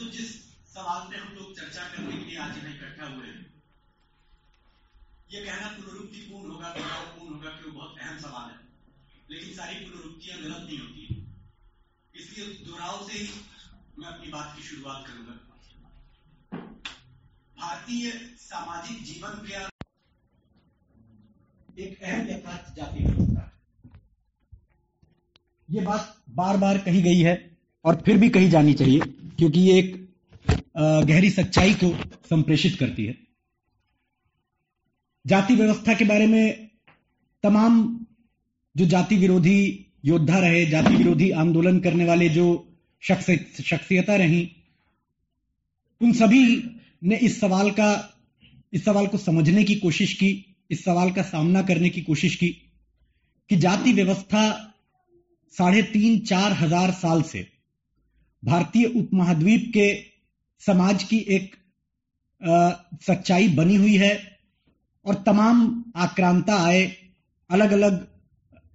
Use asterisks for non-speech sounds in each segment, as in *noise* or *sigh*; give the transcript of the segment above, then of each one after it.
दोस्तों जिस सवाल पे हम लोग चर्चा करने के लिए आज यहाँ इकट्ठा हुए हैं। ये कहना पुनरुक्तिपूर्ण होगा दोहरावपूर्ण होगा कि वो बहुत अहम सवाल है। लेकिन सारी पुनरुक्तियाँ गलत नहीं होती इसलिए दोहराव से ही मैं अपनी बात की शुरुआत करूँगा। भारतीय सामाजिक जीवन का एक अहम यथार्थ जाति व्यवस्था है। ये बात बार बार कही गई है और फिर भी कही जानी चाहिए। क्योंकि ये एक गहरी सच्चाई को संप्रेषित करती है। जाति व्यवस्था के बारे में तमाम जो जाति विरोधी योद्धा रहे, जाति विरोधी आंदोलन करने वाले जो शख्स, शख्सियता रही, उन सभी ने इस सवाल का, इस सवाल को समझने की कोशिश की, इस सवाल का सामना करने की कोशिश की कि जाति व्यवस्था साढ़े तीन चार हज़ार साल से भारतीय उपमहाद्वीप के समाज की एक आ, सच्चाई बनी हुई है और तमाम आक्रांता आए अलग अलग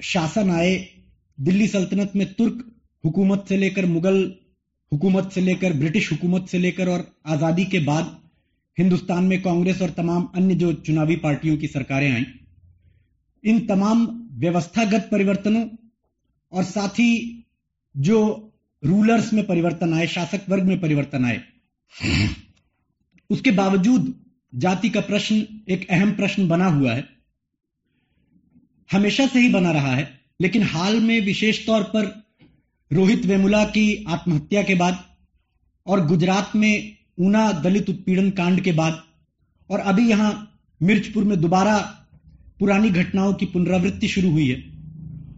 शासन आए दिल्ली सल्तनत में तुर्क हुकूमत से लेकर मुगल हुकूमत से लेकर ब्रिटिश हुकूमत से लेकर और आज़ादी के बाद हिंदुस्तान में कांग्रेस और तमाम अन्य जो चुनावी पार्टियों की सरकारें आई। इन तमाम व्यवस्थागत परिवर्तनों और साथ ही जो रूलर्स में परिवर्तन आए, शासक वर्ग में परिवर्तन आए। उसके बावजूद जाति का प्रश्न एक अहम प्रश्न बना हुआ है। हमेशा से ही बना रहा है, लेकिन हाल में विशेष तौर पर रोहित वेमुला की आत्महत्या के बाद और गुजरात में ऊना दलित उत्पीड़न कांड के बाद और अभी यहाँ मिर्चपुर में दोबारा पुरानी घटनाओं की पुनरावृत्ति शुरू हुई है।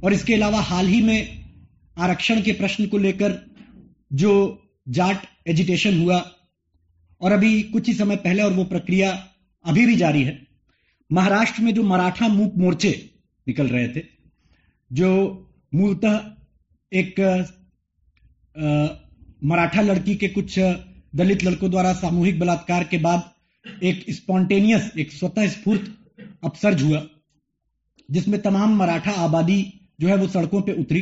और इसके अलावा हाल ही में आरक्षण के प्रश्न को लेकर जो जाट एजिटेशन हुआ, और अभी कुछ ही समय पहले और वो प्रक्रिया अभी भी जारी है। महाराष्ट्र में जो मराठा मूक मोर्चे निकल रहे थे, जो मूलतः एक मराठा लड़की के कुछ दलित लड़कों द्वारा सामूहिक बलात्कार के बाद एक स्पॉन्टेनियस, एक स्वतः स्फूर्त अपसर्ज हुआ, जिसमें तमाम मराठा आबादी जो है वो सड़कों पे उतरी।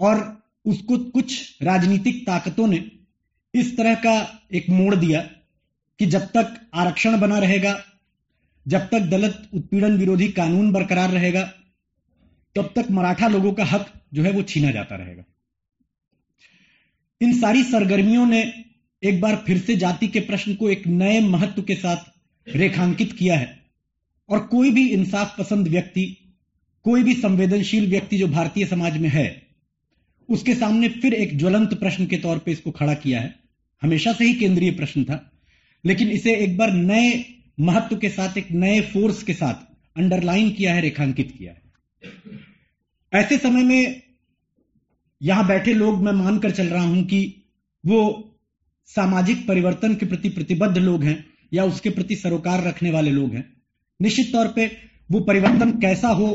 और उसको कुछ राजनीतिक ताकतों ने इस तरह का एक मोड़ दिया कि जब तक आरक्षण बना रहेगा, जब तक दलित उत्पीड़न विरोधी कानून बरकरार रहेगा, तब तक मराठा लोगों का हक जो है वो छीना जाता रहेगा। इन सारी सरगर्मियों ने एक बार फिर से जाति के प्रश्न को एक नए महत्व के साथ रेखांकित किया है और कोई भी इंसाफ पसंद व्यक्ति, कोई भी संवेदनशील व्यक्ति जो भारतीय समाज में है उसके सामने फिर एक ज्वलंत प्रश्न के तौर पे इसको खड़ा किया है। हमेशा से ही केंद्रीय प्रश्न था, लेकिन इसे एक बार नए महत्व के साथ, एक नए फोर्स के साथ अंडरलाइन किया है, रेखांकित किया है। ऐसे समय में यहाँ बैठे लोग मैं मानकर चल रहा हूँ कि वो सामाजिक परिवर्तन के प्रति प्रतिबद्ध लोग हैं या उसके प्रति सरोकार रखने वाले लोग हैं। निश्चित तौर पे वो परिवर्तन कैसा हो,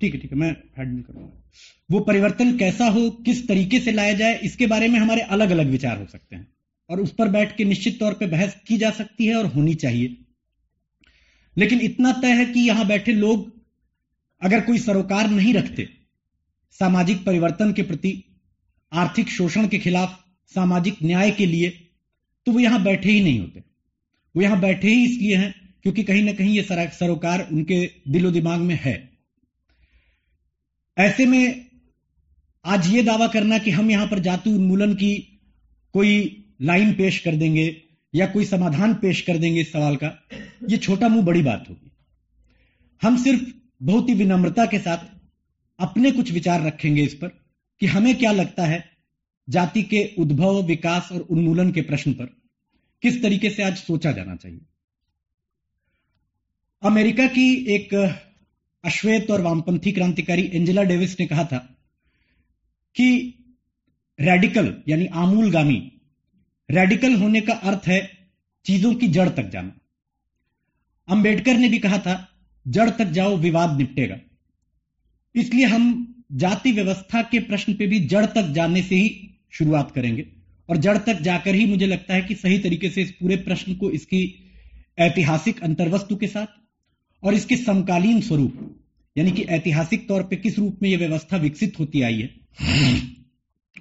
ठीक है ठीक है, मैं हैंडल करूँगा वो परिवर्तन कैसा हो, किस तरीके से लाया जाए, इसके बारे में हमारे अलग अलग विचार हो सकते हैं। और उस पर बैठ के निश्चित तौर पर बहस की जा सकती है और होनी चाहिए। लेकिन इतना तय है कि यहाँ बैठे लोग अगर कोई सरोकार नहीं रखते, सामाजिक परिवर्तन के प्रति, आर्थिक शोषण के खिलाफ, सामाजिक न्याय के लिए तो वो यहाँ बैठे ही नहीं होते। वो यहाँ बैठे ही इसलिए हैं क्योंकि कहीं ना कहीं ये सरोकार उनके दिलो दिमाग में है। ऐसे में आज ये दावा करना कि हम यहाँ पर जाति उन्मूलन की कोई लाइन पेश कर देंगे या कोई समाधान पेश कर देंगे इस सवाल का, ये छोटा मुँह बड़ी बात होगी। हम सिर्फ़ बहुत ही विनम्रता के साथ अपने कुछ विचार रखेंगे इस पर कि हमें क्या लगता है जाति के उद्भव, विकास और उन्मूलन के प्रश्न पर किस तरीके से आज सोचा जाना चाहिए। अमेरिका की एक अश्वेत और वामपंथी क्रांतिकारी एंजेला डेविस ने कहा था कि रेडिकल यानी आमूलगामी रेडिकल होने का अर्थ है चीज़ों की जड़ तक जाना। अंबेडकर ने भी कहा था, जड़ तक जाओ, विवाद निपटेगा। इसलिए हम जाति व्यवस्था के प्रश्न पे भी जड़ तक जाने से ही शुरुआत करेंगे। और जड़ तक जाकर ही मुझे लगता है कि सही तरीके से इस पूरे प्रश्न को इसकी ऐतिहासिक अंतर्वस्तु के साथ और इसके समकालीन स्वरूप, यानी कि ऐतिहासिक तौर पे किस रूप में यह व्यवस्था विकसित होती आई है,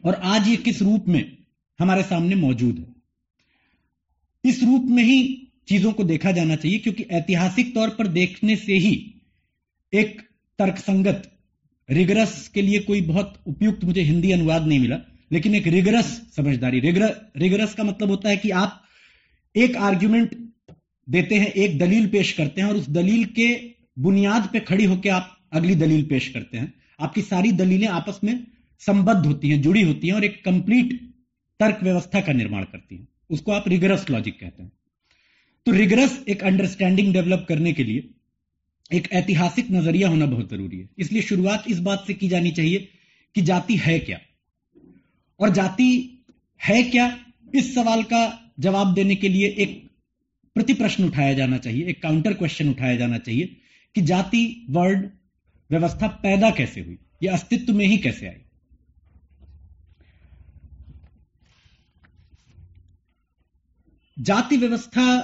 और आज ये किस रूप में हमारे सामने मौजूद है। इस रूप में ही चीज़ों को देखा जाना चाहिए, क्योंकि ऐतिहासिक तौर पर देखने से ही एक तर्कसंगत रिगरस के लिए कोई बहुत उपयुक्त मुझे हिंदी अनुवाद नहीं मिला, लेकिन एक रिगरस समझदारी रिगरस का मतलब होता है कि आप एक आर्ग्यूमेंट देते हैं, एक दलील पेश करते हैं और उस दलील के बुनियाद पे खड़ी होकर आप अगली दलील पेश करते हैं। आपकी सारी दलीलें आपस में संबद्ध होती हैं, जुड़ी होती हैं और एक कंप्लीट तर्क व्यवस्था का निर्माण करती हैं। उसको आप रिगरस लॉजिक कहते हैं। तो रिगरस एक अंडरस्टैंडिंग डेवलप करने के लिए एक ऐतिहासिक नज़रिया होना बहुत ज़रूरी है। इसलिए शुरुआत इस बात से की जानी चाहिए कि जाति है क्या? और जाति है क्या? इस सवाल का जवाब देने के लिए एक प्रति प्रश्न उठाया जाना चाहिए, एक काउंटर क्वेश्चन उठाया जाना चाहिए कि जाति वर्ड व्यवस्था पैदा कैसे हुई? यह अस्तित्व में ही कैसे आई? जाति व्यवस्था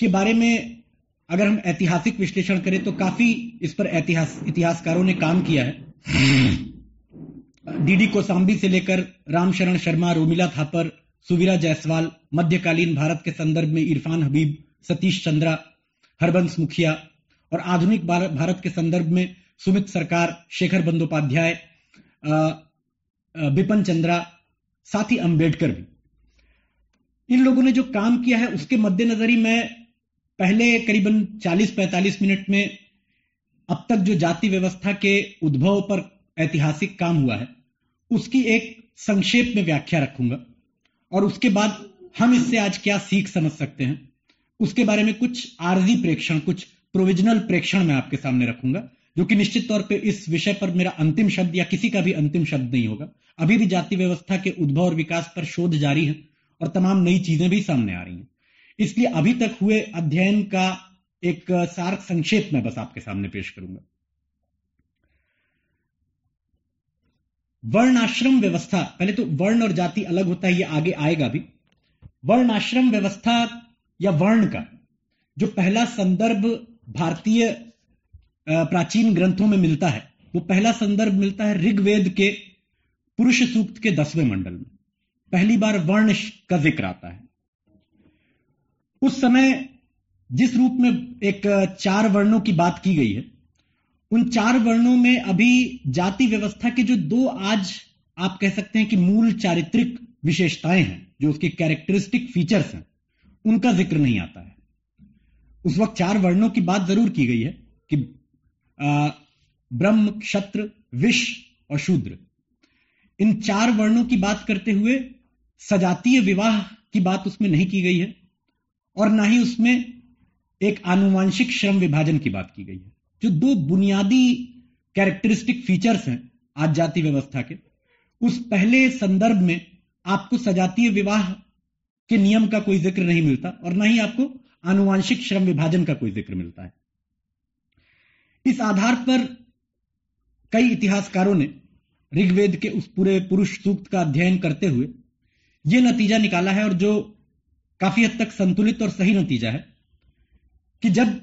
के बारे में अगर हम ऐतिहासिक विश्लेषण करें तो काफ़ी इस पर ऐतिहास, इतिहासकारों ने काम किया है। डीडी कोसाम्बी से लेकर रामशरण शर्मा, रोमिला थापर सुवीरा जायसवाल, मध्यकालीन भारत के संदर्भ में इरफान हबीब, सतीश चंद्रा, हरबंस मुखिया और आधुनिक भारत के संदर्भ में सुमित सरकार, शेखर बंदोपाध्याय बिपन चंद्रा, साथ ही अंबेडकर भी। इन लोगों ने जो काम किया है, उसके मद्देनजर ही मैं पहले करीबन 40-45 मिनट में अब तक जो जाति व्यवस्था के उद्भव पर ऐतिहासिक काम हुआ है, उसकी एक संक्षेप में व्याख्या रखूँगा। और उसके बाद हम इससे आज क्या सीख समझ सकते हैं? उसके बारे में कुछ आरजी प्रेक्षण, कुछ प्रोविजनल प्रेक्षण मैं आपके सामने रखूँगा, जो कि निश्चित तौर पर इस विषय पर मेरा अंतिम शब्द या किसी का भी अंतिम शब्द नहीं होगा। अभी भी जाति व्यवस्था के उद्भव और विकास पर शोध जारी है और तमाम नई चीज़ें भी सामने आ रही हैं। इसलिए अभी तक हुए अध्ययन का एक सार संक्षेप में बस आपके सामने पेश करूँगा। वर्ण आश्रम व्यवस्था, पहले तो वर्ण और जाति अलग होता है, ये आगे आएगा भी। वर्ण आश्रम व्यवस्था या वर्ण का, जो पहला संदर्भ भारतीय प्राचीन ग्रंथों में मिलता है, वो पहला संदर्भ मिलता है ऋग्वेद के पुरुष सूक्त के दसवें मंडल में। पहली बार वर्ण का ज़िक्र आता है। उस समय जिस रूप में एक चार वर्णों की बात की गई है उन चार वर्णों में अभी जाति व्यवस्था के जो दो आज आप कह सकते हैं कि मूल चारित्रिक विशेषताएँ हैं, जो उसके कैरेक्टरिस्टिक फीचर्स हैं, उनका ज़िक्र नहीं आता है। उस वक्त चार वर्णों की बात ज़रूर की गई है कि ब्रह्म, क्षत्र विश्व और शूद्र। इन चार वर्णों की बात करते हुए सजातीय विवाह की बात उसमें नहीं की गई है, और ना ही उसमें एक आनुवांशिक श्रम विभाजन की बात की गई है। जो दो बुनियादी कैरेक्टरिस्टिक फीचर्स हैं आज जाति व्यवस्था के, उस पहले संदर्भ में आपको सजातीय विवाह के नियम का कोई ज़िक्र नहीं मिलता और ना ही आपको आनुवांशिक श्रम विभाजन का कोई ज़िक्र मिलता है। इस आधार पर कई इतिहासकारों ने ऋग्वेद के उस पूरे पुरुष सूक्त का अध्ययन करते हुए यह नतीजा निकाला है और जो काफ़ी हद तक संतुलित और सही नतीजा है कि जब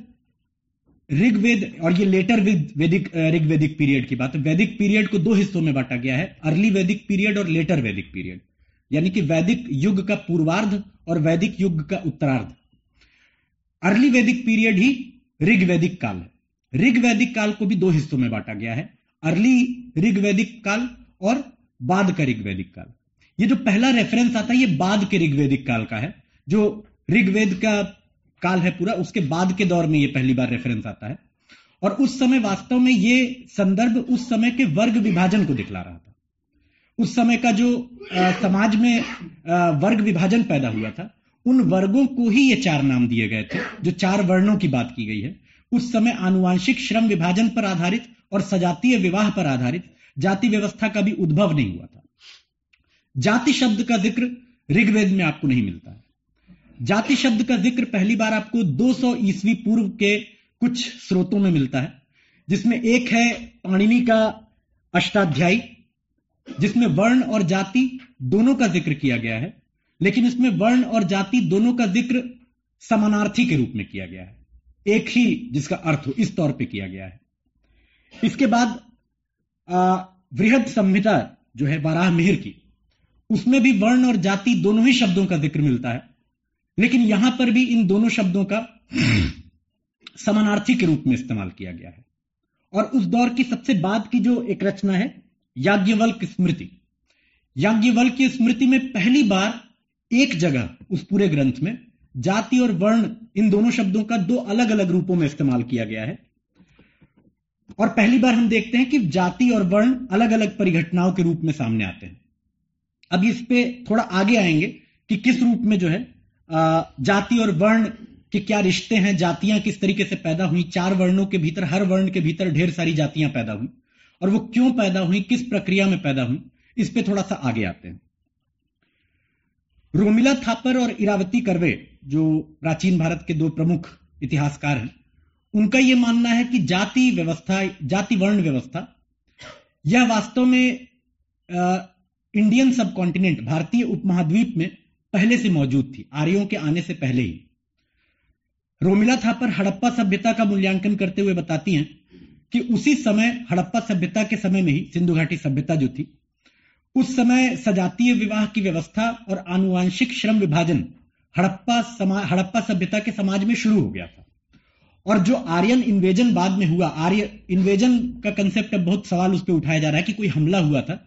ऋग्वेद और ये लेटर वैदिक ऋग्वेदिक पीरियड की बात है। वैदिक पीरियड को दो हिस्सों में बांटा गया है अर्ली वैदिक पीरियड और लेटर वैदिक पीरियड यानी कि वैदिक युग का पूर्वार्ध और वैदिक युग का उत्तरार्ध। अर्ली वैदिक पीरियड ही ऋग्वैदिक काल है। ऋग्वैदिक काल को भी दो हिस्सों में बांटा गया है अर्ली ऋग्वैदिक काल और बाद का ऋग्वैदिक काल। ये जो पहला रेफरेंस आता है, ये बाद के ऋग्वैदिक काल का है, जो ऋग्वेद का काल है पूरा उसके बाद के दौर में ये पहली बार रेफरेंस आता है। और उस समय वास्तव में ये संदर्भ उस समय के वर्ग विभाजन को दिखला रहा था। उस समय का जो आ, समाज में आ, वर्ग विभाजन पैदा हुआ था उन वर्गों को ही ये चार नाम दिए गए थे जो चार वर्णों की बात की गई है। उस समय आनुवांशिक श्रम विभाजन पर आधारित और सजातीय विवाह पर आधारित जाति व्यवस्था का भी उद्भव नहीं हुआ था। जाति शब्द का ज़िक्र ऋग्वेद में आपको नहीं मिलता। है जाति शब्द का ज़िक्र पहली बार आपको 200 ईस्वी पूर्व के कुछ स्रोतों में मिलता है, जिसमें एक है पाणिनि का अष्टाध्यायी, जिसमें वर्ण और जाति दोनों का ज़िक्र किया गया है, लेकिन इसमें वर्ण और जाति दोनों का ज़िक्र समानार्थी के रूप में किया गया है। एक ही जिसका अर्थ हो इस तौर पे किया गया है। इसके बाद वृहद संहिता जो है बाराह मिहिर की, उसमें भी वर्ण और जाति दोनों ही शब्दों का ज़िक्र मिलता है। लेकिन यहाँ पर भी इन दोनों शब्दों का समानार्थी के रूप में इस्तेमाल किया गया है। और उस दौर की सबसे बाद की जो एक रचना है, याज्ञवल्क स्मृति। याज्ञवल्क की स्मृति में पहली बार एक जगह, उस पूरे ग्रंथ में, जाति और वर्ण इन दोनों शब्दों का दो अलग अलग रूपों में इस्तेमाल किया गया है। और पहली बार हम देखते हैं कि जाति और वर्ण अलग अलग परिघटनाओं के रूप में सामने आते हैं। अब इस पे थोड़ा आगे आएँगे कि किस रूप में जो है जाति और वर्ण के क्या रिश्ते हैं? जातियाँ किस तरीके से पैदा हुई? चार वर्णों के भीतर हर वर्ण के भीतर ढेर सारी जातियाँ पैदा हुई। और वो क्यों पैदा हुई? किस प्रक्रिया में पैदा हुई? इस पे थोड़ा सा आगे आते हैं। रोमिला थापर और इरावती करवे जो प्राचीन भारत के दो प्रमुख इतिहासकार हैं उनका यह मानना है कि जाति व्यवस्था जाति वर्ण व्यवस्था यह वास्तव में आ, इंडियन सब कॉन्टिनेंट भारतीय उपमहाद्वीप में पहले से मौजूद थी, आर्यों के आने से पहले ही। रोमिला थापर हड़प्पा सभ्यता का मूल्यांकन करते हुए बताती हैं कि उसी समय हड़प्पा सभ्यता के समय में ही, सिंधु घाटी सभ्यता जो थी, उस समय सजातीय विवाह की व्यवस्था और आनुवांशिक श्रम विभाजन हड़प्पा समाज हड़प्पा सभ्यता के समाज में शुरू हो गया था। और जो आर्यन इन्वेजन बाद में हुआ, आर्य इन्वेजन का कंसेप्ट बहुत सवाल उस पर उठाया जा रहा है कि कोई हमला हुआ था।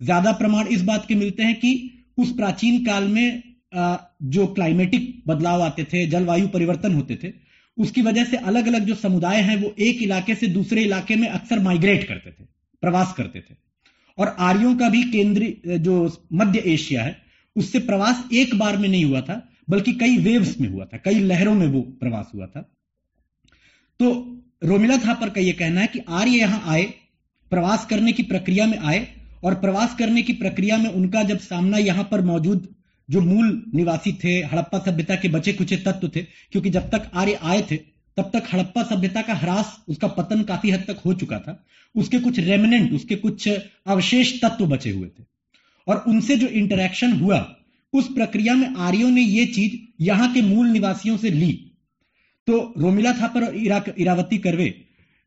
ज़्यादा प्रमाण इस बात के मिलते हैं कि उस प्राचीन काल में जो क्लाइमेटिक बदलाव आते थे, जलवायु परिवर्तन होते थे, उसकी वजह से अलग अलग जो समुदाय हैं, वो एक इलाके से दूसरे इलाके में अक्सर माइग्रेट करते थे, प्रवास करते थे। और आर्यों का भी केंद्रीय जो मध्य एशिया है, उससे प्रवास एक बार में नहीं हुआ था, बल्कि कई वेव्स में हुआ था, कई लहरों में वो प्रवास हुआ था। तो रोमिला थापर का यह कहना है कि आर्य यहाँ आए, प्रवास करने की प्रक्रिया में आए, और प्रवास करने की प्रक्रिया में उनका जब सामना यहाँ पर मौजूद जो मूल निवासी थे हड़प्पा सभ्यता के बचे कुचे तत्व थे क्योंकि जब तक आर्य आए थे तब तक हड़प्पा सभ्यता का ह्रास उसका पतन काफ़ी हद तक हो चुका था। उसके कुछ रेमिनेंट उसके कुछ अवशेष तत्व बचे हुए थे। और उनसे जो इंटरेक्शन हुआ उस प्रक्रिया में आर्यों ने यह चीज़ यहाँ के मूल निवासियों से ली। तो रोमिला थापर और इरा, इरावती करवे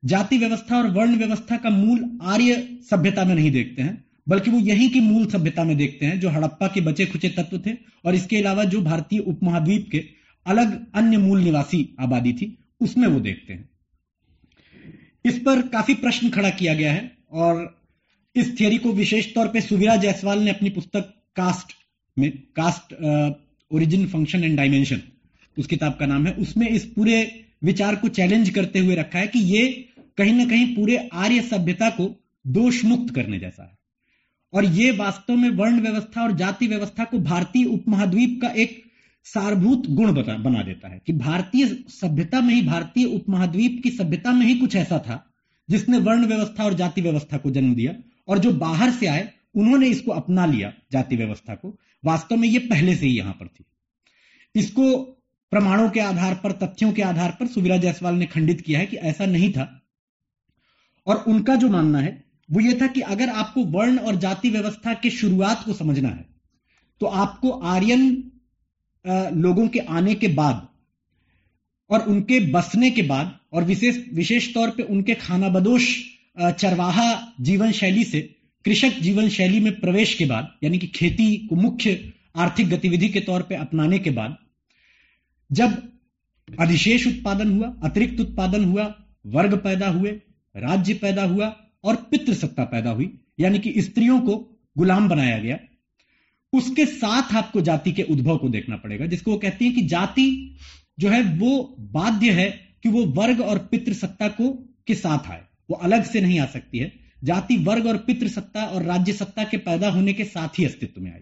जाति व्यवस्था और वर्ण व्यवस्था का मूल आर्य सभ्यता में नहीं देखते हैं। बल्कि वो यहीं की मूल सभ्यता में देखते हैं, जो हड़प्पा के बचे खुचे तत्व थे, और इसके अलावा जो भारतीय उपमहाद्वीप के अलग अन्य मूल निवासी आबादी थी, उसमें वो देखते हैं। इस पर काफ़ी प्रश्न खड़ा किया गया है, और इस थियरी को विशेष तौर पे सुविरा जायसवाल ने अपनी पुस्तक कास्ट में, caste origin function and dimension उस किताब का नाम है, उसमें इस पूरे विचार को चैलेंज करते हुए रखा है कि ये कहीं ना कहीं पूरे आर्य सभ्यता को दोष मुक्त करने जैसा है। और ये वास्तव में वर्ण व्यवस्था और जाति व्यवस्था को भारतीय उपमहाद्वीप का एक सारभूत गुण बना देता है कि भारतीय सभ्यता में ही, भारतीय उपमहाद्वीप की सभ्यता में ही कुछ ऐसा था जिसने वर्ण व्यवस्था और जाति व्यवस्था को जन्म दिया और जो बाहर से आए, उन्होंने इसको अपना लिया, जाति व्यवस्था को। वास्तव में ये पहले से ही यहाँ पर थी। इसको प्रमाणों के आधार पर, तथ्यों के आधार पर सुविरा जायसवाल ने खंडित किया है कि ऐसा नहीं था। और उनका जो मानना है वो ये था कि अगर आपको वर्ण और जाति व्यवस्था के शुरुआत को समझना है तो आपको आर्यन लोगों के आने के बाद और उनके बसने के बाद और विशेष विशेष तौर पे उनके खानाबदोश चरवाहा जीवन शैली से कृषक जीवन शैली में प्रवेश के बाद, यानी कि खेती को मुख्य आर्थिक गतिविधि के तौर पे अपनाने के बाद, जब अधिशेष उत्पादन हुआ, अतिरिक्त उत्पादन हुआ, वर्ग पैदा हुए, राज्य पैदा हुआ और पितृसत्ता पैदा हुई, यानी कि स्त्रियों को गुलाम बनाया गया। उसके साथ आपको जाति के उद्भव को देखना पड़ेगा, जिसको वो कहती है कि जाति जो है, वो बाध्य है कि वो वर्ग और पितृसत्ता को, के साथ आए। वो अलग से नहीं आ सकती है। जाति वर्ग और पितृसत्ता और राज्य सत्ता के पैदा होने के साथ ही अस्तित्व में आई।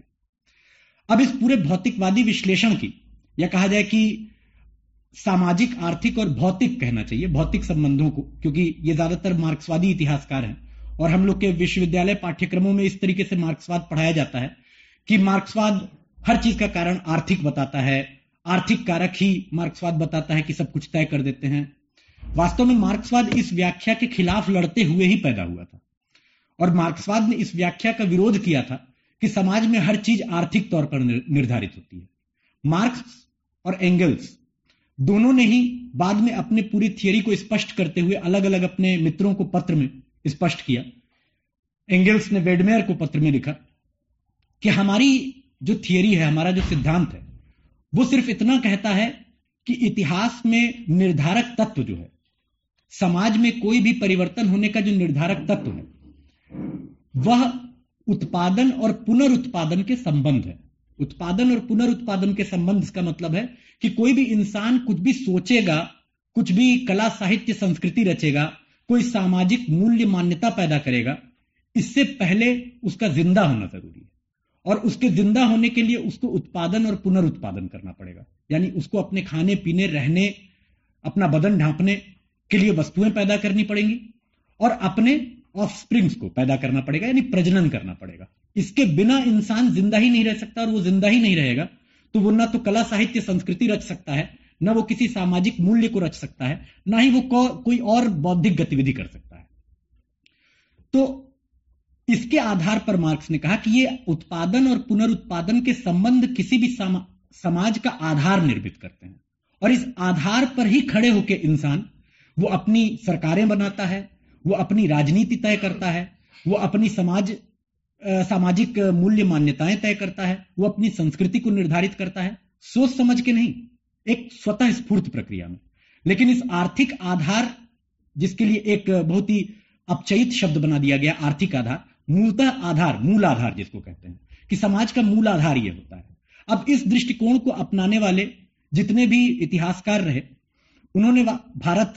अब इस पूरे भौतिकवादी विश्लेषण की, या कहा जाए कि सामाजिक, आर्थिक और भौतिक कहना चाहिए, भौतिक संबंधों को, क्योंकि ये ज़्यादातर मार्क्सवादी इतिहासकार हैं। और हम लोग के विश्वविद्यालय पाठ्यक्रमों में इस तरीके से मार्क्सवाद पढ़ाया जाता है कि मार्क्सवाद हर चीज़ का कारण आर्थिक बताता है। आर्थिक कारक ही मार्क्सवाद बताता है कि सब कुछ तय कर देते हैं। वास्तव में मार्क्सवाद इस व्याख्या के खिलाफ लड़ते हुए ही पैदा हुआ था। और मार्क्सवाद ने इस व्याख्या का विरोध किया था कि समाज में हर चीज़ आर्थिक तौर पर निर्धारित होती है। मार्क्स और एंगल्स दोनों ने ही बाद में अपने पूरी थियरी को स्पष्ट करते हुए अलग अलग अपने मित्रों को पत्र में स्पष्ट किया। एंगल्स ने वेडमेयर को पत्र में लिखा कि हमारी जो थियरी है, हमारा जो सिद्धांत है, वो सिर्फ़ इतना कहता है कि इतिहास में निर्धारक तत्व जो है, समाज में कोई भी परिवर्तन होने का जो निर्धारक तत्व है, वह उत्पादन और पुनरुत्पादन के संबंध है। उत्पादन और पुनरुत्पादन के संबंध का मतलब है कि कोई भी इंसान कुछ भी सोचेगा, कुछ भी कला साहित्य संस्कृति रचेगा, कोई सामाजिक मूल्य मान्यता पैदा करेगा, इससे पहले उसका ज़िंदा होना ज़रूरी है। और उसके ज़िंदा होने के लिए उसको उत्पादन और पुनरुत्पादन करना पड़ेगा। यानी उसको अपने खाने, पीने, रहने, अपना बदन ढांपने के लिए वस्तुएँ पैदा करनी पड़ेंगी और अपने ऑफ़ स्प्रिंग्स को पैदा करना पड़ेगा, यानी प्रजनन करना पड़ेगा। इसके बिना इंसान ज़िंदा ही नहीं रह सकता और वो ज़िंदा ही नहीं रहेगा। तो वो ना तो कला साहित्य संस्कृति रच सकता है ना वो किसी सामाजिक मूल्य को रच सकता है ना ही वो को, कोई और बौद्धिक गतिविधि कर सकता है। तो इसके आधार पर मार्क्स ने कहा कि ये उत्पादन और पुनरुत्पादन के संबंध किसी भी समा, समाज का आधार निर्मित करते हैं। और इस आधार पर ही खड़े होकर इंसान वो अपनी सरकारें बनाता है वो अपनी राजनीति तय करता है वो अपनी समाज सामाजिक मूल्य मान्यताएँ तय करता है, वो अपनी संस्कृति को निर्धारित करता है, सोच समझ के नहीं, एक स्वतः स्फूर्त प्रक्रिया में। लेकिन इस आर्थिक आधार, जिसके लिए एक बहुत ही अपचयित शब्द बना दिया गया, आर्थिक आधार, मूलतः आधार, मूल आधार जिसको कहते हैं, कि समाज का मूल आधार यह होता है। अब इस दृष्टिकोण को अपनाने वाले जितने भी इतिहासकार रहे, उन्होंने भारत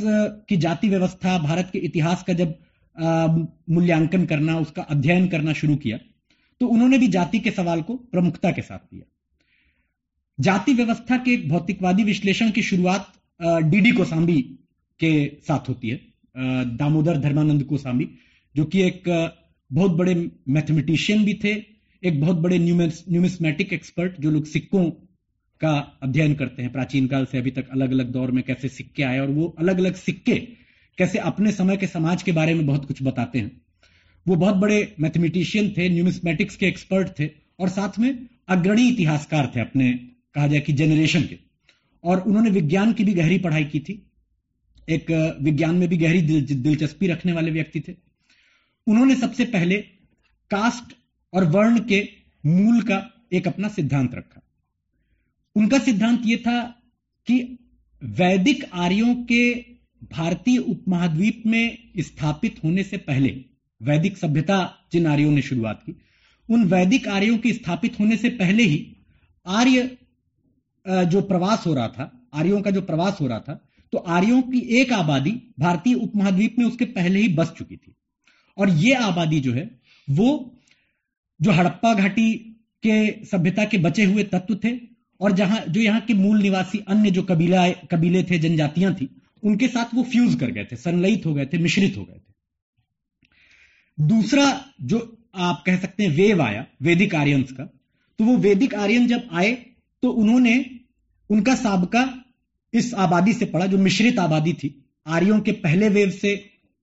की जाति व्यवस्था, भारत के इतिहास का जब मूल्यांकन करना, उसका अध्ययन करना शुरू किया। तो उन्होंने भी जाति के सवाल को प्रमुखता के साथ लिया जाति व्यवस्था के भौतिकवादी विश्लेषण की शुरुआत डीडी कोसाम्बी के साथ होती है। दामोदर धर्मानंद कोसाम्बी, जो कि एक बहुत बड़े मैथमेटिशियन भी थे, एक बहुत बड़े न्यूमिस्मेटिक एक्सपर्ट, जो लोग सिक्कों का अध्ययन करते हैं। प्राचीन काल से अभी तक अलग अलग दौर में कैसे सिक्के आए और वो अलग अलग सिक्के कैसे अपने समय के समाज के बारे में बहुत कुछ बताते हैं। वो बहुत बड़े मैथमेटिशियन थे न्यूमिस्मेटिक्स के एक्सपर्ट थे और साथ में अग्रणी इतिहासकार थे अपने कहा जाए कि जनरेशन के। और उन्होंने विज्ञान की भी गहरी पढ़ाई की थी। एक विज्ञान में भी गहरी दिल, दिलचस्पी रखने वाले व्यक्ति थे। उन्होंने सबसे पहले कास्ट और वर्ण के मूल का एक अपना सिद्धांत रखा। उनका सिद्धांत यह था कि वैदिक आर्यों के भारतीय उपमहाद्वीप में स्थापित होने से पहले वैदिक सभ्यता जिन आर्यों ने शुरुआत की, उन वैदिक आर्यों के स्थापित होने से पहले ही आर्य जो प्रवास हो रहा था, आर्यों का जो प्रवास हो रहा था तो आर्यों की एक आबादी भारतीय उपमहाद्वीप में उसके पहले ही बस चुकी थी। और यह आबादी जो है, वो जो हड़प्पा घाटी के सभ्यता के बचे हुए तत्व थे, और जहाँ, जो यहाँ के मूल निवासी अन्य जो कबीला कबीले थे, जनजातियाँ थी उनके साथ वो फ्यूज कर गए थे संलयित हो गए थे, मिश्रित हो गए थे। दूसरा जो आप कह सकते हैं वेव आया, वैदिक आर्यंस का तो वो वैदिक आर्यन जब आए तो उन्होंने उनका सबका इस आबादी से पड़ा, जो मिश्रित आबादी थी। आर्यों के पहले वेव से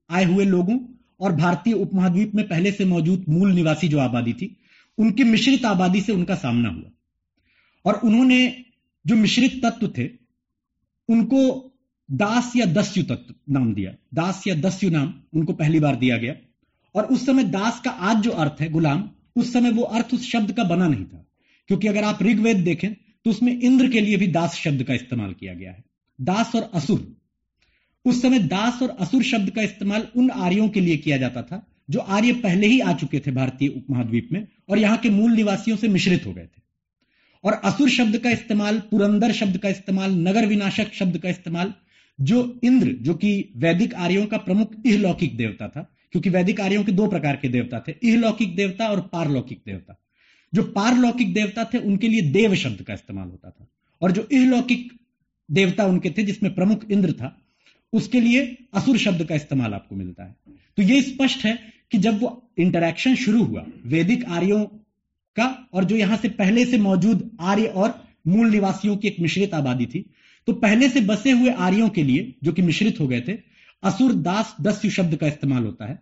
आए हुए लोगों और भारतीय उपमहाद्वीप में पहले से मौजूद मूल निवासी जो आबादी थी, उनकी मिश्रित आबादी से उनका सामना हुआ। और उन्होंने जो मिश्रित तत्व थे, उनको दास या दस्यु तत्व नाम दिया। दास या दस्यु नाम उनको पहली बार दिया गया। और उस समय दास का आज जो अर्थ है, गुलाम, उस समय वो अर्थ उस शब्द का बना नहीं था। क्योंकि अगर आप ऋग्वेद देखें तो उसमें इंद्र के लिए भी दास शब्द का इस्तेमाल किया गया है। दास और असुर। उस समय दास और असुर शब्द का इस्तेमाल उन आर्यों के लिए किया जाता था, जो आर्य पहले ही आ चुके थे भारतीय उपमहाद्वीप में और यहाँ के मूल निवासियों से मिश्रित हो गए थे। और असुर शब्द का इस्तेमाल, पुरंदर शब्द का इस्तेमाल, नगर विनाशक शब्द का इस्तेमाल जो इंद्र, जो कि वैदिक आर्यों का प्रमुख इहलौकिक देवता था, क्योंकि वैदिक आर्यों के दो प्रकार के देवता थे, इहलौकिक देवता और पारलौकिक देवता। जो पारलौकिक देवता थे, उनके लिए देव शब्द का इस्तेमाल होता था। और जो इहलौकिक देवता उनके थे, जिसमें प्रमुख इंद्र था, उसके लिए असुर शब्द का इस्तेमाल आपको मिलता है। तो यह स्पष्ट है कि जब वो इंटरैक्शन शुरू हुआ, वैदिक आर्यों का, और जो यहाँ से पहले से मौजूद आर्य और मूल निवासियों की एक मिश्रित आबादी थी तो पहले से बसे हुए आर्यों के लिए, जो कि मिश्रित हो गए थे, असुर दास दस्यु शब्द का इस्तेमाल होता है,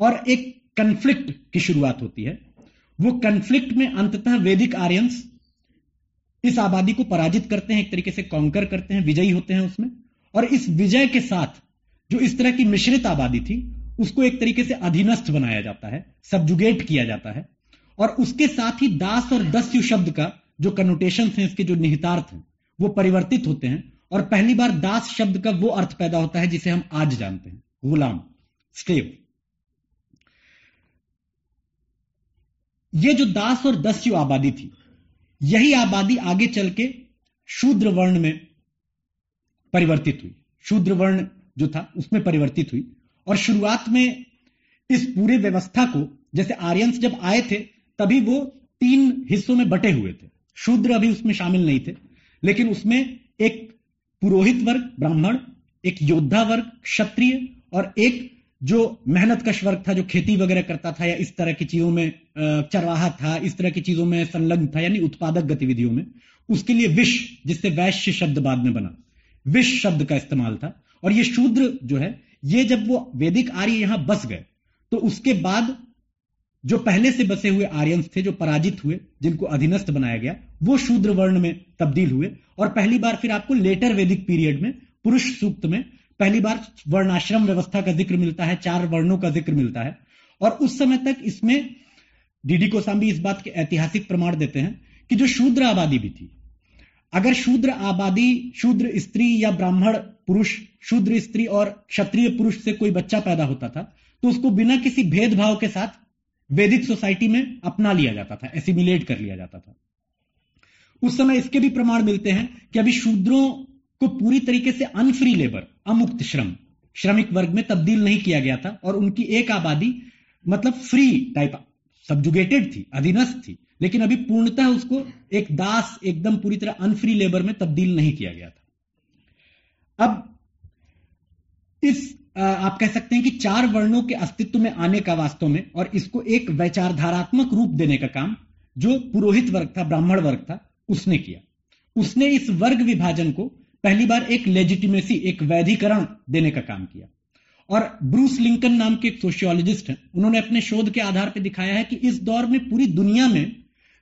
और एक कन्फ्लिक्ट की शुरुआत होती है। वो कन्फ्लिक्ट में अंततः वैदिक आर्यंस इस आबादी को पराजित करते हैं, एक तरीके से कॉन्कर करते हैं, विजयी होते हैं उसमें, और इस विजय के साथ जो इस तरह की मिश्रित आबादी थी, उसको एक तरीके से अधीनस्थ बनाया जाता है सबजुगेट किया जाता है, और उसके साथ ही दास और दस्यु शब्द का जो कनोटेशन है, इसके जो निहितार्थ हैं वो परिवर्तित होते हैं और पहली बार दास शब्द का वो अर्थ पैदा होता है जिसे हम आज जानते हैं। गुलाम, स्लेव। ये जो दास और दस्यु आबादी थी, यही आबादी आगे चल के शूद्र वर्ण में परिवर्तित हुई। शूद्र वर्ण जो था, उसमें परिवर्तित हुई। और शुरुआत में इस पूरे व्यवस्था को, जैसे आर्यंस जब आए थे, तभी वो तीन हिस्सों में बटे हुए थे। शूद्र अभी उसमें शामिल नहीं थे। लेकिन उसमें एक पुरोहित वर्ग, ब्राह्मण, एक योद्धा वर्ग, क्षत्रिय और एक जो मेहनत कश वर्ग था, जो खेती वगैरह करता था या इस तरह की चीज़ों में चरवाहा था, इस तरह की चीज़ों में संलग्न था, यानी उत्पादक गतिविधियों में, उसके लिए विष, जिससे वैश्य शब्द बाद में बना। विष शब्द का इस्तेमाल था। और ये शूद्र जो है, ये जब वो वैदिक आर्य यहाँ बस गए तो उसके बाद जो पहले से बसे हुए आर्यंस थे, जो पराजित हुए, जिनको अधीनस्थ बनाया गया, वो शूद्र वर्ण में तब्दील हुए। और पहली बार फिर आपको लेटर वैदिक पीरियड में, पुरुष सूक्त में, पहली बार वर्णाश्रम व्यवस्था का ज़िक्र मिलता है, चार वर्णों का ज़िक्र मिलता है। और उस समय तक इसमें डीडी कोसाम्बी इस बात के ऐतिहासिक प्रमाण देते हैं कि जो शूद्र आबादी भी थी, अगर शूद्र आबादी, शूद्र स्त्री या ब्राह्मण पुरुष, शूद्र स्त्री और क्षत्रिय पुरुष से कोई बच्चा पैदा होता था तो उसको बिना किसी भेदभाव के साथ वैदिक सोसाइटी में अपना लिया जाता था, एसिमिलेट कर लिया जाता था। उस समय इसके भी प्रमाण मिलते हैं कि अभी शूद्रों को पूरी तरीके से अनफ्री लेबर अमुक्त श्रम, श्रमिक वर्ग में तब्दील नहीं किया गया था और उनकी एक आबादी मतलब फ्री टाइप सब्जुगेटेड थी, अधीनस्थ थी। लेकिन अभी पूर्णतः उसको एक दास, एकदम पूरी तरह अनफ्री लेबर में तब्दील नहीं किया गया था। अब इस आप कह सकते हैं कि चार वर्णों के अस्तित्व में आने का वास्तव में और इसको एक वैचारधारात्मक रूप देने का काम जो पुरोहित वर्ग था, ब्राह्मण वर्ग था, उसने किया। उसने इस वर्ग विभाजन को पहली बार एक लेजिटिमेसी एक वैधिकरण देने का काम किया। और ब्रूस लिंकन नाम के एक सोशियोलॉजिस्ट हैं, उन्होंने अपने शोध के आधार पर दिखाया है कि इस दौर में पूरी दुनिया में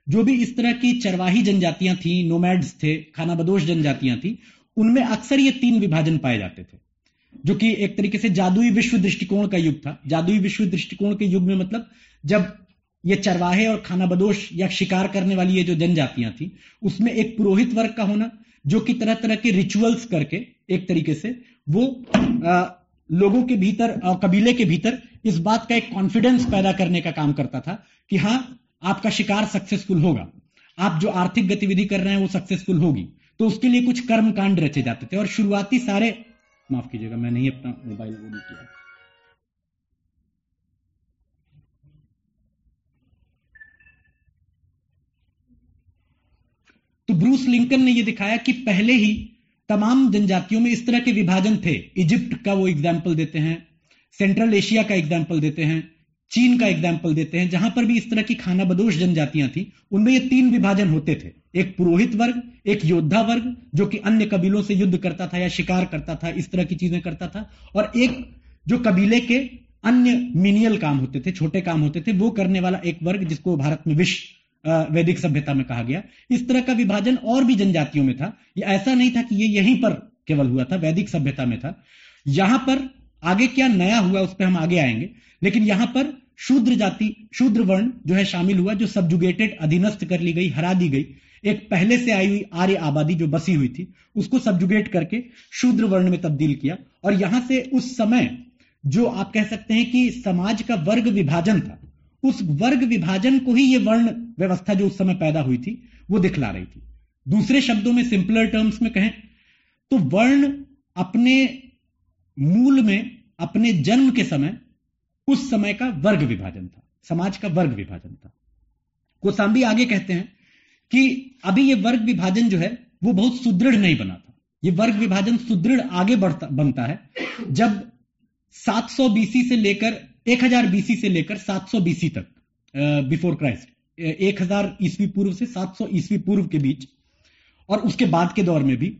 जो भी इस तरह की चरवाही जनजातियाँ थी नोमैड्स थे, खानाबदोश जनजातियाँ थी, उनमें अक्सर ये तीन विभाजन पाए जाते थे। जो कि एक तरीके से जादुई विश्व दृष्टिकोण का युग था। जादुई विश्व दृष्टिकोण के युग में मतलब जब ये चरवाहे और खाना बदोश या शिकार करने वाली ये जो जनजातियाँ थी उसमें एक पुरोहित वर्ग का होना जो कि तरह तरह के रिचुअल्स करके एक तरीके से वो आ, लोगों के भीतर कबीले के भीतर इस बात का एक कॉन्फिडेंस पैदा करने का काम करता था कि हाँ आपका शिकार सक्सेसफुल होगा। आप जो आर्थिक गतिविधि कर रहे हैं वो सक्सेसफुल होगी। तो उसके लिए कुछ कर्म कांड रचे जाते थे और शुरुआती सारे माफ़ कीजिएगा, मैंने ही अपना मोबाइल वो नहीं किया। तो ब्रूस लिंकन ने यह दिखाया कि पहले ही तमाम जनजातियों में इस तरह के विभाजन थे। इजिप्ट का वो एग्ज़ाम्पल देते हैं सेंट्रल एशिया का एग्ज़ाम्पल देते हैं, चीन का एग्ज़ाम्पल देते हैं, जहाँ पर भी इस तरह की खाना बदोश जनजातियाँ थी, उनमें ये तीन विभाजन होते थे। एक पुरोहित वर्ग, एक योद्धा वर्ग, जो कि अन्य कबीलों से युद्ध करता था या शिकार करता था, इस तरह की चीज़ें करता था। और एक जो कबीले के अन्य मिनियल काम होते थे, छोटे काम होते थे, वो करने वाला एक वर्ग, जिसको भारत में विश्व वैदिक सभ्यता में कहा गया। इस तरह का विभाजन और भी जनजातियों में था। ये ऐसा नहीं था कि ये यहीं पर केवल हुआ था, वैदिक सभ्यता में था। यहाँ पर आगे क्या नया हुआ, उस पर हम आगे आएँगे। लेकिन यहाँ पर शूद्र जाति, शूद्र वर्ण जो है शामिल हुआ, जो सब्जुगेटेड अधीनस्थ कर ली गई, हरा दी गई। एक पहले से आई हुई आर्य आबादी जो बसी हुई थी, उसको सब्जुगेट करके शूद्र वर्ण में तब्दील किया। और यहाँ से उस समय जो आप कह सकते हैं कि समाज का वर्ग विभाजन था, उस वर्ग विभाजन को ही ये वर्ण व्यवस्था जो उस समय पैदा हुई थी, वो दिखला रही थी। दूसरे शब्दों में सिंपलर टर्म्स में कहें तो वर्ण अपने मूल में, अपने जन्म के समय, उस समय का वर्ग विभाजन था, समाज का वर्ग विभाजन था। कोसाम्बी आगे कहते हैं कि अभी ये वर्ग विभाजन जो है, वो बहुत सुदृढ़ नहीं बना था। ये वर्ग विभाजन सुदृढ़ आगे बढ़ता, बनता है। जब 700 बीसी से लेकर 1000 बीसी से लेकर 700 बीसी तक बिफोर क्राइस्ट 1000 ईस्वी पूर्व से 700 ईस्वी पूर्व के बीच, और उसके बाद के दौर में भी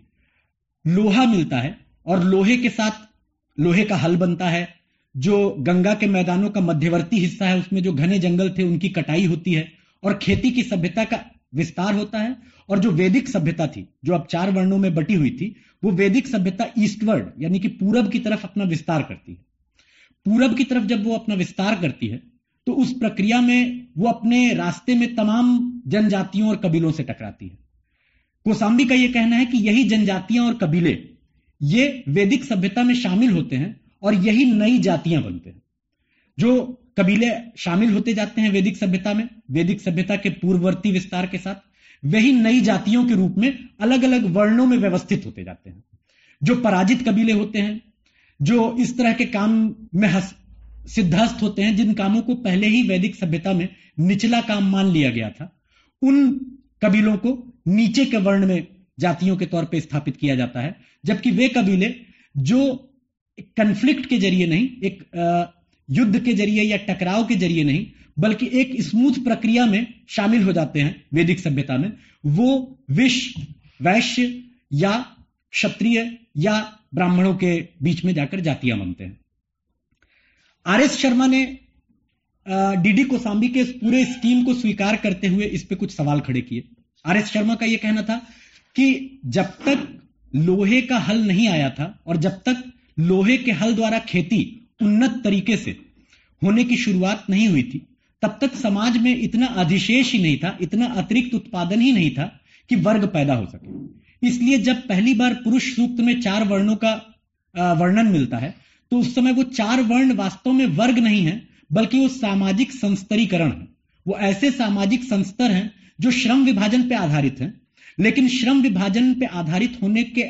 लोहा मिलता है, और लोहे के साथ लोहे का हल बनता है, जो गंगा के मैदानों का मध्यवर्ती हिस्सा है, उसमें जो घने जंगल थे, उनकी कटाई होती है, और खेती की सभ्यता का विस्तार होता है और जो वैदिक सभ्यता थी, जो अब चार वर्णों में बटी हुई थी, वो वैदिक सभ्यता ईस्टवर्ड, यानी कि पूरब की तरफ़ अपना विस्तार करती है। पूरब की तरफ़ जब वो अपना विस्तार करती है तो उस प्रक्रिया में वो अपने रास्ते में तमाम जनजातियों और कबीलों से टकराती है। कोसाम्बी का यह कहना है कि यही जनजातियाँ और कबीले, ये वैदिक सभ्यता में शामिल होते हैं और यही नई जातियाँ बनते हैं, जो कबीले शामिल होते जाते हैं वैदिक सभ्यता में, वैदिक सभ्यता के पूर्ववर्ती विस्तार के साथ, वही नई जातियों के रूप में अलग अलग वर्णों में व्यवस्थित होते जाते हैं। जो पराजित कबीले होते हैं, जो इस तरह के काम में सिद्धस्त होते हैं, जिन कामों को पहले ही वैदिक सभ्यता में निचला काम मान लिया गया था, उन कबीलों को नीचे के वर्ण में जातियों के तौर पर स्थापित किया जाता है, जबकि वे कबीले जो कंफ्लिक्ट के ज़रिए नहीं, एक युद्ध के ज़रिए या टकराव के ज़रिए नहीं, बल्कि एक स्मूथ प्रक्रिया में शामिल हो जाते हैं वैदिक सभ्यता में। वो विश्व वैश्य या क्षत्रिय या ब्राह्मणों के बीच में जाकर जातियाँ बनते हैं। आर एस शर्मा ने डीडी कोसाम्बी के इस पूरे स्कीम को स्वीकार करते हुए इस पे कुछ सवाल खड़े किए। आर एस शर्मा का यह कहना था कि जब तक लोहे का हल नहीं आया था और जब तक लोहे के हल द्वारा खेती उन्नत तरीके से होने की शुरुआत नहीं हुई थी। तब तक समाज में इतना अधिशेष ही नहीं था, इतना अतिरिक्त उत्पादन ही नहीं था कि वर्ग पैदा हो सके। इसलिए जब पहली बार पुरुष सूक्त में चार वर्णों का वर्णन मिलता है तो उस समय वो चार वर्ण वास्तव में वर्ग नहीं है, बल्कि वो सामाजिक संस्तरीकरण है। वो ऐसे सामाजिक संस्तर हैं जो श्रम विभाजन पे आधारित हैं, लेकिन श्रम विभाजन पे आधारित होने के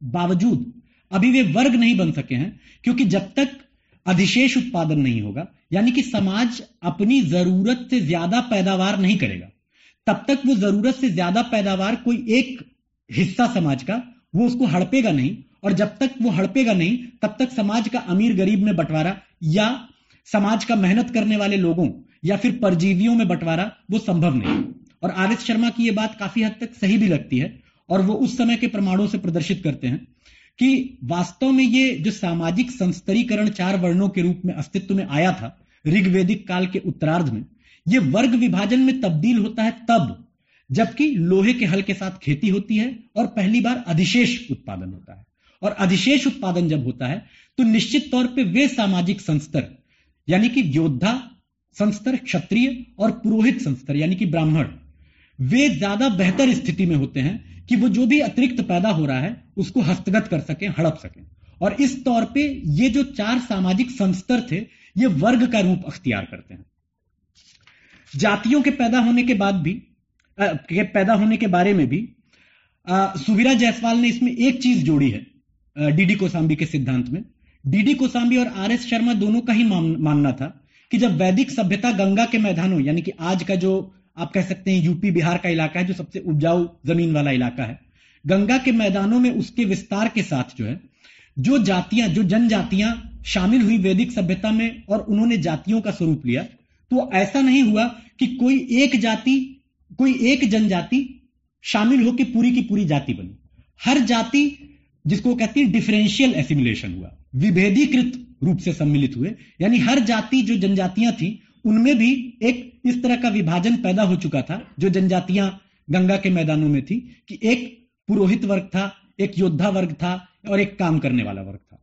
बावजूद अभी वे वर्ग नहीं बन सके हैं, क्योंकि जब तक अधिशेष उत्पादन नहीं होगा, यानी कि समाज अपनी ज़रूरत से ज़्यादा पैदावार नहीं करेगा। तब तक वो ज़रूरत से ज़्यादा पैदावार कोई एक हिस्सा समाज का, वो उसको हड़पेगा नहीं, और जब तक वो हड़पेगा नहीं, तब तक समाज का अमीर गरीब में बंटवारा या समाज का मेहनत करने वाले लोगों या फिर परजीवियों में बंटवारा, वो संभव नहीं। और आर एस शर्मा की ये बात काफ़ी हद तक सही भी लगती है, और वो उस समय के प्रमाणों से प्रदर्शित करते हैं। कि वास्तव में ये जो सामाजिक संस्तरीकरण चार वर्णों के रूप में अस्तित्व में आया था, ऋग्वेदिक काल के उत्तरार्ध में, ये वर्ग विभाजन में तब्दील होता है तब, जबकि लोहे के हल के साथ खेती होती है और पहली बार अधिशेष उत्पादन होता है। और अधिशेष उत्पादन जब होता है तो निश्चित तौर पे वे सामाजिक संस्तर, यानी कि योद्धा संस्तर, क्षत्रिय और पुरोहित संस्तर, यानी कि ब्राह्मण, वे ज़्यादा बेहतर स्थिति में होते हैं कि वो जो भी अतिरिक्त पैदा हो रहा है उसको हस्तगत कर सकें हड़प सकें। और इस तौर पे ये जो चार सामाजिक संस्तर थे ये वर्ग का रूप अख्तियार करते हैं। जातियों के पैदा होने के बाद भी आ, के पैदा होने के बारे में भी सुविरा जायसवाल ने इसमें एक चीज़ जोड़ी है डीडी कोसाम्बी के सिद्धांत में। डीडी कोसाम्बी और आर एस शर्मा दोनों का ही मानना था कि जब वैदिक सभ्यता गंगा के मैदानों यानी कि आज का जो आप कह सकते हैं यूपी बिहार का इलाका है जो सबसे उपजाऊ ज़मीन वाला इलाका है। गंगा के मैदानों में उसके विस्तार के साथ जो है, जो जातियाँ, जो जनजातियाँ शामिल हुई वैदिक सभ्यता में और उन्होंने जातियों का स्वरूप लिया तो ऐसा नहीं हुआ कि कोई एक जाति, कोई एक जनजाति शामिल होकर पूरी की पूरी जाति बनी। हर जाति, जिसको कहते हैं डिफरेंशियल एसिमुलेशन हुआ, विभेदीकृत रूप से सम्मिलित हुए। यानी हर जाति जो जनजातियाँ थी उनमें भी एक इस तरह का विभाजन पैदा हो चुका था, जो जनजातियाँ गंगा के मैदानों में थी, कि एक पुरोहित वर्ग था, एक योद्धा वर्ग था और एक काम करने वाला वर्ग था।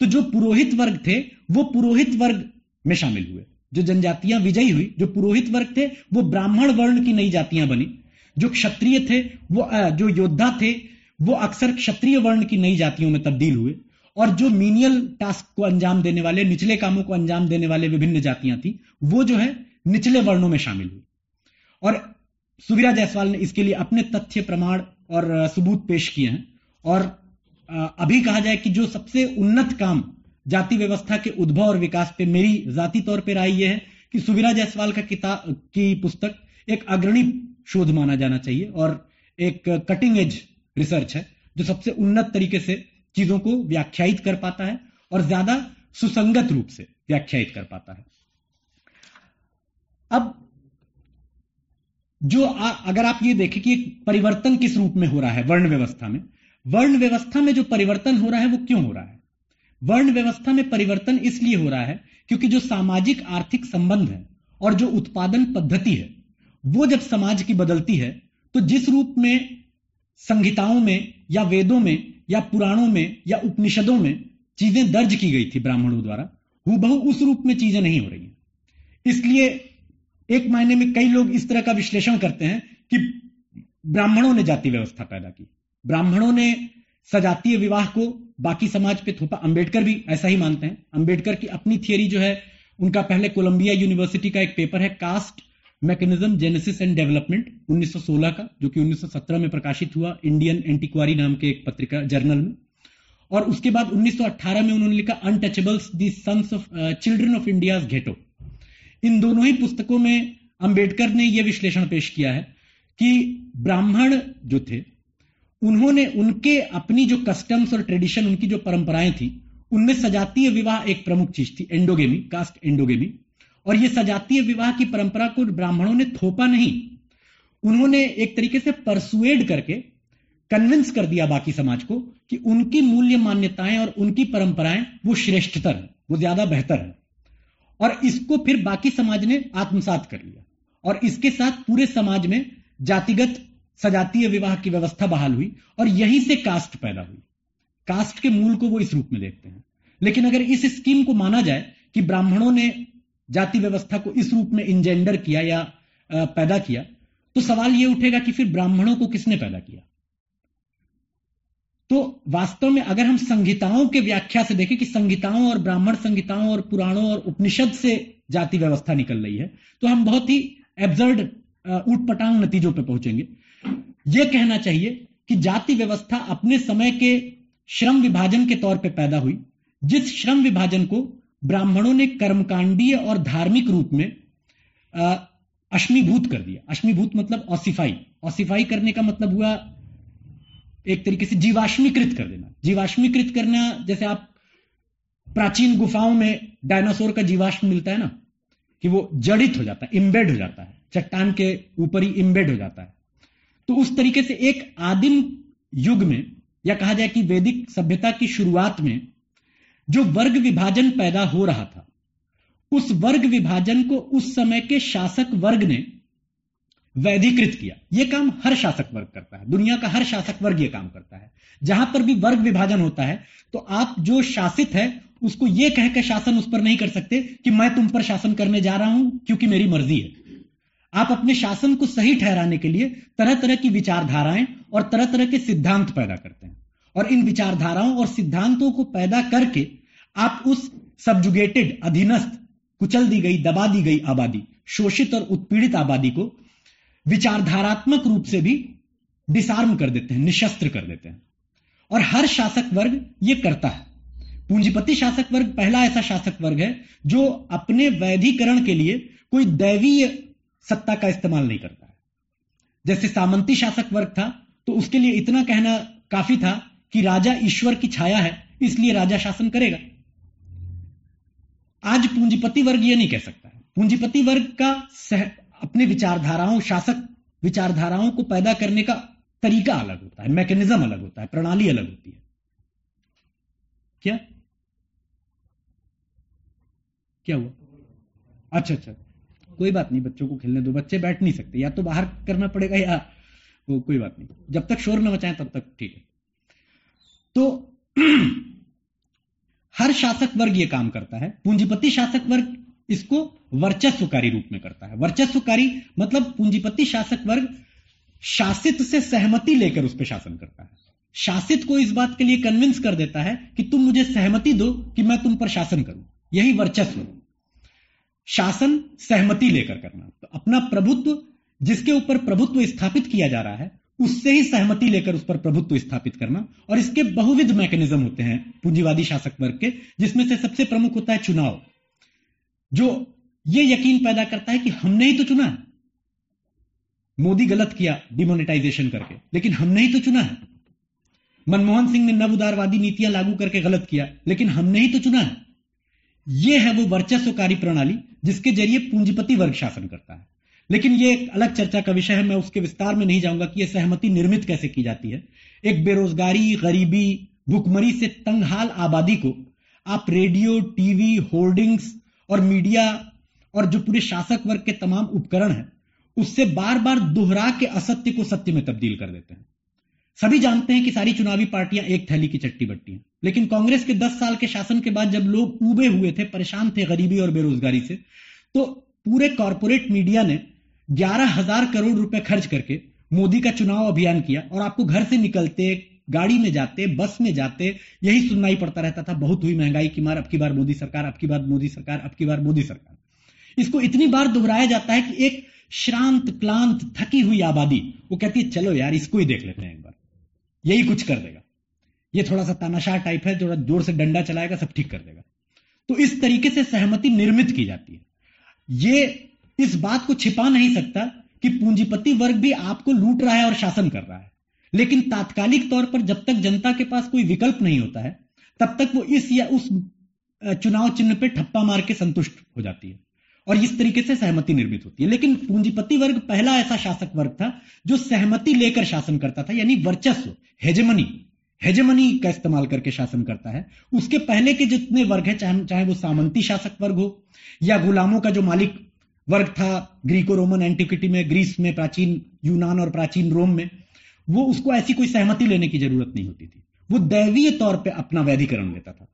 तो जो पुरोहित वर्ग थे, वो पुरोहित वर्ग में शामिल हुए। जो जनजातियाँ विजयी हुई, जो पुरोहित वर्ग थे, वो ब्राह्मण वर्ण की नई जातियाँ बनी। जो क्षत्रिय थे, वो जो योद्धा थे, वो अक्सर क्षत्रिय वर्ण की नई जातियों में तब्दील हुए। और जो मीनियल टास्क को अंजाम देने वाले, निचले कामों को अंजाम देने वाले विभिन्न जातियाँ थी, वो जो है निचले वर्णों में शामिल हुई। और सुविरा जायसवाल ने इसके लिए अपने तथ्य, प्रमाण और सबूत पेश किए हैं। और अभी कहा जाए कि जो सबसे उन्नत काम जाति व्यवस्था के उद्भव और विकास पे मेरी जाति तौर पर राय यह है कि सुविरा जायसवाल का किताब की पुस्तक एक अग्रणी शोध माना जाना चाहिए और एक कटिंग एज रिसर्च है, जो सबसे उन्नत तरीके से चीज़ों को व्याख्यायित कर पाता है और ज़्यादा सुसंगत रूप से व्याख्यायित कर पाता है। अब जो आ, अगर आप ये देखें कि परिवर्तन किस रूप में हो रहा है वर्ण व्यवस्था में वर्ण व्यवस्था में जो परिवर्तन हो रहा है वो क्यों हो रहा है? वर्ण व्यवस्था में परिवर्तन इसलिए हो रहा है क्योंकि जो सामाजिक आर्थिक संबंध है और जो उत्पादन पद्धति है वो जब समाज की बदलती है तो जिस रूप में संहिताओं में या वेदों में या पुराणों में या उपनिषदों में चीज़ें दर्ज की गई थी ब्राह्मणों द्वारा वो बहु उस रूप में चीज़ें नहीं हो रही इसलिए एक मायने में कई लोग इस तरह का विश्लेषण करते हैं कि ब्राह्मणों ने जाति व्यवस्था पैदा की। ब्राह्मणों ने सजातीय विवाह को बाकी समाज पे थोपा, अंबेडकर भी ऐसा ही मानते हैं। अंबेडकर की अपनी थियरी जो है, उनका पहले कोलंबिया यूनिवर्सिटी का एक पेपर है caste mechanism genesis and development 1916 का, जो कि 1917 में प्रकाशित हुआ इंडियन एंटिक्वारी नाम के एक पत्रिका जर्नल में। और उसके बाद 1918 में उन्होंने लिखा untouchables the sons of children of India ghetto इन दोनों ही पुस्तकों में अंबेडकर ने यह विश्लेषण पेश किया है कि ब्राह्मण जो थे, उन्होंने उनके अपनी जो कस्टम्स और ट्रेडिशन उनकी जो परंपराएँ थी, उनमें सजातीय विवाह एक प्रमुख चीज़ थी एंडोगेमी कास्ट एंडोगेमी और यह सजातीय विवाह की परंपरा को ब्राह्मणों ने थोपा नहीं। उन्होंने एक तरीके से परसुएड करके कन्विंस कर दिया बाकी समाज को कि उनकी मूल्य मान्यताएँ और उनकी परंपराएँ वो श्रेष्ठतर है, वो ज़्यादा बेहतर है। और इसको फिर बाकी समाज ने आत्मसात कर लिया। और इसके साथ पूरे समाज में जातिगत सजातीय विवाह की व्यवस्था बहाल हुई और यहीं से कास्ट पैदा हुई। कास्ट के मूल को वो इस रूप में देखते हैं। लेकिन अगर इस स्कीम को माना जाए कि ब्राह्मणों ने जाति व्यवस्था को इस रूप में इंजेंडर किया या पैदा किया तो सवाल यह उठेगा कि फिर ब्राह्मणों को किसने पैदा किया? तो वास्तव में अगर हम संहिताओं के व्याख्या से देखें कि संहिताओं और ब्राह्मण संहिताओं और पुराणों और उपनिषद से जाति व्यवस्था निकल रही है तो हम बहुत ही एब्जर्ड ऊटपटांग नतीजों पर पहुँचेंगे। यह कहना चाहिए कि जाति व्यवस्था अपने समय के श्रम विभाजन के तौर पर पैदा हुई। जिस श्रम विभाजन को ब्राह्मणों ने कर्मकांडीय और धार्मिक रूप में अश्मीभूत कर दिया। अश्मीभूत मतलब ऑसिफाई ऑसिफाई करने का मतलब हुआ एक तरीके से जीवाश्मीकृत कर देना। जीवाश्मीकृत करना, जैसे आप प्राचीन गुफाओं में डायनासोर का जीवाश्म मिलता है ना, कि वो जड़ित हो जाता है इम्बेड हो जाता है, चट्टान के ऊपर ही इम्बेड हो जाता है। तो उस तरीके से एक आदिम युग में, या कहा जाए कि वैदिक सभ्यता की शुरुआत में जो वर्ग विभाजन पैदा हो रहा था, उस वर्ग विभाजन को उस समय के शासक वर्ग ने वैधिकृत किया। यह काम हर शासक वर्ग करता है। दुनिया का हर शासक वर्ग यह काम करता है। जहाँ पर भी वर्ग विभाजन होता है तो आप जो शासित है, उसको यह कह के शासन उस पर नहीं कर सकते कि मैं तुम पर शासन करने जा रहा हूँ, क्योंकि मेरी मर्ज़ी है। आप अपने शासन को सही ठहराने के लिए तरह तरह की विचारधाराएँ और तरह तरह के सिद्धांत पैदा करते हैं। और इन विचारधाराओं और सिद्धांतों को पैदा करके आप उस सबजुगेटेड अधीनस्थ, कुचल दी गई, दबा दी गई आबादी, शोषित और उत्पीड़ित आबादी को विचारधारात्मक रूप से भी डिसार्म कर देते हैं, निशस्त्र कर देते हैं। और हर शासक वर्ग यह करता है। पूंजीपति शासक वर्ग, पहला ऐसा शासक वर्ग है जो अपने वैधिकरण के लिए कोई दैवीय सत्ता का इस्तेमाल नहीं करता है। जैसे सामंती शासक वर्ग था तो उसके लिए इतना कहना काफ़ी था कि राजा ईश्वर की छाया है, इसलिए राजा शासन करेगा। आज पूंजीपति वर्ग यह नहीं कह सकता। है पूंजीपति वर्ग का सह, अपने विचारधाराओं शासक विचारधाराओं को पैदा करने का तरीका अलग होता है मैकेनिज्म अलग होता है प्रणाली अलग होती है। क्या? क्या हुआ? अच्छा अच्छा। कोई बात नहीं बच्चों को खेलने दो बच्चे बैठ नहीं सकते या तो बाहर करना पड़ेगा या वो कोई बात नहीं। जब तक शोर न मचाएँ तब तक ठीक है। तो *clears throat* हर शासक वर्ग यह काम करता है। पूंजीपति शासक वर्ग इसको वर्चस्वकारी रूप में करता है। वर्चस्वकारी मतलब पूंजीपति शासक वर्ग शासित से सहमति लेकर उस पर शासन करता है। शासित को इस बात के लिए कन्विंस कर देता है कि तुम मुझे सहमति दो कि मैं तुम पर शासन करूँ। यही वर्चस्व। शासन सहमति लेकर करना। तो अपना प्रभुत्व जिसके ऊपर प्रभुत्व स्थापित किया जा रहा है उससे ही सहमति लेकर उस पर प्रभुत्व स्थापित करना। और इसके बहुविध मैकेनिज्म होते हैं, पूंजीवादी शासक वर्ग के, जिसमें से सबसे प्रमुख होता है चुनाव। जो ये यकीन पैदा करता है कि हमने ही तो चुना है। मोदी गलत किया डिमोनेटाइजेशन करके, लेकिन हमने ही तो चुना है। मनमोहन सिंह ने नव उदारवादी नीतियाँ लागू करके गलत किया, लेकिन हमने ही तो चुना है। यह है वो वर्चस्वकारी प्रणाली जिसके ज़रिए पूंजीपति वर्ग शासन करता है। लेकिन ये एक अलग चर्चा का विषय है, मैं उसके विस्तार में नहीं जाऊँगा कि यह सहमति निर्मित कैसे की जाती है। एक बेरोजगारी, गरीबी, भुखमरी से तंगहाल आबादी को आप रेडियो, टीवी, होर्डिंग्स और मीडिया और जो पूरे शासक वर्ग के तमाम उपकरण हैं, उससे बार बार दोहरा के असत्य को सत्य में तब्दील कर देते हैं। सभी जानते हैं कि सारी चुनावी पार्टियाँ एक थैली की चट्टी बट्टी हैं। लेकिन कांग्रेस के 10 साल के शासन के बाद जब लोग उबे हुए थे, परेशान थे गरीबी और बेरोजगारी से तो पूरे कॉरपोरेट मीडिया ने ग्यारह हज़ार करोड़ रुपए खर्च करके मोदी का चुनाव अभियान किया और आपको घर से निकलते, गाड़ी में जाते, बस में जाते, यही सुननाई पड़ता रहता था, बहुत हुई महँगाई की मार, अब की बार मोदी सरकार, अब की बार मोदी सरकार, अब की बार मोदी सरकार। इसको इतनी बार दोहराया जाता है कि एक श्रांत क्लांत, थकी हुई आबादी, वो कहती है, चलो यार, इसको ही देख लेते हैं एक बार। यही कुछ कर देगा। ये थोड़ा सा तानाशाह टाइप है, थोड़ा ज़ोर से डंडा चलाएगा, सब ठीक कर देगा। तो इस तरीके से सहमति निर्मित की जाती है। ये इस बात को छिपा नहीं सकता कि पूंजीपति वर्ग भी आपको लूट रहा है और शासन कर रहा है। लेकिन तात्कालिक तौर पर जब तक जनता के पास कोई विकल्प नहीं होता है, तब तक वो इस या उस चुनाव चिन्ह पे ठप्पा मार के संतुष्ट हो जाती है और इस तरीके से सहमति निर्मित होती है। लेकिन पूंजीपति वर्ग पहला ऐसा शासक वर्ग था जो सहमति लेकर शासन करता था, यानी वर्चस्व, हेजमनी हेजमनी का इस्तेमाल करके शासन करता है। उसके पहले के जितने वर्ग हैं, चाहे चाहे वो सामंती शासक वर्ग हो या गुलामों का जो मालिक वर्ग था ग्रीको रोमन एंटिक्विटी में, ग्रीस में, प्राचीन यूनान और प्राचीन रोम में। वो उसको ऐसी कोई सहमति लेने की ज़रूरत नहीं होती थी। वो दैवीय तौर पे अपना वैधिकरण लेता था।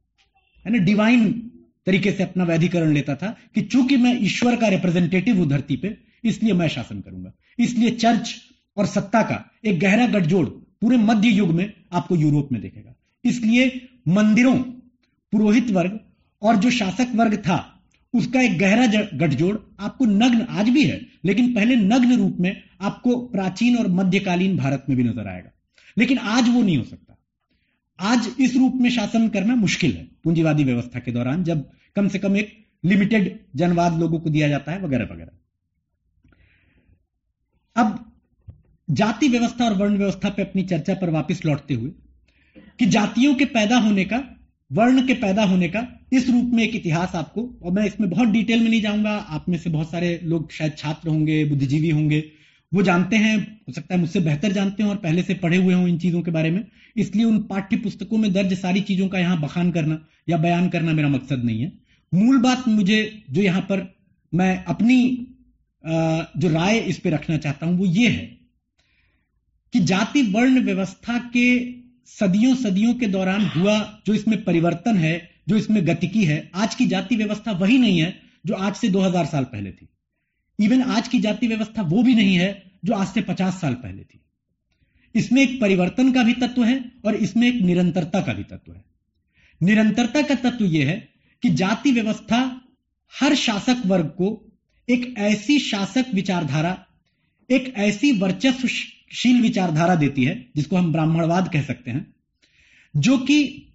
है ना? डिवाइन तरीके से अपना वैधिकरण लेता था कि चूँकि मैं ईश्वर का रिप्रेजेंटेटिव हूँ धरती पे, इसलिए मैं शासन करूँगा। इसलिए चर्च और सत्ता का एक गहरा गठजोड़ पूरे मध्य युग में आपको यूरोप में देखेगा। इसलिए मंदिरों, पुरोहित वर्ग और जो शासक वर्ग था उसका एक गहरा गठजोड़, आपको नग्न, आज भी है, लेकिन पहले नग्न रूप में आपको प्राचीन और मध्यकालीन भारत में भी नज़र आएगा। लेकिन आज वो नहीं हो सकता। आज इस रूप में शासन करना मुश्किल है, पूंजीवादी व्यवस्था के दौरान, जब कम से कम एक लिमिटेड जनवाद लोगों को दिया जाता है, वगैरह वगैरह। अब जाति व्यवस्था और वर्ण व्यवस्था पे अपनी चर्चा पर वापस लौटते हुए, कि जातियों के पैदा होने का वर्ण के पैदा होने का इस रूप में एक इतिहास आपको, और मैं इसमें बहुत डिटेल में नहीं जाऊँगा। आप में से बहुत सारे लोग शायद छात्र होंगे, बुद्धिजीवी होंगे, वो जानते हैं, हो सकता है मुझसे बेहतर जानते हैं और पहले से पढ़े हुए हों इन चीज़ों के बारे में। इसलिए उन पाठ्य पुस्तकों में दर्ज सारी चीज़ों का यहाँ बखान करना या बयान करना मेरा मकसद नहीं है। मूल बात मुझे जो यहाँ पर मैं अपनी जो राय इस पर रखना चाहता हूँ वो ये है कि जाति वर्ण व्यवस्था के सदियों सदियों के दौरान हुआ जो इसमें परिवर्तन है, जो इसमें गतिकी है, आज की जाति व्यवस्था वही नहीं है जो आज से 2000 साल पहले थी। इवन आज की जाति व्यवस्था वो भी नहीं है जो आज से 50 साल पहले थी। इसमें एक परिवर्तन का भी तत्व है और इसमें एक निरंतरता का भी तत्व है। निरंतरता का तत्व यह है कि जाति व्यवस्था हर शासक वर्ग को एक ऐसी शासक विचारधारा, एक ऐसी वर्चस्वशील विचारधारा देती है, जिसको हम ब्राह्मणवाद कह सकते हैं, जो कि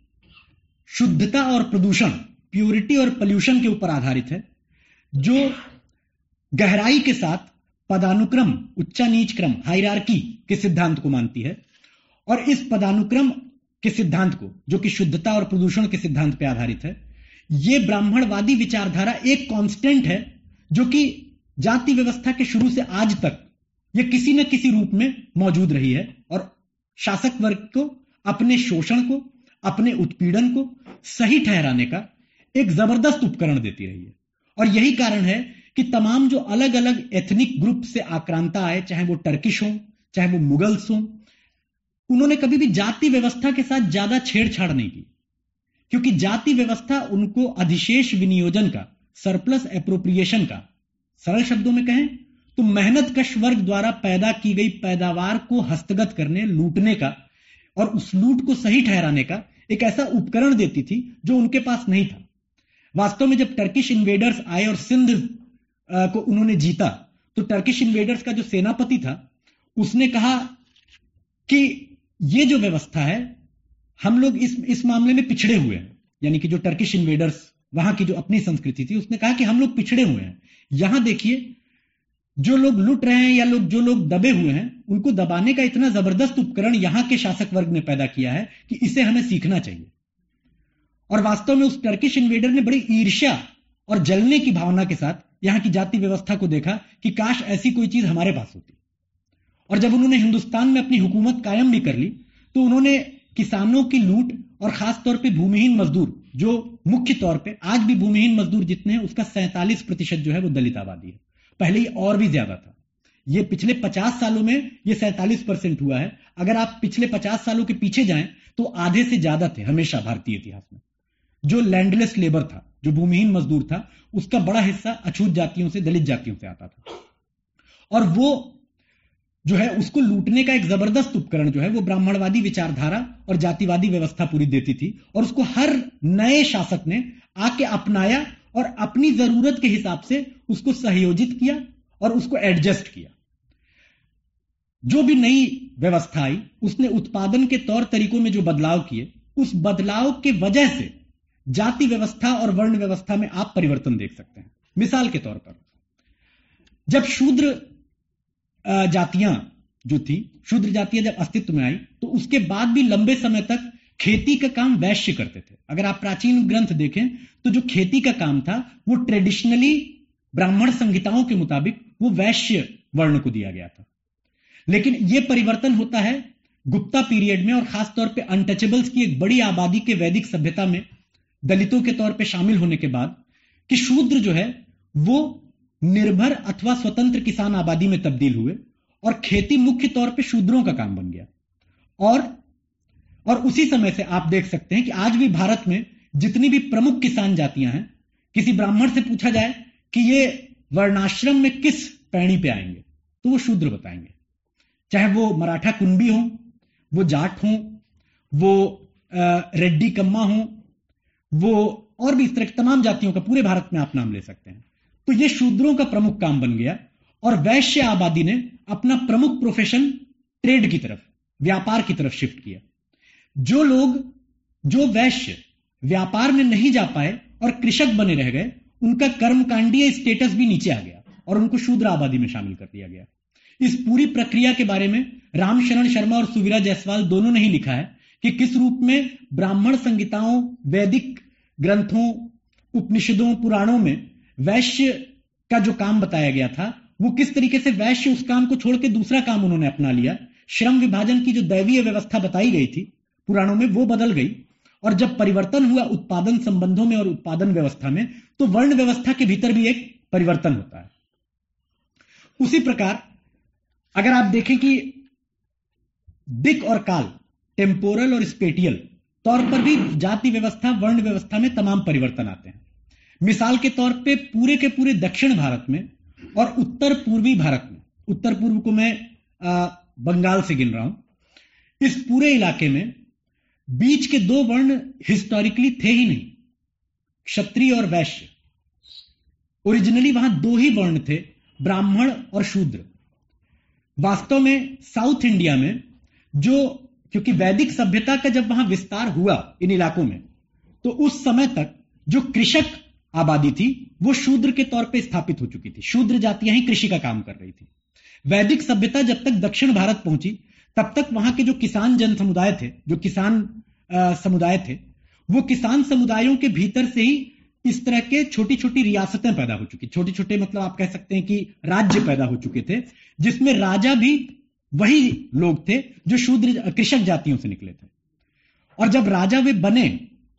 शुद्धता और प्रदूषण प्योरिटी और पॉल्यूशन के ऊपर आधारित है, जो गहराई के साथ पदानुक्रम उच्चा नीच क्रम हायरार्की के सिद्धांत को मानती है, और इस पदानुक्रम के सिद्धांत को, जो कि शुद्धता और प्रदूषण के सिद्धांत पर आधारित है यह ब्राह्मणवादी विचारधारा एक कांस्टेंट है, जो कि जाति व्यवस्था के शुरू से आज तक यह किसी न किसी रूप में मौजूद रही है और शासक वर्ग को, अपने शोषण को, अपने उत्पीड़न को सही ठहराने का एक ज़बरदस्त उपकरण देती रही है। और यही कारण है कि तमाम जो अलग अलग एथनिक ग्रुप से आक्रांता आए, चाहे वो टर्किश हो, चाहे वो मुगल्स हो, उन्होंने कभी भी जाति व्यवस्था के साथ ज़्यादा छेड़छाड़ नहीं की। क्योंकि जाति व्यवस्था उनको अधिशेष विनियोजन का सरप्लस अप्रोप्रिएशन का, सरल शब्दों में कहें तो मेहनत कश वर्ग द्वारा पैदा की गई पैदावार को हस्तगत करने, लूटने का और उस लूट को सही ठहराने का एक ऐसा उपकरण देती थी जो उनके पास नहीं था। वास्तव में जब टर्किश इन्वेडर्स आए और सिंध को उन्होंने जीता तो टर्किश इन्वेडर्स का जो सेनापति था, उसने कहा कि ये जो व्यवस्था है, हम लोग इस इस मामले में पिछड़े हुए हैं। यानी कि जो टर्किश इन्वेडर्स वहाँ की जो अपनी संस्कृति थी, उसने कहा कि हम लोग पिछड़े हुए हैं। यहाँ देखिए जो लोग लुट रहे हैं या लोग जो लोग दबे हुए हैं, उनको दबाने का इतना ज़बरदस्त उपकरण यहाँ के शासक वर्ग ने पैदा किया है कि इसे हमें सीखना चाहिए। और वास्तव में उस टर्किश इन्वेडर ने बड़ी ईर्ष्या और जलने की भावना के साथ यहाँ की जाति व्यवस्था को देखा कि काश ऐसी कोई चीज़ हमारे पास होती। और जब उन्होंने हिंदुस्तान में अपनी हुकूमत कायम भी कर ली तो उन्होंने किसानों की लूट और खास तौर पे भूमिहीन मजदूर, जो मुख्य तौर पे आज भी भूमिहीन मजदूर जितने हैं, उसका सैंतालीस प्रतिशत जो है वो दलित आबादी है। पहले और भी ज़्यादा था। ये पिछले पचास सालों में ये सैंतालीस परसेंट हुआ है। अगर आप पिछले पचास सालों के पीछे जाएँ तो आधे से ज़्यादा थे हमेशा भारतीय इतिहास में। जो लैंडलेस लेबर था, जो भूमिहीन मजदूर था, उसका बड़ा हिस्सा अछूत जातियों से, दलित जातियों से आता था। और वो जो है, उसको लूटने का एक ज़बरदस्त उपकरण जो है, वो ब्राह्मणवादी विचारधारा और जातिवादी व्यवस्था पूरी देती थी। और उसको हर नए शासक ने आके अपनाया और अपनी ज़रूरत के हिसाब से उसको सहयोजित किया और उसको एडजस्ट किया। जो भी नई व्यवस्था आई, उसने उत्पादन के तौर तरीकों में जो बदलाव किए, उस बदलाव के वजह से जाति व्यवस्था और वर्ण व्यवस्था में आप परिवर्तन देख सकते हैं। मिसाल के तौर पर, जब शूद्र जातियाँ जो थी, शूद्र जातियाँ जब अस्तित्व में आई तो उसके बाद भी लंबे समय तक खेती का काम वैश्य करते थे। अगर आप प्राचीन ग्रंथ देखें तो जो खेती का काम था, वो ट्रेडिशनली ब्राह्मण संहिताओं के मुताबिक वो वैश्य वर्ण को दिया गया था। लेकिन यह परिवर्तन होता है गुप्ता पीरियड में और खासतौर पे अनटचेबल्स की एक बड़ी आबादी के वैदिक सभ्यता में दलितों के तौर पे शामिल होने के बाद कि शूद्र जो है, वो निर्भर अथवा स्वतंत्र किसान आबादी में तब्दील हुए और खेती मुख्य तौर पे शूद्रों का काम बन गया। और और उसी समय से आप देख सकते हैं कि आज भी भारत में जितनी भी प्रमुख किसान जातियाँ हैं, किसी ब्राह्मण से पूछा जाए कि ये वर्णाश्रम में किस पैणी पे आएँगे तो वो शूद्र बताएँगे। चाहे वो मराठा कुंबी हो, वो जाट हो, वो रेड्डी कम्मा हो, वो और भी इस तरह की तमाम जातियों का पूरे भारत में आप नाम ले सकते हैं। तो ये शूद्रों का प्रमुख काम बन गया और वैश्य आबादी ने अपना प्रमुख प्रोफेशन ट्रेड की तरफ़, व्यापार की तरफ़ शिफ्ट किया। जो लोग, जो वैश्य व्यापार में नहीं जा पाए और कृषक बने रह गए, उनका कर्मकांडीय स्टेटस भी नीचे आ गया और उनको शूद्र आबादी में शामिल कर दिया गया। इस पूरी प्रक्रिया के बारे में रामशरण शर्मा और सुवीरा जायसवाल दोनों ने ही लिखा है कि किस रूप में ब्राह्मण संगीताओं वैदिक ग्रंथों, उपनिषदों, पुराणों में वैश्य का जो काम बताया गया था, वो किस तरीके से वैश्य उस काम को छोड़ के दूसरा काम उन्होंने अपना लिया, श्रम विभाजन की जो दैवीय व्यवस्था बताई गई थी, पुराणों में वो बदल गई और जब परिवर्तन हुआ उत्पादन संबंधों में और उत्पादन व्यवस्था में तो वर्ण व्यवस्था के भीतर भी एक परिवर्तन होता है। उसी प्रकार अगर आप देखें कि दिक और काल टेम्पोरल और स्पेटियल तौर पर भी जाति व्यवस्था वर्ण व्यवस्था में तमाम परिवर्तन आते हैं। मिसाल के तौर पे पूरे के पूरे दक्षिण भारत में और उत्तर पूर्वी भारत में उत्तर पूर्व को मैं आ, बंगाल से गिन रहा हूँ इस पूरे इलाके में बीच के दो वर्ण हिस्टोरिकली थे ही नहीं, क्षत्रिय और वैश्य। ओरिजिनली वहाँ दो ही वर्ण थे, ब्राह्मण और शूद्र। वास्तव में साउथ इंडिया में जो, क्योंकि वैदिक सभ्यता का जब वहाँ विस्तार हुआ इन इलाकों में तो उस समय तक जो कृषक आबादी थी, वो शूद्र के तौर पे स्थापित हो चुकी थी। शूद्र जातियाँ ही कृषि का काम कर रही थी। वैदिक सभ्यता जब तक दक्षिण भारत पहुँची तब तक वहाँ के जो किसान जन समुदाय थे, जो किसान समुदाय थे, वो किसान समुदायों के भीतर से ही इस तरह के छोटी छोटी रियासतें पैदा हो चुकी छोटे छोटे मतलब आप कह सकते हैं कि राज्य पैदा हो चुके थे, जिसमें राजा भी वही लोग थे जो शूद्र, कृषक जातियों से निकले थे। और जब राजा वे बने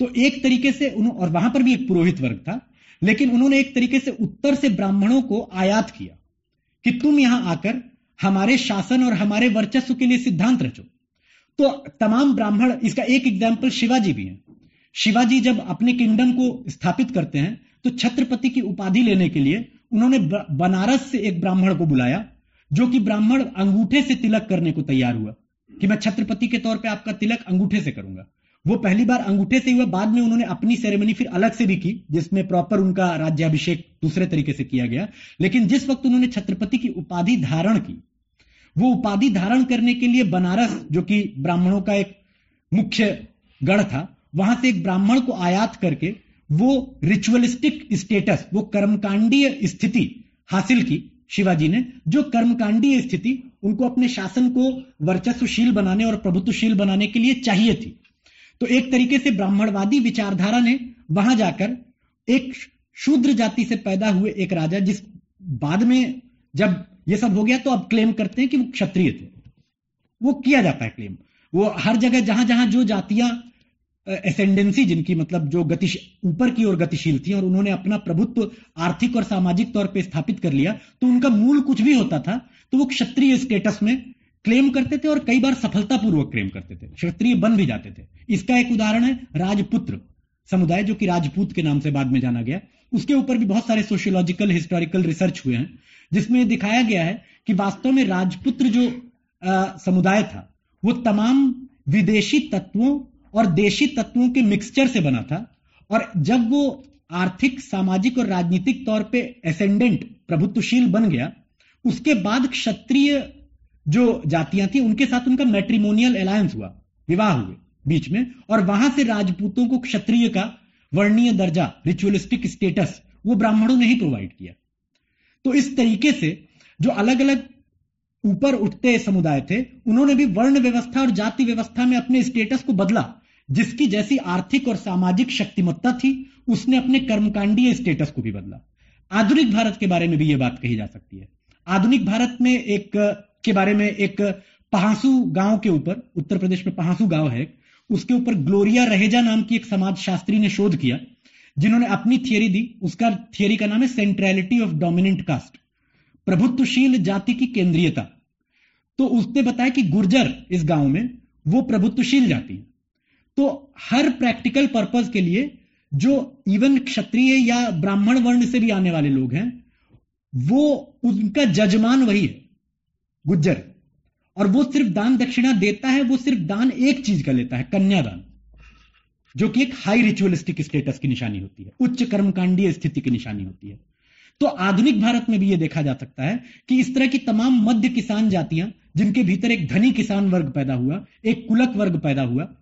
तो एक तरीके से और वहाँ पर भी एक पुरोहित वर्ग था, लेकिन उन्होंने एक तरीके से उत्तर से ब्राह्मणों को आयात किया कि तुम यहाँ आकर हमारे शासन और हमारे वर्चस्व के लिए सिद्धांत रचो। तो तमाम ब्राह्मण, इसका एक एग्ज़ाम्पल शिवाजी भी है। शिवाजी जब अपने किंगडम को स्थापित करते हैं तो छत्रपति की उपाधि लेने के लिए उन्होंने बनारस से एक ब्राह्मण को बुलाया, जो कि ब्राह्मण अंगूठे से तिलक करने को तैयार हुआ, कि मैं छत्रपति के तौर पे आपका तिलक अंगूठे से करूँगा। वो पहली बार अंगूठे से हुआ, बाद में उन्होंने अपनी सेरेमनी फिर अलग से भी की, जिसमें प्रॉपर उनका राज्याभिषेक दूसरे तरीके से किया गया। लेकिन जिस वक्त उन्होंने छत्रपति की उपाधि धारण की वो उपाधि धारण करने के लिए बनारस, जो कि ब्राह्मणों का एक मुख्य गढ़ था, वहाँ से एक ब्राह्मण को आयात करके वो रिचुअलिस्टिक स्टेटस वो कर्मकांडीय स्थिति हासिल की शिवाजी ने, जो कर्मकांडीय स्थिति उनको अपने शासन को वर्चस्वशील बनाने और प्रभुत्वशील बनाने के लिए चाहिए थी। तो एक तरीके से ब्राह्मणवादी विचारधारा ने वहाँ जाकर एक शूद्र जाति से पैदा हुए एक राजा, जिस बाद में जब ये सब हो गया तो अब क्लेम करते हैं कि वो क्षत्रिय थे। वो किया जाता है क्लेम वो हर जगह, जहाँ जहाँ जो जातियाँ एसेंडेंसी जिनकी मतलब जो गति ऊपर की ओर गतिशील थी और उन्होंने अपना प्रभुत्व आर्थिक और सामाजिक तौर पे स्थापित कर लिया तो उनका मूल कुछ भी होता था तो वो क्षत्रिय स्टेटस में क्लेम करते थे और कई बार सफलतापूर्वक क्लेम करते थे। क्षत्रिय बन भी जाते थे। इसका एक उदाहरण है राजपुत्र समुदाय, जो कि राजपूत के नाम से बाद में जाना गया। उसके ऊपर भी बहुत सारे सोशियोलॉजिकल हिस्टोरिकल रिसर्च हुए हैं। जिसमें दिखाया गया है कि वास्तव में राजपुत्र जो समुदाय था, वो तमाम विदेशी तत्वों और देशी तत्वों के मिक्सचर से बना था और जब वो आर्थिक, सामाजिक और राजनीतिक तौर पे एसेंडेंट प्रभुत्वशील बन गया, उसके बाद क्षत्रिय जो जातियाँ थी, उनके साथ उनका मैट्रिमोनियल अलायंस हुआ, विवाह हुए बीच में और वहाँ से राजपूतों को क्षत्रिय का वर्णीय दर्जा रिचुअलिस्टिक स्टेटस वो ब्राह्मणों ने ही प्रोवाइड किया। तो इस तरीके से जो अलग अलग ऊपर उठते समुदाय थे, उन्होंने भी वर्ण व्यवस्था और जाति व्यवस्था में अपने स्टेटस को बदला, जिसकी जैसी आर्थिक और सामाजिक शक्तिमत्ता थी, उसने अपने कर्मकांडीय स्टेटस को भी बदला। आधुनिक भारत के बारे में भी यह बात कही जा सकती है। आधुनिक भारत में एक, के बारे में एक पहासू गाँव के ऊपर, उत्तर प्रदेश में पहासू गाँव है, उसके ऊपर ग्लोरिया रहेजा नाम की एक समाज शास्त्री ने शोध किया जिन्होंने अपनी थियरी दी, उसका थियरी का नाम है सेंट्रैलिटी ऑफ़ डोमिनेंट कास्ट प्रभुत्वशील जाति की केंद्रीयता। तो उसने बताया कि गुर्जर इस गाँव में, वो प्रभुत्वशील जाति तो हर प्रैक्टिकल पर्पज के लिए, जो इवन क्षत्रिय या ब्राह्मण वर्ण से भी आने वाले लोग हैं, वो उनका जजमान वही है, गुज्जर। और वो सिर्फ़ दान दक्षिणा देता है, वो सिर्फ़ दान एक चीज़ का लेता है, कन्यादान। जो कि एक हाई रिचुअलिस्टिक स्टेटस की निशानी होती है। उच्च कर्मकांडीय स्थिति की निशानी होती है। तो आधुनिक भारत में भी यह देखा जा सकता है कि इस तरह की तमाम मध्य किसान जातियाँ, जिनके भीतर एक धनी किसान वर्ग पैदा हुआ, एक कुलक वर्ग पैदा हुआ,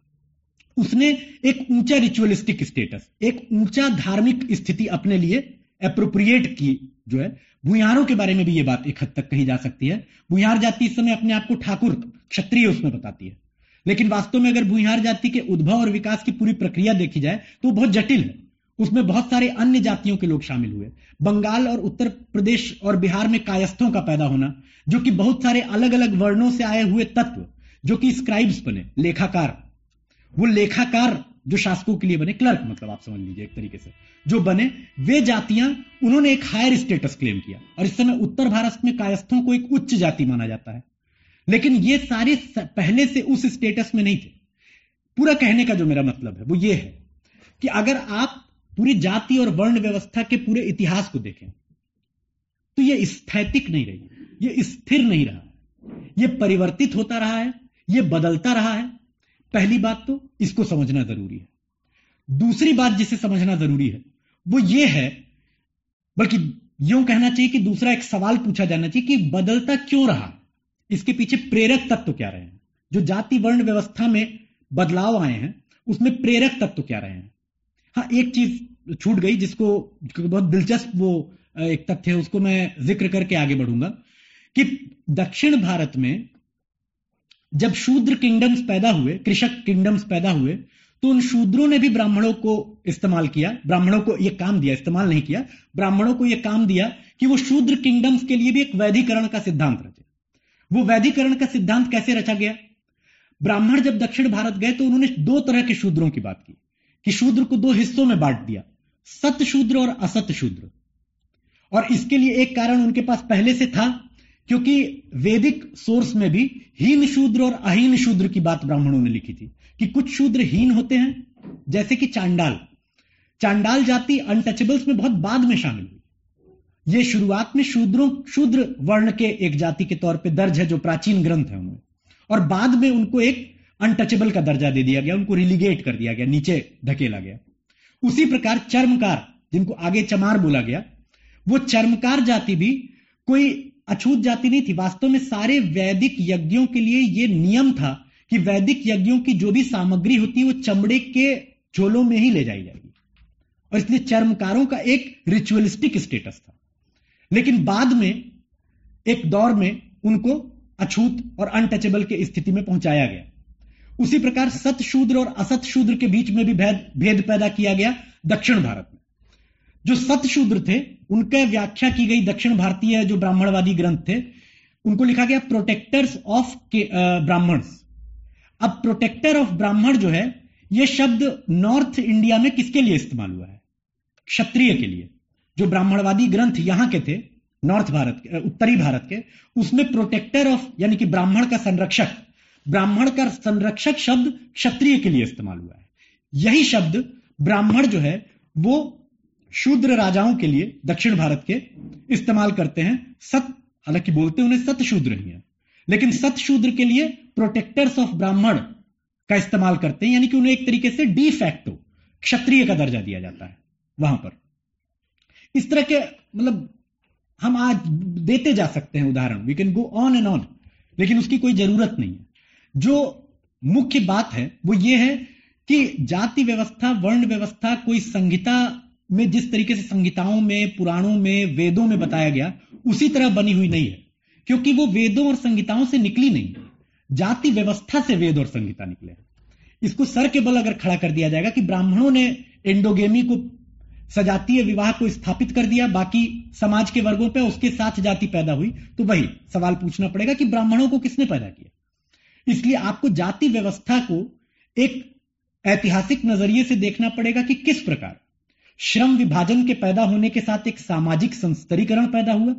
उसने एक ऊँचा रिचुअलिस्टिक स्टेटस एक ऊँचा धार्मिक स्थिति अपने लिए अप्रोप्रिएट की, जो है। भूयारों के बारे में भी यह बात एक हद तक कही जा सकती है। भूयार जाति इस समय अपने आप को ठाकुर, क्षत्रिय उसमें बताती है। लेकिन वास्तव में अगर भूहार जाति के उद्भव और विकास की पूरी प्रक्रिया देखी जाए तो बहुत जटिल है। उसमें बहुत सारे अन्य जातियों के लोग शामिल हुए। बंगाल और उत्तर प्रदेश और बिहार में कायस्थों का पैदा होना, जो कि बहुत सारे अलग अलग वर्णों से आए हुए तत्व, जो कि स्क्राइब्स बने, लेखाकार। वो लेखाकार जो शासकों के लिए बने क्लर्क मतलब आप समझ लीजिए एक तरीके से। जो बने, वे जातियाँ, उन्होंने एक हायर स्टेटस क्लेम किया। और इस समय उत्तर भारत में कायस्थों को एक उच्च जाति माना जाता है। लेकिन ये सारे पहले से उस स्टेटस में नहीं थे। पूरा कहने का जो मेरा मतलब है, वो ये है कि अगर आप पूरी जाति और वर्ण व्यवस्था के पूरे इतिहास को देखें तो ये स्थैतिक नहीं रही, ये स्थिर नहीं रहा। ये परिवर्तित होता रहा है, ये बदलता रहा है। पहली बात तो इसको समझना ज़रूरी है। दूसरी बात जिसे समझना ज़रूरी है, वो ये है, बल्कि यूँ कहना चाहिए कि दूसरा एक सवाल पूछा जाना चाहिए कि बदलता क्यों रहा? इसके पीछे प्रेरक तत्व क्या रहे हैं? जो जाति वर्ण व्यवस्था में बदलाव आए हैं, उसमें प्रेरक तत्व क्या रहे हैं? हाँ एक चीज़ छूट गई जिसको बहुत दिलचस्प वो एक तथ्य है, उसको मैं ज़िक्र करके आगे बढ़ूँगा कि दक्षिण भारत में जब शूद्र किंगडम्स पैदा हुए, कृषक किंगडम्स पैदा हुए तो उन शूद्रों ने भी ब्राह्मणों को इस्तेमाल किया, ब्राह्मणों को यह काम दिया, इस्तेमाल नहीं किया, ब्राह्मणों को यह काम दिया कि वो शूद्र किंगडम्स के लिए भी एक वैधिकरण का सिद्धांत रचे। वो वैधिकरण का सिद्धांत कैसे रचा गया? ब्राह्मण जब दक्षिण भारत गए तो उन्होंने दो तरह के शूद्रों की बात की, कि शूद्र को दो हिस्सों में बांट दिया सत शूद्र और असत शूद्र। और इसके लिए एक कारण उनके पास पहले से था, क्योंकि वैदिक सोर्स में भी हीन शूद्र और अहीन शूद्र की बात ब्राह्मणों ने लिखी थी, कि कुछ शूद्र हीन होते हैं, जैसे कि चांडाल। चांडाल जाति अनटचेबल्स में बहुत बाद में शामिल हुई। ये शुरुआत में शूद्रों, शूद्र वर्ण के एक जाति के तौर पे दर्ज है जो प्राचीन ग्रंथ है उनमें। और बाद में उनको एक अनटचेबल का दर्जा दे दिया गया, उनको रिलीगेट कर दिया गया, नीचे धकेला गया। उसी प्रकार चर्मकार, जिनको आगे चमार बोला गया, वो चर्मकार जाति भी कोई अछूत जाति नहीं थी। वास्तव में सारे वैदिक यज्ञों के लिए यह नियम था कि वैदिक यज्ञों की जो भी सामग्री होती है, वो चमड़े के झोलों में ही ले जाई जाएगी। और इसलिए चर्मकारों का एक रिचुअलिस्टिक स्टेटस था। लेकिन बाद में, एक दौर में उनको अछूत और अनटचेबल के स्थिति में पहुँचाया गया। उसी प्रकार सत शूद्र और असत शूद्र के बीच में भी भेद भेद पैदा किया गया दक्षिण भारत में। जो सत शूद्र थे, उनका व्याख्या की गई दक्षिण भारतीय जो ब्राह्मणवादी ग्रंथ थे, उनको लिखा गया प्रोटेक्टर्स ऑफ़ ब्राह्मण्स। अब प्रोटेक्टर ऑफ़ ब्राह्मण जो है यह शब्द नॉर्थ इंडिया में किसके लिए इस्तेमाल हुआ है? क्षत्रिय के लिए। जो ब्राह्मणवादी ग्रंथ यहाँ के थे, नॉर्थ भारत के उत्तरी भारत के, उसमें प्रोटेक्टर ऑफ़ यानी कि ब्राह्मण का संरक्षक, ब्राह्मण का संरक्षक शब्द क्षत्रिय के लिए इस्तेमाल हुआ है। यही शब्द ब्राह्मण जो है, वो शूद्र राजाओं के लिए दक्षिण भारत के इस्तेमाल करते हैं। सत, हालाँकि बोलते उन्हें सत शूद्र ही है, लेकिन सत शूद्र के लिए प्रोटेक्टर्स ऑफ़ ब्राह्मण का इस्तेमाल करते हैं, यानी कि उन्हें एक तरीके से डी फैक्टो क्षत्रिय का दर्जा दिया जाता है, वहाँ पर। इस तरह के मतलब हम आज देते जा सकते हैं उदाहरण। We can go on and on लेकिन उसकी कोई ज़रूरत नहीं है। जो मुख्य बात है, वो ये है कि जाति व्यवस्था, वर्ण व्यवस्था, कोई संहिता में, जिस तरीके से संहिताओं में, पुराणों में, वेदों में बताया गया, उसी तरह बनी हुई नहीं है। क्योंकि वो वेदों और संहिताओं से निकली नहीं। जाति व्यवस्था से वेद और संहिता निकले इसको सर के बल अगर खड़ा कर दिया जाएगा कि ब्राह्मणों ने एंडोगेमी को सजातीय विवाह को स्थापित कर दिया, बाकी समाज के वर्गों पे उसके साथ जाति पैदा हुई। तो वही सवाल पूछना पड़ेगा कि ब्राह्मणों को किसने पैदा किया? इसलिए आपको जाति व्यवस्था को एक ऐतिहासिक नज़रिए से देखना पड़ेगा कि किस प्रकार। श्रम विभाजन के पैदा होने के साथ एक सामाजिक संस्तरीकरण पैदा हुआ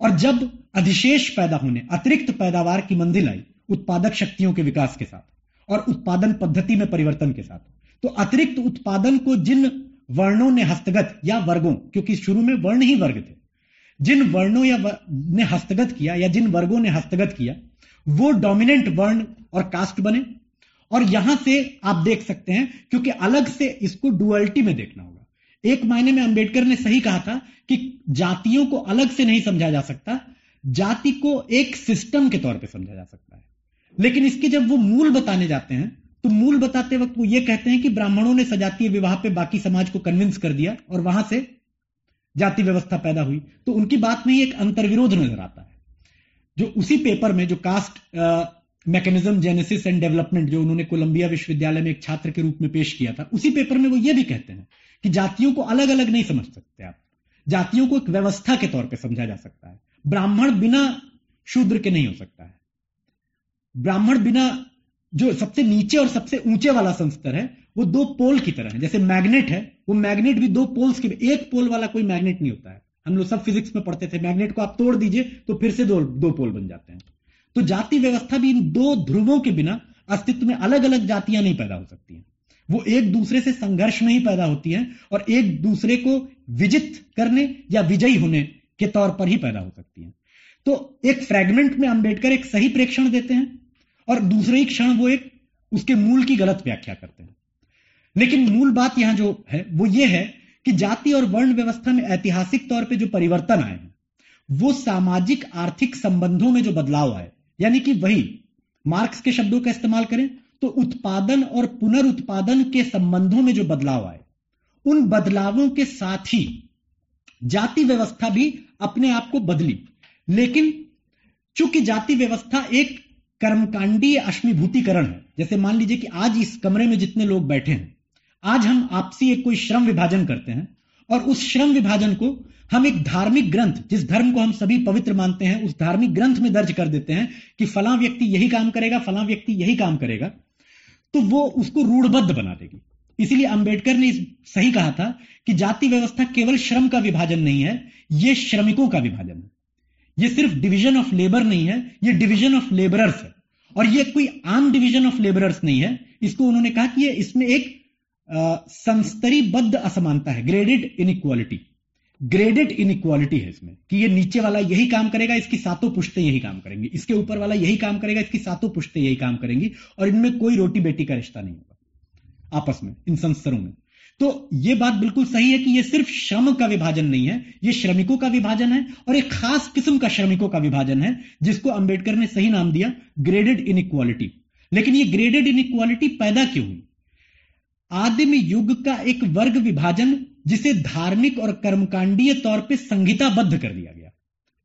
और जब अधिशेष पैदा होने, अतिरिक्त पैदावार की मंजिल आई उत्पादक शक्तियों के विकास के साथ और उत्पादन पद्धति में परिवर्तन के साथ तो अतिरिक्त उत्पादन को जिन वर्णों ने हस्तगत या वर्गों क्योंकि शुरू में वर्ण ही वर्ग थे। जिन वर्णों या वर, ने हस्तगत किया या जिन वर्गों ने हस्तगत किया वो डोमिनेंट वर्ण और कास्ट बने। और यहाँ से आप देख सकते हैं क्योंकि अलग से इसको डुअल्टी में देखना होगा। एक मायने में अंबेडकर ने सही कहा था कि जातियों को अलग से नहीं समझा जा सकता जाति को एक सिस्टम के तौर पे समझा जा सकता है। लेकिन इसके जब वो मूल बताने जाते हैं तो मूल बताते वक्त वो ये कहते हैं कि ब्राह्मणों ने सजातीय विवाह पे बाकी समाज को कन्विंस कर दिया और वहाँ से जाति व्यवस्था पैदा हुई। तो उनकी बात में ही एक अंतर्विरोध नज़र आता है। जो उसी पेपर में जो caste mechanism genesis and development जो उन्होंने कोलंबिया विश्वविद्यालय में एक छात्र के रूप में पेश किया था, उसी पेपर में वो ये भी कहते हैं कि जातियों को अलग अलग नहीं समझ सकते आप। जातियों को एक व्यवस्था के तौर पर समझा जा सकता है। ब्राह्मण बिना शूद्र के नहीं हो सकता है। ब्राह्मण बिना जो सबसे नीचे और सबसे ऊँचे वाला संस्तर है, वो दो पोल की तरह है। जैसे मैग्नेट है, वो मैग्नेट भी दो पोल्स के, एक पोल वाला कोई मैग्नेट नहीं होता है। हम लोग सब फिजिक्स में पढ़ते थे, मैग्नेट को आप तोड़ दीजिए तो फिर से दो दो पोल बन जाते हैं। तो जाति व्यवस्था भी इन दो ध्रुवों के बिना अस्तित्व में अलग अलग जातियाँ नहीं पैदा हो सकती हैं। वो एक दूसरे से संघर्ष में ही पैदा होती हैं और एक दूसरे को विजित करने या विजयी होने के तौर पर ही पैदा हो सकती हैं। तो एक फ्रेगमेंट में अंबेडकर एक सही प्रेक्षण देते हैं। और दूसरे ही क्षण वो एक उसके मूल की गलत व्याख्या करते हैं। लेकिन मूल बात यहाँ जो है, वो ये है कि जाति और वर्ण व्यवस्था में ऐतिहासिक तौर पे जो परिवर्तन आए हैं, वो सामाजिक आर्थिक संबंधों में जो बदलाव आए, यानी कि वही मार्क्स के शब्दों का इस्तेमाल करें तो उत्पादन और पुनरुत्पादन के संबंधों में जो बदलाव आए, उन बदलावों के साथ ही जाति व्यवस्था भी अपने आप को बदली। लेकिन चूँकि जाति व्यवस्था एक कर्मकांडीय अश्मीभूतिकरण। जैसे मान लीजिए कि आज इस कमरे में जितने लोग बैठे हैं, आज हम आपसी एक कोई श्रम विभाजन करते हैं और उस श्रम विभाजन को हम एक धार्मिक ग्रंथ, जिस धर्म को हम सभी पवित्र मानते हैं, उस धार्मिक ग्रंथ में दर्ज कर देते हैं कि फला व्यक्ति यही काम करेगा, फला व्यक्ति यही काम करेगा तो वो उसको रूढ़बद्ध बना देगी। इसीलिए अंबेडकर ने सही कहा था कि जाति व्यवस्था केवल श्रम का विभाजन नहीं है यह श्रमिकों का विभाजन है। ये सिर्फ़ डिवीज़न ऑफ़ लेबर नहीं है, ये डिवीज़न ऑफ़ लेबरर्स है। और ये कोई आम डिवीज़न ऑफ़ लेबरर्स नहीं है। इसको उन्होंने कहा कि ये इसमें एक संस्तरीबद्ध असमानता है ग्रेडेड इनइक्वालिटी ग्रेडेड इनइक्वालिटी है इसमें, कि ये नीचे वाला यही काम करेगा, इसकी सातों पुश्ते यही काम करेंगे। इसके ऊपर वाला यही काम करेगा, इसकी सातों पुश्ते यही काम करेंगी। और इनमें कोई रोटी बेटी का रिश्ता नहीं होगा, आपस में, इन संस्तरों में। तो यह बात बिल्कुल सही है कि यह सिर्फ़ श्रम का विभाजन नहीं है यह श्रमिकों का विभाजन है और एक खास किस्म का श्रमिकों का विभाजन है, जिसको अंबेडकर ने सही नाम दिया ग्रेडेड इनइक्वालिटी लेकिन यह ग्रेडेड इनइक्वालिटी पैदा क्यों हुई? आदिम युग का एक वर्ग विभाजन, जिसे धार्मिक और कर्मकांडीय तौर पर संहिताबद्ध कर दिया गया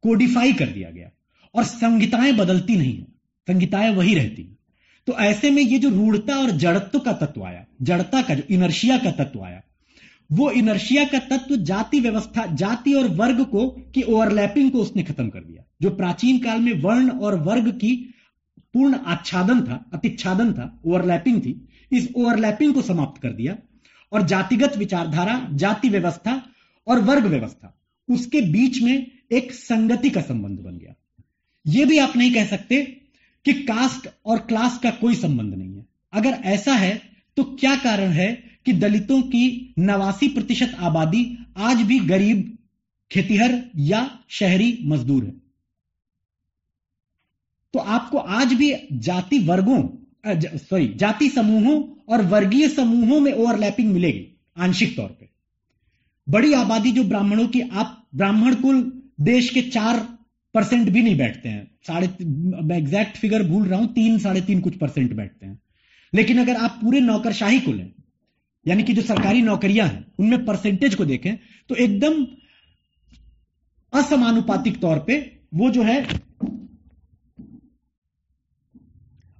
कोडिफाई कर दिया गया, और संहिताएँ बदलती नहीं है, संहिताएँ वही रहती हैं। तो ऐसे में ये जो रूढ़ता और जड़त्व का तत्व आया, जड़ता का जो इनर्शिया का तत्व आया, वो इनर्शिया का तत्व जाति व्यवस्था, जाति और वर्ग को, की ओवरलैपिंग को उसने खत्म कर दिया। जो प्राचीन काल में वर्ण और वर्ग की पूर्ण आच्छादन था, अतिच्छादन था, ओवरलैपिंग थी, इस ओवरलैपिंग को समाप्त कर दिया। और जातिगत विचारधारा, जाति व्यवस्था और वर्ग व्यवस्था, उसके बीच में एक संगति का संबंध बन गया। यह भी आप नहीं कह सकते कि कास्ट और क्लास का कोई संबंध नहीं है। अगर ऐसा है तो क्या कारण है कि दलितों की नवासी प्रतिशत आबादी आज भी गरीब, खेतीहर या शहरी मजदूर है? तो आपको आज भी जाति वर्गों सॉरी जाति समूहों और वर्गीय समूहों में ओवरलैपिंग मिलेगी, आंशिक तौर पे। बड़ी आबादी जो ब्राह्मणों की, आप ब्राह्मण कुल देश के चार परसेंट भी नहीं बैठते हैं। साढ़े मैं एग्जैक्ट फिगर भूल रहा हूँ, तीन, साढ़े तीन कुछ परसेंट बैठते हैं। लेकिन अगर आप पूरे नौकरशाही को लें, यानी कि जो सरकारी नौकरियाँ हैं, उनमें परसेंटेज को देखें तो एकदम असमानुपातिक तौर पे वो जो है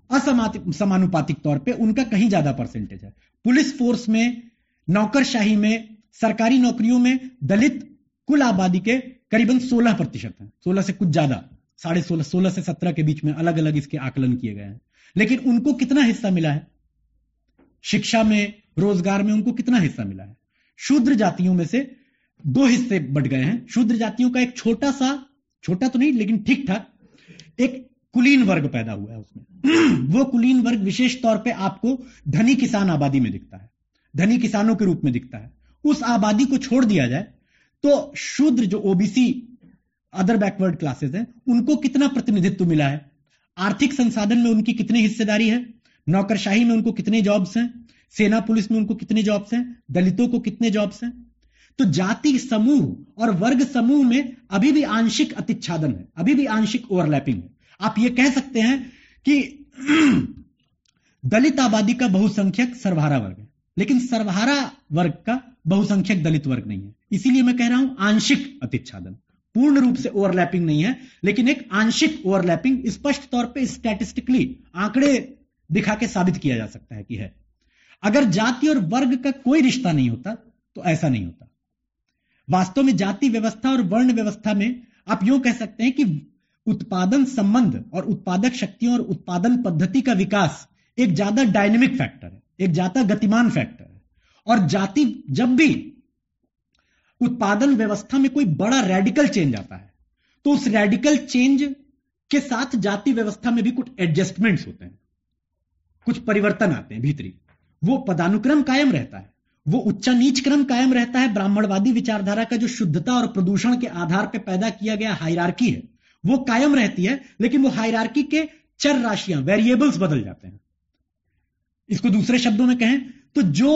असमानुपातिक तौर पे उनका कहीं ज़्यादा परसेंटेज है। पुलिस फोर्स में, नौकरशाही में, सरकारी नौकरियों में दलित कुल आबादी के करीबन 16 प्रतिशत है। 16 से कुछ ज़्यादा, साढ़े सोलह सोलह से सत्रह के बीच में अलग अलग इसके आकलन किए गए हैं। लेकिन उनको कितना हिस्सा मिला है? शिक्षा में, रोज़गार में उनको कितना हिस्सा मिला है? शूद्र जातियों में से दो हिस्से बढ़ गए हैं। शूद्र जातियों का एक छोटा सा, छोटा तो नहीं, लेकिन ठीक ठाक एक कुलीन वर्ग पैदा हुआ है उसमें। *clears throat* वो कुलीन वर्ग विशेष तौर पे आपको धनी किसान आबादी में दिखता है। धनी किसानों के रूप में दिखता है। उस आबादी को छोड़ दिया जाए तो शूद्र जो ओबीसी अदर बैकवर्ड क्लासेस हैं, उनको कितना प्रतिनिधित्व मिला है? आर्थिक संसाधन में उनकी कितनी हिस्सेदारी है? नौकरशाही में उनको कितने जॉब्स हैं? सेना पुलिस में उनको कितने जॉब्स हैं? दलितों को कितने जॉब्स हैं? तो जाति समूह और वर्ग समूह में अभी भी आंशिक अतिच्छादन है, अभी भी आंशिक ओवरलैपिंग है। आप ये कह सकते हैं कि *clears throat* दलित आबादी का बहुसंख्यक सर्वहारा वर्ग है, लेकिन सर्वहारा वर्ग का बहुसंख्यक दलित वर्ग नहीं है। इसीलिए मैं कह रहा हूँ आंशिक अतिच्छादन पूर्ण रूप से ओवरलैपिंग नहीं है, लेकिन एक आंशिक ओवरलैपिंग स्पष्ट तौर पे स्टैटिस्टिकली आंकड़े दिखा के साबित किया जा सकता है कि है। अगर जाति और वर्ग का कोई रिश्ता नहीं होता तो ऐसा नहीं होता। वास्तव में जाति व्यवस्था और वर्ण व्यवस्था में आप यूँ कह सकते हैं कि उत्पादन संबंध और उत्पादक शक्तियों और उत्पादन पद्धति का विकास एक ज़्यादा डायनेमिक फैक्टर है, एक ज़्यादा गतिमान फैक्टर है। और जाति जब भी उत्पादन व्यवस्था में कोई बड़ा रेडिकल चेंज आता है तो उस रेडिकल चेंज के साथ जाति व्यवस्था में भी कुछ एडजस्टमेंट्स होते हैं, कुछ परिवर्तन आते हैं भीतरी। वो पदानुक्रम कायम रहता है, वो उच्च नीच क्रम कायम रहता है। ब्राह्मणवादी विचारधारा का जो शुद्धता और प्रदूषण के आधार पर पैदा किया गया हायरार्की है, वो कायम रहती है, लेकिन वो हायरार्की के चर राशियाँ वेरिएबल्स बदल जाते हैं। इसको दूसरे शब्दों में कहें तो जो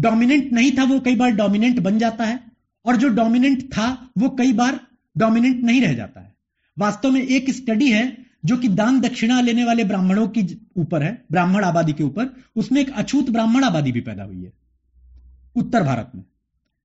डोमिनेंट नहीं था, वो कई बार डोमिनेंट बन जाता है। और जो डोमिनेंट था, वो कई बार डोमिनेंट नहीं रह जाता है। वास्तव में एक स्टडी है, जो कि दान दक्षिणा लेने वाले ब्राह्मणों की ऊपर है, ब्राह्मण आबादी के ऊपर। उसमें एक अछूत ब्राह्मण आबादी भी पैदा हुई है, उत्तर भारत में।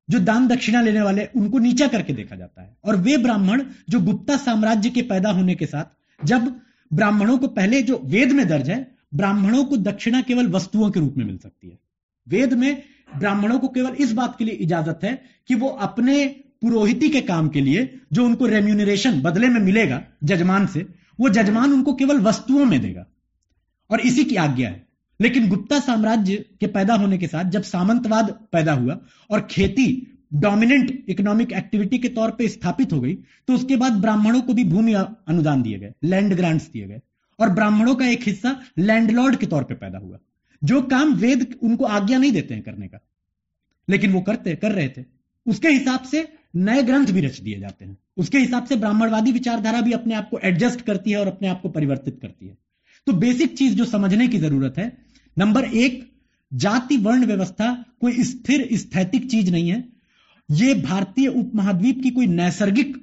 जो दान दक्षिणा लेने वाले, उनको नीचा करके देखा जाता है। और वे ब्राह्मण, जो गुप्ता साम्राज्य के पैदा होने के साथ, जब ब्राह्मणों को पहले जो वेद में दर्ज है, ब्राह्मणों को दक्षिणा केवल वस्तुओं के रूप में मिल सकती है। वेद में ब्राह्मणों को केवल इस बात के लिए इजाज़त है कि वो अपने पुरोहिती के काम के लिए जो उनको रेम्यूनरेशन बदले में मिलेगा, जजमान से, वो जजमान उनको केवल वस्तुओं में देगा। और इसी की आज्ञा है। लेकिन गुप्ता साम्राज्य के पैदा होने के साथ, जब सामंतवाद पैदा हुआ और खेती डोमिनेंट इकोनॉमिक एक्टिविटी के तौर पे स्थापित हो गई तो उसके बाद ब्राह्मणों को भी भूमि अनुदान दिए गए लैंड ग्रांट्स दिए गए। और ब्राह्मणों का एक हिस्सा लैंडलॉर्ड के तौर पे पैदा हुआ। जो काम वेद उनको आज्ञा नहीं देते हैं करने का, लेकिन वो करते, कर रहे थे। उसके हिसाब से नए ग्रंथ भी रच दिए जाते हैं। उसके हिसाब से ब्राह्मणवादी विचारधारा भी अपने आप को एडजस्ट करती है और अपने आप को परिवर्तित करती है। तो बेसिक चीज़ जो समझने की ज़रूरत है, नंबर एक, जाति, वर्ण, व्यवस्था कोई स्थिर, स्थैतिक चीज़ नहीं है। यह भारतीय उपमहाद्वीप की कोई नैसर्गिक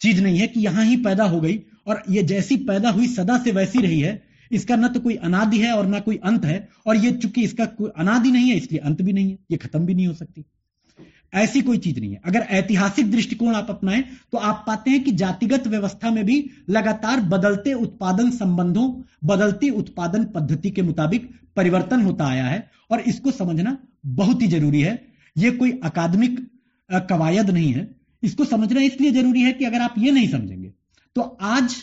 चीज़ नहीं है कि यहाँ ही पैदा हो गई और ये जैसी पैदा हुई सदा से वैसी रही है। इसका न तो कोई अनादि है और ना कोई अंत है, और ये चूँकि इसका कोई अनादि नहीं है, इसलिए अंत भी नहीं है, ये खत्म भी नहीं हो सकती। ऐसी कोई चीज़ नहीं है। अगर ऐतिहासिक दृष्टिकोण आप अपनाएँ तो आप पाते हैं कि जातिगत व्यवस्था में भी लगातार बदलते उत्पादन संबंधों, बदलती उत्पादन पद्धति के मुताबिक परिवर्तन होता आया है, और इसको समझना बहुत ही ज़रूरी है। यह कोई अकादमिक कवायद नहीं है। इसको समझना इसलिए ज़रूरी है कि अगर आप ये नहीं समझेंगे तो आज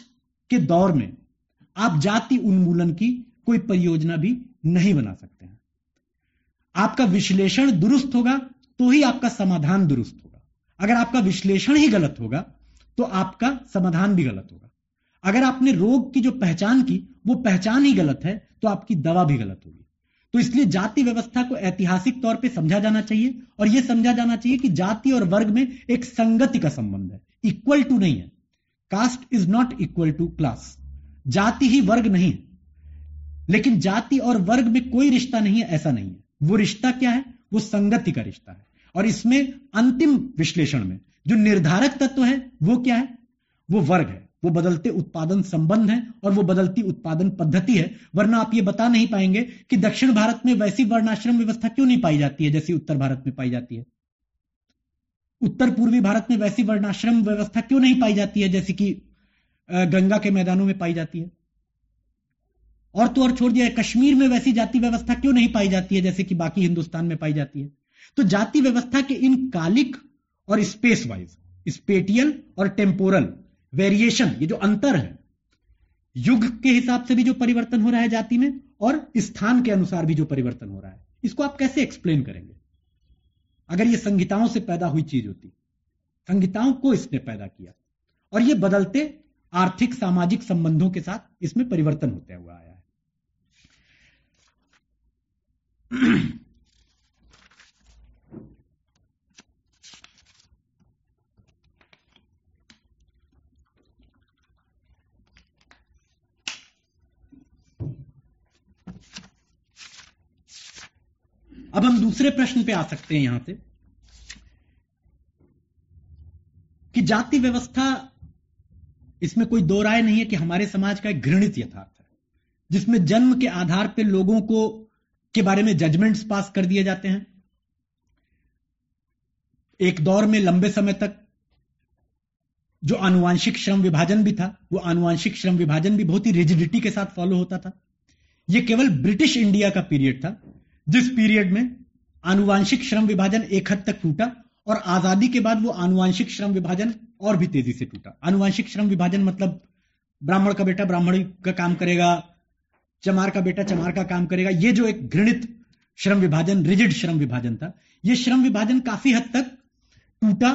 के दौर में आप जाति उन्मूलन की कोई परियोजना भी नहीं बना सकते हैं। आपका विश्लेषण दुरुस्त होगा तो ही आपका समाधान दुरुस्त होगा। अगर आपका विश्लेषण ही गलत होगा तो आपका समाधान भी गलत होगा। अगर आपने रोग की जो पहचान की, वो पहचान ही गलत है तो आपकी दवा भी गलत होगी। तो इसलिए जाति व्यवस्था को ऐतिहासिक तौर पे समझा जाना चाहिए, और यह समझा जाना चाहिए कि जाति और वर्ग में एक संगति का संबंध है। इक्वल टू नहीं है। Caste is not equal to class जाति ही वर्ग नहीं लेकिन जाति और वर्ग में कोई रिश्ता नहीं है, ऐसा नहीं है। वो रिश्ता क्या है? वो संगति का रिश्ता है। और इसमें अंतिम विश्लेषण में जो निर्धारक तत्व है, वो क्या है? वो वर्ग है। वो बदलते उत्पादन संबंध है और वो बदलती उत्पादन पद्धति है। वरना आप ये बता नहीं पाएँगे कि दक्षिण भारत में वैसी वर्णाश्रम व्यवस्था क्यों नहीं पाई जाती है जैसी उत्तर भारत में पाई जाती है? उत्तर पूर्वी भारत में वैसी वर्णाश्रम व्यवस्था क्यों नहीं पाई जाती है जैसी कि गंगा के मैदानों में पाई जाती है। और तो और छोड़ दिया, कश्मीर में वैसी जाति व्यवस्था क्यों नहीं पाई जाती है, जैसे कि बाकी हिंदुस्तान में पाई जाती है? तो जाति व्यवस्था के इन कालिक और स्पेस वाइज स्पेटियल और टेम्पोरल वेरिएशन ये जो अंतर है, युग के हिसाब से भी जो परिवर्तन हो रहा है जाति में और स्थान के अनुसार भी जो परिवर्तन हो रहा है। इसको आप कैसे एक्सप्लेन करेंगे? अगर ये संहिताओं से पैदा हुई चीज़ होती, संहिताओं को इसने पैदा किया और ये बदलते आर्थिक सामाजिक संबंधों के साथ इसमें परिवर्तन होते हुआ आया है। अब हम दूसरे प्रश्न पे आ सकते हैं यहाँ से कि जाति व्यवस्था इसमें कोई दो राय नहीं है कि हमारे समाज का एक घृणित यथार्थ है, जिसमें जन्म के आधार पर लोगों को, के बारे में जजमेंट्स पास कर दिए जाते हैं। एक दौर में लंबे समय तक जो आनुवांशिक श्रम विभाजन भी था, वो आनुवांशिक श्रम विभाजन भी बहुत ही रिजिडिटी के साथ फॉलो होता था। ये केवल ब्रिटिश इंडिया का पीरियड था, जिस पीरियड में आनुवांशिक श्रम विभाजन एक हद तक टूटा और आज़ादी के बाद वो आनुवांशिक श्रम विभाजन और भी तेज़ी से टूटा। आनुवांशिक श्रम विभाजन मतलब ब्राह्मण का बेटा ब्राह्मण का काम करेगा, चमार का बेटा चमार का काम करेगा। ये जो एक घृणित श्रम विभाजन, रिजिड श्रम विभाजन था, ये श्रम विभाजन काफ़ी हद तक टूटा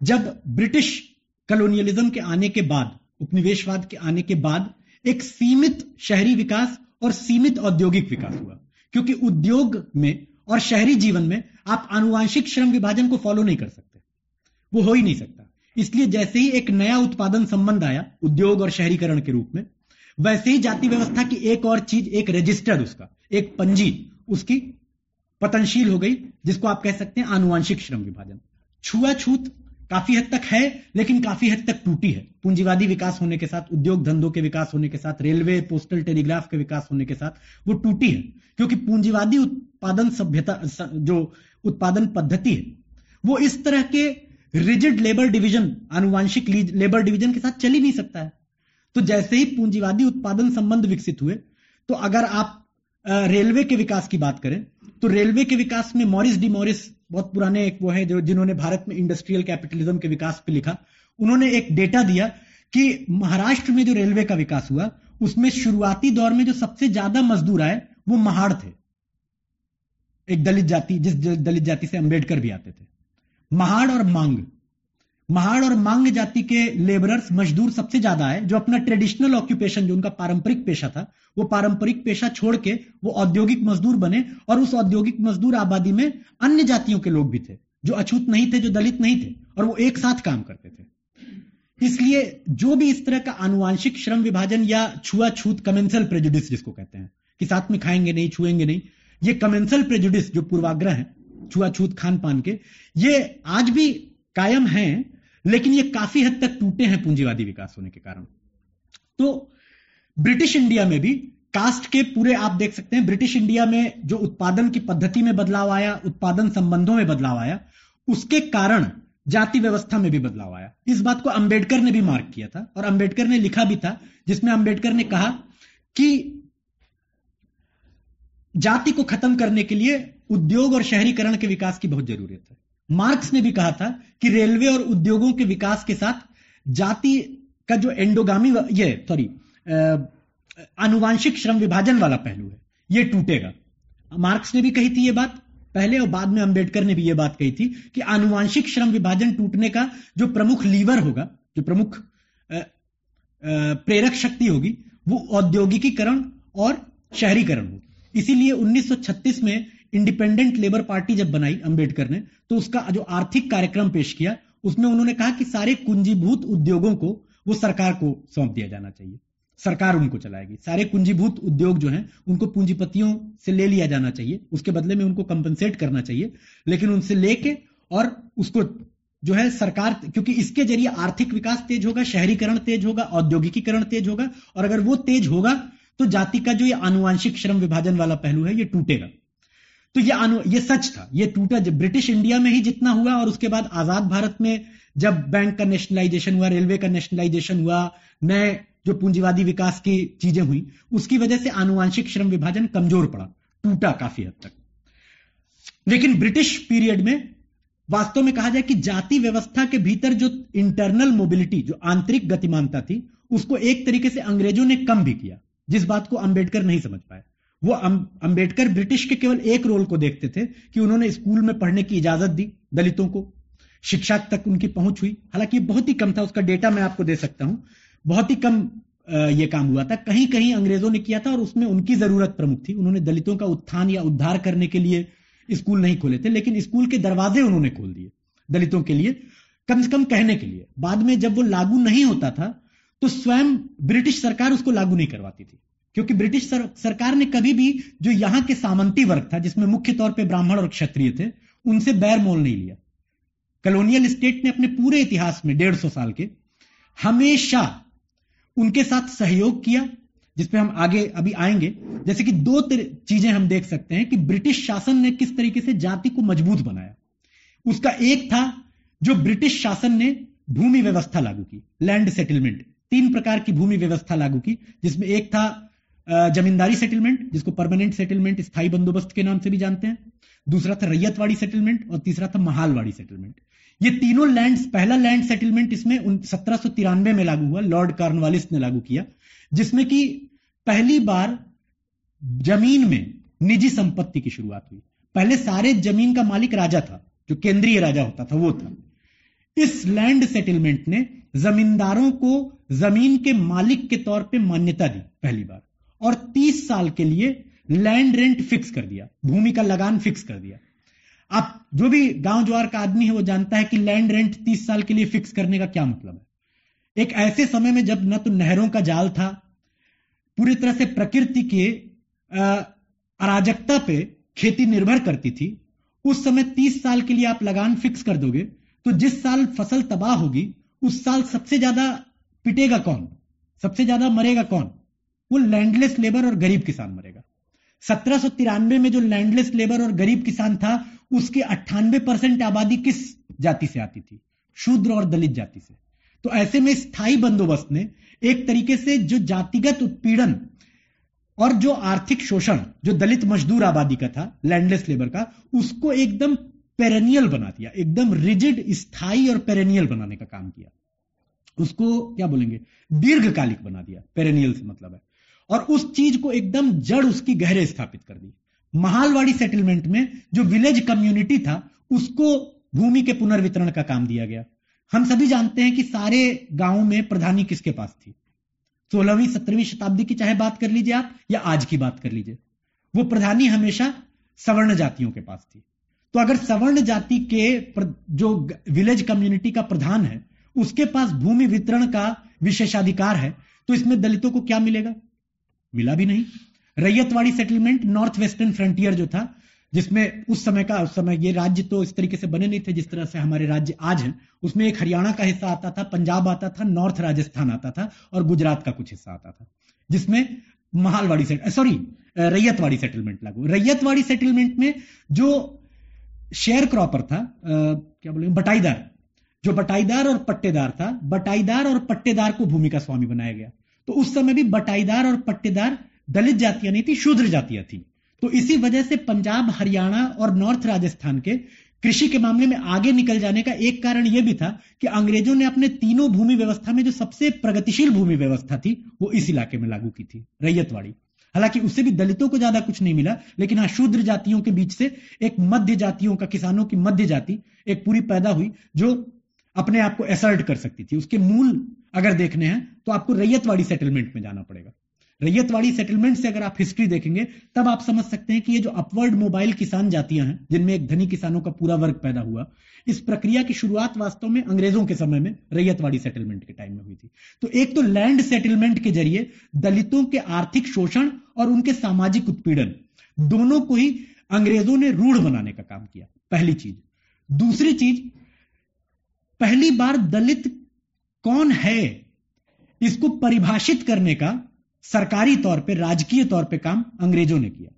जब ब्रिटिश कलोनियलिज्म के आने के बाद, उपनिवेशवाद के आने के बाद एक सीमित शहरी विकास और सीमित औद्योगिक विकास हुआ। क्योंकि उद्योग में और शहरी जीवन में आप आनुवांशिक श्रम विभाजन को फॉलो नहीं कर सकते। वो हो ही नहीं सकता। इसलिए जैसे ही एक नया उत्पादन संबंध आया, उद्योग और शहरीकरण के रूप में, वैसे ही जाति व्यवस्था की एक और चीज़, एक रजिस्टर उसका, एक पंजी उसकी पतनशील हो गई, जिसको आप कह सकते हैं आनुवांशिक श्रम विभाजन। छुआछूत काफ़ी हद तक है, लेकिन काफ़ी हद तक टूटी है। पूंजीवादी विकास होने के साथ, उद्योग धंधों के विकास होने के साथ, रेलवे पोस्टल टेलीग्राफ के विकास होने के साथ, वो टूटी है। क्योंकि पूंजीवादी उत्पादन सभ्यता जो उत्पादन पद्धति है। वो इस तरह के रिजिड लेबर डिवीज़न आनुवांशिक लेबर डिवीज़न के साथ चल ही नहीं सकता है। तो जैसे ही पूंजीवादी उत्पादन संबंध विकसित हुए तो अगर आप रेलवे के विकास की बात करें तो रेलवे के विकास में मॉरिस डी मॉरिस बहुत पुराने एक वो है जो जिन्होंने भारत में इंडस्ट्रियल कैपिटलिज्म के विकास पे लिखा, उन्होंने एक डेटा दिया कि महाराष्ट्र में जो रेलवे का विकास हुआ, उसमें शुरुआती दौर में जो सबसे ज़्यादा मजदूर आए, वो महाड़ थे। एक दलित जाति, जिस दलित जाति से अंबेडकर भी आते थे। महाड़ और मांग। महाड़ और मांग जाति के लेबरर्स मजदूर सबसे ज़्यादा है, जो अपना ट्रेडिशनल ऑक्यूपेशन जो उनका पारंपरिक पेशा था, वो पारंपरिक पेशा छोड़ के वो औद्योगिक मजदूर बने और उस औद्योगिक मजदूर आबादी में अन्य जातियों के लोग भी थे, जो अछूत नहीं थे, जो दलित नहीं थे, और वो एक साथ काम करते थे। इसलिए जो भी इस तरह का आनुवांशिक श्रम विभाजन या छुआछूत कमेंसल प्रेजुडिस जिसको कहते हैं, कि साथ में खाएँगे नहीं, छुएँगे नहीं ये कमेंसल प्रेजुडिस जो पूर्वाग्रह है, छुआछूत खान पान के, ये आज भी कायम हैं, लेकिन ये काफ़ी हद तक टूटे हैं पूंजीवादी विकास होने के कारण। तो ब्रिटिश इंडिया में भी कास्ट के पूरे आप देख सकते हैं ब्रिटिश इंडिया में जो उत्पादन की पद्धति में बदलाव आया, उत्पादन संबंधों में बदलाव आया, उसके कारण जाति व्यवस्था में भी बदलाव आया। इस बात को अंबेडकर ने भी मार्क किया था, और अंबेडकर ने लिखा भी था, जिसमें अंबेडकर ने कहा कि जाति को खत्म करने के लिए उद्योग और शहरीकरण के विकास की बहुत ज़रूरत है। मार्क्स ने भी कहा था कि रेलवे और उद्योगों के विकास के साथ जाति का जो एंडोगामी ये सॉरी आनुवांशिक श्रम विभाजन वाला पहलू है, ये टूटेगा। मार्क्स ने भी कही थी ये बात पहले और बाद में अंबेडकर ने भी ये बात कही थी कि आनुवांशिक श्रम विभाजन टूटने का जो प्रमुख लीवर होगा, जो प्रमुख प्रेरक शक्ति होगी, वो औद्योगिकीकरण और शहरीकरण होगी। इसीलिए 1936 में इंडिपेंडेंट लेबर पार्टी जब बनाई अंबेडकर ने तो उसका जो आर्थिक कार्यक्रम पेश किया, उसमें उन्होंने कहा कि सारे कुंजीभूत उद्योगों को, वो सरकार को सौंप दिया जाना चाहिए। सरकार उनको चलाएगी। सारे कुंजीभूत उद्योग जो हैं, उनको पूंजीपतियों से ले लिया जाना चाहिए। उसके बदले में उनको कंपनसेट करना चाहिए। लेकिन उनसे लेके और उसको जो है सरकार, क्योंकि इसके ज़रिए आर्थिक विकास तेज होगा, शहरीकरण तेज होगा, औद्योगिकीकरण तेज होगा, और अगर वो तेज होगा तो जाति का जो ये आनुवांशिक श्रम विभाजन वाला पहलू है, ये टूटेगा। तो ये अनु ये सच था। ये टूटा जब ब्रिटिश इंडिया में ही जितना हुआ और उसके बाद आज़ाद भारत में जब बैंक का नेशनलाइजेशन हुआ रेलवे का नेशनलाइजेशन हुआ, नए जो पूंजीवादी विकास की चीज़ें हुई, उसकी वजह से आनुवांशिक श्रम विभाजन कमज़ोर पड़ा, टूटा काफ़ी हद तक। लेकिन ब्रिटिश पीरियड में वास्तव में कहा जाए कि जाति व्यवस्था के भीतर जो इंटरनल मोबिलिटी जो आंतरिक गतिमानता थी, उसको एक तरीके से अंग्रेज़ों ने कम भी किया। जिस बात को अंबेडकर नहीं समझ पाए। वो अंबेडकर ब्रिटिश के केवल एक रोल को देखते थे कि उन्होंने स्कूल में पढ़ने की इजाज़त दी दलितों को। शिक्षा तक उनकी पहुँच हुई। हालाँकि बहुत ही कम था, उसका डेटा मैं आपको दे सकता हूँ। बहुत ही कम ये काम हुआ था। कहीं कहीं अंग्रेज़ों ने किया था और उसमें उनकी ज़रूरत प्रमुख थी। उन्होंने दलितों का उत्थान या उद्धार करने के लिए स्कूल नहीं खोले थे, लेकिन स्कूल के दरवाजे उन्होंने खोल दिए दलितों के लिए, कम से कम कहने के लिए। बाद में जब वो लागू नहीं होता था तो स्वयं ब्रिटिश सरकार उसको लागू नहीं करवाती थी। क्योंकि ब्रिटिश सर, सरकार ने कभी भी जो यहाँ के सामंती वर्ग था जिसमें मुख्य तौर पर ब्राह्मण और क्षत्रिय थे उनसे बैर मोल नहीं लिया। कॉलोनियल स्टेट ने अपने पूरे इतिहास में डेढ़ सौ साल के हमेशा उनके साथ सहयोग किया जिसपे हम आगे अभी आएँगे। जैसे कि दो चीज़ें हम देख सकते हैं कि ब्रिटिश शासन ने किस तरीके से जाति को मज़बूत बनाया। उसका एक था जो ब्रिटिश शासन ने भूमि व्यवस्था लागू की लैंड सेटलमेंट तीन प्रकार की भूमि व्यवस्था लागू की, जिसमें एक था जमींदारी सेटलमेंट जिसको परमानेंट सेटलमेंट स्थायी बंदोबस्त के नाम से भी जानते हैं। दूसरा था रैयतवाड़ी सेटलमेंट और तीसरा था महालवाड़ी सेटलमेंट ये तीनों लैंड पहला लैंड सेटलमेंट इसमें सत्रह में लागू हुआ लॉर्ड कार्नवालिस ने लागू किया, जिसमें कि पहली बार ज़मीन में निजी संपत्ति की शुरुआत हुई। पहले सारे ज़मीन का मालिक राजा था, जो केंद्रीय राजा होता था, वो था। इस लैंड सेटलमेंट ने जमींदारों को ज़मीन के मालिक के तौर पे मान्यता दी पहली बार। और 30 साल के लिए लैंड रेंट फिक्स कर दिया, भूमि का लगान फिक्स कर दिया। आप जो भी गाँव ज्वार का आदमी है, वो जानता है कि लैंड रेंट 30 साल के लिए फिक्स करने का क्या मतलब है। एक ऐसे समय में जब न तो नहरों का जाल था, पूरी तरह से प्रकृति के अराजकता पे खेती निर्भर करती थी, उस समय तीस साल के लिए आप लगान फिक्स कर दोगे तो जिस साल फ़सल तबाह होगी उस साल सबसे ज़्यादा पिटेगा कौन? सबसे ज़्यादा मरेगा कौन? वो लैंडलेस लेबर और गरीब किसान मरेगा। सत्रह में जो लैंडलेस लेबर और गरीब किसान था, उसकी अट्ठानवे परसेंट आबादी किस जाति से आती थी? शूद्र और दलित जाति से। तो ऐसे में स्थायी बंदोबस्त ने एक तरीके से जो जातिगत उत्पीड़न और जो आर्थिक शोषण, जो दलित मजदूर आबादी का था लैंडलेस लेबर का, उसको एकदम पेरेनियल बना दिया, एकदम रिजिड स्थायी और पेरेनियल बनाने का काम किया। उसको क्या बोलेंगे? दीर्घकालिक बना दिया। पेरेनियल से मतलब है। और उस चीज़ को एकदम जड़ उसकी गहरे स्थापित कर दी। महालवाड़ी सेटलमेंट में जो विलेज कम्युनिटी था, उसको भूमि के पुनर्वितरण का काम दिया गया। हम सभी जानते हैं कि सारे गाँवों में प्रधानी किसके पास थी? सोलहवीं, सत्रहवीं शताब्दी की चाहे बात कर लीजिए आप, या आज की बात कर लीजिए, वो प्रधानी हमेशा सवर्ण जातियों के पास थी। तो अगर सवर्ण जाति के जो विलेज कम्युनिटी का प्रधान है उसके पास भूमि वितरण का विशेषाधिकार है तो इसमें दलितों को क्या मिलेगा? मिला भी नहीं। Ryotwari settlement North Western Frontier जो था जिसमें उस समय का उस समय ये राज्य तो इस तरीके से बने नहीं थे जिस तरह से हमारे राज्य आज हैं उसमें एक हरियाणा का हिस्सा आता था पंजाब आता था नॉर्थ राजस्थान आता था और गुजरात का कुछ हिस्सा आता था जिसमें Mahalwari set sorry ryotwari settlement लागू। रैयतवाड़ी सेटलमेंट में जो शेयर क्रॉपर था आ, क्या बोले बटाईदार जो बटाईदार और पट्टेदार था, बटाईदार और पट्टेदार को भूमि का स्वामी बनाया गया। तो उस समय भी बटाईदार और पट्टेदार दलित जातियाँ नहीं थी, शूद्र जातियाँ थी। तो इसी वजह से पंजाब, हरियाणा और नॉर्थ राजस्थान के कृषि के मामले में आगे निकल जाने का एक कारण यह भी था कि अंग्रेज़ों ने अपने तीनों भूमि व्यवस्था में जो सबसे प्रगतिशील भूमि व्यवस्था थी, वो इस इलाके में लागू की थी, रैयतवाड़ी। हालाँकि उससे भी दलितों को ज़्यादा कुछ नहीं मिला, लेकिन हाँ शूद्र जातियों के बीच से एक मध्य जातियों का, किसानों की मध्य जाति एक पूरी पैदा हुई, जो अपने आप को एसर्ट कर सकती थी। उसके मूल अगर देखने हैं तो आपको रैयतवाड़ी सेटलमेंट में जाना पड़ेगा। रैयतवाड़ी सेटलमेंट से अगर आप हिस्ट्री देखेंगे, तब आप समझ सकते हैं कि ये जो अपवर्ड मोबाइल किसान जातियाँ हैं, जिनमें एक धनी किसानों का पूरा वर्ग पैदा हुआ, इस प्रक्रिया की शुरुआत वास्तव में अंग्रेज़ों के समय में रैयतवाड़ी सेटलमेंट के टाइम में हुई थी। तो एक तो लैंड सेटलमेंट के ज़रिए दलितों के आर्थिक शोषण और उनके सामाजिक उत्पीड़न, दोनों को ही अंग्रेज़ों ने रूढ़ बनाने का काम किया, पहली चीज़। दूसरी चीज़ पहली बार दलित कौन है इसको परिभाषित करने का सरकारी तौर पे, राजकीय तौर पे काम अंग्रेज़ों ने किया।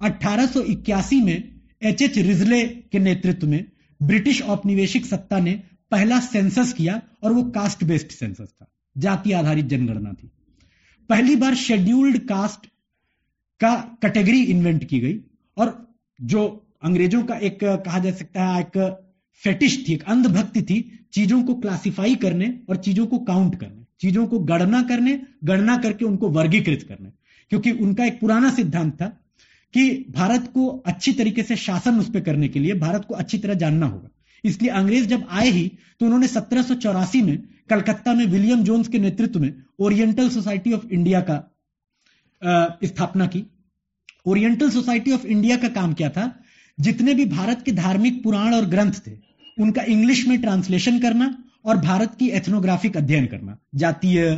1881 में एच एच रिजले के नेतृत्व में ब्रिटिश औपनिवेशिक सत्ता ने पहला सेंसस किया और वो कास्ट बेस्ड सेंसस था, जाति आधारित जनगणना थी। पहली बार शेड्यूल्ड कास्ट का कैटेगरी इन्वेंट की गई और जो अंग्रेज़ों का एक, कहा जा सकता है, एक फेटिश थी, एक अंधभक्ति थी चीज़ों को क्लासिफाई करने और चीज़ों को काउंट करने, चीज़ों को गणना करने, गणना करके उनको वर्गीकृत करने। क्योंकि उनका एक पुराना सिद्धांत था कि भारत को अच्छी तरीके से शासन उस पर करने के लिए, भारत को अच्छी तरह जानना होगा। इसलिए अंग्रेज़ जब आए ही तो उन्होंने सत्रह सौ चौरासी में कलकत्ता में विलियम जोन्स के नेतृत्व में ओरिएंटल सोसाइटी ऑफ़ इंडिया का स्थापना की। ओरिएंटल सोसाइटी ऑफ़ इंडिया का काम क्या था? जितने भी भारत के धार्मिक पुराण और ग्रंथ थे उनका इंग्लिश में ट्रांसलेशन करना और भारत की एथनोग्राफिक अध्ययन करना, जातीय,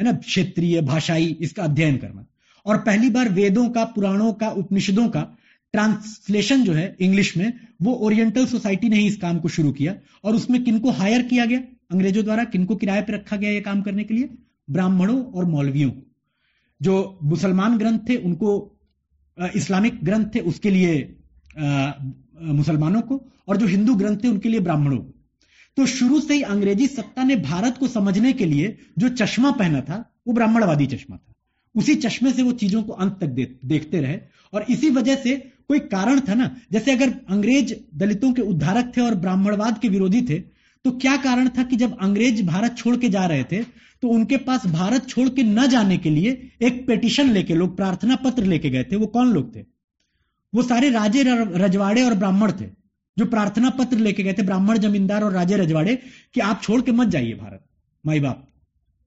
है ना, क्षेत्रीय, भाषाई, इसका अध्ययन करना। और पहली बार वेदों का, पुराणों का, उपनिषदों का ट्रांसलेशन जो है इंग्लिश में, वो ओरिएंटल सोसाइटी ने ही इस काम को शुरू किया। और उसमें किनको हायर किया गया? अंग्रेज़ों द्वारा किनको किराए पर रखा गया ये काम करने के लिए? ब्राह्मणों और मौलवियों को। जो मुसलमान ग्रंथ थे, उनको इस्लामिक ग्रंथ थे, उसके लिए मुसलमानों को और जो हिंदू ग्रंथ थे उनके लिए ब्राह्मणों को। तो शुरू से ही अंग्रेज़ी सत्ता ने भारत को समझने के लिए जो चश्मा पहना था, वो ब्राह्मणवादी चश्मा था। उसी चश्मे से वो चीज़ों को अंत तक देखते रहे और इसी वजह से कोई कारण था ना, जैसे अगर अंग्रेज़ दलितों के उद्धारक थे और ब्राह्मणवाद के विरोधी थे तो क्या कारण था कि जब अंग्रेज़ भारत छोड़ के जा रहे थे तो उनके पास भारत छोड़ के न जाने के लिए एक पेटिशन लेके, लोग प्रार्थना पत्र लेके गए थे, वो कौन लोग थे? वो सारे राजे रजवाड़े और ब्राह्मण थे, जो प्रार्थना पत्र लेके गए थे, ब्राह्मण जमींदार और राजे रजवाड़े, कि आप छोड़ के मत जाइए भारत, माई बाप।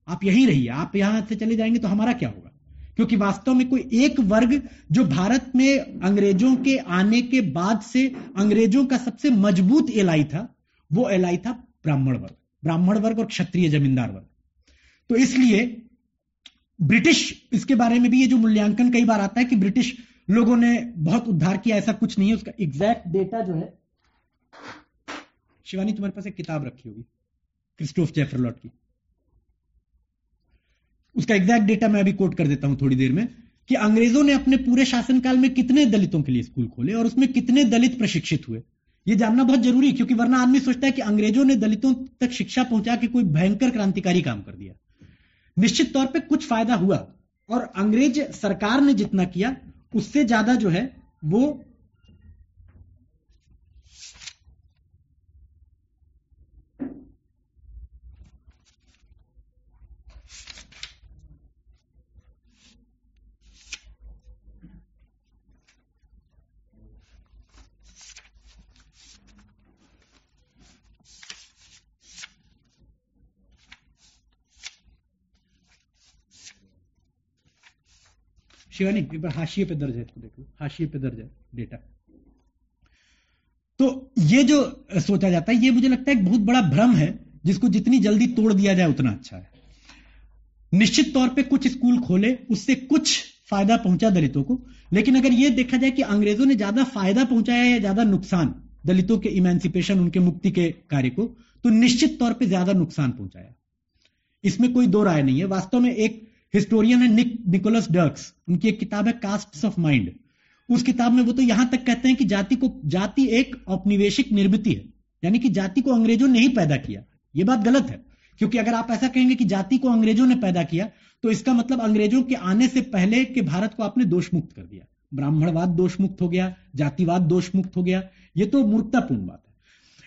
आप यहीं रहिए, आप यहाँ से चले जाएँगे तो हमारा क्या होगा? क्योंकि वास्तव में कोई एक वर्ग जो भारत में अंग्रेज़ों के आने के बाद से अंग्रेज़ों का सबसे मज़बूत एलाई था, वो एलाई था ब्राह्मण वर्ग ब्राह्मण वर्ग और क्षत्रिय जमींदार वर्ग। तो इसलिए ब्रिटिश, इसके बारे में भी ये जो मूल्यांकन कई बार आता है कि ब्रिटिश लोगों ने बहुत उद्धार किया, ऐसा कुछ नहीं है। उसका एग्जैक्ट डेटा जो है, शिवानी तुम्हारे पास एक किताब रखी होगी, क्रिस्टोफ जेफरलॉट की। उसका एग्जैक्ट डेटा मैं अभी कोट कर देता हूँ थोड़ी देर में, कि अंग्रेज़ों ने अपने पूरे शासनकाल में कितने दलितों के लिए स्कूल खोले और उसमें कितने दलित प्रशिक्षित हुए। यह जानना बहुत ज़रूरी है, क्योंकि वरना आदमी सोचता है कि अंग्रेज़ों ने दलितों तक शिक्षा पहुँचा के कोई भयंकर क्रांतिकारी काम कर दिया। निश्चित तौर पर कुछ फ़ायदा हुआ, और अंग्रेज़ सरकार ने जितना किया उससे ज़्यादा जो है वो शिवानी, एक बार हाशिए पे दर्ज है इसको देखो, हाशिए पे दर्ज है डेटा तो ये जो सोचा जाता है, ये मुझे लगता है एक बहुत बड़ा भ्रम है, जिसको जितनी जल्दी तोड़ दिया जाए उतना अच्छा है। निश्चित तौर पे कुछ स्कूल खोले, उससे कुछ फ़ायदा पहुँचा दलितों को, लेकिन अगर यह देखा जाए कि अंग्रेज़ों ने ज़्यादा फ़ायदा पहुँचाया या ज़्यादा नुकसान दलितों के इमेंसिपेशन उनके मुक्ति के कार्य को तो निश्चित तौर पे ज़्यादा नुकसान पहुँचाया। इसमें कोई दो राय नहीं है, वास्तव में एक हिस्टोरियन है निक निकोलस डर्क्स उनकी एक किताब है कास्ट ऑफ़ माइंड उस किताब में वो तो यहाँ तक कहते हैं कि जाति को, जाति एक औपनिवेशिक निर्मित है। यानी कि जाति को अंग्रेज़ों ने ही पैदा किया। यह बात गलत है। क्योंकि अगर आप ऐसा कहेंगे कि जाति को अंग्रेज़ों ने पैदा किया तो इसका मतलब अंग्रेज़ों के आने से पहले के भारत को आपने दोष मुक्त कर दिया। ब्राह्मणवाद दोष मुक्त हो गया, जातिवाद दोष मुक्त हो गया। यह तो मूर्खतापूर्ण बात है।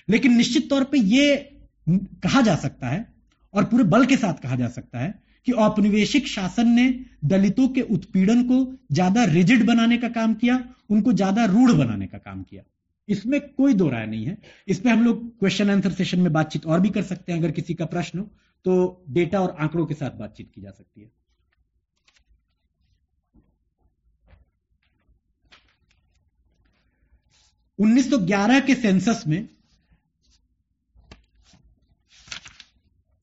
लेकिन निश्चित तौर पर यह कहा जा सकता है, और पूरे बल के साथ कहा जा सकता है कि औपनिवेशिक शासन ने दलितों के उत्पीड़न को ज़्यादा रिजिड बनाने का काम किया, उनको ज़्यादा रूढ़ बनाने का काम किया। इसमें कोई दो राय नहीं है। इस पर हम लोग क्वेश्चन आंसर सेशन में बातचीत और भी कर सकते हैं, अगर किसी का प्रश्न हो तो डेटा और आंकड़ों के साथ बातचीत की जा सकती है। उन्नीस सौ ग्यारह के सेंसस में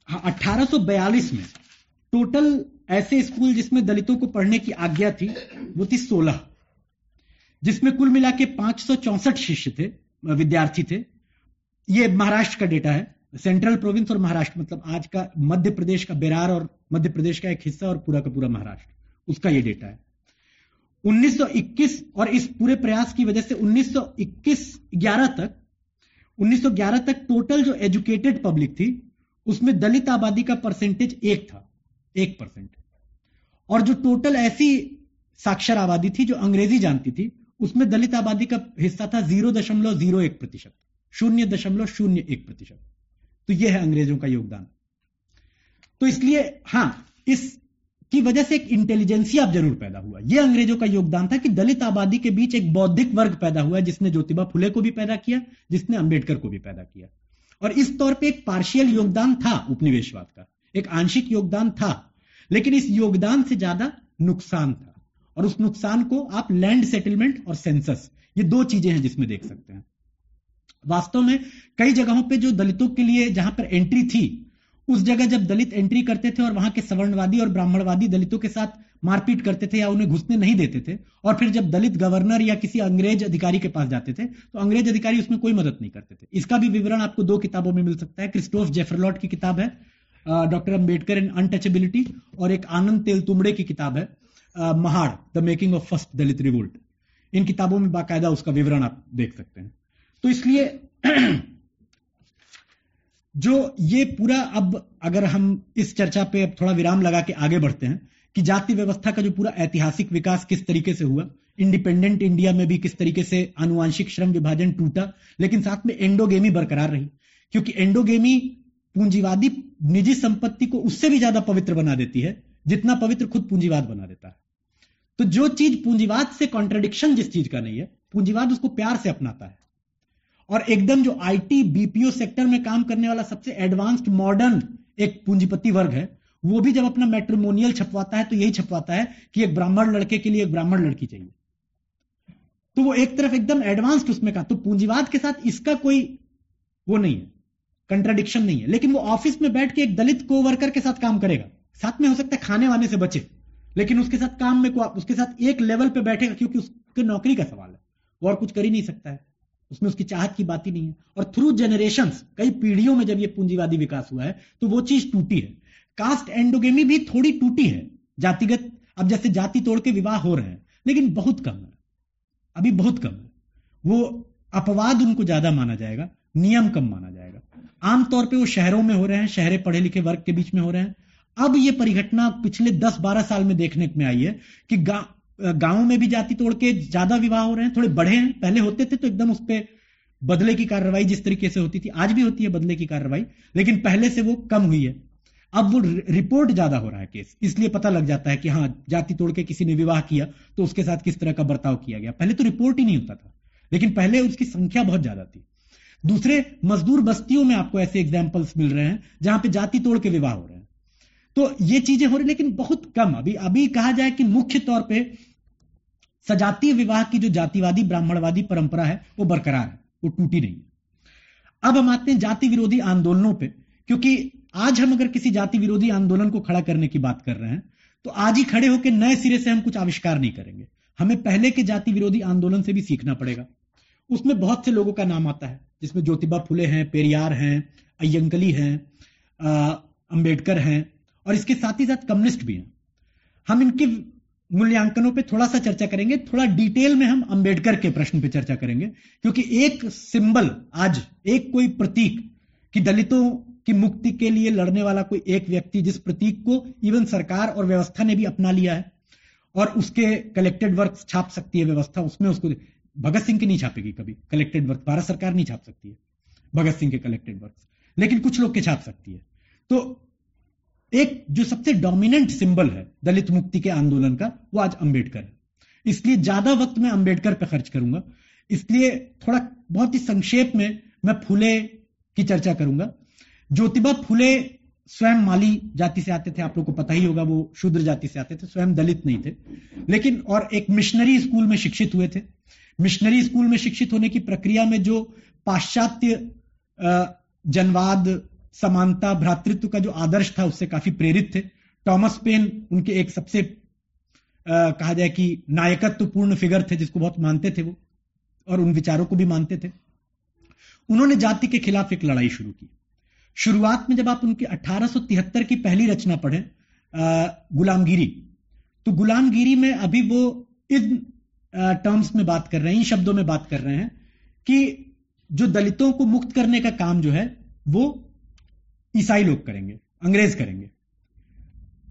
हाँ 1842 में टोटल ऐसे स्कूल जिसमें दलितों को पढ़ने की आज्ञा थी, वो थी 16 जिसमें कुल मिला के पाँच शिष्य थे, विद्यार्थी थे। ये महाराष्ट्र का डेटा है। सेंट्रल प्रोविंस और महाराष्ट्र मतलब आज का मध्य प्रदेश का बेरार और मध्य प्रदेश का एक हिस्सा और पूरा का पूरा महाराष्ट्र। उसका ये डेटा है। 1921 और इस पूरे प्रयास की वजह से 1921 11 तक 1911 तक टोटल जो एजुकेटेड पब्लिक थी, उसमें दलित आबादी का परसेंटेज एक था। एक परसेंट। और जो टोटल ऐसी साक्षर आबादी थी, जो अंग्रेज़ी जानती थी, उसमें दलित आबादी का हिस्सा था ज़ीरो दशमलव ज़ीरो एक प्रतिशत, शून्य दशमलव शून्य एक प्रतिशत। तो यह है अंग्रेज़ों का योगदान। तो इसलिए, हाँ इस की वजह से एक इंटेलिजेंसिया अब ज़रूर पैदा हुआ। यह अंग्रेज़ों का योगदान था कि दलित आबादी के बीच एक बौद्धिक वर्ग पैदा हुआ, जिसने ज्योतिबा फुले को भी पैदा किया, जिसने अंबेडकर को भी पैदा किया। और इस तौर पे एक पार्शियल योगदान था उपनिवेशवाद का। एक आंशिक योगदान था, लेकिन इस योगदान से ज़्यादा नुकसान था। और उस नुकसान को आप लैंड सेटलमेंट और सेंसस ये दो चीज़ें हैं जिसमें देख सकते हैं। वास्तव में कई जगहों पे जो दलितों के लिए जहाँ पर एंट्री थी, उस जगह जब दलित एंट्री करते थे और वहाँ के सवर्णवादी और ब्राह्मणवादी दलितों के साथ मारपीट करते थे या उन्हें घुसने नहीं देते थे, और फिर जब दलित गवर्नर या किसी अंग्रेज़ अधिकारी के पास जाते थे तो अंग्रेज़ अधिकारी उसमें कोई मदद नहीं करते थे। इसका भी विवरण आपको दो किताबों में मिल सकता है। क्रिस्टोफ जेफरलॉट की किताब है डॉक्टर अंबेडकर इन अनटचेबिलिटी और एक आनंद तेल तुमड़े की किताब है Mahad the making of first Dalit revolt इन किताबों में बाकायदा उसका विवरण आप देख सकते हैं। तो इसलिए *clears throat* जो ये पूरा अब अगर हम इस चर्चा पे अब थोड़ा विराम लगा के आगे बढ़ते हैं कि जाति व्यवस्था का जो पूरा ऐतिहासिक विकास किस तरीके से हुआ इंडिपेंडेंट इंडिया में भी किस तरीके से अनुवांशिक श्रम विभाजन टूटा, लेकिन साथ में एंडोगेमी बरकरार रही, क्योंकि एंडोगेमी पूंजीवादी निजी संपत्ति को उससे भी ज़्यादा पवित्र बना देती है, जितना पवित्र खुद पूंजीवाद बना देता है। तो जो चीज़ पूंजीवाद से कॉन्ट्रडिक्शन जिस चीज़ का नहीं है, पूंजीवाद उसको प्यार से अपनाता है। और एकदम जो आईटी बीपीओ सेक्टर में काम करने वाला सबसे एडवांस्ड मॉडर्न एक पूंजीपति वर्ग है, वो भी जब अपना मैट्रिमोनियल छपवाता है तो यही छपवाता है कि एक ब्राह्मण लड़के के लिए एक ब्राह्मण लड़की चाहिए। तो वो एक तरफ़ एकदम एडवांस्ड उसमें का तो पूंजीवाद के साथ इसका कोई वो नहीं है। कंट्राडिक्शन नहीं है। लेकिन वो ऑफ़िस में बैठ के एक दलित को वर्कर के साथ काम करेगा। साथ में हो सकता है खाने वाने से बचे। लेकिन उसके साथ काम में उसके साथ एक लेवल पे बैठेगा क्योंकि उसके नौकरी का सवाल है। वो और कुछ कर ही नहीं सकता है। उसमें उसकी चाहत की बात ही नहीं है। और थ्रू जनरेशन कई पीढ़ियों में जब ये पूंजीवादी विकास हुआ है तो वो चीज़ टूटी है। कास्ट एंडोगेमी भी थोड़ी टूटी है। जातिगत अब जैसे जाति तोड़ के विवाह हो रहे हैं, लेकिन बहुत कम है। अभी बहुत कम है। वो अपवाद उनको ज़्यादा माना जाएगा, नियम कम माना जाएगा। आमतौर पे वो शहरों में हो रहे हैं, शहरे पढ़े लिखे वर्ग के बीच में हो रहे हैं। अब ये परिघटना पिछले 10-12 साल में देखने में आई है कि गाँव में भी जाति तोड़ के ज़्यादा विवाह हो रहे हैं, थोड़े बढ़े हैं। पहले होते थे तो एकदम उस पर बदले की कार्रवाई जिस तरीके से होती थी, आज भी होती है बदले की कार्रवाई, लेकिन पहले से वो कम हुई है। अब वो रिपोर्ट ज़्यादा हो रहा है केस, इसलिए पता लग जाता है कि हाँ जाति तोड़ के किसी ने विवाह किया तो उसके साथ किस तरह का बर्ताव किया गया। पहले तो रिपोर्ट ही नहीं होता था, लेकिन पहले उसकी संख्या बहुत ज़्यादा थी। दूसरे मजदूर बस्तियों में आपको ऐसे एग्जाम्पल्स मिल रहे हैं, जहाँ पे जाति तोड़ के विवाह हो रहे हैं। तो ये चीज़ें हो रही, लेकिन बहुत कम। अभी अभी कहा जाए कि मुख्य तौर पे सजातीय विवाह की जो जातिवादी, ब्राह्मणवादी परंपरा है, वो बरकरार है, वो टूटी नहीं है। अब हम आते हैं जाति विरोधी आंदोलनों पे, क्योंकि आज हम अगर किसी जाति विरोधी आंदोलन को खड़ा करने की बात कर रहे हैं तो आज ही खड़े होकर नए सिरे से हम कुछ आविष्कार नहीं करेंगे। हमें पहले के जाति विरोधी आंदोलन से भी सीखना पड़ेगा। उसमें बहुत से लोगों का नाम आता है। जिसमें ज्योतिबा फुले हैं, पेरियार हैं अयंकली हैं अंबेडकर हैं और इसके साथ ही साथ कम्युनिस्ट भी हैं। हम इनके मूल्यांकनों पे थोड़ा सा चर्चा करेंगे, थोड़ा डिटेल में हम अंबेडकर के प्रश्न पे चर्चा करेंगे, क्योंकि एक सिंबल आज, एक कोई प्रतीक कि दलितों की मुक्ति के लिए लड़ने वाला कोई एक व्यक्ति जिस प्रतीक को इवन सरकार और व्यवस्था ने भी अपना लिया है और उसके कलेक्टेड वर्क छाप सकती है व्यवस्था, उसमें उसको भगत सिंह की नहीं छापेगी कभी। कलेक्टेड वर्क भारत सरकार नहीं छाप सकती है। भगत सिंह के कलेक्टेड वर्क लेकिन कुछ लोग के छाप सकती है। तो एक जो सबसे डोमिनेंट सिंबल है, दलित मुक्ति के आंदोलन का, वो आज अंबेडकर है। इसलिए ज़्यादा वक्त मैं अंबेडकर पर खर्च करूँगा। इसलिए थोड़ा बहुत ही संक्षेप में मैं फुले की चर्चा करूँगा। ज्योतिबा फूले स्वयं माली जाति से आते थे, आप लोग को पता ही होगा, वो शूद्र जाति से आते थे, स्वयं दलित नहीं थे। लेकिन और एक मिशनरी स्कूल में शिक्षित हुए थे। मिशनरी स्कूल में शिक्षित होने की प्रक्रिया में जो पाश्चात्य जनवाद समानता भ्रातृत्व का जो आदर्श था उससे काफ़ी प्रेरित थे। टॉमस पेन उनके एक सबसे आ, कहा जाए कि नायकत्वपूर्ण फिगर थे जिसको बहुत मानते थे वो और उन विचारों को भी मानते थे। उन्होंने जाति के खिलाफ एक लड़ाई शुरू की। शुरुआत में जब आप उनकी 1873 की पहली रचना पढ़ें गुलामगिरी तो गुलामगिरी में अभी वो इन टर्म्स में बात कर रहे हैं, इन शब्दों में बात कर रहे हैं कि जो दलितों को मुक्त करने का काम जो है, वो ईसाई लोग करेंगे, अंग्रेज़ करेंगे।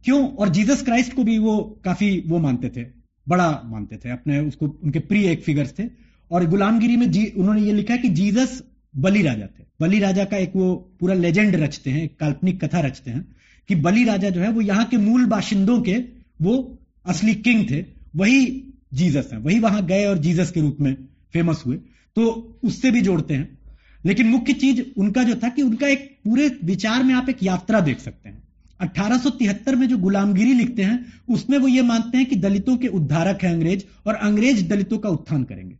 क्यों? और जीसस क्राइस्ट को भी वो काफ़ी वो मानते थे, बड़ा मानते थे, अपने उसको, उनके प्रिय एक फिगर्स थे। और गुलामगिरी में जी, उन्होंने ये लिखा कि जीसस बलि राजा थे। बलि राजा का एक वो पूरा लेजेंड रचते हैं काल्पनिक कथा रचते हैं कि बलि राजा जो है, वो यहाँ के मूल बाशिंदों के वो असली किंग थे। वही जीसस है। वही वहाँ गए और जीसस के रूप में फ़ेमस हुए। तो उससे भी जोड़ते हैं। लेकिन मुख्य चीज़ उनका जो था कि उनका एक पूरे विचार में आप एक यात्रा देख सकते हैं। 1873 में जो गुलामगिरी लिखते हैं, उसमें वो ये मानते हैं कि दलितों के उद्धारक हैं अंग्रेज़ और अंग्रेज़ दलितों का उत्थान करेंगे।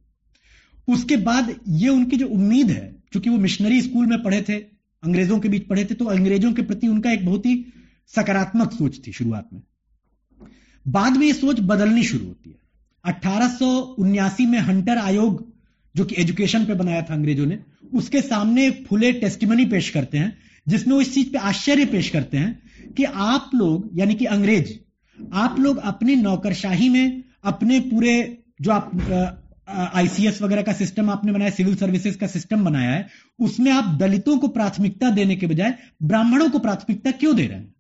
उसके बाद ये उनकी जो उम्मीद है क्योंकि वो मिशनरी स्कूल में पढ़े थे, अंग्रेज़ों के बीच पढ़े थे तो अंग्रेज़ों के प्रति उनका एक बहुत ही सकारात्मक सोच थी शुरुआत में। बाद में ये सोच बदलनी शुरू होती है। अठारह में हंटर आयोग, जो कि एजुकेशन पे बनाया था अंग्रेज़ों ने, उसके सामने एक फुले टेस्टिमनी पेश करते हैं, जिसमें वो इस चीज़ पे आश्चर्य पेश करते हैं कि आप लोग, यानी कि अंग्रेज़, आप लोग अपनी नौकरशाही में अपने पूरे जो आप आईसीएस वगैरह का सिस्टम आपने बनाया, सिविल सर्विसेज़ का सिस्टम बनाया है, उसमें आप दलितों को प्राथमिकता देने के बजाय ब्राह्मणों को प्राथमिकता क्यों दे रहे हैं?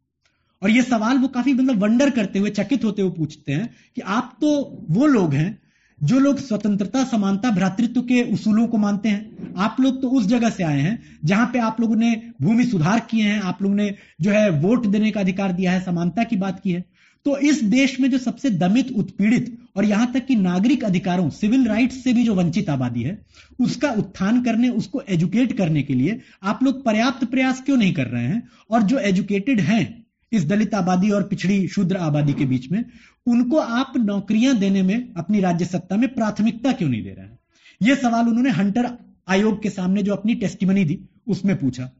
और ये सवाल वो काफ़ी मतलब वंडर करते हुए, चकित होते हुए पूछते हैं कि आप तो वो लोग हैं जो लोग स्वतंत्रता, समानता, भ्रातृत्व के उसूलों को मानते हैं। आप लोग तो उस जगह से आए हैं जहाँ पे आप लोगों ने भूमि सुधार किए हैं, आप लोगों ने जो है वोट देने का अधिकार दिया है, समानता की बात की है। तो इस देश में जो सबसे दमित, उत्पीड़ित और यहाँ तक कि नागरिक अधिकारों, सिविल राइट्स से भी जो वंचित आबादी है, उसका उत्थान करने, उसको एजुकेट करने के लिए आप लोग पर्याप्त प्रयास क्यों नहीं कर रहे हैं? और जो एजुकेटेड हैं इस दलित आबादी और पिछड़ी शूद्र आबादी के बीच में, उनको आप नौकरियाँ देने में, अपनी राज्य सत्ता में प्राथमिकता क्यों नहीं दे रहे हैं? यह सवाल उन्होंने हंटर आयोग के सामने जो अपनी टेस्टिमनी दी, उसमें पूछा।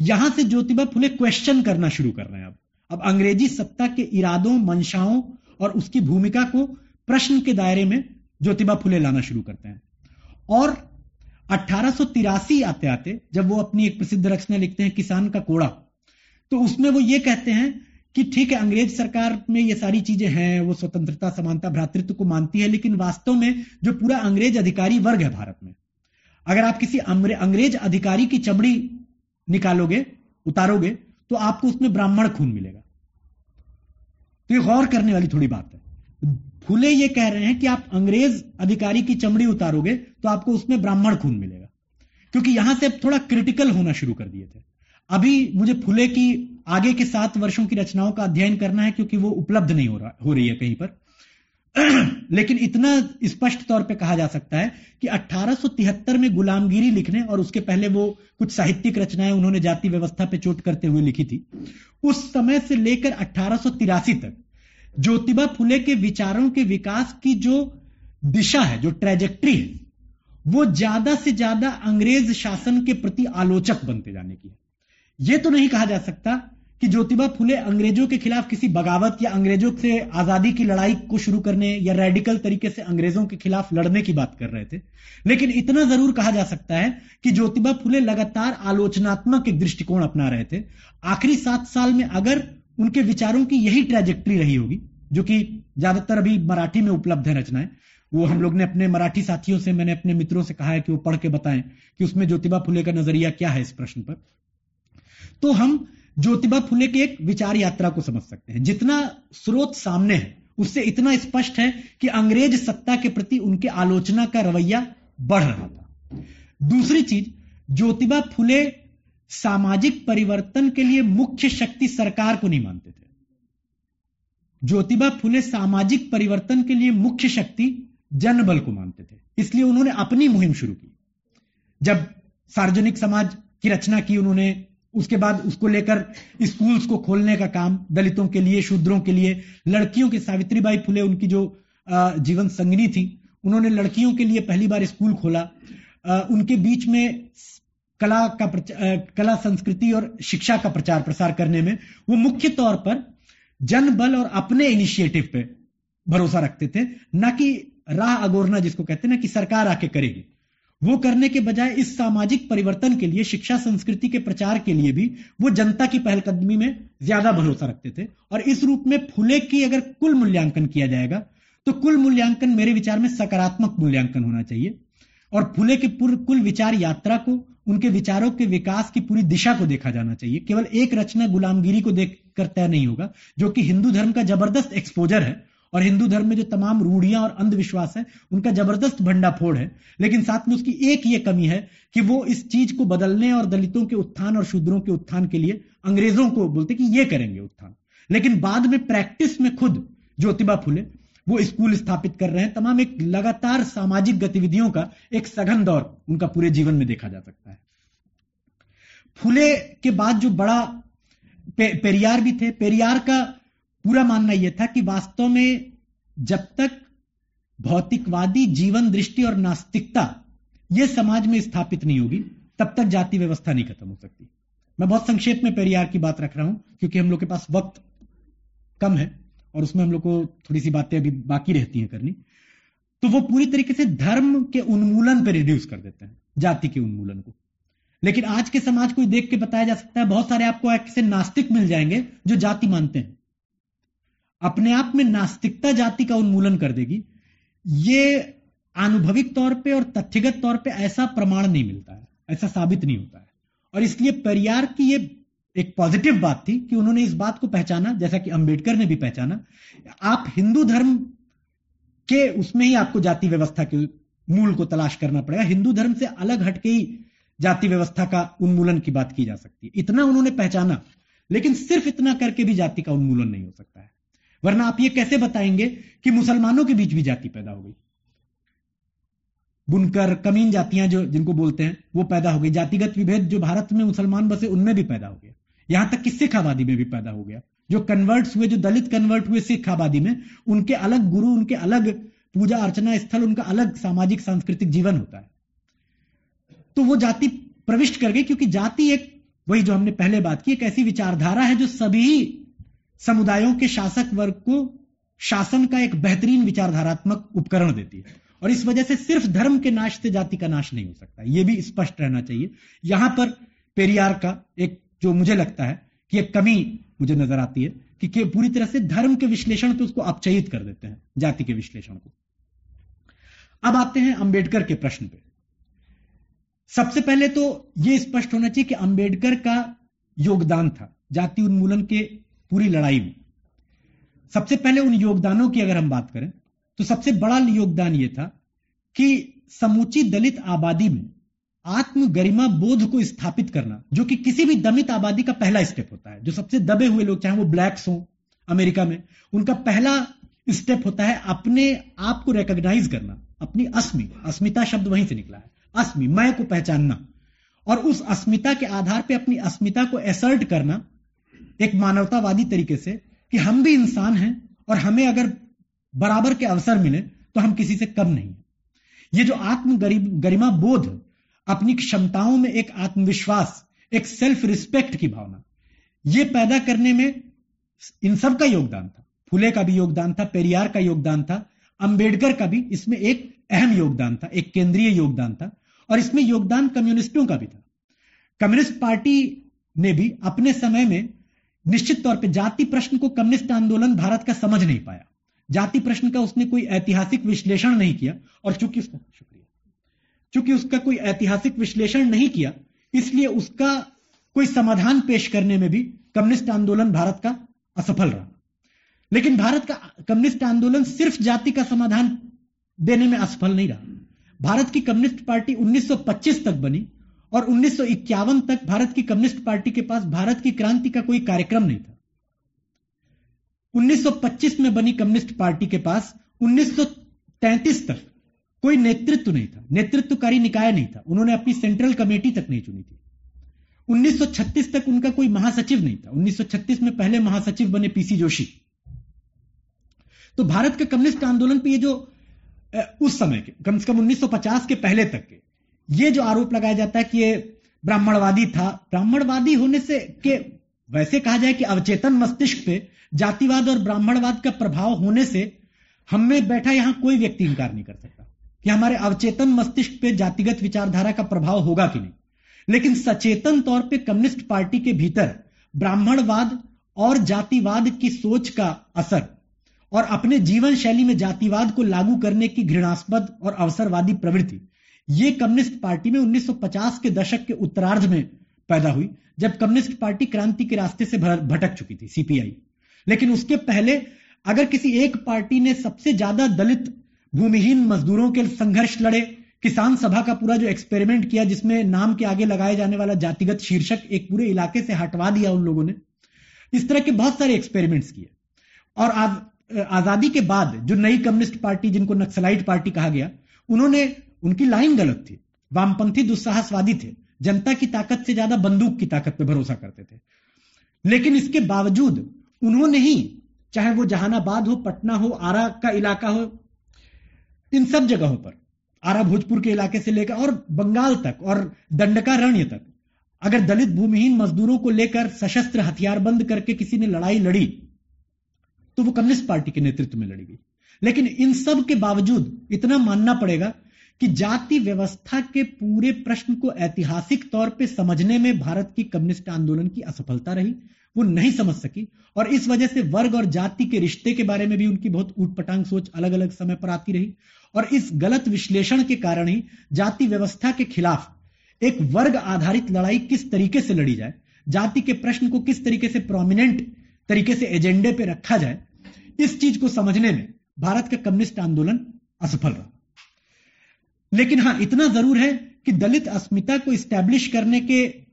यहाँ से ज्योतिबा फुले क्वेश्चन करना शुरू कर रहे हैं अब। अब अंग्रेज़ी सत्ता के इरादों, मंशाओं और उसकी भूमिका को प्रश्न के दायरे में ज्योतिबा फुले लाना शुरू करते हैं। और अठारह आते आते जब वो अपनी एक प्रसिद्ध रचना लिखते हैं, किसान का कोड़ा। तो उसमें वो ये कहते हैं कि ठीक है, अंग्रेज़ सरकार में ये सारी चीज़ें हैं, वो स्वतंत्रता, समानता, भ्रातृत्व को मानती है, लेकिन वास्तव में जो पूरा अंग्रेज़ अधिकारी वर्ग है भारत में, अगर आप किसी अंग्रेज़ अधिकारी की चमड़ी निकालोगे, उतारोगे तो आपको उसमें ब्राह्मण खून मिलेगा। तो ये गौर करने वाली थोड़ी बात है। फूले ये कह रहे हैं कि आप अंग्रेज़ अधिकारी की चमड़ी उतारोगे तो आपको उसमें ब्राह्मण खून मिलेगा। क्योंकि यहाँ से थोड़ा क्रिटिकल होना शुरू कर दिए थे। अभी मुझे फुले की आगे के सात वर्षों की रचनाओं का अध्ययन करना है क्योंकि वो उपलब्ध नहीं हो रहा, हो रही है कहीं पर। *clears throat* लेकिन इतना स्पष्ट तौर पे कहा जा सकता है कि 1873 में गुलामगिरी लिखने और उसके पहले वो कुछ साहित्यिक रचनाएँ उन्होंने जाति व्यवस्था पे चोट करते हुए लिखी थी, उस समय से लेकर अठारह तक ज्योतिबा फुले के विचारों के विकास की जो दिशा है, जो ट्रेजेक्ट्री है, वो ज़्यादा से ज़्यादा अंग्रेज़ शासन के प्रति आलोचक बनते जाने की है। यह तो नहीं कहा जा सकता कि ज्योतिबा फुले अंग्रेज़ों के खिलाफ किसी बगावत या अंग्रेज़ों से आज़ादी की लड़ाई को शुरू करने या रेडिकल तरीके से अंग्रेज़ों के खिलाफ लड़ने की बात कर रहे थे। लेकिन इतना ज़रूर कहा जा सकता है कि ज्योतिबा फुले लगातार आलोचनात्मक एक दृष्टिकोण अपना रहे थे। आखिरी सात साल में अगर उनके विचारों की यही ट्रेजेक्ट्री रही होगी, जो कि ज़्यादातर अभी मराठी में उपलब्ध है रचनाएँ, वो हम लोग ने अपने मराठी साथियों से, मैंने अपने मित्रों से कहा है कि वो पढ़ के बताएँ कि उसमें ज्योतिबा फुले का नज़रिया क्या है इस प्रश्न पर। तो हम ज्योतिबा फुले की एक विचार यात्रा को समझ सकते हैं। जितना स्रोत सामने है, उससे इतना स्पष्ट है कि अंग्रेज़ सत्ता के प्रति उनके आलोचना का रवैया बढ़ रहा था। दूसरी चीज़, ज्योतिबा फुले सामाजिक परिवर्तन के लिए मुख्य शक्ति सरकार को नहीं मानते थे। ज्योतिबा फुले सामाजिक परिवर्तन के लिए मुख्य शक्ति जनबल को मानते थे। इसलिए उन्होंने अपनी मुहिम शुरू की। जब सार्वजनिक समाज की रचना की उन्होंने उसके बाद उसको लेकर स्कूल्स को खोलने का काम, दलितों के लिए, शूद्रों के लिए, लड़कियों की, सावित्रीबाई फुले, उनकी जो जीवन संगनी थी, उन्होंने लड़कियों के लिए पहली बार स्कूल खोला। उनके बीच में कला का कला संस्कृति और शिक्षा का प्रचार प्रसार करने में वो मुख्य तौर पर जन बल और अपने इनिशिएटिव पे भरोसा रखते थे, ना कि राह अगोरना जिसको कहते हैं, ना कि सरकार आके करेगी। वो करने के बजाय इस सामाजिक परिवर्तन के लिए, शिक्षा संस्कृति के प्रचार के लिए भी वो जनता की पहलकदमी में ज़्यादा भरोसा रखते थे। और इस रूप में फुले की अगर कुल मूल्यांकन किया जाएगा तो कुल मूल्यांकन मेरे विचार में सकारात्मक मूल्यांकन होना चाहिए। और फुले के कुल विचार यात्रा को, उनके विचारों के विकास की पूरी दिशा को देखा जाना चाहिए। केवल एक रचना गुलामगिरी को देख कर तय नहीं होगा, जो कि हिंदू धर्म का ज़बरदस्त एक्सपोजर है। और हिंदू धर्म में जो तमाम रूढ़ियाँ और अंधविश्वास है उनका ज़बरदस्त भंडाफोड़ है। लेकिन साथ में उसकी एक ये कमी है कि वो इस चीज़ को बदलने और दलितों के उत्थान और शूद्रों के उत्थान के लिए अंग्रेज़ों को बोलते कि ये करेंगे उत्थान। लेकिन बाद में प्रैक्टिस में खुद ज्योतिबा फुले वो स्कूल स्थापित कर रहे हैं। तमाम एक लगातार सामाजिक गतिविधियों का एक सघन दौर उनका पूरे जीवन में देखा जा सकता है। फुले के बाद जो बड़ा पे, पेरियार भी थे पेरियार का पूरा मानना यह था कि वास्तव में जब तक भौतिकवादी जीवन दृष्टि और नास्तिकता यह समाज में स्थापित नहीं होगी, तब तक जाति व्यवस्था नहीं खत्म हो सकती। मैं बहुत संक्षेप में पेरियार की बात रख रहा हूँ, क्योंकि हम लोग के पास वक्त कम है और उसमें हम लोग को थोड़ी सी बातें अभी बाकी रहती हैं करनी। तो वो पूरी तरीके से धर्म के उन्मूलन पर रिड्यूस कर देते हैं, जाति के उन्मूलन को। लेकिन आज के समाज को देख के बताया जा सकता है, बहुत सारे आपको ऐसे नास्तिक मिल जाएँगे जो जाति मानते हैं। अपने आप में नास्तिकता जाति का उन्मूलन कर देगी। ये आनुभविक तौर पे और तथ्यगत तौर पे ऐसा प्रमाण नहीं मिलता है, ऐसा साबित नहीं होता है। और इसलिए परियार की ये एक पॉजिटिव बात थी कि उन्होंने इस बात को पहचाना, जैसा कि अंबेडकर ने भी पहचाना। आप हिंदू धर्म के उसमें ही आपको जाति व्यवस्था के मूल को तलाश करना पड़ेगा। हिंदू धर्म से अलग हटके ही जाति व्यवस्था का उन्मूलन की बात की जा सकती है। इतना उन्होंने पहचाना, लेकिन सिर्फ़ इतना करके भी जाति का उन्मूलन नहीं हो सकता है। वरना आप ये कैसे बताएँगे कि मुसलमानों के बीच भी जाति पैदा हो गई? बुनकर कमीन जातियाँ जो, जिनको बोलते हैं, वो पैदा हो गई। जातिगत विभेद जो भारत में मुसलमान बसे, उनमें भी पैदा हो गया। यहाँ तक कि सिख आबादी में भी पैदा हो गया। जो कन्वर्ट्स हुए, जो दलित कन्वर्ट हुए सिख आबादी में, उनके अलग गुरु, उनके अलग पूजा अर्चना स्थल, उनका अलग सामाजिक, सांस्कृतिक जीवन होता है। तो वो जाति प्रविष्ट कर गई, क्योंकि जाति एक, वही जो हमने पहले बात की, एक ऐसी विचारधारा है जो सभी समुदायों के शासक वर्ग को शासन का एक बेहतरीन विचारधारात्मक उपकरण देती है। और इस वजह से सिर्फ़ धर्म के नाश से जाति का नाश नहीं हो सकता यह भी स्पष्ट रहना चाहिए। यहाँ पर पेरियार का एक जो मुझे लगता है कि एक कमी मुझे नज़र आती है कि, कि पूरी तरह से धर्म के विश्लेषण पे उसको अपचयित कर देते हैं जाति के विश्लेषण को। अब आते हैं अंबेडकर के प्रश्न पे। सबसे पहले तो यह स्पष्ट होना चाहिए कि अंबेडकर का योगदान था जाति उन्मूलन के पूरी लड़ाई में। सबसे पहले उन योगदानों की अगर हम बात करें तो सबसे बड़ा योगदान यह था कि समूची दलित आबादी में आत्म गरिमा बोध को स्थापित करना, जो कि किसी भी दमित आबादी का पहला स्टेप होता है। जो सबसे दबे हुए लोग, चाहे वो ब्लैक्स हो, अमेरिका में, उनका पहला स्टेप होता है अपने आप को रिकॉग्नाइज करना, अपनी अस्मि, अस्मिता शब्द वहीं से निकला है। अस्मि, मैं को पहचानना। और उस अस्मिता के आधार पर अपनी अस्मिता को एसर्ट करना एक मानवतावादी तरीके से कि हम भी इंसान हैं और हमें अगर बराबर के अवसर मिले तो हम किसी से कम नहीं ये जो आत्म गरीब, गरिमा बोध, अपनी क्षमताओं में एक आत्मविश्वास, एक सेल्फ रिस्पेक्ट की भावना यह पैदा करने में इन सब का योगदान था। फुले का भी योगदान था, पेरियार का योगदान था, अंबेडकर का भी इसमें एक अहम योगदान था, एक केंद्रीय योगदान था और इसमें योगदान कम्युनिस्टों का भी था। कम्युनिस्ट पार्टी ने भी अपने समय में निश्चित तौर पे जाति प्रश्न को कम्युनिस्ट आंदोलन भारत का समझ नहीं पाया। जाति प्रश्न का उसने कोई ऐतिहासिक विश्लेषण नहीं किया और चूँकि उसका शुक्रिया। चूँकि उसका कोई ऐतिहासिक विश्लेषण नहीं किया, इसलिए उसका कोई समाधान पेश करने में भी कम्युनिस्ट आंदोलन भारत का असफल रहा। लेकिन भारत का कम्युनिस्ट आंदोलन सिर्फ़ जाति का समाधान देने में असफल नहीं रहा। भारत की कम्युनिस्ट पार्टी 1925 तक बनी और 1951 तक भारत की कम्युनिस्ट पार्टी के पास भारत की क्रांति का कोई कार्यक्रम नहीं था। 1925 में बनी कम्युनिस्ट पार्टी के पास 1933 तक कोई नेतृत्व नहीं था, नेतृत्वकारी निकाय नहीं था। उन्होंने अपनी सेंट्रल कमेटी तक नहीं चुनी थी। 1936 तक उनका कोई महासचिव नहीं था। 1936 में पहले महासचिव बने पीसी जोशी। तो भारत के कम्युनिस्ट आंदोलन पे ये जो उस समय के, कम से कम 1950 के पहले तक के ये जो आरोप लगाया जाता है कि ये ब्राह्मणवादी था, ब्राह्मणवादी होने से के वैसे कहा जाए कि अवचेतन मस्तिष्क पे जातिवाद और ब्राह्मणवाद का प्रभाव होने से हम में बैठा यहाँ कोई व्यक्ति इंकार नहीं कर सकता कि हमारे अवचेतन मस्तिष्क पे जातिगत विचारधारा का प्रभाव होगा कि नहीं। लेकिन सचेतन तौर पे कम्युनिस्ट पार्टी के भीतर ब्राह्मणवाद और जातिवाद की सोच का असर और अपने जीवन शैली में जातिवाद को लागू करने की घृणास्पद और अवसरवादी प्रवृत्ति ये कम्युनिस्ट पार्टी में 1950 के दशक के उत्तरार्ध में पैदा हुई, जब कम्युनिस्ट पार्टी क्रांति के रास्ते से भटक चुकी थी सीपीआई लेकिन उसके पहले अगर किसी एक पार्टी ने सबसे ज़्यादा दलित भूमिहीन मजदूरों के संघर्ष लड़े, किसान सभा का पूरा जो एक्सपेरिमेंट किया, जिसमें नाम के आगे लगाए जाने वाला जातिगत शीर्षक एक पूरे इलाके से हटवा दिया उन लोगों ने, इस तरह के बहुत सारे एक्सपेरिमेंट्स किए। और आज, आज़ादी के बाद जो नई कम्युनिस्ट पार्टी, जिनको नक्सलाइट पार्टी कहा गया, उन्होंने उनकी लाइन गलत थी। वामपंथी दुस्साहसवादी थे। जनता की ताकत से ज़्यादा बंदूक की ताकत पर भरोसा करते थे। लेकिन इसके बावजूद उन्होंने ही, चाहे वो जहानाबाद हो, पटना हो, आरा का इलाका हो, इन सब जगहों पर, आरा भोजपुर के इलाके से लेकर और बंगाल तक और दंडकारण्य तक, अगर दलित भूमिहीन मजदूरों को लेकर सशस्त्र हथियार बंद करके किसी ने लड़ाई लड़ी तो वो कम्युनिस्ट पार्टी के नेतृत्व में लड़ी गई। लेकिन इन सब के बावजूद इतना मानना पड़ेगा कि जाति व्यवस्था के पूरे प्रश्न को ऐतिहासिक तौर पे समझने में भारत की कम्युनिस्ट आंदोलन की असफलता रही, वो नहीं समझ सकी। और इस वजह से वर्ग और जाति के रिश्ते के बारे में भी उनकी बहुत ऊटपटांग सोच अलग अलग समय पर आती रही। और इस गलत विश्लेषण के कारण ही जाति व्यवस्था के खिलाफ एक वर्ग आधारित लड़ाई किस तरीके से लड़ी जाए, जाति के प्रश्न को किस तरीके से प्रोमिनेंट तरीके से एजेंडे पे रखा जाए, इस चीज़ को समझने में भारत का कम्युनिस्ट आंदोलन असफल रहा। लेकिन हाँ, इतना ज़रूर है कि दलित अस्मिता को स्टैब्लिश करने के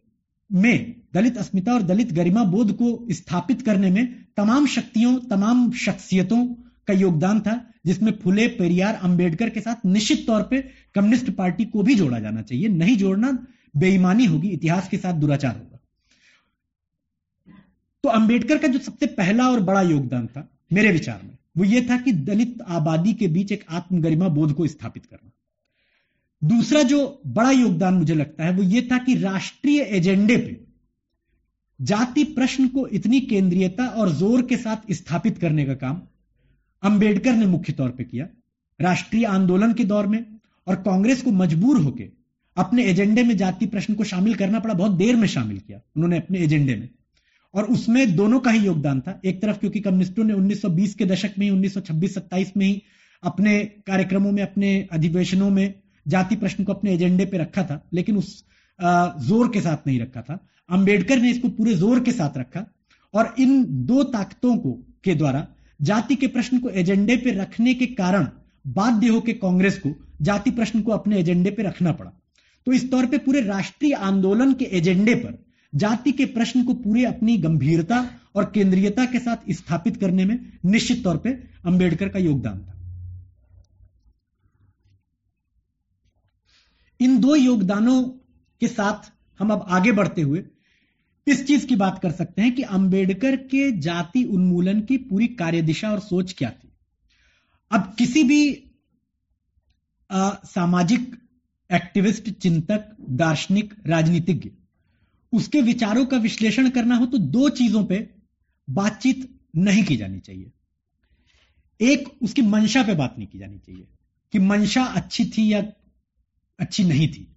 में, दलित अस्मिता और दलित गरिमा बोध को स्थापित करने में तमाम शक्तियों, तमाम शख्सियतों का योगदान था, जिसमें फुले, पेरियार, अंबेडकर के साथ निश्चित तौर पे कम्युनिस्ट पार्टी को भी जोड़ा जाना चाहिए। नहीं जोड़ना बेईमानी होगी, इतिहास के साथ दुराचार होगा। तो अंबेडकर का जो सबसे पहला और बड़ा योगदान था, मेरे विचार में, वो ये था कि दलित आबादी के बीच एक आत्मगरिमा बोध को स्थापित करना। दूसरा जो बड़ा योगदान मुझे लगता है वो ये था कि राष्ट्रीय एजेंडे पे जाति प्रश्न को इतनी केंद्रीयता और ज़ोर के साथ स्थापित करने का काम अंबेडकर ने मुख्य तौर पे किया। राष्ट्रीय आंदोलन के दौर में और कांग्रेस को मजबूर होकर अपने एजेंडे में जाति प्रश्न को शामिल करना पड़ा, बहुत देर में शामिल किया उन्होंने अपने एजेंडे में। और उसमें दोनों का ही योगदान था, एक तरफ़ क्योंकि कम्युनिस्टों ने 1920 के दशक में ही 1926-27 में ही अपने कार्यक्रमों में, अपने अधिवेशनों में जाति प्रश्न को अपने एजेंडे पे रखा था, लेकिन उस ज़ोर के साथ नहीं रखा था। अंबेडकर ने इसको पूरे ज़ोर के साथ रखा और इन दो ताकतों को, के द्वारा जाति के प्रश्न को एजेंडे पे रखने के कारण बाध्य होकर कांग्रेस को जाति प्रश्न को अपने एजेंडे पे रखना पड़ा। तो इस तौर पे पूरे राष्ट्रीय आंदोलन के एजेंडे पर जाति के प्रश्न को पूरे अपनी गंभीरता और केंद्रीयता के साथ स्थापित करने में निश्चित तौर पे अंबेडकर का योगदान था। इन दो योगदानों के साथ हम अब आगे बढ़ते हुए इस चीज़ की बात कर सकते हैं कि अंबेडकर के जाति उन्मूलन की पूरी कार्यदिशा और सोच क्या थी। अब किसी भी आ, सामाजिक एक्टिविस्ट चिंतक दार्शनिक राजनीतिज्ञ उसके विचारों का विश्लेषण करना हो तो दो चीज़ों पे बातचीत नहीं की जानी चाहिए। एक उसकी मंशा पे बात नहीं की जानी चाहिए कि मंशा अच्छी थी या अच्छी नहीं थी।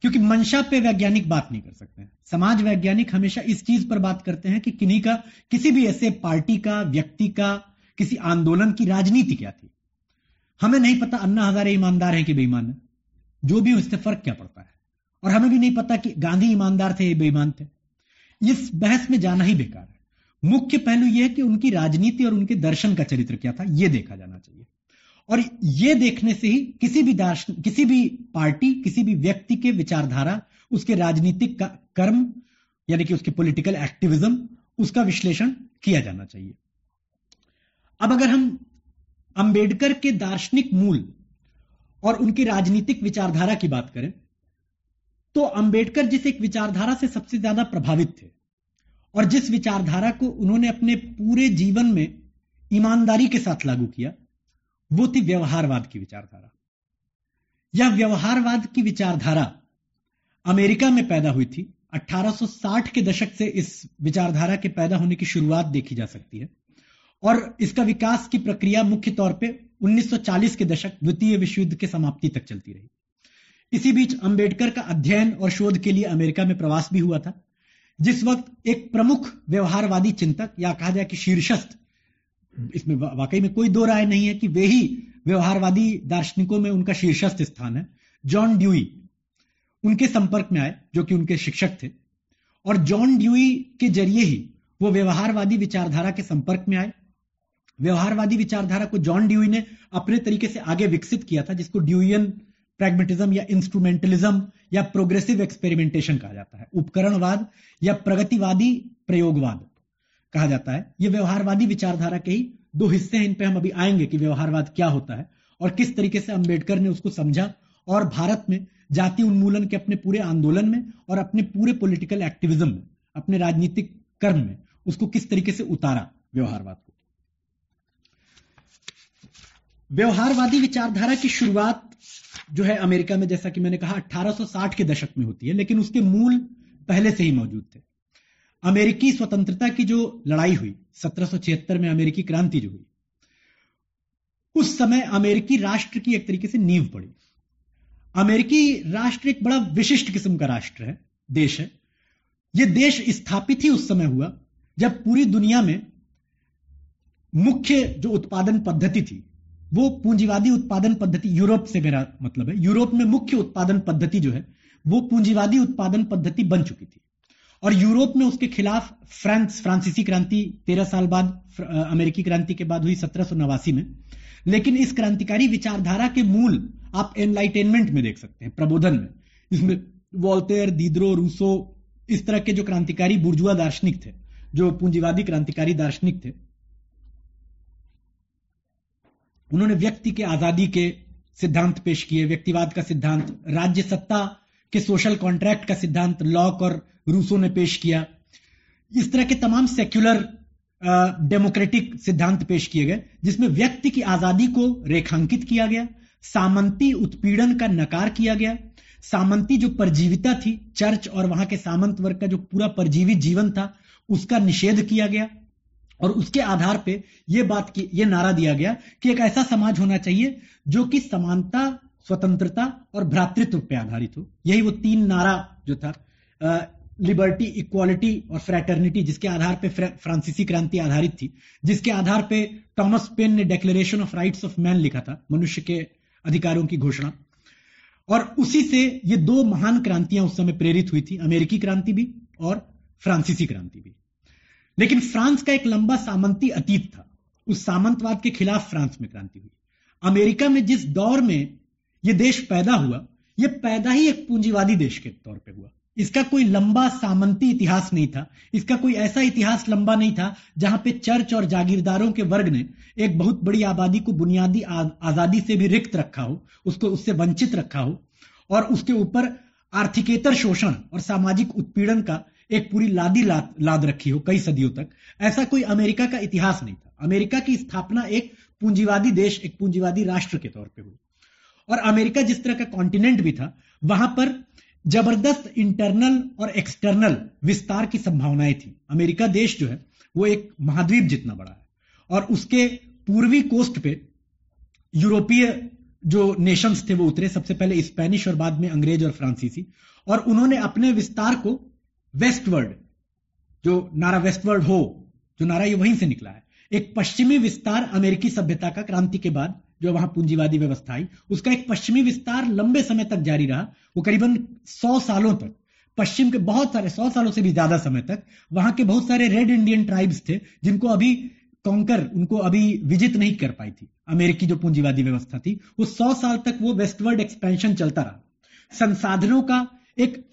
क्योंकि मंशा पे वैज्ञानिक बात नहीं कर सकते। समाज वैज्ञानिक हमेशा इस चीज़ पर बात करते हैं कि किन्हीं का, किसी भी ऐसे पार्टी का, व्यक्ति का, किसी आंदोलन की राजनीति क्या थी। हमें नहीं पता, अन्ना हजारे ईमानदार हैं कि बेईमान है। जो भी उससे फ़र्क क्या पड़ता है? और हमें भी नहीं पता कि गांधी ईमानदार थे बेईमान थे। इस बहस में जाना ही बेकार है। मुख्य पहलू यह है कि उनकी राजनीति और उनके दर्शन का चरित्र क्या था यह देखा जाना चाहिए। और ये देखने से ही किसी भी दार्शन किसी भी पार्टी, किसी भी व्यक्ति के विचारधारा, उसके राजनीतिक कर्म, यानी कि उसके पॉलिटिकल एक्टिविज्म उसका विश्लेषण किया जाना चाहिए। अब अगर हम अंबेडकर के दार्शनिक मूल और उनकी राजनीतिक विचारधारा की बात करें तो अंबेडकर जिस एक विचारधारा से सबसे ज़्यादा प्रभावित थे, और जिस विचारधारा को उन्होंने अपने पूरे जीवन में ईमानदारी के साथ लागू किया वो थी व्यवहारवाद की विचारधारा। यह व्यवहारवाद की विचारधारा अमेरिका में पैदा हुई थी। 1860 के दशक से इस विचारधारा के पैदा होने की शुरुआत देखी जा सकती है। और इसका विकास की प्रक्रिया मुख्य तौर पे 1940 के दशक द्वितीय विश्व युद्ध के समाप्ति तक चलती रही। इसी बीच अंबेडकर का अध्ययन और शोध के लिए अमेरिका में प्रवास भी हुआ था, जिस वक्त एक प्रमुख व्यवहारवादी चिंतक या कहा जाए कि शीर्षस्थ इसमें वाकई में कोई दो राय नहीं है कि वे ही व्यवहारवादी दार्शनिकों में उनका शीर्षस्थ स्थान है। जॉन ड्यूई उनके संपर्क में आए, जो कि उनके शिक्षक थे। और जॉन ड्यूई के ज़रिए ही वो व्यवहारवादी विचारधारा के संपर्क में आए। व्यवहारवादी विचारधारा को जॉन ड्यूई ने अपने तरीके से आगे विकसित किया था, जिसको ड्यूइयन प्रैग्मेटिज्म या इंस्ट्रूमेंटलिज्म या प्रोग्रेसिव एक्सपेरिमेंटेशन कहा जाता है। उपकरणवाद या प्रगतिवादी प्रयोगवाद। कहा जाता है। यह व्यवहारवादी विचारधारा के ही दो हिस्से हैं। इन पे हम अभी आएँगे कि व्यवहारवाद क्या होता है और किस तरीके से अंबेडकर ने उसको समझा और भारत में जाति उन्मूलन के अपने पूरे आंदोलन में और अपने पूरे पॉलिटिकल एक्टिविज्म में, अपने राजनीतिक कर्म में उसको किस तरीके से उतारा व्यवहारवाद को। व्यवहारवादी विचारधारा की शुरुआत जो है अमेरिका में, जैसा कि मैंने कहा 1860 के दशक में होती है, लेकिन उसके मूल पहले से ही मौजूद थे। अमेरिकी स्वतंत्रता की जो लड़ाई हुई 1776 में अमेरिकी क्रांति जो हुई, उस समय अमेरिकी राष्ट्र की एक तरीके से नींव पड़ी। अमेरिकी राष्ट्र एक बड़ा विशिष्ट किस्म का राष्ट्र है, देश है। यह देश स्थापित ही उस समय हुआ, जब पूरी दुनिया में मुख्य जो उत्पादन पद्धति थी, वो पूंजीवादी उत्पादन पद्धति यूरोप से मेरा मतलब है, यूरोप में मुख्य उत्पादन पद्धति जो है, वो पूंजीवादी उत्पादन पद्धति बन चुकी थी। और यूरोप में उसके खिलाफ फ्रांस, फ्रांसीसी क्रांति तेरह साल बाद अमेरिकी क्रांति के बाद हुई सत्रह में। लेकिन इस क्रांतिकारी विचारधारा के मूल आप एनलाइटेनमेंट में देख सकते हैं, प्रबोधन में। इसमें वॉल्टेयर, दीद्रो, रूसो, इस तरह के जो क्रांतिकारी बुर्जुआ दार्शनिक थे, जो पूंजीवादी क्रांतिकारी दार्शनिक थे, उन्होंने व्यक्ति के आज़ादी के सिद्धांत पेश किए, व्यक्तिवाद का सिद्धांत, राज्य सत्ता के सोशल कॉन्ट्रैक्ट का सिद्धांत लॉक और रूसो ने पेश किया। इस तरह के तमाम सेक्युलर डेमोक्रेटिक सिद्धांत पेश किए गए, जिसमें व्यक्ति की आज़ादी को रेखांकित किया गया, सामंती उत्पीड़न का नकार किया गया, सामंती जो परजीविता थी, चर्च और वहाँ के सामंत वर्ग का जो पूरा परजीवी जीवन था, उसका निषेध किया गया। और उसके आधार पे ये बात की, ये नारा दिया गया कि एक ऐसा समाज होना चाहिए, जो कि समानता, स्वतंत्रता और भ्रातृत्व पे आधारित हो। यही वो तीन नारा जो था। लिबर्टी, इक्वालिटी और फ्रेटर्निटी, जिसके आधार पे फ्रांसीसी क्रांति आधारित थी, जिसके आधार पे टॉमस पेन ने declaration of rights of man लिखा था, मनुष्य के अधिकारों की घोषणा। और उसी से ये दो महान क्रांतियाँ उस समय प्रेरित हुई थी, अमेरिकी क्रांति भी और फ्रांसीसी क्रांति भी। लेकिन फ्रांस का एक लंबा सामंती अतीत था, उस सामंतवाद के खिलाफ फ्रांस में क्रांति हुई। अमेरिका में जिस दौर में यह देश पैदा हुआ यह पैदा ही एक पूंजीवादी देश के तौर पर हुआ। इसका कोई लंबा सामंती इतिहास नहीं था। इसका कोई ऐसा इतिहास लंबा नहीं था जहाँ पे चर्च और जागीरदारों के वर्ग ने एक बहुत बड़ी आबादी को बुनियादी आज़ादी से भी रिक्त रखा हो उसको उससे वंचित रखा हो और उसके ऊपर आर्थिकेतर शोषण और सामाजिक उत्पीड़न का एक पूरी लादी लाद, लाद रखी हो कई सदियों तक। ऐसा कोई अमेरिका का इतिहास नहीं था। अमेरिका की स्थापना एक पूंजीवादी देश एक पूंजीवादी राष्ट्र के तौर पर हुई। और अमेरिका जिस तरह का कॉन्टिनेंट भी था वहाँ पर ज़बरदस्त इंटरनल और एक्सटर्नल विस्तार की संभावनाएँ थी। अमेरिका देश जो है, वो एक महाद्वीप जितना बड़ा है। और उसके पूर्वी कोस्ट पे यूरोपीय जो नेशंस थे, वो उतरे। सबसे पहले स्पेनिश और बाद में अंग्रेज़ और फ्रांसीसी। और उन्होंने अपने विस्तार को वेस्टवर्ड, जो नारा वेस्टवर्ड हो, जो नारा ये वहीं से निकला है, एक पश्चिमी विस्तार अमेरिकी सभ्यता का क्रांति के बाद जो वहाँ पूंजीवादी व्यवस्था आई, उसका एक पश्चिमी विस्तार लंबे समय तक जारी रहा, वो करीबन सौ सालों तक। पश्चिम के बहुत सारे, सौ सालों से भी ज़्यादा समय तक, वहाँ के बहुत सारे रेड इंडियन ट्राइब्स थे, जिनको अभी कॉन्कर, उनको अभी विजित नहीं कर पाई थी। अमेरिकी जो पूंजीवादी व्यवस्था थी, वो सौ साल तक वो वेस्टवर्ड एक्सपेंशन चलता रहा। संसाधनों का एक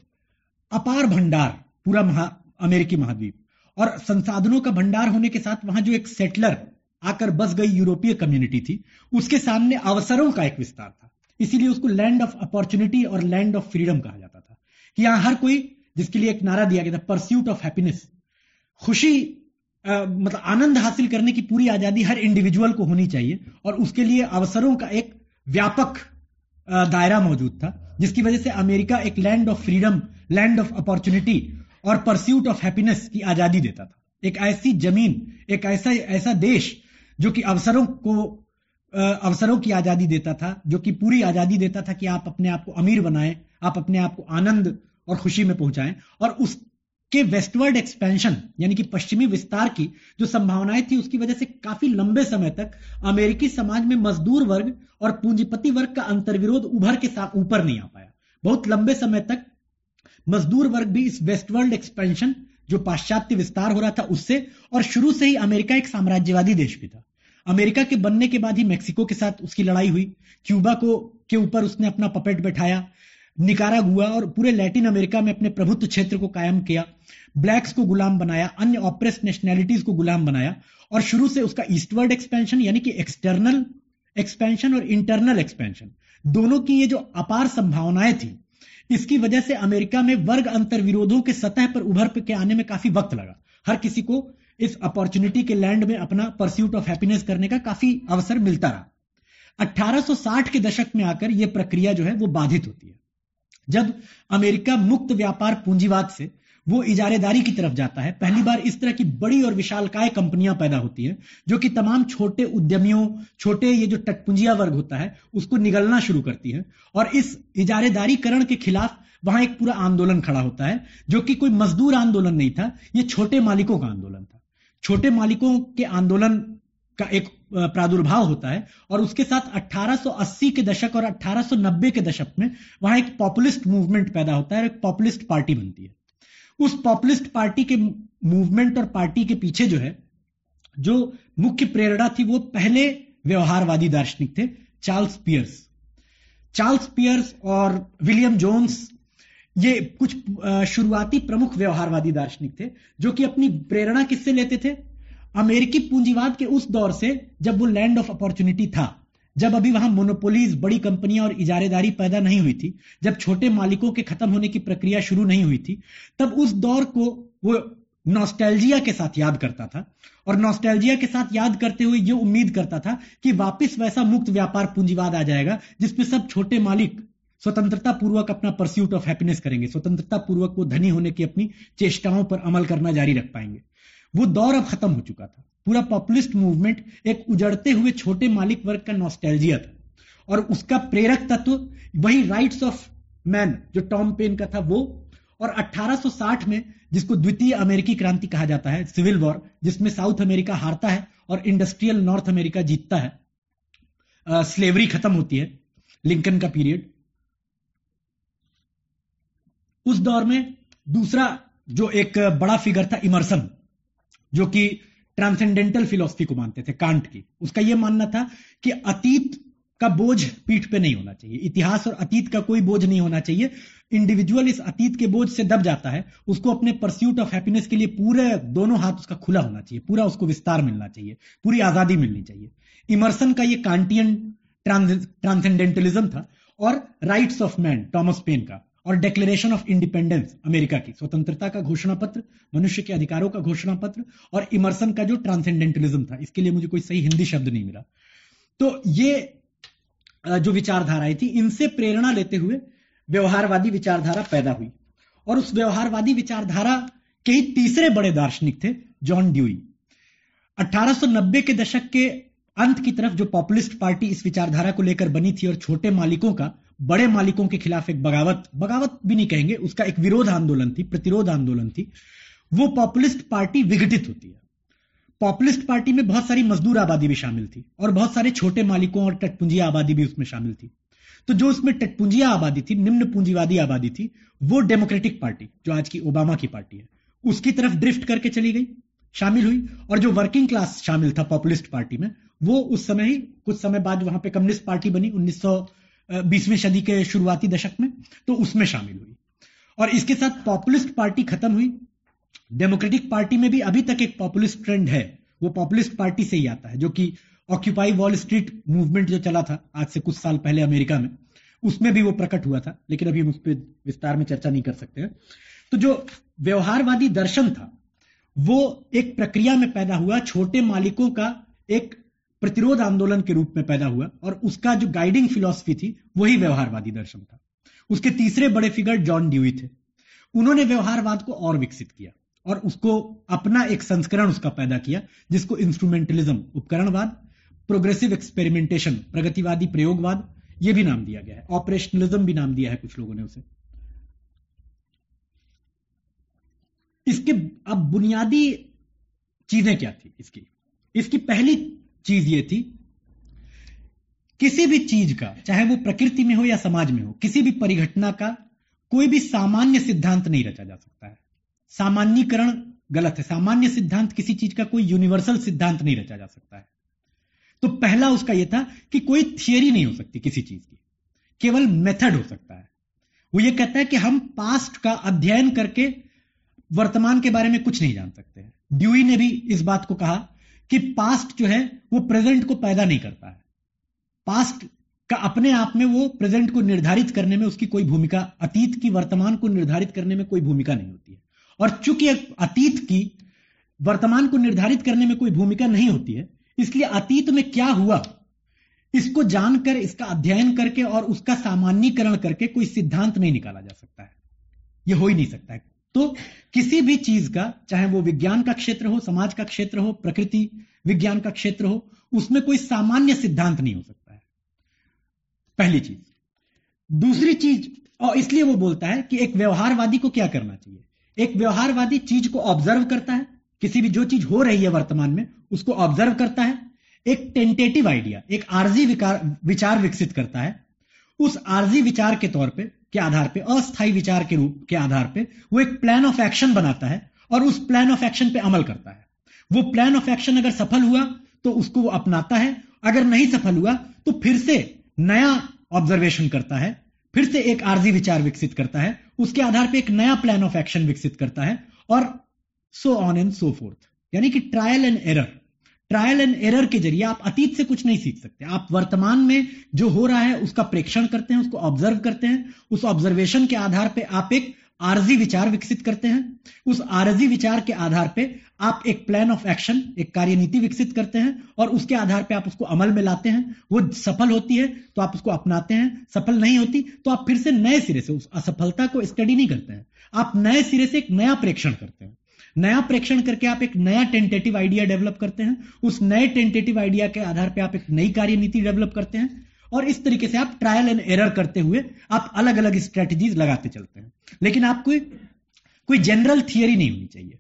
अपार भंडार, पूरा महा, अमेरिकी महाद्वीप। और संसाधनों का भंडार होने के साथ वहाँ जो एक सेटलर आकर बस गई यूरोपीय कम्युनिटी थी। उसके सामने अवसरों का एक विस्तार था। इसीलिए उसको लैंड ऑफ़ अपॉर्चुनिटी और लैंड ऑफ़ फ्रीडम कहा जाता था। कि यहाँ हर कोई जिसके लिए एक नारा दिया गया था परस्यूट ऑफ़ हैप्पीनेस खुशी आ, मतलब आनंद हासिल करने की पूरी आज़ादी हर इंडिविजुअल को होनी चाहिए और उसके लिए अवसरों का एक व्यापक दायरा मौजूद था जिसकी वजह से अमेरिका एक land of freedom land of opportunity और परस्यूट ऑफ़ हैप्पीनेस की आज़ादी देता था। एक ऐसी ज़मीन एक ऐसा ऐसा देश जो कि अवसरों को अवसरों की आज़ादी देता था, जो कि पूरी आज़ादी देता था कि आप अपने आप को अमीर बनाएँ, आप अपने आप को आनंद और खुशी में पहुंचाएँ। और उसके वेस्टवर्ड एक्सपेंशन यानी कि पश्चिमी विस्तार की जो संभावनाएँ थी, उसकी वजह से काफ़ी लंबे समय तक अमेरिकी समाज में मजदूर वर्ग और पूंजीपति वर्ग का अंतर्विरोध उभर के साथ ऊपर नहीं आ पाया। बहुत लंबे समय तक मजदूर वर्ग भी इस वेस्टवर्ल्ड एक्सपेंशन जो पाश्चात्य विस्तार हो रहा था उससे और शुरू से ही अमेरिका एक साम्राज्यवादी देश भी था। अमेरिका के बनने के बाद ही मेक्सिको के साथ उसकी लड़ाई हुई। क्यूबा को, के ऊपर उसने अपना पपेट बैठाया। निकारा हुआ और पूरे लैटिन अमेरिका में अपने प्रभुत्व क्षेत्र को कायम किया। ब्लैक्स को गुलाम बनाया, अन्य ऑपरेस नेशनैलिटीज को गुलाम बनाया और शुरू से उसका ईस्टवर्ड एक्सपेंशन यानी कि एक्सटर्नल एक्सपेंशन और इंटरनल एक्सपेंशन दोनों की ये जो अपार संभावनाएँ थी इसकी वजह से अमेरिका में वर्ग अंतर विरोधों के सतह पर उभर के आने में काफ़ी वक्त लगा। हर किसी को इस अपॉर्चुनिटी के लैंड में अपना परस्यूट ऑफ़ हैप्पीनेस करने का काफ़ी अवसर मिलता रहा। 1860 के दशक में आकर यह प्रक्रिया जो है वो बाधित होती है। जब अमेरिका मुक्त व्यापार पूंजीवाद से वो इजारेदारी की तरफ़ जाता है। पहली बार इस तरह की बड़ी और विशालकाय कंपनियाँ पैदा होती हैं, जो कि तमाम छोटे उद्यमियों, छोटे ये जो टटपुंजिया वर्ग होता है, उसको निगलना शुरू करती है। और इस इजारेदारीकरण के खिलाफ वहाँ एक पूरा आंदोलन खड़ा होता है, जो कि कोई मजदूर आंदोलन नहीं था, ये छोटे मालिकों का आंदोलन था। छोटे मालिकों के आंदोलन का एक प्रादुर्भाव होता है, और उसके साथ 1880 के दशक और 1890 के दशक में वहाँ एक पॉपुलिस्ट मूवमेंट पैदा होता है और एक पॉपुलिस्ट पार्टी बनती है। उस पॉपुलिस्ट पार्टी के मूवमेंट और पार्टी के पीछे जो है, जो मुख्य प्रेरणा थी, वो पहले व्यवहारवादी दार्शनिक थे, चार्ल्स पियर्स। चार्ल्स पियर्स और विलियम जोन्स, ये कुछ शुरुआती प्रमुख व्यवहारवादी दार्शनिक थे, जो कि अपनी प्रेरणा किससे लेते थे? अमेरिकी पूंजीवाद के उस दौर से, जब वो लैंड ऑफ़ अपॉर्चुनिटी था। जब अभी वहाँ मोनोपोलीज बड़ी कंपनियाँ और इजारेदारी पैदा नहीं हुई थी, जब छोटे मालिकों के खत्म होने की प्रक्रिया शुरू नहीं हुई थी, तब उस दौर को वो नॉस्टैल्जिया के साथ याद करता था और नॉस्टैल्जिया के साथ याद करते हुए ये उम्मीद करता था कि वापस वैसा मुक्त व्यापार पूंजीवाद आ जाएगा जिसमें सब छोटे मालिक स्वतंत्रता पूर्वक अपना परस्यूट ऑफ़ हैप्पीनेस करेंगे स्वतंत्रता पूर्वक वो धनी होने की अपनी चेष्टाओं पर अमल करना जारी रख पाएँगे। वो दौर अब खत्म हो चुका था। पूरा पॉपुलिस्ट मूवमेंट एक उजड़ते हुए छोटे मालिक वर्ग का नॉस्टैल्जिया था। और उसका प्रेरक तत्व वही राइट्स ऑफ़ मैन जो टॉम पेन का था वो। और 1860 में जिसको द्वितीय अमेरिकी क्रांति कहा जाता है सिविल वॉर जिसमें साउथ अमेरिका हारता है और इंडस्ट्रियल नॉर्थ अमेरिका जीतता है स्लेवरी खत्म होती है लिंकन का पीरियड उस दौर में दूसरा जो एक बड़ा फिगर था इमरसन जो कि ट्रांसेंडेंटल फिलोसफी को मानते थे कांट की। उसका यह मानना था कि अतीत का बोझ पीठ पे नहीं होना चाहिए। इतिहास और अतीत का कोई बोझ नहीं होना चाहिए। इंडिविजुअल इस अतीत के बोझ से दब जाता है, उसको अपने परस्यूट ऑफ़ हैप्पीनेस के लिए पूरे दोनों हाथ उसका खुला होना चाहिए। पूरा उसको विस्तार मिलना चाहिए। पूरी आज़ादी मिलनी चाहिए। इमर्सन का ये कांटियन ट्रांसेंडेंटलिज्म था। और rights of man Thomas Paine का। और डिक्लेरेशन ऑफ़ इंडिपेंडेंस अमेरिका की, स्वतंत्रता का घोषणा पत्र मनुष्य के अधिकारों का घोषणा पत्र और इमर्सन का जो ट्रांसेंडेंटलिज्म था, इसके लिए मुझे कोई सही हिंदी शब्द नहीं मिला। तो ये जो विचारधाराएँ थी, इनसे प्रेरणा लेते हुए व्यवहारवादी विचारधारा पैदा हुई। और उस व्यवहारवादी विचारधारा के ही तीसरे बड़े दार्शनिक थे, जॉन ड्यूई। 1890 के दशक के अंत की तरफ़ जो पॉपुलिस्ट पार्टी इस विचारधारा को लेकर बनी थी और छोटे मालिकों का बड़े मालिकों के खिलाफ एक बगावत बगावत भी नहीं कहेंगे, उसका एक विरोध आंदोलन थी, प्रतिरोध आंदोलन थी, वो पॉपुलिस्ट पार्टी विघटित होती है। पॉपुलिस्ट पार्टी में बहुत सारी मजदूर आबादी भी शामिल थी और बहुत सारे छोटे मालिकों और टटपुंजिया आबादी भी उसमें शामिल थी। तो जो उसमें टटपुंजिया आबादी थी, निम्न पूंजीवादी आबादी थी, वो डेमोक्रेटिक पार्टी, जो आज की ओबामा की पार्टी है, उसकी तरफ़ ड्रिफ्ट करके चली गई, शामिल हुई और जो वर्किंग क्लास शामिल था पॉपुलिस्ट पार्टी में, वो उस समय ही, कुछ समय बाद वहाँ पे कम्युनिस्ट पार्टी बनी, उन्नीस सौ बीसवीं सदी के शुरुआती दशक में तो उसमें शामिल हुई। और इसके साथ पॉपुलिस्ट पार्टी खत्म हुई। डेमोक्रेटिक पार्टी में भी अभी तक एक पॉपुलिस्ट ट्रेंड है। वो पॉपुलिस्ट पार्टी से ही आता है, जो कि ऑक्यूपाई वॉल स्ट्रीट मूवमेंट जो चला था, आज से कुछ साल पहले अमेरिका में, उसमें भी वो प्रकट हुआ था, लेकिन अभी हम उस पर विस्तार में चर्चा नहीं कर सकते हैं। तो जो व्यवहारवादी दर्शन था, वो एक प्रक्रिया में पैदा हुआ। छोटे मालिकों का एक प्रतिरोध आंदोलन के रूप में पैदा हुआ और उसका जो गाइडिंग फिलॉसफी थी, वही व्यवहारवादी दर्शन था। उसके तीसरे बड़े फिगर जॉन ड्यूई थे। उन्होंने व्यवहारवाद को और विकसित किया और उसको अपना एक संस्करण उसका पैदा किया, जिसको इंस्ट्रूमेंटलिज्म उपकरणवाद प्रोग्रेसिव एक्सपेरिमेंटेशन प्रगतिवादी प्रयोगवाद यह भी नाम दिया गया है। ऑपरेशनलिज्म भी नाम दिया है कुछ लोगों ने उसे। इसके अब बुनियादी चीज़ें क्या थी इसकी? इसकी पहली चीज़ ये थी, किसी भी चीज़ का, चाहे वो प्रकृति में हो या समाज में हो, किसी भी परिघटना का कोई भी सामान्य सिद्धांत नहीं रचा जा सकता है। सामान्यकरण गलत है। सामान्य सिद्धांत किसी चीज़ का कोई यूनिवर्सल सिद्धांत नहीं रचा जा सकता है। तो पहला उसका यह था कि कोई थियरी नहीं हो सकती किसी चीज़ की। केवल मेथड हो सकता है। वो ये कहता है कि हम पास्ट का अध्ययन करके वर्तमान के बारे में कुछ नहीं जान सकते ड्यूई ने भी इस बात को कहा कि पास्ट जो है, वो प्रेजेंट को पैदा नहीं करता है। पास्ट का अपने आप में वो प्रेजेंट को निर्धारित करने में उसकी कोई भूमिका, अतीत की वर्तमान को निर्धारित करने में कोई भूमिका नहीं होती है। और चूँकि अतीत की वर्तमान को निर्धारित करने में कोई भूमिका नहीं होती है, इसलिए अतीत में क्या हुआ? इसको जानकर, इसका अध्ययन करके और उसका सामान्यकरण करके कोई सिद्धांत नहीं निकाला जा सकता है। यह हो ही नहीं सकता है। तो किसी भी चीज़ का, चाहे वो विज्ञान का क्षेत्र हो, समाज का क्षेत्र हो, प्रकृति विज्ञान का क्षेत्र हो, उसमें कोई सामान्य सिद्धांत नहीं हो सकता है। पहली चीज़। दूसरी चीज़, और इसलिए वो बोलता है कि एक व्यवहारवादी को क्या करना चाहिए? एक व्यवहारवादी चीज़ को ऑब्ज़र्व करता है, किसी भी जो चीज़ हो रही है वर्तमान में, उसको ऑब्ज़र्व करता है, एक टेंटेटिव आइडिया एक आरजी विचार विकसित करता है, उस आरजी विचार के तौर पे के आधार पे, अस्थायी विचार के रूप के आधार पे, वो एक प्लान ऑफ़ एक्शन बनाता है और उस प्लान ऑफ़ एक्शन पे अमल करता है। वो प्लान ऑफ़ एक्शन अगर सफल हुआ तो उसको वो अपनाता है। अगर नहीं सफल हुआ तो फिर से नया ऑब्जर्वेशन करता है, फिर से एक आरजी विचार विकसित करता है, उसके आधार पर एक नया प्लान ऑफ़ एक्शन विकसित करता है, और so on and so forth यानी कि trial and error trial and error के ज़रिए आप अतीत से कुछ नहीं सीख सकते। आप वर्तमान में जो हो रहा है, उसका प्रेक्षण करते हैं, उसको ऑब्ज़र्व करते हैं। उस ऑब्जर्वेशन के आधार पर आप एक आरजी विचार विकसित करते हैं। उस आरजी विचार के आधार पे आप एक प्लान ऑफ़ एक्शन एक कार्यनीति विकसित करते हैं और उसके आधार पे आप उसको अमल में लाते हैं। वो सफल होती है तो आप उसको अपनाते हैं। सफल नहीं होती तो आप फिर से नए सिरे से उस असफलता को स्टडी नहीं करते हैं। आप नए सिरे से एक नया प्रेक्षण करते हैं। नया प्रेक्षण करके आप एक नया टेंटेटिव आइडिया डेवलप करते हैं, उस नए टेंटेटिव आइडिया के आधार पर आप एक नई कार्यनीति डेवलप करते हैं, और इस तरीके से आप ट्रायल एंड एरर करते हुए आप अलग अलग स्ट्रेटजीज लगाते चलते हैं। लेकिन आप कोई कोई जनरल थियरी नहीं होनी चाहिए।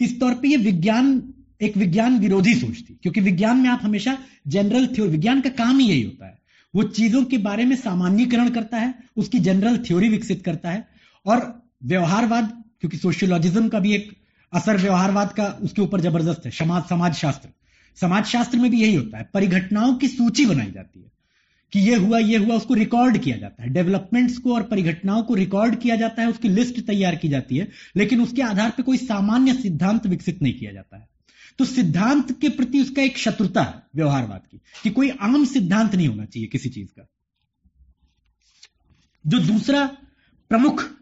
इस तौर पे ये विज्ञान, एक विज्ञान विरोधी सोच थी, क्योंकि विज्ञान में आप हमेशा जनरल थ्योरी विज्ञान का काम ही यही होता है। वो चीज़ों के बारे में सामान्यकरण करता है, उसकी जनरल थ्योरी विकसित करता है, और व्यवहारवाद, क्योंकि सोशियोलॉजिज्म का भी एक असर व्यवहारवाद का उसके ऊपर ज़बरदस्त है, समाज समाज शास्त्र समाज शास्त्र में भी यही होता है, परिघटनाओं की सूची बनाई जाती है कि ये हुआ ये हुआ, उसको रिकॉर्ड किया जाता है। डेवलपमेंट्स को और परिघटनाओं को रिकॉर्ड किया जाता है, उसकी लिस्ट तैयार की जाती है, लेकिन उसके आधार पर कोई सामान्य सिद्धांत विकसित नहीं किया जाता है। तो सिद्धांत के प्रति उसका एक शत्रुता है, व्यवहारवाद की, कि कोई आम सिद्धांत नहीं होना चाहिए किसी चीज़ का। जो दूसरा प्रमुख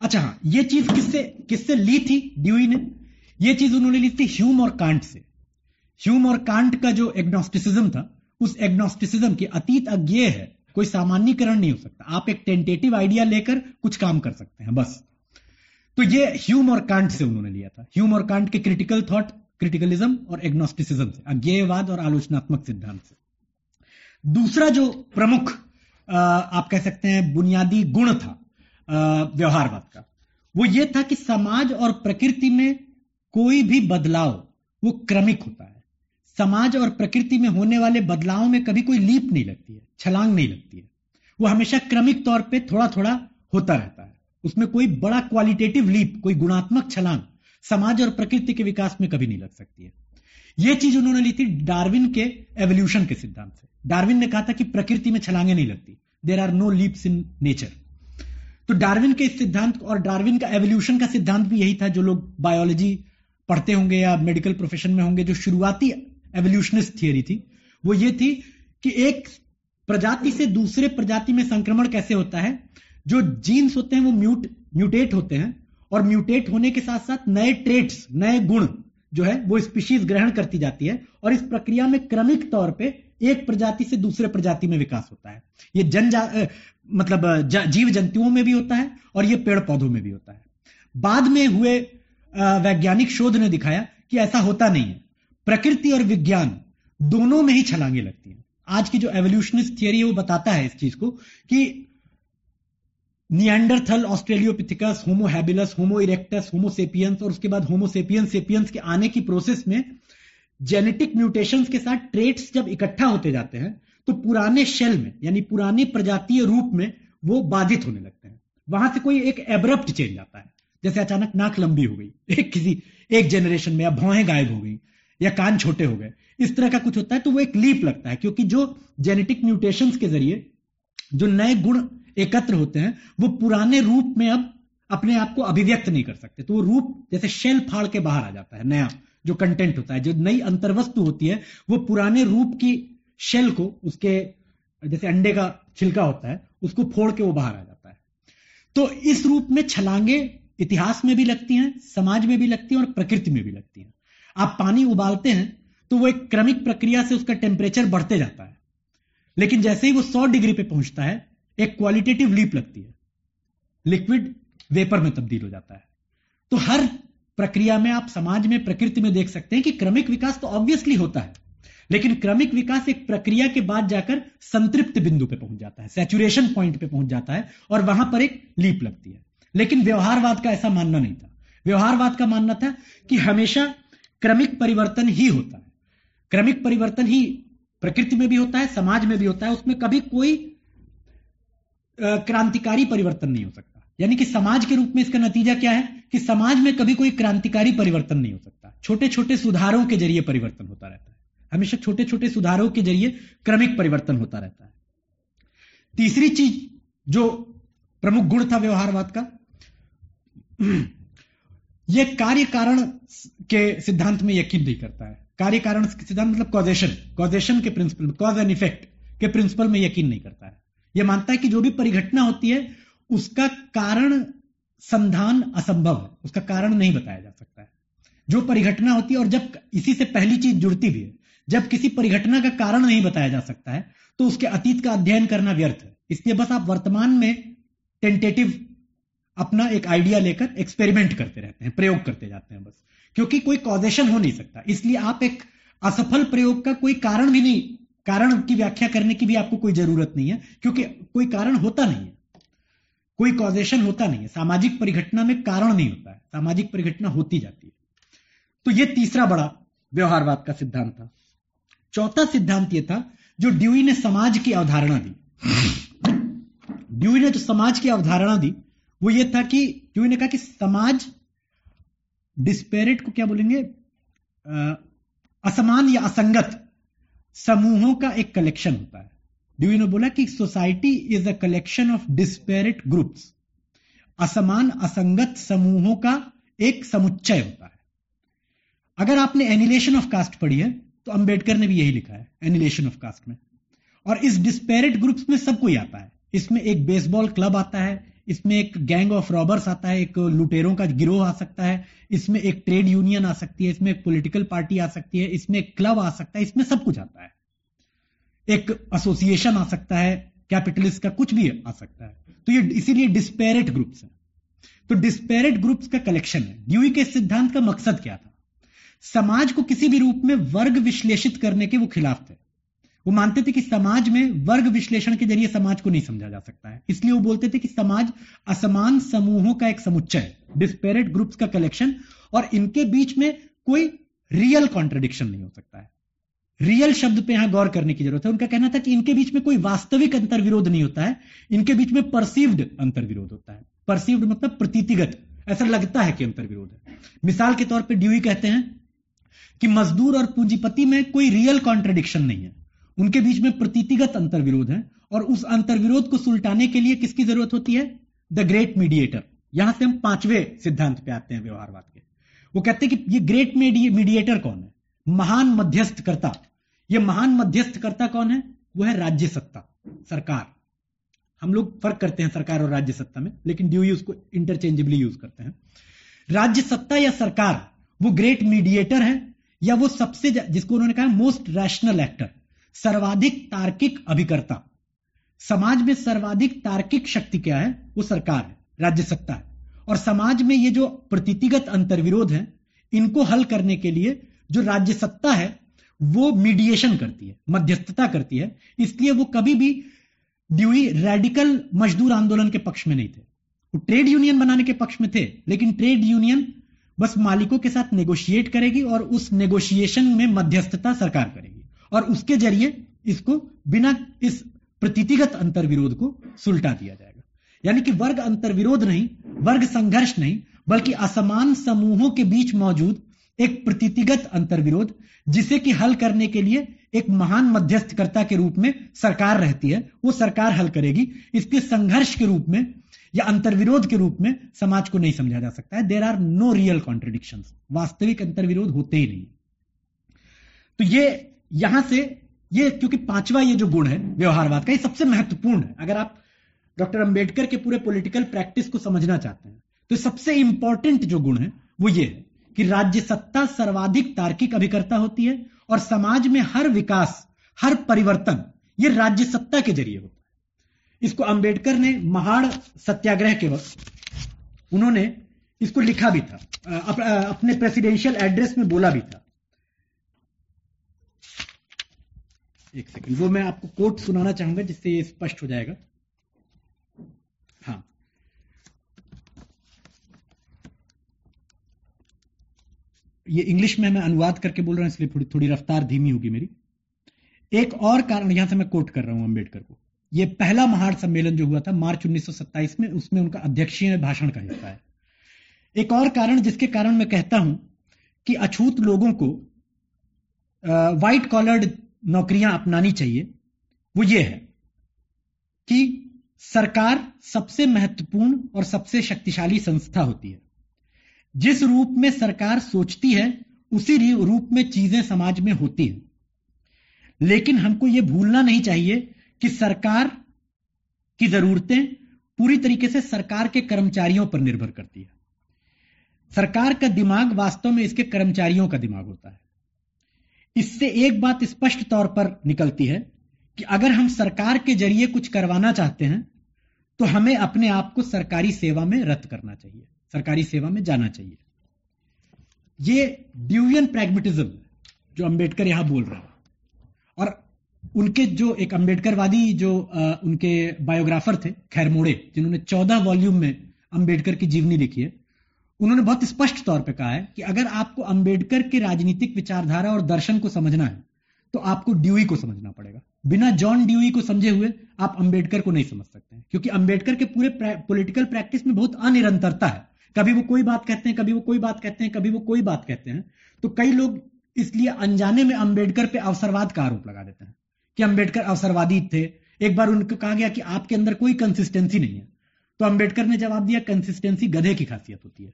अच्छा हाँ ये चीज़ किससे किससे ली थी ड्यूई ने? ये चीज़ उन्होंने ली थी ह्यूम और कांट से। ह्यूम और कांट का जो एग्नोस्टिसिज्म था, उस एग्नोस्टिसिज्म की अतीत अज्ञेय है, कोई सामान्यकरण नहीं हो सकता। आप एक टेंटेटिव आइडिया लेकर कुछ काम कर सकते हैं, बस। तो ये ह्यूम और कांट से उन्होंने लिया था। ह्यूम और कांट के क्रिटिकल थॉट, क्रिटिकलिज्म और एग्नोस्टिसिज्म से, अज्ञेयवाद और आलोचनात्मक सिद्धांत से। दूसरा जो प्रमुख आप कह सकते हैं, बुनियादी गुण था व्यवहारवाद का। वो ये था कि समाज और प्रकृति में कोई भी बदलाव, वो क्रमिक होता है। समाज और प्रकृति में होने वाले बदलावों में कभी कोई लीप नहीं लगती है, छलांग नहीं लगती है। वो हमेशा क्रमिक तौर पे थोड़ा थोड़ा होता रहता है। उसमें कोई बड़ा क्वालिटेटिव लीप कोई गुणात्मक छलांग समाज और प्रकृति के विकास में कभी नहीं लग सकती है। यह चीज़ उन्होंने ली थी डार्विन के एवोल्यूशन के सिद्धांत से। डार्विन ने कहा था कि प्रकृति में छलांगे नहीं लगती। There are no leaps in nature तो डार्विन के इस सिद्धांत और डार्विन का एवोल्यूशन का सिद्धांत भी यही था जो लोग बायोलॉजी पढ़ते होंगे या मेडिकल प्रोफेशन में होंगे, जो शुरुआती एवोल्यूशनिस्ट थियरी थी। वो ये थी कि एक प्रजाति से दूसरे प्रजाति में संक्रमण कैसे होता है, जो जीन्स होते हैं वो म्यूट म्यूटेट होते हैं और म्यूटेट होने के साथ साथ नए ट्रेट्स नए गुण जो है, वो स्पीशीज ग्रहण करती जाती है और इस प्रक्रिया में क्रमिक तौर पे एक प्रजाति से दूसरे प्रजाति में विकास होता है। ये जन मतलब जीव जंतुओं में भी होता है और ये पेड़ पौधों में भी होता है। बाद में हुए वैज्ञानिक शोध ने दिखाया कि ऐसा होता नहीं है। प्रकृति और विज्ञान दोनों में ही छलांगे लगती हैं। आज की जो एवोल्यूशनिस्ट थियरी है, वो बताता है इस चीज़ को कि Neanderthal Australopithecus Homo habilis Homo erectus Homo sapiens और उसके बाद होमोसेपियंस सेपियंस के आने की प्रोसेस में जेनेटिक म्यूटेशंस के साथ ट्रेट्स जब इकट्ठा होते जाते हैं तो पुराने शेल में, यानी पुराने प्रजातीय रूप में वो बाधित होने लगते हैं। वहाँ से कोई एक एब्रप्ट चेंज आता है। जैसे अचानक नाक लंबी हो गई, *laughs* एक किसी, एक जनरेशन में या भौहें गायब हो गई, या कान छोटे हो गए, इस तरह का कुछ होता है तो वो एक लीप लगता है, क्योंकि जो जेनेटिक म्यूटेशंस के ज़रिए जो नए गुण एकत्र होते हैं, वो पुराने रूप में अब अपने आप को अभिव्यक्त नहीं कर सकते। तो वो रूप जैसे शेल फाड़ के बाहर आ जाता है, नया। जो कंटेंट होता है, जो नई अंतर्वस्तु होती है, वो पुराने रूप की शेल को, उसके जैसे अंडे का छिलका होता है, उसको फोड़ के वो बाहर आ जाता है। तो इस रूप में छलांगे इतिहास में भी लगती हैं, समाज में भी लगती हैं और प्रकृति में भी लगती हैं। आप पानी उबालते हैं तो वो एक क्रमिक प्रक्रिया से उसका टेम्परेचर बढ़ते जाता है। लेकिन जैसे ही वो 100 डिग्री पे पहुँचता है, एक क्वालिटेटिव लीप लगती है। लिक्विड वेपर में तब्दील हो जाता है। तो हर प्रक्रिया में आप समाज में, प्रकृति में देख सकते हैं कि क्रमिक विकास तो ऑब्वियसली होता है। लेकिन क्रमिक विकास एक प्रक्रिया के बाद जाकर संतृप्त बिंदु पे पहुँच जाता है सैचुरेशन पॉइंट पे पहुँच जाता है और वहाँ पर एक लीप लगती है। लेकिन व्यवहारवाद का ऐसा मानना नहीं था। व्यवहारवाद का मानना था कि हमेशा क्रमिक परिवर्तन ही होता है। क्रमिक परिवर्तन ही प्रकृति में भी होता है, समाज में भी होता है, उसमें कभी कोई क्रांतिकारी परिवर्तन नहीं हो सकता। यानी कि समाज के रूप में इसका नतीजा क्या है? कि समाज में कभी कोई क्रांतिकारी परिवर्तन नहीं हो सकता। छोटे छोटे सुधारों के ज़रिए परिवर्तन होता रहता है। हमेशा छोटे छोटे सुधारों के ज़रिए क्रमिक परिवर्तन होता रहता है। तीसरी चीज़, जो प्रमुख गुण था व्यवहारवाद का, *clears throat* यह कार्य कारण के सिद्धांत में यकीन नहीं करता है। कार्य कारण सिद्धांत मतलब कॉजेशन कॉजेशन के प्रिंसिपल कॉज एंड इफ़ेक्ट के प्रिंसिपल में यकीन नहीं करता है। यह मानता है कि जो भी परिघटना होती है, उसका कारण संधान असंभव है उसका कारण नहीं बताया जा सकता है। जो परिघटना होती है और जब इसी से पहली चीज़ जुड़ती भी है, जब किसी परिघटना का कारण नहीं बताया जा सकता है तो उसके अतीत का अध्ययन करना व्यर्थ है। इसलिए बस आप वर्तमान में टेंटेटिव अपना एक आइडिया लेकर एक्सपेरिमेंट करते रहते हैं, प्रयोग करते जाते हैं बस। क्योंकि कोई कॉजेशन हो नहीं सकता। इसलिए आप एक असफल प्रयोग का कोई कारण भी नहीं, कारण की व्याख्या करने की भी आपको कोई ज़रूरत नहीं है, क्योंकि कोई कारण होता नहीं है। कोई कॉजेशन होता नहीं है। सामाजिक परिघटना में कारण नहीं होता है। सामाजिक परिघटना होती जाती है। तो यह तीसरा बड़ा व्यवहारवाद का सिद्धांत था। चौथा सिद्धांत यह था जो ड्यूई ने समाज की अवधारणा दी। ड्यूई ने जो समाज की अवधारणा दी, वो ये था कि ड्यूई ने कहा कि समाज डिस्पेरिट को क्या बोलेंगे? असमान या असंगत समूहों का एक कलेक्शन होता है। ड्यूई ने बोला कि society is a collection of disparate groups असमान असंगत समूहों का एक समुच्चय होता है अगर आपने एनिलेशन ऑफ़ कास्ट पढ़ी है तो अंबेडकर ने भी यही लिखा है एनिलेशन ऑफ़ कास्ट में और इस डिस्पेरिट ग्रुप्स में सब कोई आता है इसमें एक बेसबॉल क्लब आता है इसमें एक गैंग ऑफ़ रॉबर्स आता है एक लुटेरों का गिरोह आ सकता है इसमें एक ट्रेड यूनियन आ सकती है इसमें एक पॉलिटिकल पार्टी आ सकती है इसमें एक क्लब आ सकता है इसमें सब कुछ आता है एक एसोसिएशन आ सकता है कैपिटलिस्ट का कुछ भी आ सकता है। तो ये इसीलिए डिस्पेरेट ग्रुप्स है। तो डिस्पेरेट ग्रुप्स का कलेक्शन है। ड्यूई के सिद्धांत का मकसद क्या था? समाज को किसी भी रूप में वर्ग विश्लेषित करने के वो खिलाफ थे। वो मानते थे कि समाज में वर्ग विश्लेषण के ज़रिए समाज को नहीं समझा जा सकता है। इसलिए वो बोलते थे कि समाज असमान समूहों का एक समुच्चय है। डिस्पेरेट ग्रुप्स का कलेक्शन और इनके बीच में कोई रियल कॉन्ट्रडिक्शन नहीं हो सकता है। रियल शब्द पे यहाँ गौर करने की ज़रूरत है। उनका कहना था कि इनके बीच में कोई वास्तविक अंतर विरोध नहीं होता है। इनके बीच में परसीव्ड अंतर विरोध होता है। परसीव्ड मतलब प्रतीतिगत। ऐसा लगता है कि अंतर विरोध है। मिसाल के तौर पर ड्यूई कहते हैं कि मजदूर और पूंजीपति में कोई रियल कॉन्ट्रडिक्शन नहीं है। उनके बीच में प्रतीतिगत अंतर विरोध है और उस अंतर विरोध को सुलटाने के लिए किसकी ज़रूरत होती है? द ग्रेट मीडिएटर यहाँ से हम पाँचवें सिद्धांत पे आते हैं व्यवहारवाद के। वो कहते हैं कि ये ग्रेट मीडिएटर कौन है? महान मध्यस्थकर्ता। ये महान मध्यस्थकर्ता कौन है? वो है राज्य सत्ता, सरकार। हम लोग फ़र्क करते हैं सरकार और राज्य सत्ता में, लेकिन ड्यूई उसको इंटरचेंजेबली यूज़ करते हैं। राज्य सत्ता या सरकार, वो ग्रेट मीडिएटर है, या वो सबसे जिसको उन्होंने कहा मोस्ट रैशनल एक्टर सर्वाधिक तार्किक अभिकर्ता। समाज में सर्वाधिक तार्किक शक्ति क्या है? वो सरकार है, राज्य सत्ता है। और समाज में ये जो प्रतीतिगत अंतर्विरोध है, इनको हल करने के लिए जो राज्य सत्ता है वो मीडिएशन करती है, मध्यस्थता करती है, इसलिए वो कभी भी ड्यूई रेडिकल मजदूर आंदोलन के पक्ष में नहीं थे। वो ट्रेड यूनियन बनाने के पक्ष में थे, लेकिन ट्रेड यूनियन बस मालिकों के साथ नेगोशिएट करेगी और उस नेगोशिएशन में मध्यस्थता सरकार करेगी और उसके ज़रिए इसको बिना इस प्रतीतिगत अंतर्विरोध को सुलटा दिया जाएगा। यानी कि वर्ग अंतर्विरोध नहीं, वर्ग संघर्ष नहीं, बल्कि असमान समूहों के बीच मौजूद एक प्रतीतिगत अंतर्विरोध, जिसे कि हल करने के लिए एक महान मध्यस्थकर्ता के रूप में सरकार रहती है, वो सरकार हल करेगी। इसके संघर्ष के रूप में या अंतर्विरोध के रूप में समाज को नहीं समझा जा सकता है। There are no real contradiction वास्तविक अंतर्विरोध होते ही नहीं। तो ये यहाँ से, ये क्योंकि पांचवा ये जो गुण है, व्यवहारवाद का, ये सबसे महत्वपूर्ण है। अगर आप डॉक्टर अंबेडकर के पूरे पॉलिटिकल प्रैक्टिस को समझना चाहते हैं तो सबसे इंपॉर्टेंट जो गुण है, वो ये है। कि राज्य सत्ता सर्वाधिक तार्किक अभिकर्ता होती है और समाज में हर विकास हर परिवर्तन ये राज्य सत्ता के ज़रिए होता है। इसको अंबेडकर ने महाड़ सत्याग्रह के वक्त उन्होंने इसको लिखा भी था अप, अपने प्रेसिडेंशियल एड्रेस में बोला भी था। एक सेकंड वो मैं आपको कोट सुनाना चाहूँगा जिससे ये स्पष्ट हो जाएगा। ये इंग्लिश में मैं अनुवाद करके बोल रहा हूँ, इसलिए थोड़ी थोड़ी रफ्तार धीमी होगी मेरी। एक और कारण यहाँ से मैं कोट कर रहा हूँ अंबेडकर को। ये पहला महाड़ सम्मेलन जो हुआ था, मार्च 1927 में, उसमें उनका अध्यक्षीय भाषण का हिस्सा है। एक और कारण जिसके कारण मैं कहता हूँ कि अछूत लोगों को व्हाइट कॉलर्ड नौकरियाँ अपनानी चाहिए, वो ये है कि सरकार सबसे महत्वपूर्ण और सबसे शक्तिशाली संस्था होती है। जिस रूप में सरकार सोचती है, उसी रूप में चीज़ें समाज में होती हैं। लेकिन हमको यह भूलना नहीं चाहिए कि सरकार की जरूरतें पूरी तरीके से सरकार के कर्मचारियों पर निर्भर करती है। सरकार का दिमाग वास्तव में इसके कर्मचारियों का दिमाग होता है। इससे एक बात स्पष्ट तौर पर निकलती है कि अगर हम सरकार के ज़रिए कुछ करवाना चाहते हैं तो हमें अपने आप को सरकारी सेवा में रद्द करना चाहिए। सरकारी सेवा में जाना चाहिए। ये ड्यूवियन प्रैग्मेटिज्म जो अंबेडकर यहाँ बोल रहे हैं। और उनके जो एक अंबेडकरवादी जो आ, उनके बायोग्राफर थे खैरमोड़े जिन्होंने चौदह वॉल्यूम में अंबेडकर की जीवनी लिखी है उन्होंने बहुत स्पष्ट तौर पे कहा है कि अगर आपको अंबेडकर के राजनीतिक विचारधारा और दर्शन को समझना है तो आपको ड्यूई को समझना पड़ेगा। बिना जॉन ड्यूई को समझे हुए आप अंबेडकर को नहीं समझ सकते हैं क्योंकि अंबेडकर के पूरे पॉलिटिकल प्रैक्टिस में बहुत अनिरंतरता है। कभी वो कोई बात कहते हैं, कभी वो कोई बात कहते हैं, कभी वो कोई बात कहते हैं तो कई लोग इसलिए अनजाने में अंबेडकर पे अवसरवाद का आरोप लगा देते हैं कि अंबेडकर अवसरवादी थे। एक बार उनको कहा गया कि आपके अंदर कोई कंसिस्टेंसी नहीं है। तो अंबेडकर ने जवाब दिया कंसिस्टेंसी गधे की खासियत होती है।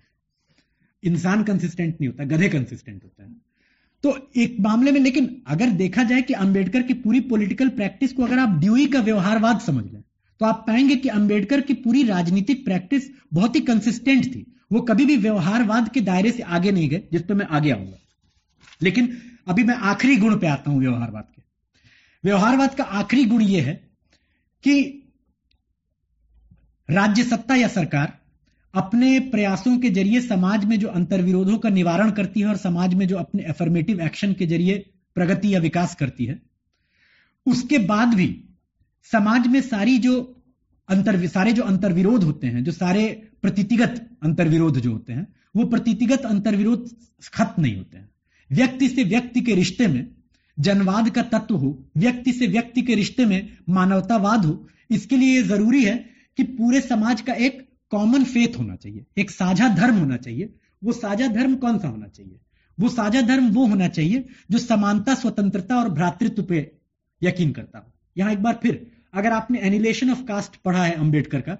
इंसान कंसिस्टेंट नहीं होता, गधे कंसिस्टेंट होते हैं। तो एक मामले में लेकिन अगर देखा जाए कि अंबेडकर की पूरी पॉलिटिकल प्रैक्टिस को अगर आप ड्यूई का व्यवहारवाद समझ लें तो आप पाएँगे कि अंबेडकर की पूरी राजनीतिक प्रैक्टिस बहुत ही कंसिस्टेंट थी। वो कभी भी व्यवहारवाद के दायरे से आगे नहीं गए, जिस पर मैं आगे आऊँगा। लेकिन अभी मैं आखिरी गुण पे आता हूँ व्यवहारवाद के। व्यवहारवाद का आखिरी गुण यह है कि राज्य सत्ता या सरकार अपने प्रयासों के ज़रिए समाज में जो अंतर्विरोधों का निवारण करती है और समाज में जो अपने एफर्मेटिव एक्शन के ज़रिए प्रगति या विकास करती है, उसके बाद भी समाज में सारी जो अंतर, सारे जो अंतर्विरोध होते हैं, जो सारे प्रतीतिगत अंतर्विरोध जो होते हैं, वो प्रतीतिगत अंतर्विरोध खत्म नहीं होते हैं। व्यक्ति से व्यक्ति के रिश्ते में जनवाद का तत्व हो, व्यक्ति से व्यक्ति के रिश्ते में मानवतावाद हो, इसके लिए ज़रूरी है कि पूरे समाज का एक कॉमन फेथ होना चाहिए, एक साझा धर्म होना चाहिए। वो साझा धर्म कौन सा होना चाहिए? वो साझा धर्म वो होना चाहिए जो समानता, स्वतंत्रता और भ्रातृत्व पे यकीन करता हो। यहाँ एक बार फिर, अगर आपने एनिलेशन ऑफ़ कास्ट पढ़ा है अंबेडकर का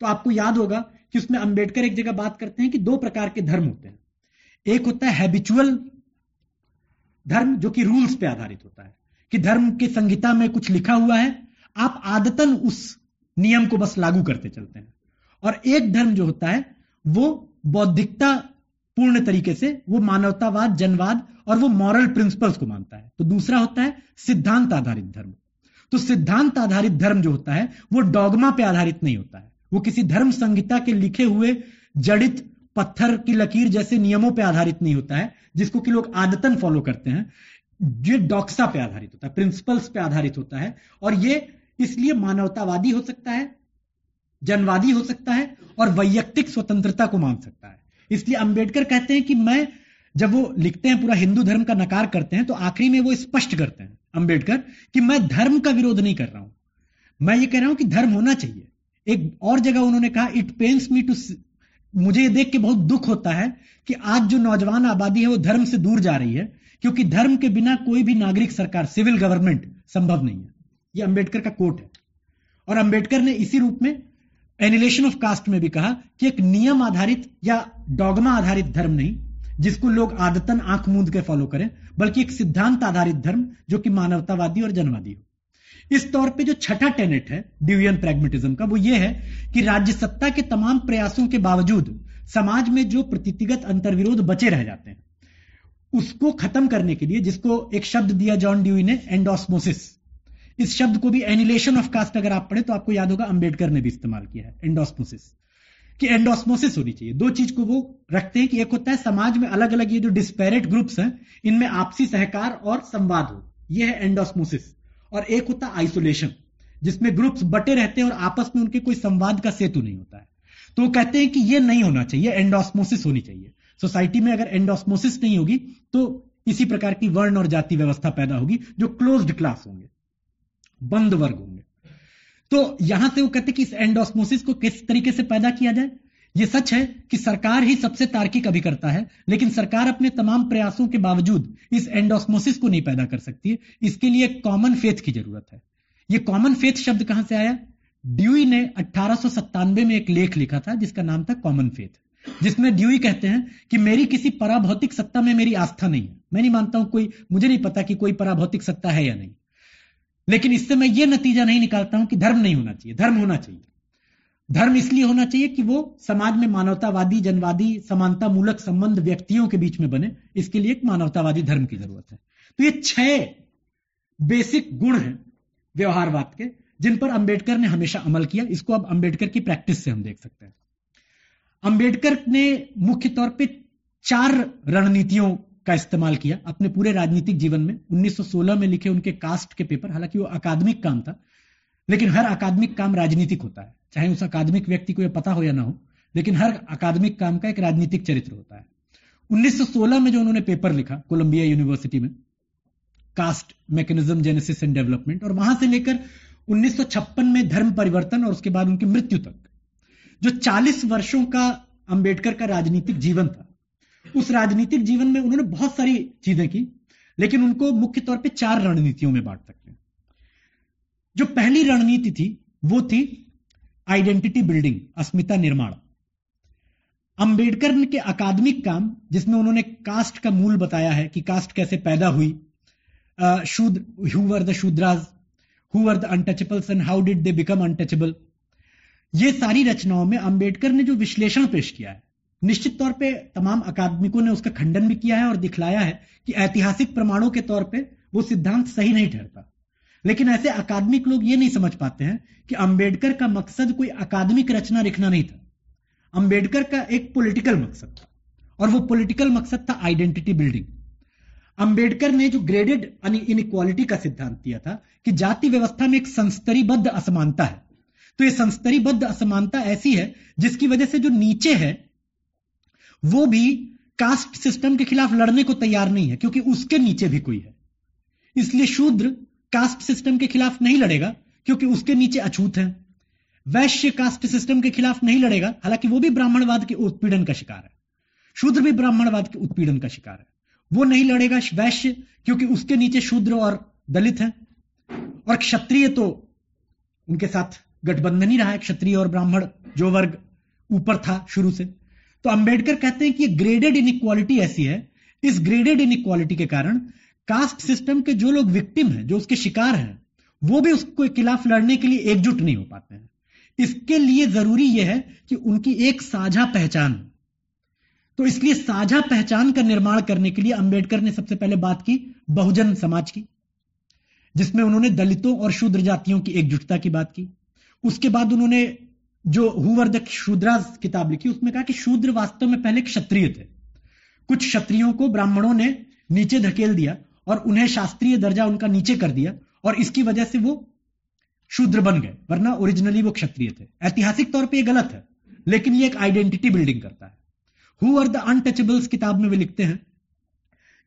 तो आपको याद होगा कि उसमें अंबेडकर एक जगह बात करते हैं कि दो प्रकार के धर्म होते हैं। एक होता है हैबिचुअल धर्म, जो कि रूल्स पे आधारित होता है, कि धर्म के संहिता में कुछ लिखा हुआ है, आप आदतन उस नियम को बस लागू करते चलते हैं। और एक धर्म जो होता है, वो बौद्धिकता पूर्ण तरीके से, वो मानवतावाद, जनवाद और वो मॉरल प्रिंसिपल्स को मानता है। तो दूसरा होता है सिद्धांत आधारित धर्म। तो सिद्धांत आधारित धर्म जो होता है, वो डॉगमा पे आधारित नहीं होता है। वो किसी धर्म संहिता के लिखे हुए जड़ित पत्थर की लकीर जैसे नियमों पर आधारित नहीं होता है, जिसको कि लोग आदतन फॉलो करते हैं, ये डॉक्सा पे आधारित होता है प्रिंसिपल्स पे आधारित होता है, और ये इसलिए मानवतावादी हो सकता है, जनवादी हो सकता है, और वैयक्तिक स्वतंत्रता को मान सकता है। इसलिए अंबेडकर कहते हैं कि मैं, जब वो लिखते हैं पूरा हिंदू धर्म का नकार करते हैं तो आखिरी में वो स्पष्ट करते हैं अंबेडकर कि मैं धर्म का विरोध नहीं कर रहा हूँ। मैं ये कह रहा हूँ कि धर्म होना चाहिए। एक और जगह उन्होंने कहा इट पेन्स मी टू मुझे देख के बहुत दुख होता है कि आज जो नौजवान आबादी है, वो धर्म से दूर जा रही है, क्योंकि धर्म के बिना कोई भी नागरिक सरकार, सिविल गवर्नमेंट संभव नहीं है। ये अंबेडकर का कोट है। और अंबेडकर ने इसी रूप में एनिलेशन ऑफ़ कास्ट में भी कहा कि एक नियम आधारित या डॉगमा आधारित धर्म नहीं, जिसको लोग आदतन आँख मूंद के फॉलो करें, बल्कि एक सिद्धांत आधारित धर्म, जो कि मानवतावादी और जनवादी हो। इस तौर पे जो छठा टेनेट है डिवियन प्रेगमेटिज्म का, वो ये है कि राज्य सत्ता के तमाम प्रयासों के बावजूद समाज में जो प्रतितिगत अंतर्विरोध बचे रह जाते हैं, उसको खत्म करने के लिए जिसको एक शब्द दिया जॉन ड्यूई ने एंडोस्मोसिस इस शब्द को भी एनिलेशन ऑफ़ कास्ट अगर आप पढ़े तो आपको याद होगा अंबेडकर ने भी इस्तेमाल किया है एंडोस्मोसिस कि एंडोस्मोसिस होनी चाहिए। दो चीज़ को वो रखते हैं कि एक होता है समाज में अलग अलग ये जो डिस्पेरेट ग्रुप्स हैं, इनमें आपसी सहकार और संवाद हो। ये है एंडोस्मोसिस और एक होता आइसोलेशन जिसमें ग्रुप्स बटे रहते हैं और आपस में उनके कोई संवाद का सेतु नहीं होता है। तो वो कहते हैं कि ये नहीं होना चाहिए एंडोस्मोसिस होनी चाहिए। सोसाइटी में अगर एंडोस्मोसिस नहीं होगी तो इसी प्रकार की वर्ण और जाति व्यवस्था पैदा होगी, जो क्लोज्ड क्लास होंगे, बंद वर्ग होंगे। तो यहाँ से वो कहते हैं कि इस एंडोस्मोसिस को किस तरीके से पैदा किया जाए? ये सच है कि सरकार ही सबसे तार्किक अभिकर्ता है, लेकिन सरकार अपने तमाम प्रयासों के बावजूद इस एंडोस्मोसिस को नहीं पैदा कर सकती है। इसके लिए कॉमन फेथ की ज़रूरत है। ये कॉमन फेथ शब्द कहाँ से आया? ड्यूई ने अठारह में एक लेख लिखा था, जिसका नाम था कॉमन फेथ जिसमें ड्यूई कहते हैं कि मेरी किसी पराभौतिक सत्ता में मेरी आस्था नहीं है। मैं नहीं मानता हूँ कोई, मुझे नहीं पता कि कोई पराभौतिक सत्ता है या नहीं। लेकिन इससे मैं ये नतीजा नहीं निकालता हूँ कि धर्म नहीं होना चाहिए, धर्म होना चाहिए। धर्म इसलिए होना चाहिए कि वो समाज में मानवतावादी, जनवादी समानता मूलक संबंध व्यक्तियों के बीच में बने। इसके लिए एक मानवतावादी धर्म की ज़रूरत है। तो ये छह बेसिक गुण हैं व्यवहारवाद के, जिन पर अंबेडकर ने हमेशा अमल किया। इसको अब अंबेडकर की प्रैक्टिस से हम देख सकते हैं। अंबेडकर ने मुख्य तौर पे चार रणनीतियों का इस्तेमाल किया अपने पूरे राजनीतिक जीवन में। 1916 में लिखे उनके कास्ट के पेपर, हालाँकि वो अकादमिक काम था, लेकिन हर अकादमिक काम राजनीतिक होता है। चाहे उस अकादमिक व्यक्ति को यह पता हो या ना हो, लेकिन हर अकादमिक काम का एक राजनीतिक चरित्र होता है। 1916 में जो उन्होंने पेपर लिखा, कोलंबिया यूनिवर्सिटी में, caste mechanism, genesis and development, और वहाँ से लेकर 1956 में धर्म परिवर्तन और उसके बाद उनकी मृत्यु तक, जो 40 वर्षों का अंबेडकर का राजनीतिक जीवन था। उस राजनीतिक जीवन में उन्होंने बहुत सारी चीज़ें की, लेकिन उनको मुख्य तौर पर चार रणनीतियों में बांट सकते हैं। जो पहली रणनीति थी, वो थी आइडेंटिटी बिल्डिंग अस्मिता निर्माण। अंबेडकर के अकादमिक काम, जिसमें उन्होंने कास्ट का मूल बताया है कि कास्ट कैसे पैदा हुई शूद्र who were the Shudras who were the untouchables and how did they become untouchable ये सारी रचनाओं में अंबेडकर ने जो विश्लेषण पेश किया है, निश्चित तौर पे तमाम अकादमिकों ने उसका खंडन भी किया है और दिखलाया है कि ऐतिहासिक प्रमाणों के तौर पे वो सिद्धांत सही नहीं ठहरता। लेकिन ऐसे अकादमिक लोग ये नहीं समझ पाते हैं कि अंबेडकर का मकसद कोई अकादमिक रचना लिखना नहीं था। अंबेडकर का एक पॉलिटिकल मकसद था और वो पॉलिटिकल मकसद था आइडेंटिटी बिल्डिंग अंबेडकर ने जो ग्रेडेड इनइक्वालिटी का सिद्धांत दिया था कि जाति व्यवस्था में एक संस्तरीबद्ध असमानता है। तो ये संस्तरीबद्ध असमानता ऐसी है जिसकी वजह से जो नीचे है, वो भी कास्ट सिस्टम के खिलाफ लड़ने को तैयार नहीं है, क्योंकि उसके नीचे भी कोई है। इसलिए शूद्र कास्ट सिस्टम के खिलाफ नहीं लड़ेगा, क्योंकि उसके नीचे अछूत है। वैश्य कास्ट सिस्टम के खिलाफ नहीं लड़ेगा, हालाँकि वो भी ब्राह्मणवाद के उत्पीड़न का शिकार है। शूद्र भी ब्राह्मणवाद के उत्पीड़न का शिकार है। वो नहीं लड़ेगा वैश्य, क्योंकि उसके नीचे शूद्र और दलित है। और क्षत्रिय तो उनके साथ गठबंधन ही रहा है, क्षत्रिय और ब्राह्मण जो वर्ग ऊपर था शुरू से। तो अंबेडकर कहते हैं कि ग्रेडेड इनइक्वालिटी ऐसी है। इस ग्रेडेड इनइक्वालिटी के कारण कास्ट सिस्टम के जो लोग विक्टिम हैं, जो उसके शिकार हैं, वो भी उसके खिलाफ लड़ने के लिए एकजुट नहीं हो पाते हैं। इसके लिए ज़रूरी यह है कि उनकी एक साझा पहचान तो इसलिए साझा पहचान का निर्माण करने के लिए अंबेडकर ने सबसे पहले बात की, बहुजन समाज की, जिसमें उन्होंने दलितों और शूद्र जातियों की एकजुटता की बात की। उसके बाद उन्होंने जो हुवर शूद्राज किताब लिखी, उसमें कहा कि शूद्र वास्तव में पहले क्षत्रिय थे। कुछ क्षत्रियों को ब्राह्मणों ने नीचे धकेल दिया और उन्हें शास्त्रीय दर्जा उनका नीचे कर दिया और इसकी वजह से वो शूद्र बन गए, वरना ओरिजिनली वो क्षत्रिय थे। ऐतिहासिक तौर पर यह गलत है, लेकिन ये एक आइडेंटिटी बिल्डिंग करता है। हु आर द अनटचेबल्स किताब में वे लिखते हैं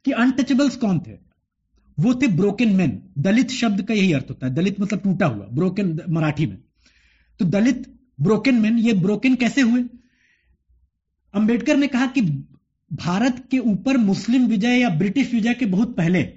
कि अनटचेबल्स कौन थे? वो थे ब्रोकन मैन दलित शब्द का यही अर्थ होता है। दलित मतलब टूटा हुआ ब्रोकन मराठी में। तो दलित ब्रोकन मैन ये ब्रोकन कैसे हुए? अंबेडकर ने कहा कि भारत के ऊपर मुस्लिम विजय या ब्रिटिश विजय के बहुत पहले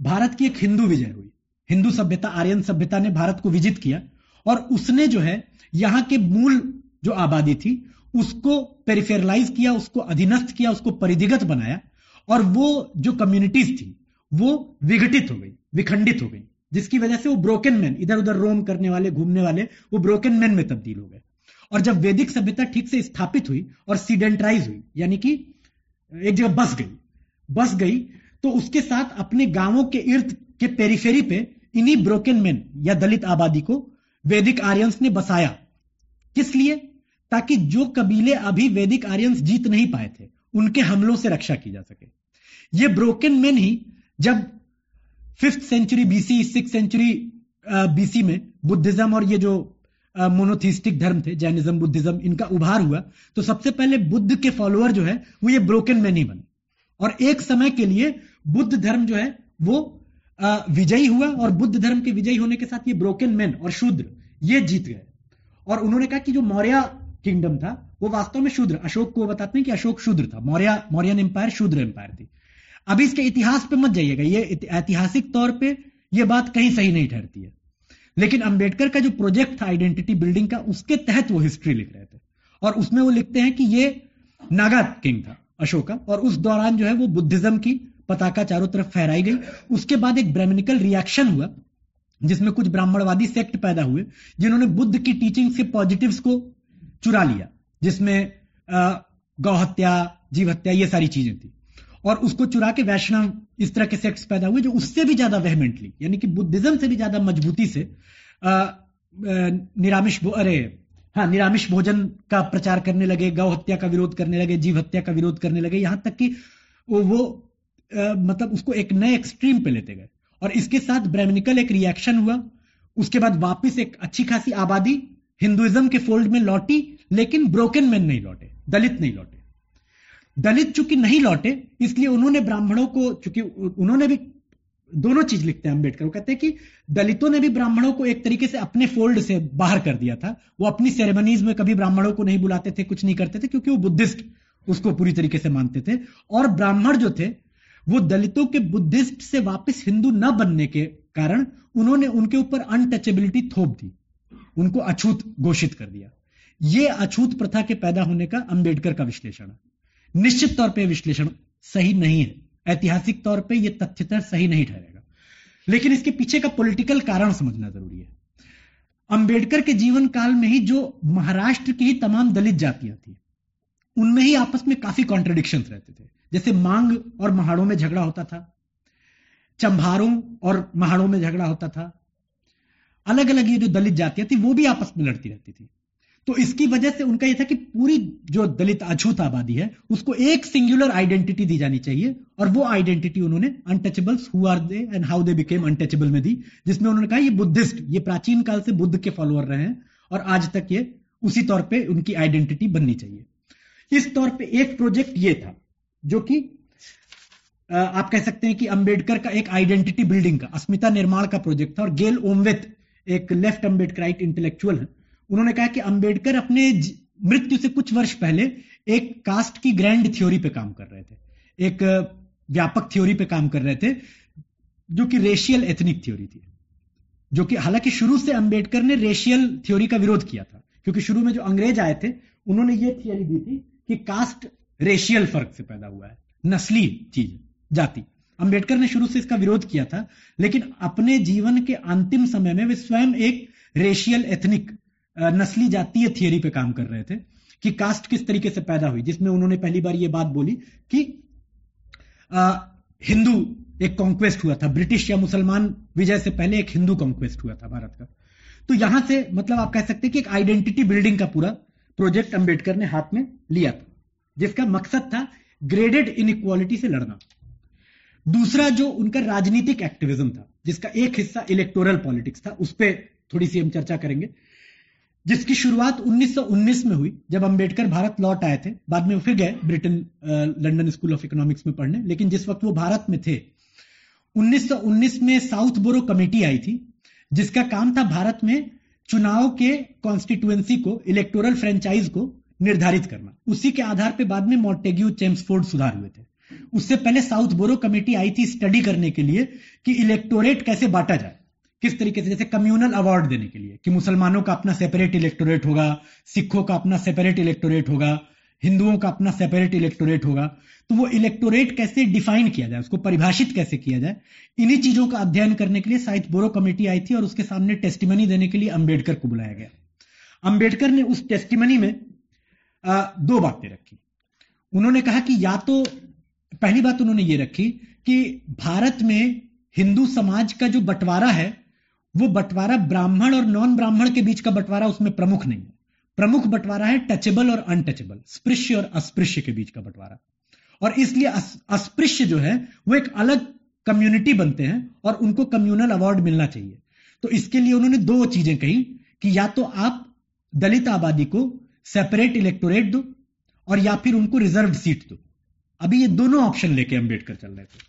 भारत की एक हिंदू विजय हुई। हिंदू सभ्यता, आर्यन सभ्यता ने भारत को विजित किया और उसने जो है, यहाँ के मूल जो आबादी थी, उसको पेरिफेरलाइज किया, उसको अधीनस्थ किया, उसको परिधिगत बनाया और वो जो कम्युनिटीज थी, वो विघटित हो गई, विखंडित हो गई, जिसकी वजह से वो ब्रोकन मैन इधर उधर रोम करने वाले, घूमने वाले, वो ब्रोकन मैन में तब्दील हो गए। और जब वैदिक सभ्यता ठीक से स्थापित हुई और सीडेंटराइज हुई, यानी कि एक जगह बस गई। बस गई तो उसके साथ अपने गाँवों के इर्द के पेरीफेरी पे इन्हीं ब्रोकन मैन या दलित आबादी को वैदिक आर्यंस ने बसाया। किस लिए? ताकि जो कबीले अभी वैदिक आर्यंस जीत नहीं पाए थे, उनके हमलों से रक्षा की जा सके। ये ब्रोकन मैन ही जब fifth century BC six century BC में बुद्धिज्म और ये जो मोनोथिस्टिक धर्म थे जैनिज्म बुद्धिज्म इनका उभार हुआ। तो सबसे पहले बुद्ध के फॉलोअर जो है, वो ये ब्रोकन मैन बने। और एक समय के लिए बुद्ध धर्म जो है, वो विजयी हुआ और बुद्ध धर्म के विजयी होने के साथ ये ब्रोकन मैन और शूद्र, ये जीत गए। और उन्होंने कहा कि जो मौर्य किंगडम था, वो वास्तव में शूद्र। अशोक को बताते हैं कि अशोक शूद्र था। मौर्य, मौर्यन एम्पायर शूद्र एम्पायर थी। अभी इसके इतिहास पे मत जाइएगा। ये ऐतिहासिक तौर पे ये बात कहीं सही नहीं ठहरती है। लेकिन अंबेडकर का जो प्रोजेक्ट था आइडेंटिटी बिल्डिंग का, उसके तहत वो हिस्ट्री लिख रहे थे। और उसमें वो लिखते हैं कि ये नागा किंग था, अशोका। और उस दौरान जो है वो बुद्धिज्म की पताका चारों तरफ़ फहराई गई। उसके बाद एक ब्राह्मणिकल रिएक्शन हुआ, जिसमें कुछ ब्राह्मणवादी सेक्ट पैदा हुए, जिन्होंने बुद्ध की टीचिंग से पॉजिटिव्स को चुरा लिया, जिसमें गौ हत्या, जीव हत्या, ये सारी चीज़ें थी। और उसको चुरा के वैष्णव इस तरह के सेक्ट्स पैदा हुए जो उससे भी ज़्यादा वेहमेंटली यानी कि बुद्धिज्म से भी ज़्यादा मजबूती से निरामिष अरे हाँ निरामिष भोजन का प्रचार करने लगे गौ हत्या का विरोध करने लगे जीव हत्या का विरोध करने लगे यहाँ तक कि वो, आ, मतलब उसको एक नए एक्सट्रीम पे लेते गए। और इसके साथ ब्राह्मणिकल एक रिएक्शन हुआ उसके बाद वापस एक अच्छी खासी आबादी हिंदुइज्म के फोल्ड में लौटी लेकिन ब्रोकन मैन नहीं लौटे दलित नहीं लौटे। दलित चूँकि नहीं लौटे, इसलिए उन्होंने ब्राह्मणों को, चूँकि उन्होंने भी दोनों चीज़ लिखते हैं अंबेडकर, वो कहते हैं कि दलितों ने भी ब्राह्मणों को एक तरीके से अपने फोल्ड से बाहर कर दिया था। वो अपनी सेरेमनीज में कभी ब्राह्मणों को नहीं बुलाते थे, कुछ नहीं करते थे, क्योंकि वो बुद्धिस्ट उसको पूरी तरीके से मानते थे। और ब्राह्मण जो थे, वो दलितों के बुद्धिस्ट से वापस हिंदू न बनने के कारण उन्होंने उनके ऊपर अनटचेबिलिटी थोप दी। उनको अछूत घोषित कर दिया। ये अछूत प्रथा के पैदा होने का अंबेडकर का विश्लेषण है। निश्चित तौर पर विश्लेषण सही नहीं है। ऐतिहासिक तौर पर यह तथ्यतः सही नहीं ठहरेगा। लेकिन इसके पीछे का पॉलिटिकल कारण समझना ज़रूरी है। अंबेडकर के जीवन काल में ही जो महाराष्ट्र की ही तमाम दलित जातियाँ थी, उनमें ही आपस में काफ़ी कॉन्ट्रडिक्शन रहते थे। जैसे मांग और महाड़ों में झगड़ा होता था, चंभारों और महाड़ों में झगड़ा होता था अलग अलग ये जो दलित जातियाँ थी, वो भी आपस में लड़ती रहती थी। तो इसकी वजह से उनका यह था कि पूरी जो दलित अछूत आबादी है, उसको एक सिंगुलर आइडेंटिटी दी जानी चाहिए, और वो आइडेंटिटी उन्होंने untouchables who are they and how they became untouchable में दी, जिसमें उन्होंने कहा, ये बुद्धिस्ट, ये प्राचीन काल से बुद्ध के फॉलोअर रहे हैं, और आज तक ये उसी तौर पे उनकी आइडेंटिटी बननी चाहिए। इस तौर पे एक प्रोजेक्ट ये था, जो कि आप कह सकते हैं कि अंबेडकर का एक आइडेंटिटी बिल्डिंग का, अस्मिता निर्माण का प्रोजेक्ट था, और गेल ओमवेथ एक लेफ़्ट अंबेडकराइट इंटेलेक्चुअल है उन्होंने कहा कि अंबेडकर अपने मृत्यु से कुछ वर्ष पहले एक कास्ट की ग्रैंड थ्योरी पे काम कर रहे थे। एक व्यापक थ्योरी पे काम कर रहे थे, जो कि रेशियल एथनिक थ्योरी थी। जो कि, हालाँकि शुरू से अंबेडकर ने रेशियल थ्योरी का विरोध किया था, क्योंकि शुरू में जो अंग्रेज़ आए थे, उन्होंने ये थियोरी दी थी कि कास्ट रेशियल फ़र्क से पैदा हुआ है, नस्ली चीज़, जाति। अंबेडकर ने शुरू से इसका विरोध किया था, लेकिन अपने जीवन के अंतिम समय में वे स्वयं एक रेशियल एथनिक नस्ली जातीय थियरी पे काम कर रहे थे कि कास्ट किस तरीके से पैदा हुई, जिसमें उन्होंने पहली बार यह बात बोली कि हिंदू एक कॉन्क्वेस्ट हुआ था, ब्रिटिश या मुसलमान विजय से पहले एक हिंदू कॉन्क्वेस्ट हुआ था भारत का। तो यहाँ से मतलब आप कह सकते हैं कि एक आइडेंटिटी बिल्डिंग का पूरा प्रोजेक्ट अंबेडकर ने हाथ में लिया था, जिसका मकसद था ग्रेडेड इनइक्वालिटी से लड़ना। दूसरा जो उनका राजनीतिक एक्टिविज्म था, जिसका एक हिस्सा इलेक्टोरल पॉलिटिक्स था, उस पर थोड़ी सी हम चर्चा करेंगे जिसकी शुरुआत 1919 में हुई, जब अंबेडकर भारत लौट आए थे। बाद में वो फिर गए Britain London School of Economics में पढ़ने। लेकिन जिस वक्त वो भारत में थे 1919 में साउथ बोरो कमेटी आई थी, जिसका काम था भारत में चुनाव के कॉन्स्टिट्युएंसी को, इलेक्टोरल फ्रेंचाइज को निर्धारित करना। उसी के आधार पर बाद में मॉन्टेग्यू चेम्सफोर्ड सुधार हुए थे। उससे पहले साउथ बोरो कमेटी आई थी स्टडी करने के लिए कि इलेक्टोरेट कैसे बांटा जाए। किस तरीके से? जैसे कम्युनल अवार्ड देने के लिए कि मुसलमानों का अपना सेपरेट इलेक्टोरेट होगा सिखों का अपना सेपरेट इलेक्टोरेट होगा हिंदुओं का अपना सेपरेट इलेक्टोरेट होगा। तो वो इलेक्टोरेट कैसे डिफाइन किया जाए? उसको परिभाषित कैसे किया जाए? इन्हीं चीज़ों का अध्ययन करने के लिए साहित्य बोरो कमेटी आई थी और उसके सामने टेस्टिमनी देने के लिए अंबेडकर को बुलाया गया। अंबेडकर ने उस टेस्टिमनी में आ, दो बातें रखी। उन्होंने कहा कि या तो पहली बात उन्होंने ये रखी कि भारत में हिंदू समाज का जो बंटवारा है वो बंटवारा ब्राह्मण और नॉन ब्राह्मण के बीच का बंटवारा उसमें प्रमुख नहीं है। प्रमुख बंटवारा है टचेबल और अनटचेबल स्पृश्य और अस्पृश्य के बीच का बंटवारा। और इसलिए अस्पृश्य जो है, वो एक अलग कम्युनिटी बनते हैं और उनको कम्युनल अवार्ड मिलना चाहिए। तो इसके लिए उन्होंने दो चीज़ें कही कि या तो आप दलित आबादी को सेपरेट इलेक्टोरेट दो और या फिर उनको रिज़र्व सीट दो। अभी ये दोनों ऑप्शन लेके अंबेडकर चल रहे थे।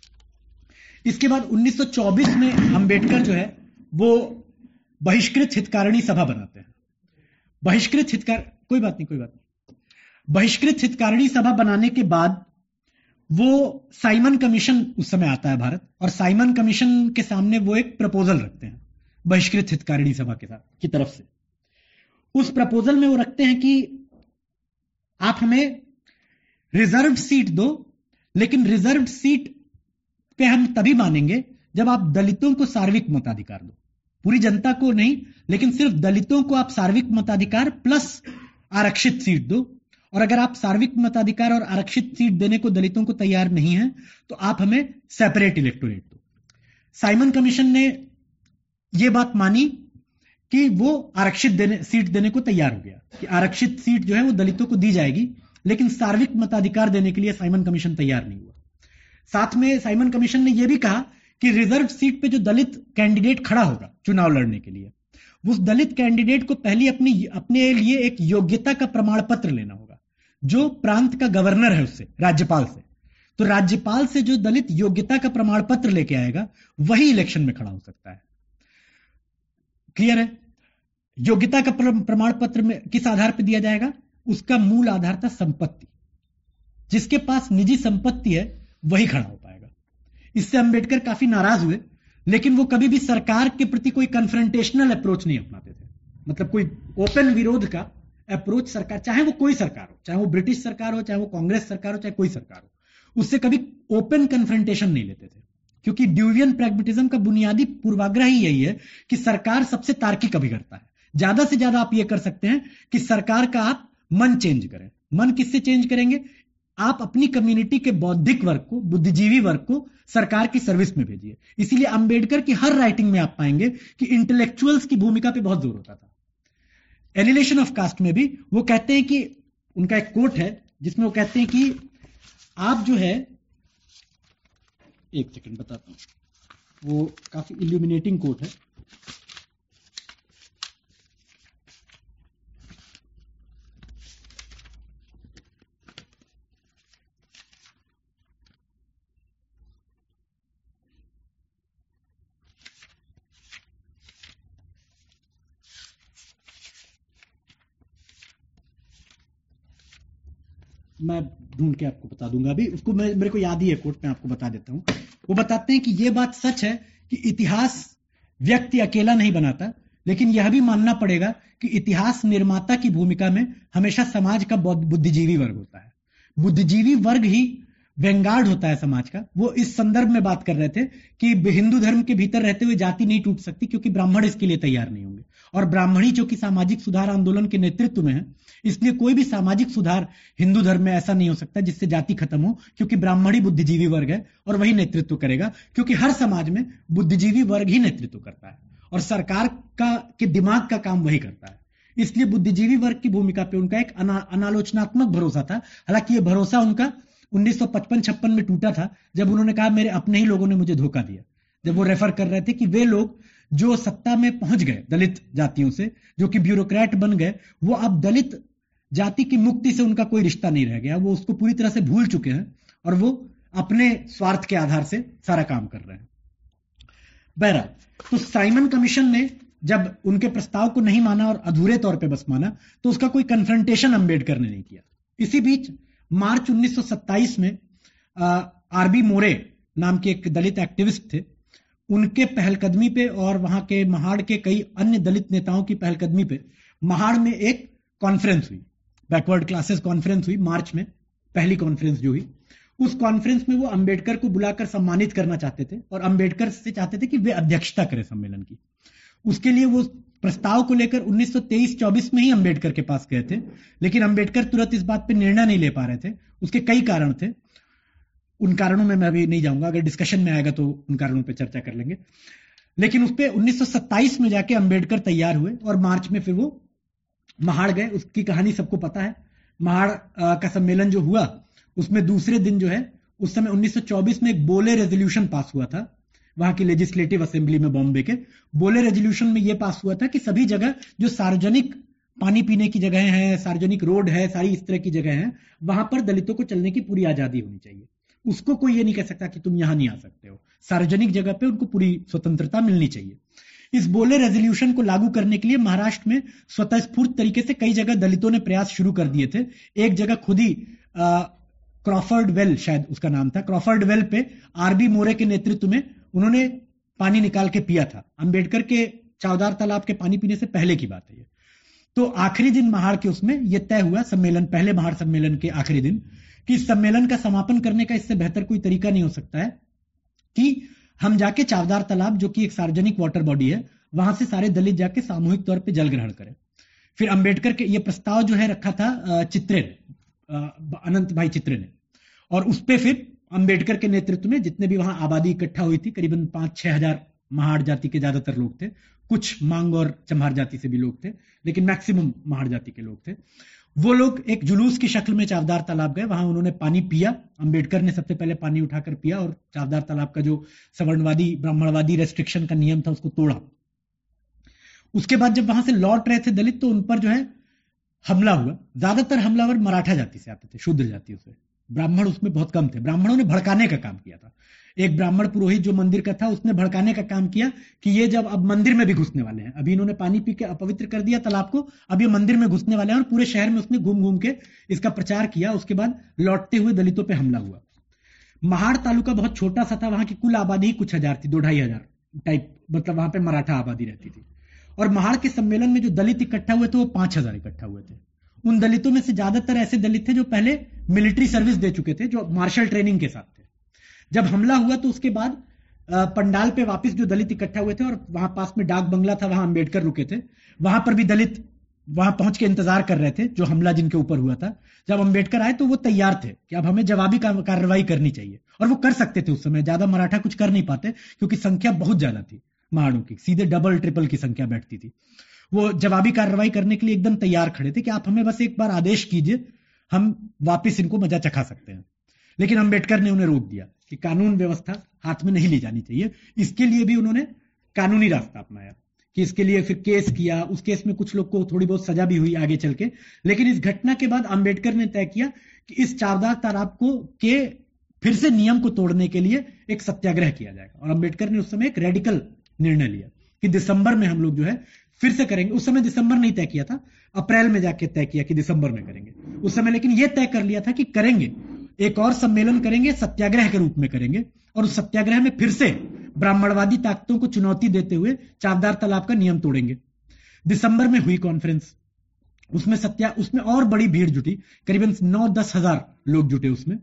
इसके बाद 1924 में अंबेडकर जो है वो बहिष्कृत हितकारिणी सभा बनाते हैं। बहिष्कृत हितकार, कोई बात नहीं, कोई बात नहीं। बहिष्कृत हितकारिणी सभा बनाने के बाद वो साइमन कमीशन उस समय आता है भारत, और साइमन कमीशन के सामने वो एक प्रपोजल रखते हैं, बहिष्कृत हितकारिणी सभा के साथ, की तरफ़ से। उस प्रपोजल में वो रखते हैं कि आप हमें रिज़र्व सीट दो, लेकिन रिज़र्व सीट पे हम तभी मानेंगे जब आप दलितों को सार्विक मताधिकार दो। पूरी जनता को नहीं, लेकिन सिर्फ़ दलितों को आप सार्विक मताधिकार प्लस आरक्षित सीट दो। और अगर आप सार्विक मताधिकार और आरक्षित सीट देने को दलितों को तैयार नहीं है तो आप हमें सेपरेट इलेक्टोरेट दो। साइमन कमीशन ने यह बात मानी कि वो आरक्षित देने सीट देने को तैयार हो गया कि आरक्षित सीट जो है वो दलितों को दी जाएगी, लेकिन सार्विक मताधिकार देने के लिए साइमन कमीशन तैयार नहीं हुआ। साथ में साइमन कमीशन ने यह भी कहा कि रिज़र्व सीट पे जो दलित कैंडिडेट खड़ा होगा चुनाव लड़ने के लिए, उस दलित कैंडिडेट को पहले अपनी, अपने लिए एक योग्यता का प्रमाण पत्र लेना होगा, जो प्रांत का गवर्नर है उससे, राज्यपाल से। तो राज्यपाल से जो दलित योग्यता का प्रमाण पत्र लेके आएगा, वही इलेक्शन में खड़ा हो सकता है। क्लियर है? योग्यता का प्रमाण पत्र में किस आधार पर दिया जाएगा? उसका मूल आधार था संपत्ति। जिसके पास निजी संपत्ति है, वही खड़ा हो पाएगा। इससे अंबेडकर काफ़ी नाराज़ हुए, लेकिन वो कभी भी सरकार के प्रति कोई कन्फ्रंटेशनल अप्रोच नहीं अपनाते थे। मतलब कोई ओपन विरोध का अप्रोच सरकार, चाहे वो कोई सरकार हो, चाहे वो ब्रिटिश सरकार हो, चाहे वो कांग्रेस सरकार हो, चाहे कोई सरकार हो, उससे कभी ओपन कन्फ्रंटेशन नहीं लेते थे। क्योंकि ड्यूवियन प्रैग्मेटिज्म का बुनियादी पूर्वाग्रह ही यही है कि सरकार सबसे तार्किक अभिकर्ता है। ज़्यादा से ज़्यादा आप ये कर सकते हैं कि सरकार का आप मन चेंज करें। मन किससे चेंज करेंगे? आप अपनी कम्युनिटी के बौद्धिक वर्ग को, बुद्धिजीवी वर्ग को सरकार की सर्विस में भेजिए। इसीलिए अंबेडकर की हर राइटिंग में आप पाएँगे कि इंटेलेक्चुअल्स की भूमिका पे बहुत ज़ोर होता था। एनिलेशन ऑफ़ कास्ट में भी वो कहते हैं कि, उनका एक कोट है, जिसमें वो कहते हैं कि आप जो है, एक सेकंड बताता हूँ। वो काफ़ी इल्यूमिनेटिंग कोट है। मैं ढूंढ के आपको बता दूँगा। अभी उसको मेरे को याद ही है कोर्ट में, आपको बता देता हूँ। वो बताते हैं कि यह बात सच है कि इतिहास व्यक्ति अकेला नहीं बनाता, लेकिन यह भी मानना पड़ेगा कि इतिहास निर्माता की भूमिका में हमेशा समाज का बुद्धिजीवी वर्ग होता है। बुद्धिजीवी वर्ग ही वेंगार्ड होता है समाज का। वो इस संदर्भ में बात कर रहे थे कि हिंदू धर्म के भीतर रहते हुए जाति नहीं टूट सकती, क्योंकि ब्राह्मण इसके लिए तैयार नहीं होंगे। और ब्राह्मणी जो कि सामाजिक सुधार आंदोलन के नेतृत्व में है इसलिए कोई भी सामाजिक सुधार हिंदू धर्म में ऐसा नहीं हो सकता जिससे जाति खत्म हो क्योंकि ब्राह्मणी बुद्धिजीवी वर्ग है और वही नेतृत्व करेगा क्योंकि हर समाज में बुद्धिजीवी वर्ग ही नेतृत्व करता है और सरकार का के दिमाग का काम वही करता है। इसलिए बुद्धिजीवी वर्ग की भूमिका पे उनका एक अना, अनालोचनात्मक भरोसा था। हालाँकि ये भरोसा उनका 1955-56 में टूटा था जब उन्होंने कहा मेरे अपने ही लोगों ने मुझे धोखा दिया। जब वो रेफर कर रहे थे कि वे लोग जो सत्ता में पहुँच गए दलित जातियों से जो कि ब्यूरोक्रेट बन गए वो अब दलित जाति की मुक्ति से उनका कोई रिश्ता नहीं रह गया। वो उसको पूरी तरह से भूल चुके हैं और वो अपने स्वार्थ के आधार से सारा काम कर रहे हैं। बहरा तो साइमन कमीशन ने जब उनके प्रस्ताव को नहीं माना और अधूरे तौर पे बस माना तो उसका कोई कन्फ्रंटेशन अंबेडकर ने नहीं किया। इसी बीच, मार्च 1927 में आरबी मोरे नाम के एक दलित एक्टिविस्ट थे। उनके पहलकदमी पे और वहाँ के महाड़ के कई अन्य दलित नेताओं की पहलकदमी पे महाड़ में एक कॉन्फ्रेंस हुई। बैकवर्ड क्लासेस कॉन्फ्रेंस हुई, मार्च में, पहली कॉन्फ्रेंस जो हुई, उस कॉन्फ्रेंस में वो अंबेडकर को बुलाकर सम्मानित करना चाहते थे और अंबेडकर से चाहते थे कि वे अध्यक्षता करें सम्मेलन की। उसके लिए वो प्रस्ताव को लेकर 1923-24 में ही अंबेडकर के पास गए थे, लेकिन अंबेडकर तुरंत इस बात पर निर्णय नहीं ले पा रहे थे। उसके कई कारण थे। उन कारणों में मैं अभी नहीं जाऊँगा, अगर डिस्कशन में आएगा तो उन कारणों पर चर्चा कर लेंगे। लेकिन उस पर उन्नीस सौ सत्ताईस में जाके अंबेडकर तैयार हुए और मार्च में फिर वो महाड़ गए, उसकी कहानी सबको पता है। महाड़ का सम्मेलन जो हुआ, उसमें दूसरे दिन जो है, उस समय 1924 में एक बोले रेजोल्यूशन पास हुआ था, वहाँ की लेजिस्लेटिव असेंबली में बॉम्बे के। बोले रेजोल्यूशन में यह पास हुआ था कि सभी जगह जो सार्वजनिक पानी पीने की जगह है, सार्वजनिक रोड है, सारी इस तरह की जगह है, वहाँ पर दलितों को चलने की पूरी आज़ादी होनी चाहिए। उसको कोई ये नहीं कह सकता कि तुम यहाँ नहीं आ सकते हो। सार्वजनिक जगह पे उनको पूरी स्वतंत्रता मिलनी चाहिए। इस बोले रेजोल्यूशन को लागू करने के लिए महाराष्ट्र में स्वतः स्फूर्त तरीके से कई जगह दलितों ने प्रयास शुरू कर दिए थे। एक जगह खुद ही क्रॉफर्ड वेल शायद उसका नाम था, क्रॉफर्ड वेल पे आरबी मोरे के नेतृत्व में उन्होंने पानी निकाल के पिया था। अंबेडकर के चावदार तालाब के पानी पीने से पहले की बात है ये। तो आखिरी दिन महाड़ के उसमें यह तय हुआ सम्मेलन, पहले महाड़ सम्मेलन के आखिरी दिन, कि सम्मेलन का समापन करने का इससे बेहतर कोई तरीका नहीं हो सकता है कि हम जाके चावदार तालाब, जो कि एक सार्वजनिक वाटर बॉडी है, वहाँ से सारे दलित जाके सामूहिक तौर पर जल ग्रहण करें। फिर अंबेडकर के ये प्रस्ताव जो है रखा था चित्रे ने अनंत भाई चित्रे ने। और उस पर फिर अंबेडकर के नेतृत्व में जितने भी वहाँ आबादी इकट्ठा हुई थी, करीबन पाँच छह हज़ार महाड़ जाति के ज़्यादातर लोग थे। कुछ मांग और चम्हार जाति से भी लोग थे, लेकिन मैक्सिमम महाड़ जाति के लोग थे। वो लोग एक जुलूस की शक्ल में चावदार तालाब गए, वहाँ उन्होंने पानी पिया। अंबेडकर ने सबसे पहले पानी उठाकर पिया और चावदार तालाब का जो सवर्णवादी, ब्राह्मणवादी रेस्ट्रिक्शन का नियम था, उसको तोड़ा। उसके बाद जब वहाँ से लौट रहे थे दलित तो उन पर जो है हमला हुआ। ज़्यादातर हमलावर मराठा जाति से आते थे, शूद्र जाति से। ब्राह्मण उसमें बहुत कम थे। ब्राह्मणों ने भड़काने का काम किया था। एक ब्राह्मण पुरोहित जो मंदिर का था, उसने भड़काने का काम किया कि ये जब अब मंदिर में भी घुसने वाले हैं। अभी इन्होंने पानी पी के अपवित्र कर दिया तालाब को, अब ये मंदिर में घुसने वाले हैं और पूरे शहर में उसने घूम घूम के इसका प्रचार किया। उसके बाद लौटते हुए दलितों पर हमला हुआ। महाड़ तालुका बहुत छोटा सा था, वहाँ की कुल आबादी ही कुछ हज़ार थी, दो ढाई हज़ार टाइप मतलब वहाँ पे मराठा आबादी रहती थी। और महाड़ के सम्मेलन में जो दलित इकट्ठा हुए थे, वो पाँच हज़ार इकट्ठा हुए थे। उन दलितों में से ज़्यादातर ऐसे दलित थे जो पहले मिलिट्री सर्विस दे चुके थे, जो मार्शल ट्रेनिंग के साथ थे। जब हमला हुआ तो उसके बाद पंडाल पे वापस जो दलित इकट्ठा हुए थे और वहाँ पास में डाक बंगला था, वहाँ अंबेडकर रुके थे। वहाँ पर भी दलित वहाँ पहुँच के इंतज़ार कर रहे थे, जो हमला जिनके ऊपर हुआ था। जब अंबेडकर आए तो वो तैयार थे कि अब हमें जवाबी कार्रवाई करनी चाहिए। और वो कर सकते थे उस समय। ज़्यादा मराठा कुछ कर नहीं पाते, क्योंकि संख्या बहुत ज़्यादा थी महाड़ों की। सीधे डबल ट्रिपल की संख्या बैठती थी। वो जवाबी कार्रवाई करने के लिए एकदम तैयार खड़े थे कि आप हमें बस एक बार आदेश कीजिए, हम वापिस इनको मज़ा चखा सकते हैं। लेकिन अंबेडकर ने उन्हें रोक दिया। कि कानून व्यवस्था हाथ में नहीं ली जानी चाहिए। इसके लिए भी उन्होंने कानूनी रास्ता अपनाया कि इसके लिए फिर केस किया, उस केस में कुछ लोग को थोड़ी बहुत सजा भी हुई आगे चल के। लेकिन इस घटना के बाद अंबेडकर ने तय किया कि इस चारदार तालाब को के फिर से नियम को तोड़ने के लिए एक सत्याग्रह किया जाएगा। और अंबेडकर ने उस समय एक रेडिकल निर्णय लिया कि दिसंबर में हम लोग जो है फिर से करेंगे। उस समय दिसंबर नहीं तय किया था, अप्रैल में जाके तय किया कि दिसंबर में करेंगे। उस समय लेकिन यह तय कर लिया था कि करेंगे। एक और सम्मेलन करेंगे, सत्याग्रह के रूप में करेंगे। और उस सत्याग्रह में फिर से ब्राह्मणवादी ताकतों को चुनौती देते हुए चावदार तालाब का नियम तोड़ेंगे। दिसंबर में हुई कॉन्फ्रेंस उसमें सत्या, उसमें और बड़ी भीड़ जुटी। करीबन नौ दस हज़ार लोग जुटे उसमें।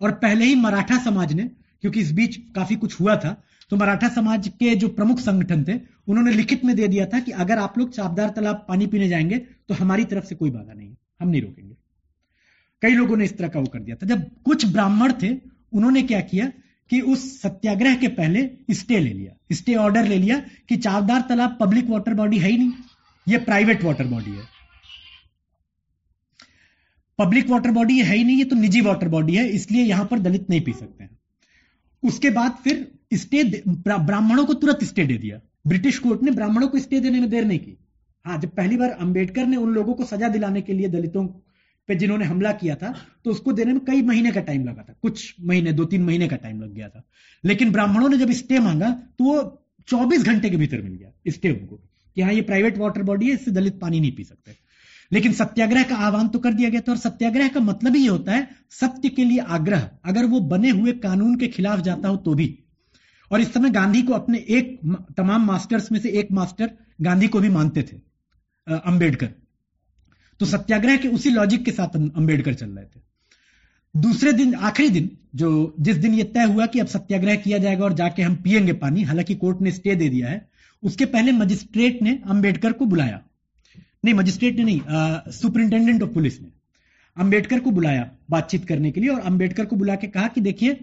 और पहले ही मराठा समाज ने, क्योंकि इस बीच काफ़ी कुछ हुआ था तो मराठा समाज के जो प्रमुख संगठन थे, उन्होंने लिखित में दे दिया था कि अगर आप लोग चापदार तालाब पानी पीने जाएँगे तो हमारी तरफ़ से कोई बाधा नहीं हम नहीं रोकेंगे। कई लोगों ने इस तरह का वो कर दिया था। जब कुछ ब्राह्मण थे, उन्होंने क्या किया कि उस सत्याग्रह के पहले स्टे ले लिया। स्टे ऑर्डर ले लिया कि चावदार तालाब पब्लिक वाटर बॉडी है ही नहीं। ये प्राइवेट वाटर बॉडी है। पब्लिक वाटर बॉडी है ही नहीं, ये तो निजी वाटर बॉडी है, इसलिए यहाँ पर दलित नहीं पी सकते हैं। उसके बाद फिर स्टे ब्राह्मणों को तुरंत स्टे दे दिया। ब्रिटिश कोर्ट ने ब्राह्मणों को स्टे देने में देर नहीं की। हाँ जब पहली बार अंबेडकर ने उन लोगों को सजा दिलाने के लिए दलितों पे जिन्होंने हमला किया था तो उसको देने में कई महीने का टाइम लगा था। कुछ महीने दो तीन महीने का टाइम लग गया था। लेकिन ब्राह्मणों ने जब स्टे मांगा तो वो चौबीस घंटे के भीतर मिल गया स्टे उनको कि। हाँ ये प्राइवेट वाटर बॉडी है, इससे दलित पानी नहीं पी सकते। लेकिन सत्याग्रह का आह्वान तो कर दिया गया था, और सत्याग्रह का मतलब ही होता है, सत्य के लिए आग्रह। अगर वो बने हुए कानून के खिलाफ जाता हो तो भी। और इस समय गांधी को अपने एक तमाम मास्टर्स में से एक मास्टर गांधी को भी मानते थे अंबेडकर। तो सत्याग्रह के उसी लॉजिक के साथ अंबेडकर चल रहे थे। दूसरे दिन, आखिरी दिन, जो, जिस दिन यह तय हुआ कि अब सत्याग्रह किया जाएगा और जाके हम पिएँगे पानी, हालाँकि कोर्ट ने स्टे दे दिया है, उसके पहले मजिस्ट्रेट ने अंबेडकर को बुलाया। नहीं, मजिस्ट्रेट ने नहीं सुपरिंटेंडेंट ऑफ़ पुलिस ने अंबेडकर को बुलाया बातचीत करने के लिए और अंबेडकर को बुला के कहा कि देखिए,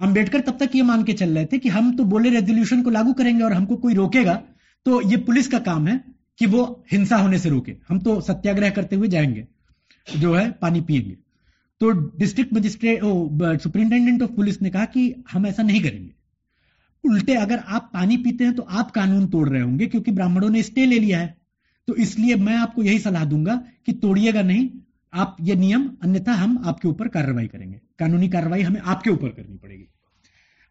अंबेडकर तब तक ये मान के चल रहे थे कि हम तो बोले रेजोल्यूशन को लागू करेंगे और हमको कोई रोकेगा तो ये पुलिस का काम है कि वो हिंसा होने से रोके। हम तो सत्याग्रह करते हुए जाएँगे, जो है, पानी पिएँगे तो district magistrate superintendent of police ने कहा कि हम ऐसा नहीं करेंगे। उल्टे अगर आप पानी पीते हैं तो आप कानून तोड़ रहे होंगे, क्योंकि ब्राह्मणों ने स्टे ले लिया है। तो इसलिए मैं आपको यही सलाह दूँगा कि तोड़िएगा नहीं, आप ये नियम अन्यथा हम आपके ऊपर कार्रवाई करेंगे। कानूनी कार्रवाई हमें आपके ऊपर करनी पड़ेगी।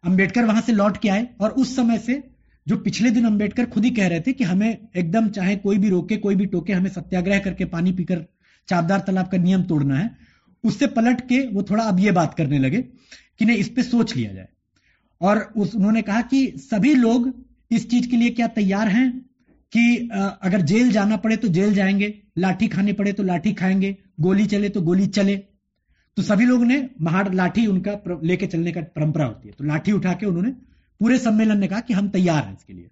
अंबेडकर वहाँ से लौट के आए और उस समय से जो पिछले दिन अंबेडकर खुद ही कह रहे थे कि हमें एकदम चाहे कोई भी रोके, कोई भी टोके, हमें सत्याग्रह करके पानी पीकर चापदार तालाब का नियम तोड़ना है, उससे पलट के वो थोड़ा अब ये बात करने लगे कि नहीं, इस पे सोच लिया जाए। और उस, उन्होंने कहा कि सभी लोग इस चीज़ के लिए क्या तैयार हैं कि अगर जेल जाना पड़े तो जेल जाएँगे, लाठी खाने पड़े तो लाठी खाएँगे, गोली चले तो गोली चले। तो सभी लोग ने महाड़, लाठी उनका लेके चलने का परंपरा होती है। तो लाठी उठा के उन्होंने पूरे सम्मेलन ने कहा कि हम तैयार हैं इसके लिए।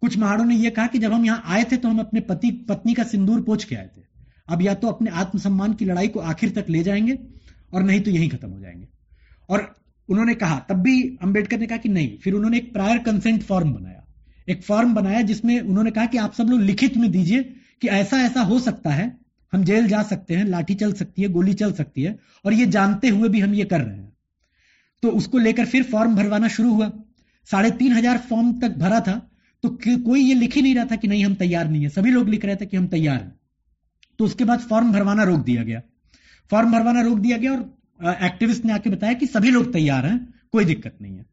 कुछ महाड़ों ने यह कहा कि जब हम यहाँ आए थे तो हम अपने पति, पत्नी का सिंदूर पोछ के आए थे। अब या तो अपने आत्मसम्मान की लड़ाई को आखिर तक ले जाएँगे और नहीं तो यहीं खत्म हो जाएँगे। और उन्होंने कहा, तब भी अंबेडकर ने कहा कि नहीं, फिर उन्होंने एक प्रायर कंसेंट फॉर्म बनाया। एक फॉर्म बनाया जिसमें उन्होंने कहा कि आप सब लोग लिखित में दीजिए कि ऐसा ऐसा हो सकता है, हम जेल जा सकते हैं, लाठी चल सकती है, गोली चल सकती है, और ये जानते हुए भी हम ये कर रहे हैं। तो उसको लेकर फिर फॉर्म भरवाना शुरू हुआ। साढ़े तीन हज़ार फॉर्म तक भरा था तो कोई ये लिख ही नहीं रहा था कि नहीं, हम तैयार नहीं है। सभी लोग लिख रहे थे कि हम तैयार हैं। तो उसके बाद फॉर्म भरवाना रोक दिया गया। फॉर्म भरवाना रोक दिया गया और एक्टिविस्ट ने आके बताया कि सभी लोग तैयार हैं, कोई दिक्कत नहीं है।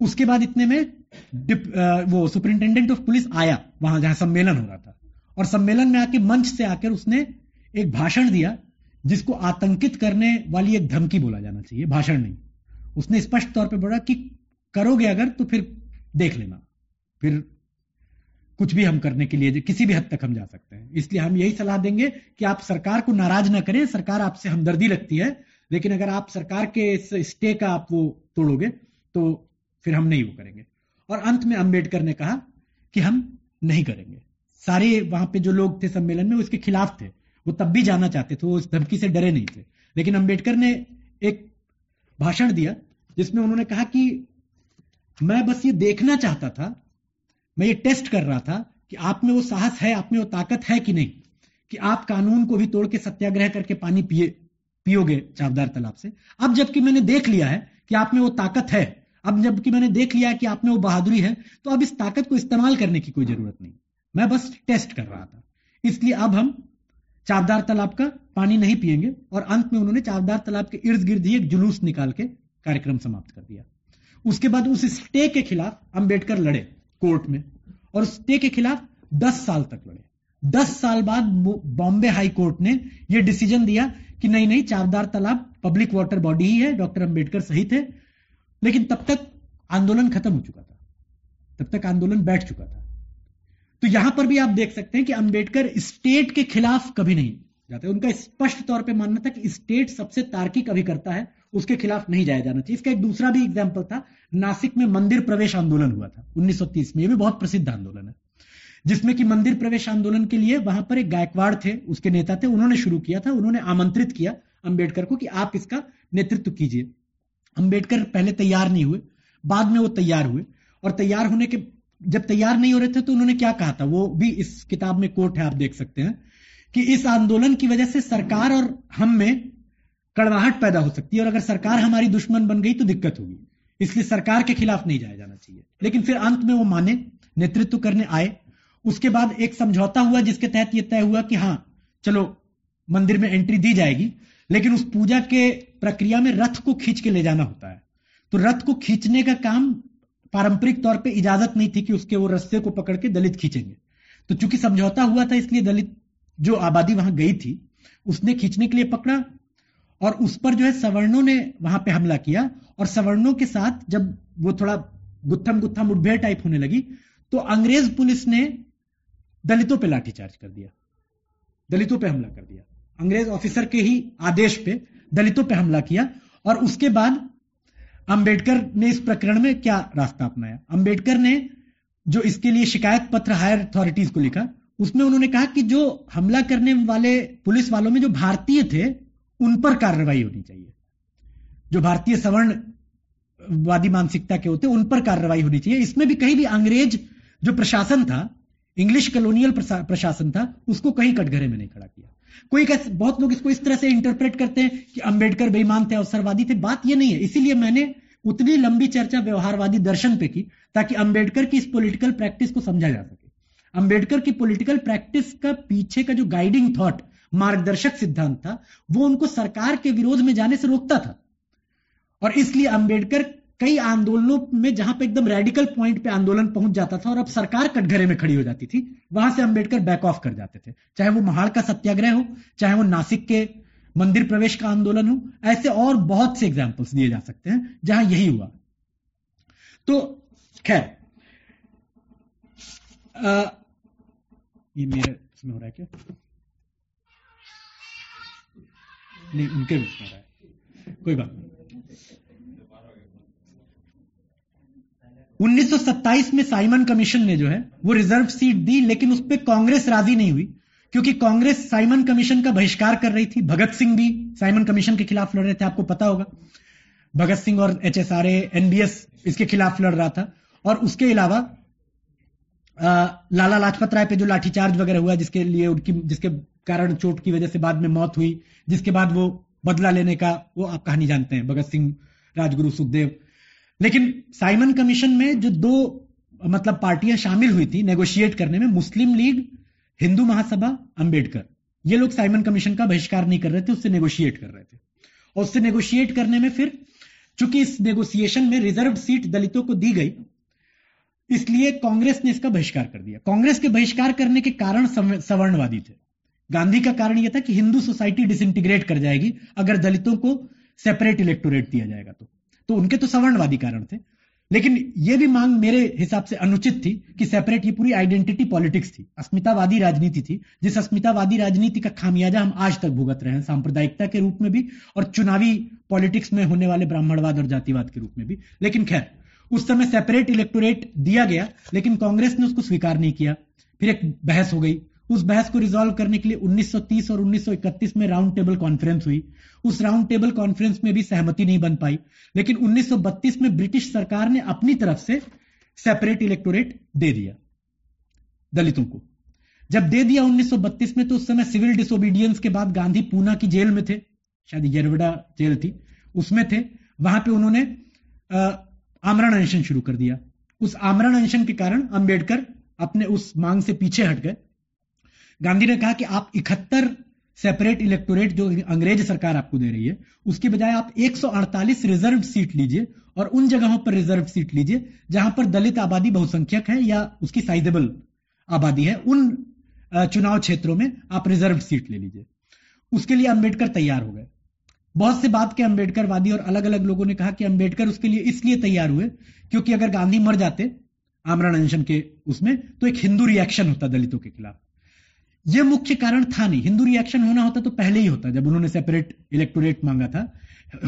उसके बाद इतने में वो सुपरिंटेंडेंट ऑफ़ पुलिस आया वहाँ जहाँ सम्मेलन हो रहा था। और सम्मेलन में आके मंच से आकर उसने एक भाषण दिया, जिसको आतंकित करने वाली एक धमकी बोला जाना चाहिए। भाषण नहीं। उसने स्पष्ट तौर पर बोला कि करोगे अगर तो फिर देख लेना। फिर कुछ भी हम करने के लिए किसी भी हद तक हम जा सकते हैं। इसलिए हम यही सलाह देंगे कि आप सरकार को नाराज़ ना करें, सरकार आपसे हमदर्दी लगती है, लेकिन अगर आप सरकार के इस स्टे का आप वो तोड़ोगे तो फिर हम नहीं वो करेंगे। और अंत में अंबेडकर ने कहा कि हम नहीं करेंगे। सारे वहाँ पे जो लोग थे सम्मेलन में, उसके खिलाफ थे। वो तब भी जाना चाहते थे, वो उस धमकी से डरे नहीं थे। लेकिन अंबेडकर ने एक भाषण दिया, जिसमें उन्होंने कहा कि मैं बस ये देखना चाहता था, मैं ये टेस्ट कर रहा था कि आप में वो साहस है, आप में वो ताकत है कि नहीं, कि आप कानून को भी तोड़ के सत्याग्रह करके पानी पिए, पियोगे चावदार तालाब से। अब जबकि मैंने देख लिया है कि आप में वो ताकत है, अब जबकि मैंने देख लिया है कि आप में वो बहादुरी है तो अब इस ताकत को इस्तेमाल करने की कोई ज़रूरत नहीं। मैं बस टेस्ट कर रहा था। इसलिए अब हम चावदार तालाब का पानी नहीं पिएँगे और अंत में उन्होंने चावदार तालाब के इर्द गिर्द ही एक जुलूस निकाल के कार्यक्रम समाप्त कर दिया। उसके बाद उस स्टे के खिलाफ अंबेडकर लड़े कोर्ट में, और स्टे के खिलाफ दस साल तक लड़े। दस साल बाद बॉम्बे हाई कोर्ट ने यह डिसीज़न दिया कि नहीं नहीं चावदार तालाब, पब्लिक वाटर बॉडी ही है, डॉक्टर अंबेडकर सही थे लेकिन तब तक आंदोलन खत्म हो चुका था। तब तक आंदोलन बैठ चुका था। तो यहाँ पर भी आप देख सकते हैं कि अंबेडकर स्टेट के खिलाफ कभी नहीं जाते। उनका स्पष्ट तौर पे मानना था कि स्टेट सबसे तार्किक अभी करता है उसके खिलाफ नहीं जाया जाना चाहिए। इसका एक दूसरा भी एग्ज़ाम्पल था, नासिक में मंदिर प्रवेश आंदोलन हुआ था 1930 में। ये भी बहुत प्रसिद्ध आंदोलन है। जिसमें कि मंदिर प्रवेश आंदोलन के लिए वहाँ पर एक गायकवाड़ थे, उसके नेता थे, उन्होंने शुरू किया था, उन्होंने आमंत्रित किया अंबेडकर को कि आप इसका नेतृत्व कीजिए। अंबेडकर पहले तैयार नहीं हुए, बाद में वो तैयार हुए और तैयार होने के, जब तैयार नहीं हो रहे थे तो उन्होंने क्या कहा था? वो भी इस किताब में कोट है, आप देख सकते हैं कि इस आंदोलन की वजह से सरकार और हम में कड़वाहट पैदा हो सकती है और अगर सरकार हमारी दुश्मन बन गई तो दिक्कत होगी। इसलिए सरकार के खिलाफ नहीं जाया जाना चाहिए। लेकिन फिर अंत में वो माने, नेतृत्व करने आए। उसके बाद एक समझौता हुआ जिसके तहत यह तय हुआ कि हाँ चलो, मंदिर में एंट्री दी जाएगी, लेकिन उस पूजा के प्रक्रिया में रथ को खींच के ले जाना होता है। तो रथ को खींचने का काम पारंपरिक तौर पे इजाज़त नहीं थी कि उसके वो रस्ते को पकड़ के दलित खींचेंगे। तो चूँकि समझौता हुआ था, इसलिए दलित जो आबादी वहाँ गई थी, उसने खींचने के लिए पकड़ा। और उस पर जो है सवर्णों ने वहाँ पे हमला किया और सवर्णों के साथ जब वो थोड़ा गुत्थम गुत्थम मुठभेड़ टाइप होने लगी तो अंग्रेज़ पुलिस ने दलितों पे लाठीचार्ज कर दिया। दलितों पे हमला कर दिया। अंग्रेज़ ऑफिसर के ही आदेश पे दलितों पे हमला किया और उसके बाद अंबेडकर ने इस प्रकरण में क्या रास्ता अपनाया? अंबेडकर ने जो इसके लिए शिकायत पत्र हायर अथॉरिटीज को लिखा, उसमें उन्होंने कहा कि जो हमला करने वाले पुलिस वालों में जो भारतीय थे उन पर कार्रवाई होनी चाहिए। जो भारतीय सवर्ण वादी मानसिकता के होते उन पर कार्रवाई होनी चाहिए। इसमें भी कहीं भी अंग्रेज़ जो प्रशासन था, इंग्लिश कॉलोनियल प्रशासन था, उसको कहीं कटघरे में नहीं खड़ा किया। कोई कैसे, बहुत लोग इसको इस तरह से इंटरप्रेट करते हैं कि अंबेडकर बेईमान थे, अवसरवादी थे। बात यह नहीं है। इसीलिए मैंने उतनी लंबी चर्चा व्यवहारवादी दर्शन पे की, ताकि अंबेडकर की इस पॉलिटिकल प्रैक्टिस को समझा जा सके। अंबेडकर की पॉलिटिकल प्रैक्टिस का पीछे का जो गाइडिंग थॉट मार्गदर्शक सिद्धांत था, वो उनको सरकार के विरोध में जाने से रोकता था। और इसलिए अंबेडकर कई आंदोलनों में, जहाँ पे एकदम रेडिकल पॉइंट पे आंदोलन पहुँच जाता था और अब सरकार कटघरे में खड़ी हो जाती थी, वहाँ से अंबेडकर बैक ऑफ़ कर जाते थे। चाहे वो महाड़ का सत्याग्रह हो, चाहे वो नासिक के मंदिर प्रवेश का आंदोलन हो, ऐसे और बहुत से एग्जाम्पल्स दिए जा सकते हैं, जहाँ यही हुआ। तो खैर ये मेरे, इसमें हो रहा है क्या? नहीं, उनके रूप में रहा। कोई बात नहीं। 1927 में साइमन कमीशन ने जो है, वो रिज़र्व सीट दी, लेकिन उस पर कांग्रेस राज़ी नहीं हुई, क्योंकि कांग्रेस साइमन कमीशन का बहिष्कार कर रही थी। भगत सिंह भी साइमन कमीशन के खिलाफ लड़ रहे थे, आपको पता होगा। भगत सिंह और एच एस आर एनबीएस इसके खिलाफ लड़ रहा था। और उसके अलावा लाला लाजपत राय पे जो लाठीचार्ज वगैरह हुआ, जिसके लिए उनकी, जिसके कारण चोट की वजह से बाद में मौत हुई, जिसके बाद वो बदला लेने का वो आप कहानी जानते हैं, भगत सिंह, राजगुरु, सुखदेव। लेकिन साइमन कमीशन में जो दो मतलब पार्टियाँ शामिल हुई थी नेगोशिएट करने में, मुस्लिम लीग, हिंदू महासभा, अंबेडकर। ये लोग साइमन कमीशन का बहिष्कार नहीं कर रहे थे, उससे नेगोशिएट कर रहे थे। और उससे नेगोशिएट करने में फिर, चूँकि इस नेगोशिएशन में रिज़र्व सीट दलितों को दी गई, इसलिए कांग्रेस ने इसका बहिष्कार कर दिया। कांग्रेस के बहिष्कार करने के कारण सवर्णवादी थे। गांधी का कारण यह था कि हिंदू सोसाइटी डिसइंटीग्रेट कर जाएगी, अगर दलितों को सेपरेट इलेक्टोरेट दिया जाएगा तो। तो उनके तो सवर्णवादी कारण थे। लेकिन यह भी मांग मेरे हिसाब से अनुचित थी कि सेपरेट ये पूरी आइडेंटिटी पॉलिटिक्स थी। अस्मितावादी राजनीति थी, जिस अस्मितावादी राजनीति का खामियाजा हम आज तक भुगत रहे हैं, सांप्रदायिकता के रूप में भी और चुनावी पॉलिटिक्स में होने वाले ब्राह्मणवाद और जातिवाद के रूप में भी। लेकिन खैर, उस समय सेपरेट इलेक्टोरेट दिया गया, लेकिन कांग्रेस ने उसको स्वीकार नहीं किया। फिर एक बहस हो गई उस बहस को रिजोल्व करने के लिए 1930 और 1931 में राउंड टेबल कॉन्फ्रेंस हुई। उस राउंड टेबल कॉन्फ्रेंस में भी सहमति नहीं बन पाई। लेकिन 1932 में ब्रिटिश सरकार ने अपनी तरफ़ से सेपरेट इलेक्टोरेट दे दिया दलितों को। जब दे दिया 1932 में तो उस समय सिविल डिसोबीडियंस के बाद गांधी पूना की जेल में थे। शायद येरवड़ा जेल थी। उसमें थे। वहाँ पे उन्होंने आमरण अनशन शुरू कर दिया। उस आमरण अनशन के कारण अंबेडकर अपने उस मांग से पीछे हट गए। गांधी ने कहा कि आप इकहत्तर सेपरेट इलेक्टोरेट जो अंग्रेज़ सरकार आपको दे रही है, उसके बजाय आप 148 रिज़र्व सीट लीजिए और उन जगहों पर रिज़र्व सीट लीजिए जहाँ पर दलित आबादी बहुसंख्यक है या उसकी साइजेबल आबादी है, उन चुनाव क्षेत्रों में आप रिज़र्व सीट ले लीजिए। उसके लिए अंबेडकर तैयार हो गए। बहुत से बात के अंबेडकरवादी और अलग अलग लोगों ने कहा कि अंबेडकर उसके लिए इसलिए तैयार हुए क्योंकि अगर गांधी मर जाते आमरण अनशन के उसमें तो एक हिंदू रिएक्शन होता दलितों के खिलाफ। यह मुख्य कारण था नहीं। हिंदू रिएक्शन होना होता तो पहले ही होता, जब उन्होंने सेपरेट इलेक्टोरेट मांगा था।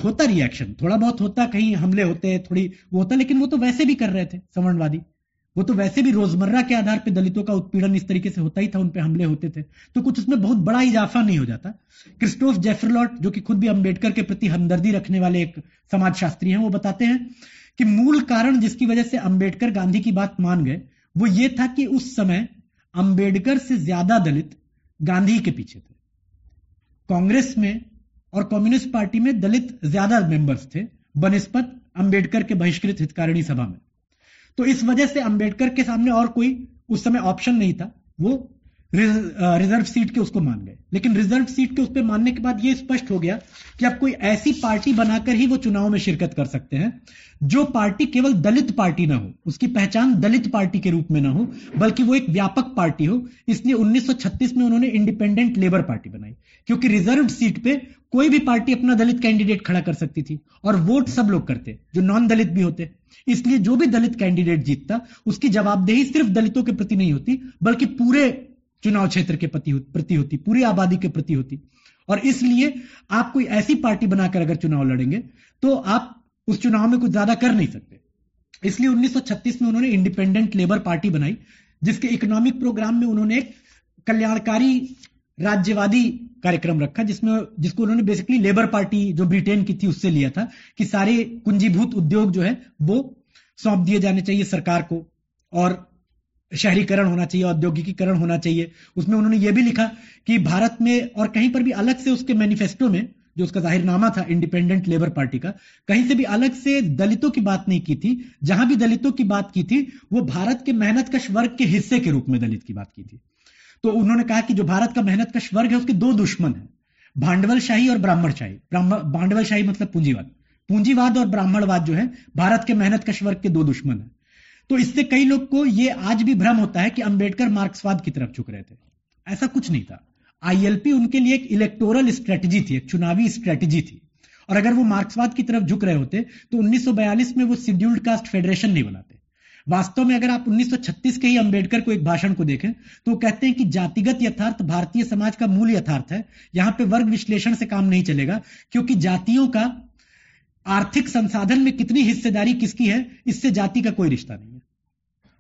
होता रिएक्शन थोड़ा बहुत होता, कहीं हमले होते, थोड़ी वो होता, लेकिन वो तो वैसे भी कर रहे थे, सवर्णवादी। वो तो वैसे भी रोज़मर्रा के आधार पर दलितों का उत्पीड़न इस तरीके से होता ही था, उन पर हमले होते थे। तो कुछ उसमें बहुत बड़ा इजाफा नहीं हो जाता। क्रिस्टोफ जेफरलॉट, जो कि खुद भी अंबेडकर के प्रति हमदर्दी रखने वाले एक समाजशास्त्री हैं, वो बताते हैं कि मूल कारण जिसकी वजह से अंबेडकर गांधी की बात मान गए, वो ये था कि उस समय अंबेडकर से ज़्यादा दलित गांधी के पीछे थे। कांग्रेस में और कम्युनिस्ट पार्टी में दलित ज़्यादा मेंबर्स थे, बनस्पत अंबेडकर के बहिष्कृत हितकारिणी सभा में। तो इस वजह से अंबेडकर के सामने और कोई उस समय ऑप्शन नहीं था, वो रिज़र्व सीट के उसको मान गए। लेकिन रिज़र्व सीट के उस पर मानने के बाद यह स्पष्ट हो गया कि आप कोई ऐसी पार्टी बनाकर ही वो चुनाव में शिरकत कर सकते हैं, जो पार्टी केवल दलित पार्टी ना हो, उसकी पहचान दलित पार्टी के रूप में ना हो, बल्कि वो एक व्यापक पार्टी हो। इसलिए 1936 में उन्होंने इंडिपेंडेंट लेबर पार्टी बनाई, क्योंकि रिज़र्व सीट पे कोई भी पार्टी अपना दलित कैंडिडेट खड़ा कर सकती थी, और वोट सब लोग करते, जो नॉन दलित भी होते। इसलिए जो भी दलित कैंडिडेट जीतता, उसकी जवाबदेही सिर्फ़ दलितों के प्रति नहीं होती, बल्कि पूरे चुनाव क्षेत्र के प्रति प्रति होती, पूरी आबादी के प्रति होती। और इसलिए आप कोई ऐसी पार्टी बनाकर अगर चुनाव लड़ेंगे तो आप उस चुनाव में कुछ ज़्यादा कर नहीं सकते। इसलिए 1936 में उन्होंने इंडिपेंडेंट लेबर पार्टी बनाई, जिसके इकोनॉमिक प्रोग्राम में उन्होंने एक कल्याणकारी, राज्यवादी कार्यक्रम रखा, जिसमें, जिसको उन्होंने बेसिकली लेबर पार्टी जो ब्रिटेन की थी उससे लिया था कि सारे कुंजीभूत उद्योग जो है, वो सौंप दिए जाने चाहिए सरकार को। और शहरीकरण होना चाहिए, औद्योगिकीकरण होना चाहिए। उसमें उन्होंने ये भी लिखा कि भारत में और कहीं पर भी अलग से उसके मैनिफेस्टो में, जो उसका जाहिरनामा था इंडिपेंडेंट लेबर पार्टी का, कहीं से भी अलग से दलितों की बात नहीं की थी। जहाँ भी दलितों की बात की थी, वो भारत के मेहनत कश वर्ग के हिस्से के रूप में दलित की बात की थी। तो उन्होंने कहा कि जो भारत का मेहनत कश वर्ग है, उसके दो दुश्मन है, भांडवलशाही और ब्राह्मणशाही। भांडवलशाही मतलब पूंजीवाद। पूंजीवाद और ब्राह्मणवाद जो है, भारत के मेहनत कश वर्ग के दो दुश्मन है। तो इससे कई लोग को यह आज भी भ्रम होता है कि अंबेडकर मार्क्सवाद की तरफ़ झुक रहे थे। ऐसा कुछ नहीं था। आईएलपी उनके लिए एक इलेक्टोरल स्ट्रेटजी थी, एक चुनावी स्ट्रेटजी थी। और अगर वो मार्क्सवाद की तरफ़ झुक रहे होते तो 1942 में वो शेड्यूल्ड कास्ट फेडरेशन नहीं बनाते। वास्तव में अगर आप 1936 के ही अंबेडकर को एक भाषण को देखें तो वो कहते हैं कि जातिगत यथार्थ भारतीय समाज का मूल यथार्थ है। यहाँ पे वर्ग विश्लेषण से काम नहीं चलेगा, क्योंकि जातियों का आर्थिक संसाधन में कितनी हिस्सेदारी किसकी है, इससे जाति का कोई रिश्ता नहीं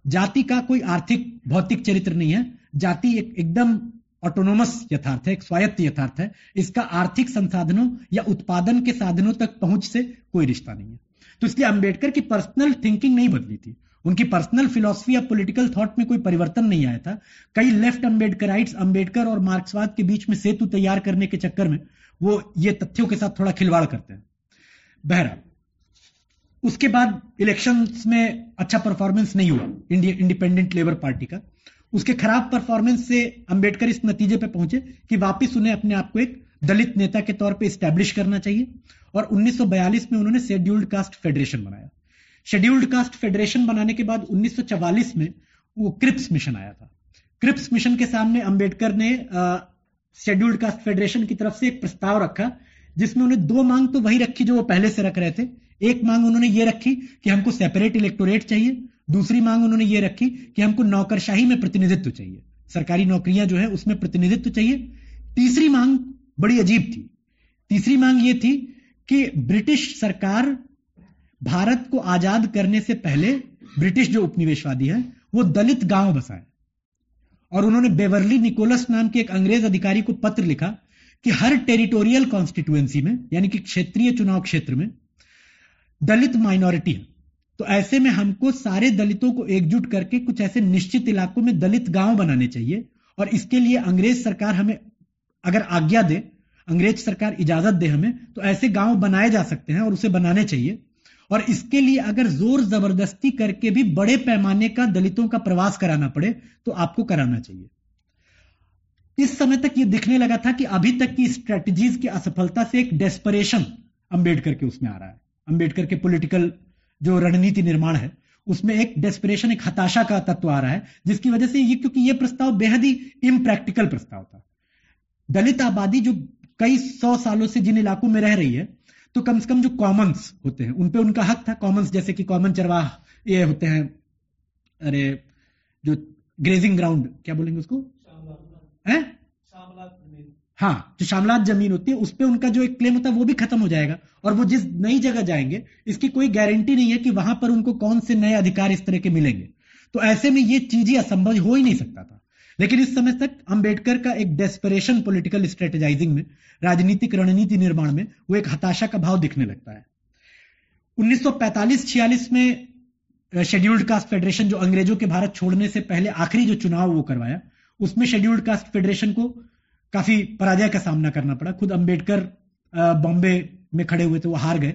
जाति का कोई आर्थिक, भौतिक चरित्र नहीं है। जाति एक एकदम ऑटोनोमस यथार्थ है, एक स्वायत्त यथार्थ है। इसका आर्थिक संसाधनों या उत्पादन के साधनों तक पहुँच से कोई रिश्ता नहीं है। तो इसलिए अंबेडकर की पर्सनल थिंकिंग नहीं बदली थी। उनकी पर्सनल फिलोसफी या पॉलिटिकल थॉट में कोई परिवर्तन नहीं आया था। कई लेफ़्ट अंबेडकराइट्स अंबेडकर और मार्क्सवाद के बीच में सेतु तैयार करने के चक्कर में वो ये तथ्यों के साथ थोड़ा खिलवाड़ करते हैं। बहरहाल उसके बाद इलेक्शंस में अच्छा परफॉर्मेंस नहीं हुआ इंडिया इंडिपेंडेंट लेबर पार्टी का। उसके खराब परफॉर्मेंस से अंबेडकर इस नतीजे पे पहुँचे कि वापस उन्हें अपने आप को एक दलित नेता के तौर पे स्टैब्लिश करना चाहिए और 1942 में उन्होंने शेड्यूल्ड कास्ट फेडरेशन बनाया। शेड्यूल्ड कास्ट फेडरेशन बनाने के बाद 1944 में वो क्रिप्स मिशन आया था। क्रिप्स मिशन के सामने अंबेडकर ने शेड्यूल्ड कास्ट फेडरेशन की तरफ़ से एक प्रस्ताव रखा, जिसमें उन्हें दो मांग तो वही रखी जो वो पहले से रख रहे थे एक मांग उन्होंने ये रखी कि हमको सेपरेट इलेक्टोरेट चाहिए। दूसरी मांग उन्होंने ये रखी कि हमको नौकरशाही में प्रतिनिधित्व चाहिए। सरकारी नौकरियाँ जो है, उसमें प्रतिनिधित्व चाहिए। तीसरी मांग बड़ी अजीब थी। तीसरी मांग ये थी कि ब्रिटिश सरकार भारत को आज़ाद करने से पहले ब्रिटिश जो उपनिवेशवादी है, वो दलित गाँव बसाए। और उन्होंने बेवरली निकोलस नाम के एक अंग्रेज़ अधिकारी को पत्र लिखा कि हर टेरिटोरियल कॉन्स्टिट्युएंसी में, यानी कि क्षेत्रीय चुनाव क्षेत्र में दलित माइनॉरिटी तो ऐसे में हमको सारे दलितों को एकजुट करके कुछ ऐसे निश्चित इलाकों में दलित गाँव बनाने चाहिए और इसके लिए अंग्रेज़ सरकार हमें अगर आज्ञा दे, अंग्रेज़ सरकार इजाज़त दे हमें तो ऐसे गाँव बनाए जा सकते हैं और उसे बनाने चाहिए। और इसके लिए अगर ज़ोर ज़बरदस्ती करके भी बड़े पैमाने का दलितों का प्रवास कराना पड़े तो आपको कराना चाहिए। इस समय तक यह दिखने लगा था कि अभी तक की स्ट्रेटजीज की असफलता से एक डेस्परेशन अंबेडकर के उसमें आ रहा है। अंबेडकर के पॉलिटिकल जो रणनीति निर्माण है उसमें एक डेस्परेशन एक हताशा का तत्व आ रहा है जिसकी वजह से ये क्योंकि ये प्रस्ताव बेहद ही इम्प्रैक्टिकल प्रस्ताव था। दलित आबादी जो कई सौ सालों से जिन इलाकों में रह रही है तो कम से कम जो कॉमन्स होते हैं उन पे उनका हक था कॉमन्स जैसे कि कॉमन चरवाह ये होते हैं अरे जो ग्रेजिंग ग्राउंड क्या बोलेंगे उसको? है? हाँ जो शामलात ज़मीन होती है, उस पर उनका जो एक क्लेम होता है, वो भी खत्म हो जाएगा। और वो जिस नई जगह जाएँगे, इसकी कोई गारंटी नहीं है कि वहाँ पर उनको कौन से नए अधिकार इस तरह के मिलेंगे। तो ऐसे में ये चीज़ ही असंभव हो ही नहीं सकता था। लेकिन इस समय तक अंबेडकर का एक डेस्परेशन पॉलिटिकल स्ट्रेटेजाइजिंग में, राजनीतिक रणनीति निर्माण में, वो एक हताशा का भाव दिखने लगता है। 1945-46 में शेड्यूल्ड कास्ट फेडरेशन जो अंग्रेज़ों के भारत छोड़ने से पहले आखिरी जो चुनाव वो करवाया, उसमें शेड्यूल्ड कास्ट फेडरेशन को काफ़ी पराजय का सामना करना पड़ा। खुद अंबेडकर बॉम्बे में खड़े हुए थे, वो हार गए।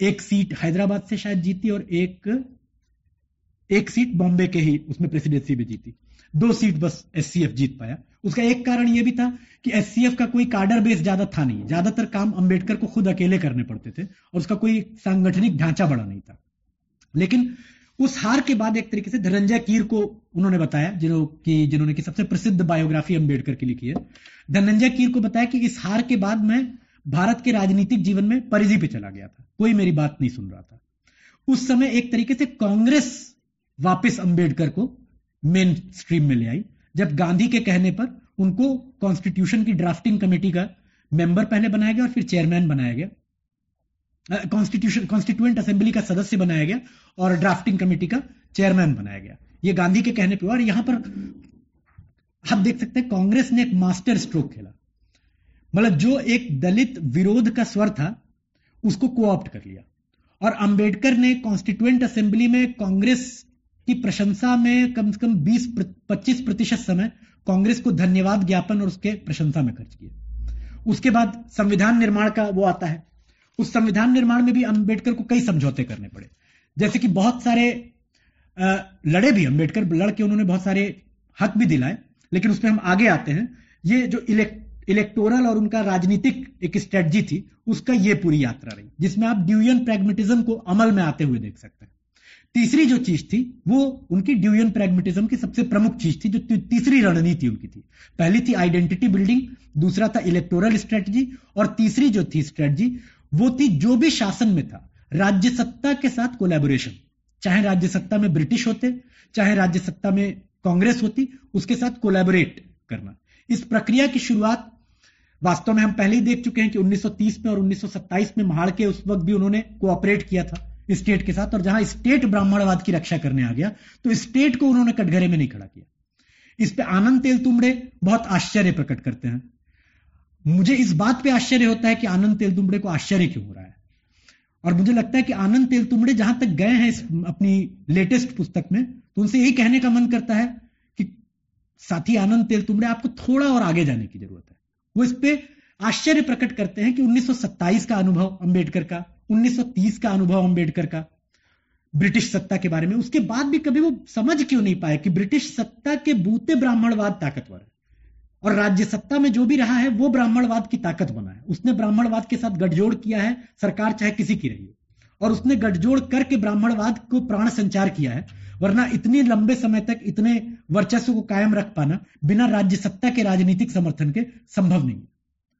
एक सीट हैदराबाद से शायद जीती और एक एक सीट बॉम्बे के ही उसमें प्रेसिडेंसी भी जीती। दो सीट बस एससीएफ जीत पाया। उसका एक कारण यह भी था कि एससीएफ का कोई कार्डर बेस ज़्यादा था नहीं। ज़्यादातर काम अंबेडकर को खुद अकेले करने पड़ते थे और उसका कोई सांगठनिक ढांचा बड़ा नहीं था। लेकिन उस हार के बाद एक तरीके से धनंजय कीर को उन्होंने बताया, जिन्हों की, जिन्होंने की सबसे प्रसिद्ध बायोग्राफी अंबेडकर की लिखी है। धनंजय कीर को बताया कि इस हार के बाद मैं भारत के राजनीतिक जीवन में परिधि पे चला गया था। कोई मेरी बात नहीं सुन रहा था। उस समय एक तरीके से कांग्रेस वापस अंबेडकर को मेन स्ट्रीम में ले आई, जब गांधी के कहने पर उनको कॉन्स्टिट्यूशन की ड्राफ्टिंग कमेटी का मेंबर पहले बनाया गया और फिर चेयरमैन बनाया गया। कॉन्स्टिट्यूशन कॉन्स्टिट्यूएंट असेंबली का सदस्य बनाया गया और ड्राफ्टिंग कमेटी का चेयरमैन बनाया गया। ये गांधी के कहने पर और यहाँ पर आप देख सकते हैं कांग्रेस ने एक मास्टर स्ट्रोक खेला। मतलब जो एक दलित विरोध का स्वर था, उसको कोऑप्ट कर लिया। और अंबेडकर ने कॉन्स्टिट्यूएंट असेंबली में कांग्रेस की प्रशंसा में कम से कम 20 25 प्रतिशत समय कांग्रेस को धन्यवाद ज्ञापन और उसके प्रशंसा में खर्च किया। उसके बाद संविधान निर्माण का वो आता है। उस संविधान निर्माण में भी अंबेडकर को कई समझौते करने पड़े। जैसे कि बहुत सारे लड़े भी, अंबेडकर लड़ के उन्होंने बहुत सारे हक भी दिलाए, लेकिन उसमें हम आगे आते हैं। ये जो इलेक्ट इलेक्टोरल और उनका राजनीतिक एक स्ट्रेटजी थी, उसका ये पूरी यात्रा रही, जिसमें आप ड्यूयन प्रैग्मेटिज्म को अमल में आते हुए देख सकते हैं। तीसरी जो चीज़ थी, वो उनकी ड्यूयन प्रैग्मेटिज्म की सबसे प्रमुख चीज़ थी, जो तीसरी रणनीति उनकी थी। पहली थी आइडेंटिटी बिल्डिंग, दूसरा था इलेक्टोरल स्ट्रेटजी, और तीसरी जो थी स्ट्रेटजी वो थी जो भी शासन में था। राज्य सत्ता के साथ कोलैबोरेशन चाहे राज्य सत्ता में ब्रिटिश होते, चाहे राज्य सत्ता में कांग्रेस होती, उसके साथ कोलैबोरेट करना। इस प्रक्रिया की शुरुआत वास्तव में हम पहले ही देख चुके हैं कि 1930 में और 1927 में महाड़ के उस वक्त भी उन्होंने कोऑपरेट किया था स्टेट के साथ और जहाँ स्टेट ब्राह्मणवाद की रक्षा करने आ गया तो स्टेट को उन्होंने कटघरे में नहीं खड़ा किया। इस पे आनंद तेल तुमड़े बहुत आश्चर्य प्रकट करते हैं। मुझे इस बात पे आश्चर्य होता है कि आनंद तेल तुमड़े को आश्चर्य क्यों हो रहा है? और मुझे लगता है कि आनंद तेल तुमड़े जहाँ तक गए हैं इस अपनी लेटेस्ट पुस्तक में तो उनसे यही कहने का मन करता है कि साथी आनंद तेल तुमड़े आपको थोड़ा और आगे जाने की ज़रूरत है। वो इस पे आश्चर्य प्रकट करते हैं कि 1927 का अनुभव अंबेडकर का 1930 का अनुभव अंबेडकर का, ब्रिटिश सत्ता के बारे में। उसके बाद भी कभी वो समझ क्यों नहीं पाए कि ब्रिटिश सत्ता के बूते ब्राह्मणवाद ताकतवर है। और राज्य सत्ता में जो भी रहा है, वो ब्राह्मणवाद की ताकत बना है। उसने ब्राह्मणवाद के साथ गठजोड़ किया है, सरकार चाहे किसी की रही और उसने गठजोड़ करके ब्राह्मणवाद को प्राण संचार किया है, वरना इतने लंबे समय तक इतने वर्चस्व को कायम रख पाना बिना राज्य सत्ता के राजनीतिक समर्थन के संभव नहीं है।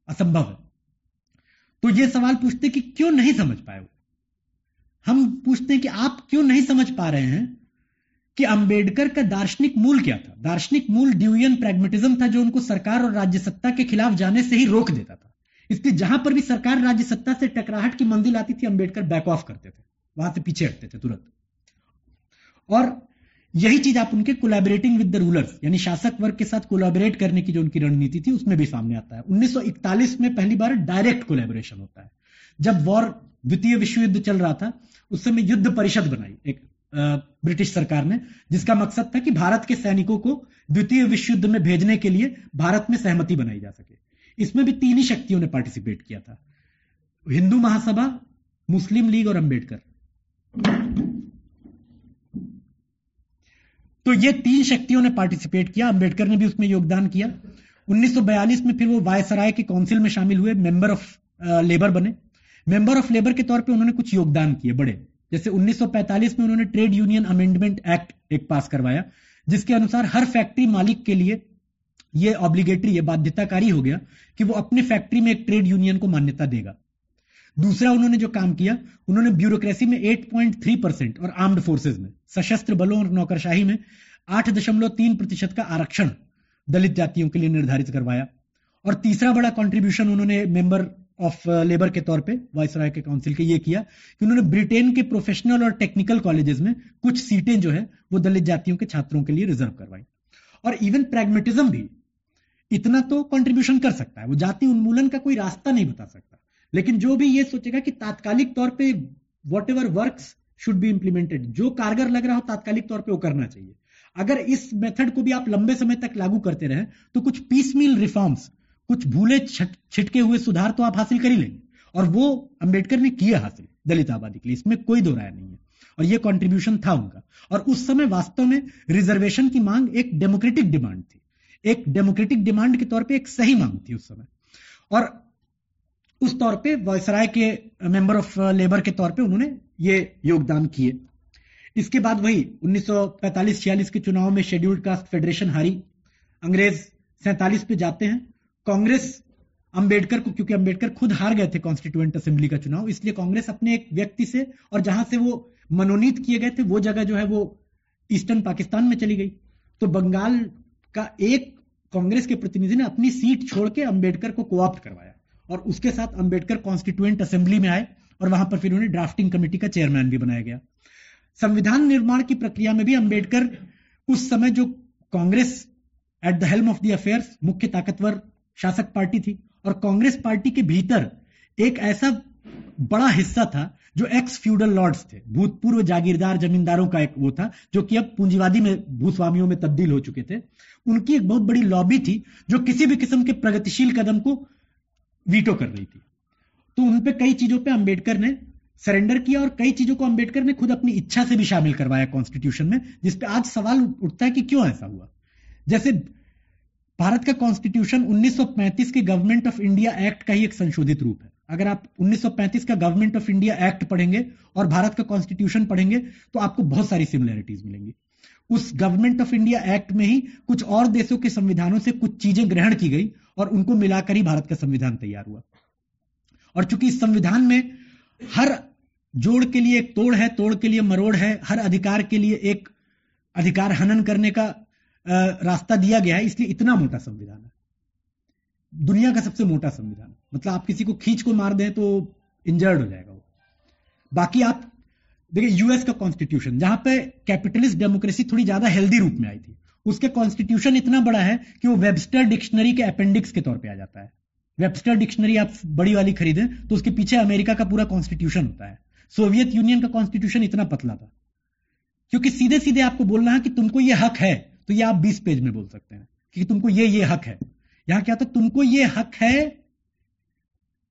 असंभव है। तो ये सवाल पूछते कि क्यों नहीं समझ पाए वो? हम पूछते हैं कि आप क्यों नहीं समझ पा रहे हैं कि अंबेडकर का दार्शनिक मूल क्या था? दार्शनिक मूल ड्यूयन प्रैग्मेटिज्म था जो उनको सरकार और राज्य सत्ता के खिलाफ जाने से ही रोक देता था। इसलिए जहाँ पर भी सरकार राज्य सत्ता से टकराहट की मंदिर आती थी, अंबेडकर बैक ऑफ़ करते थे। वहाँ से पीछे हटते थे तुरंत। और यही चीज़ आप उनके कोलैबोरेटिंग विद द रूलर्स यानी शासक वर्ग के साथ कोलैबोरेट करने की जो उनकी रणनीति थी, उसमें भी सामने आता है। 1941 में पहली बार डायरेक्ट कोलैबोरेशन होता है। जब वॉर द्वितीय विश्व युद्ध चल रहा था, उस समय युद्ध परिषद बनाई, एक ब्रिटिश सरकार ने, जिसका मकसद था कि भारत के सैनिकों को द्वितीय विश्व युद्ध में भेजने के लिए भारत में सहमति बनाई जा सके। इसमें भी तीन ही शक्तियों ने पार्टिसिपेट किया था। हिंदू महासभा, मुस्लिम लीग और अंबेडकर। तो ये तीन शक्तियों ने पार्टिसिपेट किया। अंबेडकर ने भी उसमें योगदान किया। 1942 में फिर वो वायसराय के काउंसिल में शामिल हुए मेंबर ऑफ़ लेबर बने। मेंबर ऑफ़ लेबर के तौर पे उन्होंने कुछ योगदान किए बड़े। जैसे 1945 में उन्होंने ट्रेड यूनियन अमेंडमेंट एक्ट एक पास करवाया, जिसके अनुसार हर फैक्ट्री मालिक के लिए यह ऑब्लिगेटरी ये बाध्यताकारी हो गया कि वो अपने फैक्ट्री में एक ट्रेड यूनियन को मान्यता देगा। दूसरा उन्होंने जो काम किया, उन्होंने ब्यूरोक्रेसी में 8.3 परसेंट और आर्म्ड फोर्सेज में, सशस्त्र बलों और नौकरशाही में 8.3 प्रतिशत का आरक्षण दलित जातियों के लिए निर्धारित करवाया। और तीसरा बड़ा कंट्रीब्यूशन उन्होंने मेंबर ऑफ़ लेबर के तौर पे वायसराय के काउंसिल के ये किया कि उन्होंने ब्रिटेन के प्रोफेशनल और टेक्निकल कॉलेजेस में कुछ सीटें जो है, वो दलित जातियों के छात्रों के लिए रिज़र्व करवाई। और इवन प्रैग्मेटिज्म भी। इतना तो कंट्रीब्यूशन कर सकता है। वो जाति उन्मूलन का कोई रास्ता नहीं बता सकता। लेकिन जो भी ये सोचेगा कि तात्कालिक तौर पे whatever work should be implemented जो कारगर लग रहा हो तात्कालिक तौर पे वो करना चाहिए। अगर इस मेथड को भी आप लंबे समय तक लागू करते रहे तो कुछ पीस मील रिफॉर्म्स कुछ भूले छिटके हुए सुधार तो आप हासिल कर ही लेंगे। और वो अंबेडकर ने किया हासिल, दलित आबादी के लिए। इसमें कोई दो राय नहीं है। और ये कंट्रीब्यूशन था उनका। और उस समय वास्तव में रिजर्वेशन की मांग एक डेमोक्रेटिक डिमांड थी। एक डेमोक्रेटिक डिमांड के तौर पे एक सही मांग थी उस समय। और उस तौर पे वॉयसराय के मेंबर ऑफ़ लेबर के तौर पे उन्होंने ये योगदान किए। इसके बाद वही 1945-46 के चुनाव में शेड्यूल्ड कास्ट फेडरेशन हारी। अंग्रेज़ सैतालीस पे जाते हैं। कांग्रेस अंबेडकर को, क्योंकि अंबेडकर खुद हार गए थे कॉन्स्टिट्यूएंट असेंबली का चुनाव, इसलिए कांग्रेस अपने एक व्यक्ति से और जहाँ से वो मनोनीत किए गए थे, वो जगह जो है वो ईस्टर्न पाकिस्तान में चली गई। तो बंगाल का एक कांग्रेस के प्रतिनिधि ने अपनी सीट छोड़ के अंबेडकर को कोऑप्ट करवाया और उसके साथ अंबेडकर कॉन्स्टिट्यूएंट असेंबली में आए और वहाँ पर फिर उन्हें ड्राफ्टिंग कमेटी का चेयरमैन भी बनाया गया। संविधान निर्माण की प्रक्रिया में भी अंबेडकर उस समय जो Congress at the helm of the affairs मुख्य ताकतवर शासक पार्टी थी और कांग्रेस पार्टी के भीतर एक ऐसा बड़ा हिस्सा था जो एक्स फ्यूडल लॉर्ड्स थे। भूतपूर्व जागीरदार जमींदारों का एक वो था, जो कि अब पूंजीवादी में, भूस्वामियों में तब्दील हो चुके थे। उनकी एक बहुत बड़ी लॉबी थी, जो किसी भी किस्म के प्रगतिशील कदम को वीटो कर रही थी। तो उन पे कई चीज़ों पे अंबेडकर ने सरेंडर किया और कई चीज़ों को अंबेडकर ने खुद अपनी इच्छा से भी शामिल करवाया कॉन्स्टिट्यूशन में जिसपे आज सवाल उठता है कि क्यों ऐसा हुआ? जैसे भारत का कॉन्स्टिट्यूशन 1935 के गवर्नमेंट ऑफ़ इंडिया एक्ट का ही एक संशोधित रूप है। अगर आप 1935 का गवर्नमेंट ऑफ़ इंडिया एक्ट पढ़ेंगे और भारत का कॉन्स्टिट्यूशन पढ़ेंगे तो आपको बहुत सारी सिमिलैरिटीज मिलेंगी। उस गवर्नमेंट ऑफ़ इंडिया एक्ट में ही कुछ और देशों के संविधानों से कुछ चीज़ें ग्रहण की गई और उनको मिलाकर ही भारत का संविधान तैयार हुआ। और चूँकि इस संविधान में हर जोड़ के लिए एक तोड़ है, तोड़ के लिए मरोड़ है, हर अधिकार के लिए एक अधिकार हनन करने का रास्ता दिया गया है, इसलिए इतना मोटा संविधान है। दुनिया का सबसे मोटा संविधान। मतलब आप किसी को खींच को मार दें तो इंजर्ड हो जाएगा वो। बाकी आप, देखिए यूएस का कॉन्स्टिट्यूशन जहाँ पे कैपिटलिस्ट डेमोक्रेसी थोड़ी ज़्यादा हेल्दी रूप में आई थी, उसके कॉन्स्टिट्यूशन इतना बड़ा है कि वो वेबस्टर डिक्शनरी के अपेंडिक्स के तौर पे आ जाता है। वेबस्टर डिक्शनरी आप बड़ी वाली खरीदें तो उसके पीछे अमेरिका का पूरा कॉन्स्टिट्यूशन होता है। सोवियत यूनियन का कॉन्स्टिट्यूशन इतना पतला था। क्योंकि सीधे सीधे आपको बोलना है कि तुमको ये हक है तो ये आप बीस पेज में बोल सकते हैं कि तुमको ये ये हक है। यहाँ क्या था? तुमको ये हक है,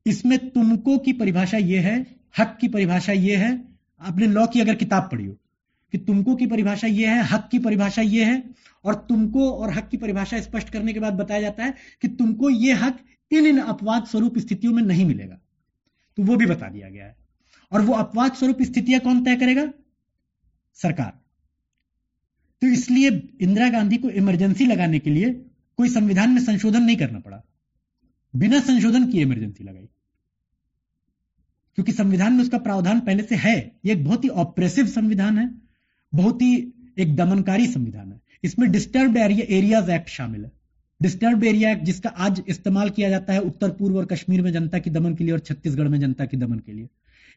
इसमें तुमको की परिभाषा ये है, हक की परिभाषा ये है। आपने लॉ की अगर किताब पढ़ी हो, कि तुमको की परिभाषा ये है, हक की परिभाषा ये है, और तुमको और हक की परिभाषा स्पष्ट करने के बाद बताया जाता है कि तुमको ये हक इन इन अपवाद स्वरूप स्थितियों में नहीं मिलेगा। तो वो भी बता दिया गया है। और वो अपवाद स्वरूप स्थितियाँ कौन तय करेगा? सरकार। तो इसलिए इंदिरा गांधी को इमरजेंसी लगाने के लिए कोई संविधान में संशोधन नहीं करना पड़ा। बिना संशोधन किए इमरजेंसी लगाई। क्योंकि संविधान में उसका प्रावधान पहले से है यह एक बहुत ही ऑपरेसिव संविधान है, बहुत ही एक दमनकारी संविधान है। इसमें डिस्टर्ब एरियाज़ एक्ट शामिल है। डिस्टर्ब एरिया एक्ट जिसका आज इस्तेमाल किया जाता है उत्तर पूर्व और कश्मीर में जनता की दमन के लिए और छत्तीसगढ़ में जनता की दमन के लिए।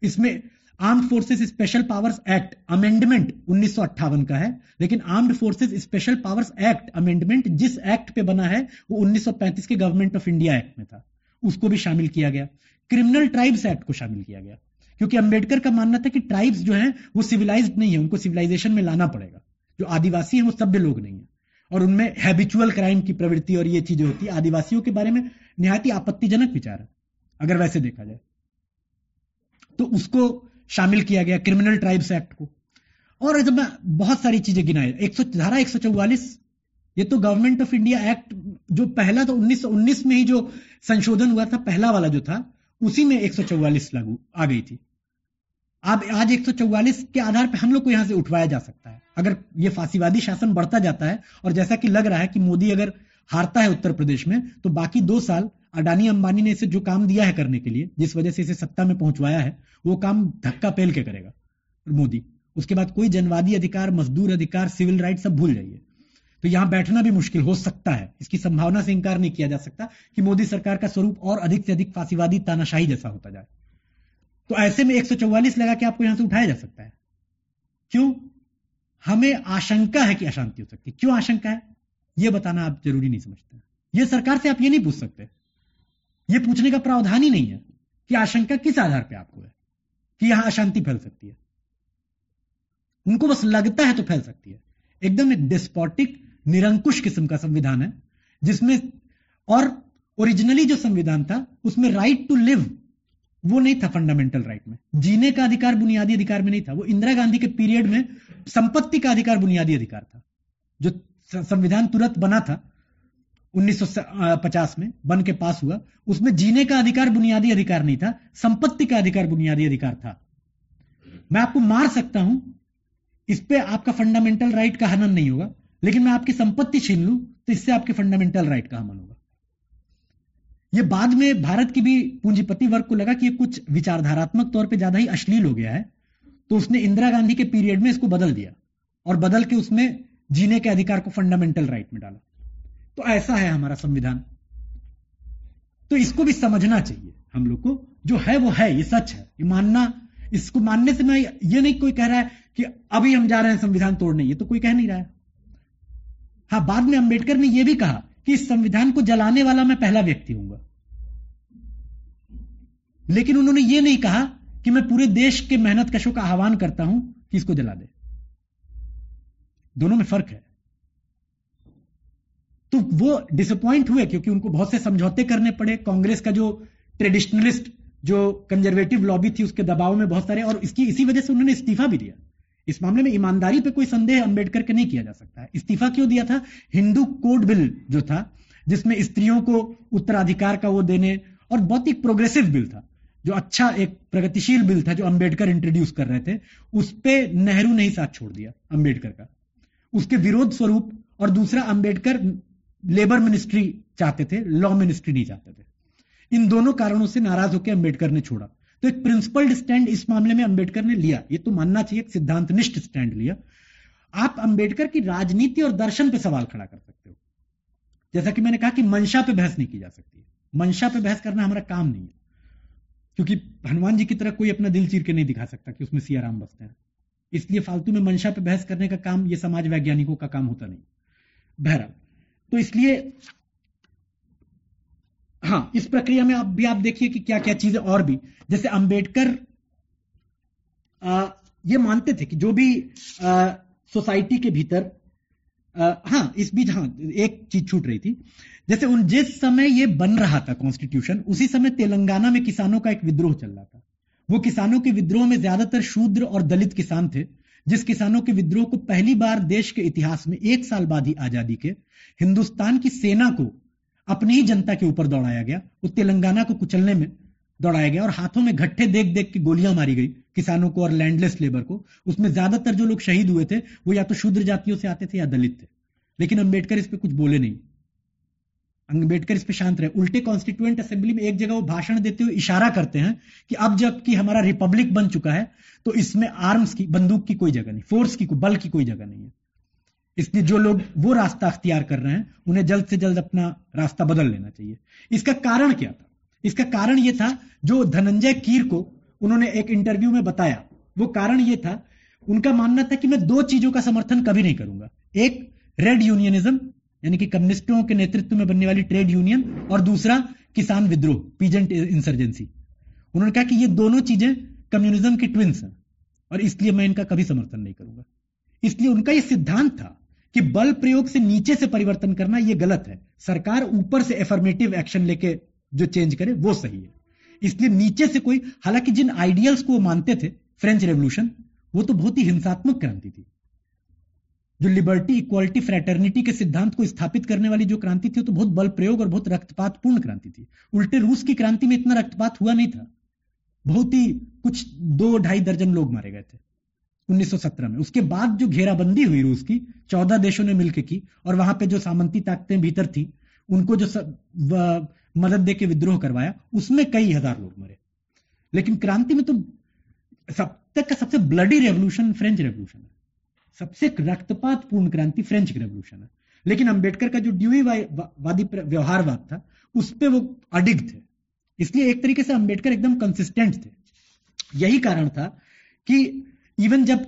इसमें Armed Forces Special Powers Act amendment उन्नीस का है, लेकिन Armed Forces Special Powers Act amendment जिस एक्ट पे बना है, वो 1935 के गवर्नमेंट ऑफ़ इंडिया एक्ट में था। उसको भी शामिल किया गया। क्रिमिनल ट्राइब्स एक्ट को शामिल किया गया। क्योंकि अंबेडकर का मानना था कि ट्राइब्स जो है, वो सिविलाइज्ड नहीं है, उनको सिविलाइजेशन में लाना पड़ेगा। जो आदिवासी है, वो सभ्य लोग नहीं है। और उनमें हैबिचुअल क्राइम की प्रवृत्ति और ये चीज़ें होती है। आदिवासियों के बारे में निहायती आपत्तिजनक विचार है, अगर वैसे देखा जाए। तो उसको शामिल किया गया क्रिमिनल ट्राइब्स एक्ट को। और जब मैं बहुत सारी चीज़ें गिनाए। एक सौ धारा एक सौ चौवालीस, ये तो गवर्नमेंट ऑफ़ इंडिया एक्ट जो पहला तो 1919 में ही जो संशोधन हुआ था, पहला वाला जो था, उसी में एक सौ चौवालिस लागू आ गई थी। अब आज 144 के आधार पर हम लोग को यहाँ से उठवाया जा सकता है। अगर ये फांसीवादी शासन बढ़ता जाता है, और जैसा कि लग रहा है कि मोदी अगर हारता है उत्तर प्रदेश में तो बाकी दो साल अडानी अंबानी ने इसे जो काम दिया है करने के लिए, जिस वजह से इसे सत्ता में पहुंचवाया है, वो काम धक्का पेल के करेगा, मोदी। उसके बाद कोई जनवादी अधिकार, मजदूर अधिकार, सिविल राइट सब भूल जाइए। तो यहाँ बैठना भी मुश्किल हो सकता है। इसकी संभावना से इंकार नहीं किया जा सकता कि मोदी सरकार का स्वरूप और अधिक से अधिक फांसीवादी, तानाशाही जैसा होता जाए। तो ऐसे में 144 लगा के आपको यहाँ से उठाया जा सकता है। क्यों? हमें आशंका है कि अशांति हो सकती है। क्यों आशंका है? यह बताना आप ज़रूरी नहीं समझते। यह सरकार से आप ये नहीं पूछ सकते यह पूछने का प्रावधान ही नहीं है कि आशंका किस आधार पर आपको है, कि यहाँ अशांति फैल सकती है। उनको बस लगता है तो फैल सकती है। एकदम एक डिस्पोटिक निरंकुश किस्म का संविधान है, जिसमें और ओरिजिनली जो संविधान था, उसमें राइट टू लिव वो नहीं था फंडामेंटल राइट में। जीने का अधिकार बुनियादी अधिकार में नहीं था, वो इंदिरा गांधी के पीरियड में संपत्ति का अधिकार बुनियादी अधिकार था, जो संविधान तुरंत बना था। 1950 में, बन के पास हुआ। उसमें जीने का अधिकार बुनियादी अधिकार नहीं था, संपत्ति का अधिकार बुनियादी अधिकार था। मैं आपको मार सकता हूँ, इस पे आपका फंडामेंटल राइट का हनन नहीं होगा, लेकिन मैं आपकी संपत्ति छीन लू तो इससे आपके फंडामेंटल राइट का हमन होगा। यह बाद में भारत की भी पूंजीपति वर्ग को लगा कि यह कुछ विचारधारात्मक तौर पे ज़्यादा ही अश्लील हो गया है तो उसने इंदिरा गांधी के पीरियड में इसको बदल दिया, और बदल के उसमें जीने के अधिकार को फंडामेंटल राइट में डाला। तो ऐसा है हमारा संविधान। तो इसको भी समझना चाहिए हम लोग को। जो है वो है, ये सच है, ये मानना, इसको मानने से मैं ये नहीं कोई कह रहा है कि अभी हम जा रहे हैं, संविधान तोड़ने ये तो कोई कह नहीं रहा है। हाँ बाद में अंबेडकर ने यह भी कहा कि इस संविधान को जलाने वाला मैं पहला व्यक्ति हूँगा। लेकिन उन्होंने यह नहीं कहा कि मैं पूरे देश के मेहनत कशों का आह्वान करता हूँ कि इसको जला दे। दोनों में फ़र्क है। तो वो डिसअपॉइंट हुए क्योंकि उनको बहुत से समझौते करने पड़े। कांग्रेस का जो ट्रेडिशनलिस्ट जो कंजर्वेटिव लॉबी थी, उसके दबाव में बहुत सारे, और इसकी, इसी वजह से उन्होंने इस्तीफा भी दिया। इस मामले में ईमानदारी पे कोई संदेह अंबेडकर के नहीं किया जा सकता। है इस्तीफा क्यों दिया था? हिंदू कोड बिल जो था, जिसमें स्त्रियों को उत्तराधिकार का वो देने, और बहुत ही प्रोग्रेसिव बिल था, जो अच्छा एक प्रगतिशील बिल था जो अंबेडकर इंट्रोड्यूस कर रहे थे, उस पर नेहरू ने ही साथ छोड़ दिया अंबेडकर का। उसके विरोध स्वरूप, और दूसरा अंबेडकर लेबर मिनिस्ट्री चाहते थे, लॉ मिनिस्ट्री नहीं चाहते थे। इन दोनों कारणों से नाराज़ होकर अंबेडकर ने छोड़ा। तो एक प्रिंसिपल्ड स्टैंड इस मामले में अंबेडकर ने लिया। ये तो मानना चाहिए सिद्धांतनिष्ठ स्टैंड लिया। आप अंबेडकर की राजनीति और दर्शन पे सवाल खड़ा कर सकते हो। जैसा कि मैंने कहा कि मंशा पे बहस नहीं की जा सकती मंशा पे बहस करना हमारा काम नहीं है। क्योंकि हनुमान जी की तरह कोई अपना दिल चीर के नहीं दिखा सकता कि उसमें सियाराम बसते हैं। इसलिए फालतू में मंशा पे बहस करने का काम, ये समाज वैज्ञानिकों का काम होता नहीं। बहरहाल तो इसलिए हाँ इस प्रक्रिया में आप भी आप देखिए कि क्या क्या चीज़ें और भी। जैसे अंबेडकर ये मानते थे कि जो भी सोसाइटी के भीतर आ, हाँ इस बीच हाँ एक चीज़ छूट रही थी। जैसे उन जिस समय ये बन रहा था कॉन्स्टिट्यूशन उसी समय तेलंगाना में किसानों का एक विद्रोह चल रहा था। वो किसानों के विद्रोह में ज़्यादातर शूद्र और दलित किसान थे। जिस किसानों के विद्रोह को पहली बार देश के इतिहास में एक साल बाद ही आज़ादी के, हिंदुस्तान की सेना को अपनी ही जनता के ऊपर दौड़ाया गया, उस तेलंगाना को कुचलने में दौड़ाया गया और हाथों में घट्टे देख देख के गोलियाँ मारी गई किसानों को और लैंडलेस लेबर को। उसमें ज़्यादातर जो लोग शहीद हुए थे, वो या तो शूद्र जातियों से आते थे या दलित थे। लेकिन अंबेडकर इस पर कुछ बोले नहीं। अंबेडकर इस पर शांत रहे। उल्टे कॉन्स्टिट्यूएंट असेंबली में एक जगह वो भाषण देते हुए इशारा करते हैं कि अब जबकि हमारा रिपब्लिक बन चुका है तो इसमें आर्म्स की, बंदूक की कोई जगह नहीं फोर्स की बल की कोई जगह नहीं है। इसलिए जो लोग वो रास्ता अख्तियार कर रहे हैं, उन्हें जल्द से जल्द अपना रास्ता बदल लेना चाहिए। इसका कारण क्या था? इसका कारण यह था, जो धनंजय कीर को उन्होंने एक इंटरव्यू में बताया, वो कारण यह था, उनका मानना था कि मैं दो चीज़ों का समर्थन कभी नहीं करूँगा। एक रेड यूनियनिज्म यानी कि कम्युनिस्टों के नेतृत्व में बनने वाली ट्रेड यूनियन और दूसरा किसान विद्रोह, पीजेंट इंसर्जेंसी। उन्होंने कहा कि ये दोनों चीज़ें कम्युनिज्म की ट्विंस हैं, और इसलिए मैं इनका कभी समर्थन नहीं करूँगा। इसलिए उनका यह सिद्धांत था कि बल प्रयोग से नीचे से परिवर्तन करना यह गलत है। सरकार ऊपर से एफर्मेटिव एक्शन लेके जो चेंज करे, वो सही है। इसलिए नीचे से कोई, हालाँकि जिन आइडियल्स को मानते थे फ्रेंच रेवोल्यूशन वो तो बहुत ही हिंसात्मक क्रांति थी। जो लिबर्टी इक्वालिटी फ्रेटर्निटी के सिद्धांत को स्थापित करने वाली जो क्रांति थी तो बहुत बल प्रयोग और बहुत रक्तपात पूर्ण क्रांति थी। उल्टे रूस की क्रांति में इतना रक्तपात हुआ नहीं था। बहुत ही कुछ दो ढाई दर्जन लोग मारे गए थे 1917 में। उसके बाद जो घेराबंदी हुई रूस की चौदह देशों ने मिलकर की और वहाँ पे जो सामंती ताकतें भीतर थी उनको जो सब, मदद दे के विद्रोह करवाया उसमें कई हज़ार लोग मरे। लेकिन क्रांति में तो सब तक का सबसे ब्लडी रेवोल्यूशन फ्रेंच रेवोल्यूशन है। सबसे रक्तपात पूर्ण क्रांति फ्रेंच रेवोल्यूशन है। लेकिन अंबेडकर का जो ड्यूई वादी व्यवहारवाद था, उस पर वो अडिग थे। इसलिए एक तरीके से अंबेडकर एकदम कंसिस्टेंट थे। यही कारण था कि इवन जब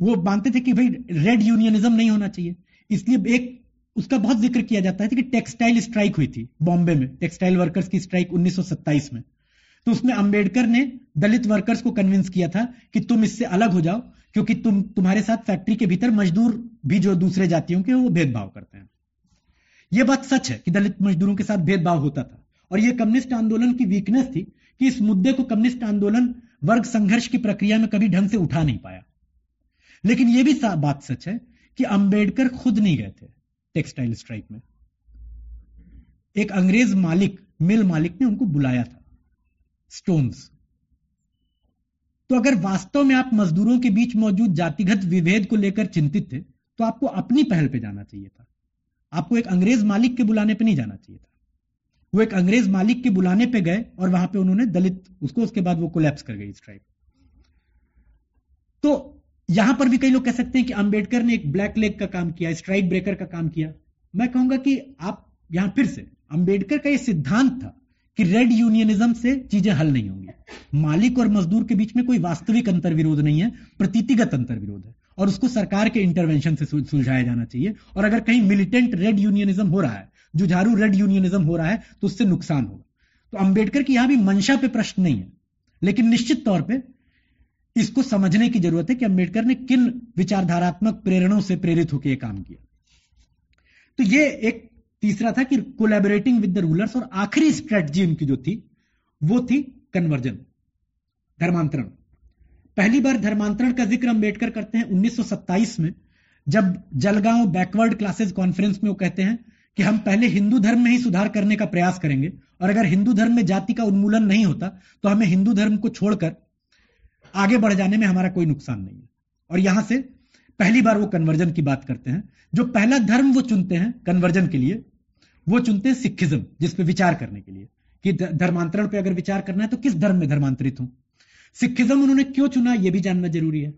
वो मानते थे कि भाई रेड यूनियनिज्म नहीं होना चाहिए, इसलिए एक उसका बहुत ज़िक्र किया जाता है कि टेक्सटाइल स्ट्राइक हुई थी बॉम्बे में टेक्सटाइल वर्कर्स की स्ट्राइक 1927 में। तो उसमें अंबेडकर ने दलित वर्कर्स को कन्विंस किया था कि तुम इससे अलग हो जाओ क्योंकि तुम, तुम्हारे साथ फैक्ट्री के भीतर मजदूर भी जो दूसरे जातियों के वो भेदभाव करते हैं। यह बात सच है कि दलित मजदूरों के साथ भेदभाव होता था। और यह कम्युनिस्ट आंदोलन की वीकनेस थी कि इस मुद्दे को कम्युनिस्ट आंदोलन वर्ग संघर्ष की प्रक्रिया में कभी ढंग से उठा नहीं पाया। लेकिन यह भी बात सच है कि अंबेडकर खुद नहीं गए थे टेक्सटाइल स्ट्राइक में। एक अंग्रेज़ मालिक, मिल मालिक ने उनको बुलाया था, स्टोन्स। तो अगर वास्तव में आप मजदूरों के बीच मौजूद जातिगत विभेद को लेकर चिंतित थे तो आपको अपनी पहल पे जाना चाहिए था। आपको एक अंग्रेज़ मालिक के बुलाने पे नहीं जाना चाहिए था। वो एक अंग्रेज़ मालिक के बुलाने पे गए और वहाँ पे उन्होंने दलित, उसको उसके बाद वो कोलैप्स कर गई स्ट्राइक तो यहाँ पर भी कई लोग कह सकते हैं कि अंबेडकर ने एक ब्लैक लेग का काम किया स्ट्राइक ब्रेकर का काम किया। मैं कहूँगा कि आप यहाँ फिर से, अंबेडकर का यह सिद्धांत था कि रेड यूनियनिज्म से चीज़ें हल नहीं होंगी। मालिक और मजदूर के बीच में कोई वास्तविक अंतर विरोध नहीं है, प्रतीतिगत अंतर विरोध है। और उसको सरकार के इंटरवेंशन से सुलझाया जाना चाहिए। और अगर कहीं मिलिटेंट रेड यूनियनिज्म हो रहा है, जुझारू रेड यूनियनिज्म हो रहा है तो उससे नुकसान होगा। तो अंबेडकर की यहाँ भी मंशा पे प्रश्न नहीं है। लेकिन निश्चित तौर पर इसको समझने की ज़रूरत है कि अंबेडकर ने किन विचारधारात्मक प्रेरणों से प्रेरित होकर यह काम किया। तो यह एक तीसरा था कि कोलैबोरेटिंग विद द रूलर्स और आखिरी स्ट्रेटजी उनकी जो थी, वो थी कन्वर्जन धर्मांतरण। पहली बार धर्मांतरण का ज़िक्र अंबेडकर करते हैं 1927 में, जब जलगांव बैकवर्ड क्लासेस कॉन्फ्रेंस में वो कहते हैं कि हम पहले हिंदू धर्म में ही सुधार करने का प्रयास करेंगे और अगर हिंदू धर्म में जाति का उन्मूलन नहीं होता तो हमें हिंदू धर्म को छोड़कर आगे बढ़ जाने में हमारा कोई नुकसान नहीं है। और यहाँ से पहली बार वो कन्वर्जन की बात करते हैं। जो पहला धर्म वो चुनते हैं कन्वर्जन के लिए वो चुनते हैं सिखिज्म जिस पे विचार करने के लिए। कि धर्मांतरण पे अगर विचार करना है तो किस धर्म में धर्मांतरित हूँ? सिखिज्म उन्होंने क्यों चुना यह भी जानना ज़रूरी है।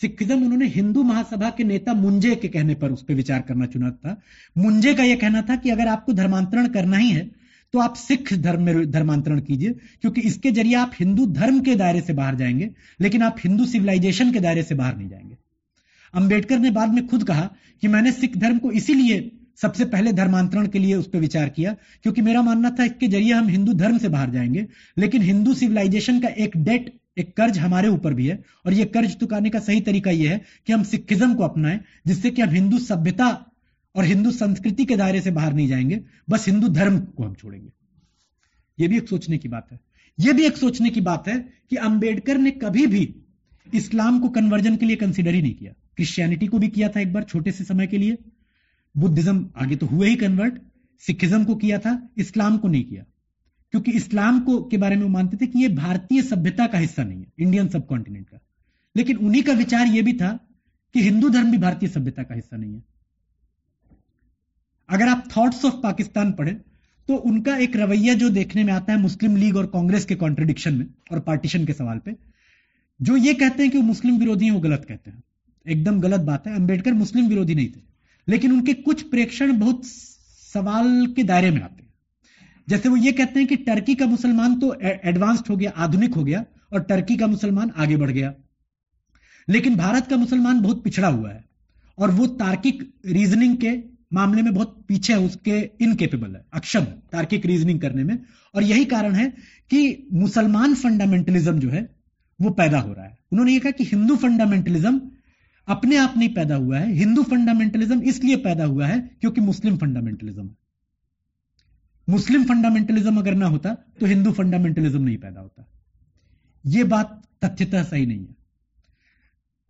सिखिज्म उन्होंने हिंदू महासभा के नेता मुंजे के कहने पर उस पर विचार करना चुना था। मुंजे का यह कहना था कि अगर आपको धर्मांतरण करना ही है तो आप सिख धर्म में धर्मांतरण कीजिए, क्योंकि इसके ज़रिए आप हिंदू धर्म के दायरे से बाहर जाएँगे, लेकिन आप हिंदू सिविलाइजेशन के दायरे से बाहर नहीं जाएँगे। अंबेडकर ने बाद में खुद कहा कि मैंने सिख धर्म को इसीलिए सबसे पहले धर्मांतरण के लिए उस पर विचार किया, क्योंकि मेरा मानना था इसके ज़रिए हम हिंदू धर्म से बाहर जाएँगे, लेकिन हिंदू सिविलाइजेशन का एक डेट एक कर्ज हमारे ऊपर भी है, और यह कर्ज चुकाने का सही तरीका यह है कि हम सिखिज्म को अपनाएँ, जिससे कि हम हिंदू सभ्यता और हिंदू संस्कृति के दायरे से बाहर नहीं जाएँगे, बस हिंदू धर्म को हम छोड़ेंगे। यह भी एक सोचने की बात है। यह भी एक सोचने की बात है कि अंबेडकर ने कभी भी इस्लाम को कन्वर्जन के लिए कंसिडर ही नहीं किया। क्रिश्चियनिटी को भी किया था एक बार, छोटे से समय के लिए। बुद्धिज्म आगे तो हुए ही कन्वर्ट सिखिज्म को किया था, इस्लाम को नहीं किया। क्योंकि इस्लाम को, के बारे में वो मानते थे कि यह भारतीय सभ्यता का हिस्सा नहीं है इंडियन सब कॉन्टिनेंट का। लेकिन उन्हीं का विचार यह भी था कि हिंदू धर्म भी भारतीय सभ्यता का हिस्सा नहीं है। अगर आप थॉट्स ऑफ़ पाकिस्तान पढ़े तो उनका एक रवैया जो देखने में आता है मुस्लिम लीग और कांग्रेस के कॉन्ट्रडिक्शन में, और पार्टीशन के सवाल पे, जो ये कहते हैं कि वो मुस्लिम विरोधी हैं, वो गलत कहते हैं। एकदम गलत बात है, अंबेडकर मुस्लिम विरोधी नहीं थे। लेकिन उनके कुछ प्रेक्षण बहुत सवाल के दायरे में आते हैं। जैसे वो ये कहते हैं कि टर्की का मुसलमान तो एडवांस्ड हो गया, आधुनिक हो गया, और टर्की का मुसलमान आगे बढ़ गया। लेकिन भारत का मुसलमान बहुत पिछड़ा हुआ है, और वो तार्किक रीजनिंग के मामले में बहुत पीछे है, उसके इनकेपेबल है, अक्षम तार्किक रीजनिंग करने में। और यही कारण है कि मुसलमान फंडामेंटलिज्म जो है, वो पैदा हो रहा है। उन्होंने ये कहा कि हिंदू फंडामेंटलिज्म अपने आप नहीं पैदा हुआ है। हिंदू फंडामेंटलिज्म इसलिए पैदा हुआ है क्योंकि मुस्लिम फंडामेंटलिज्म मुस्लिम फंडामेंटलिज्म अगर ना होता तो हिंदू फंडामेंटलिज्म नहीं पैदा होता। यह बात तथ्यतः सही नहीं है।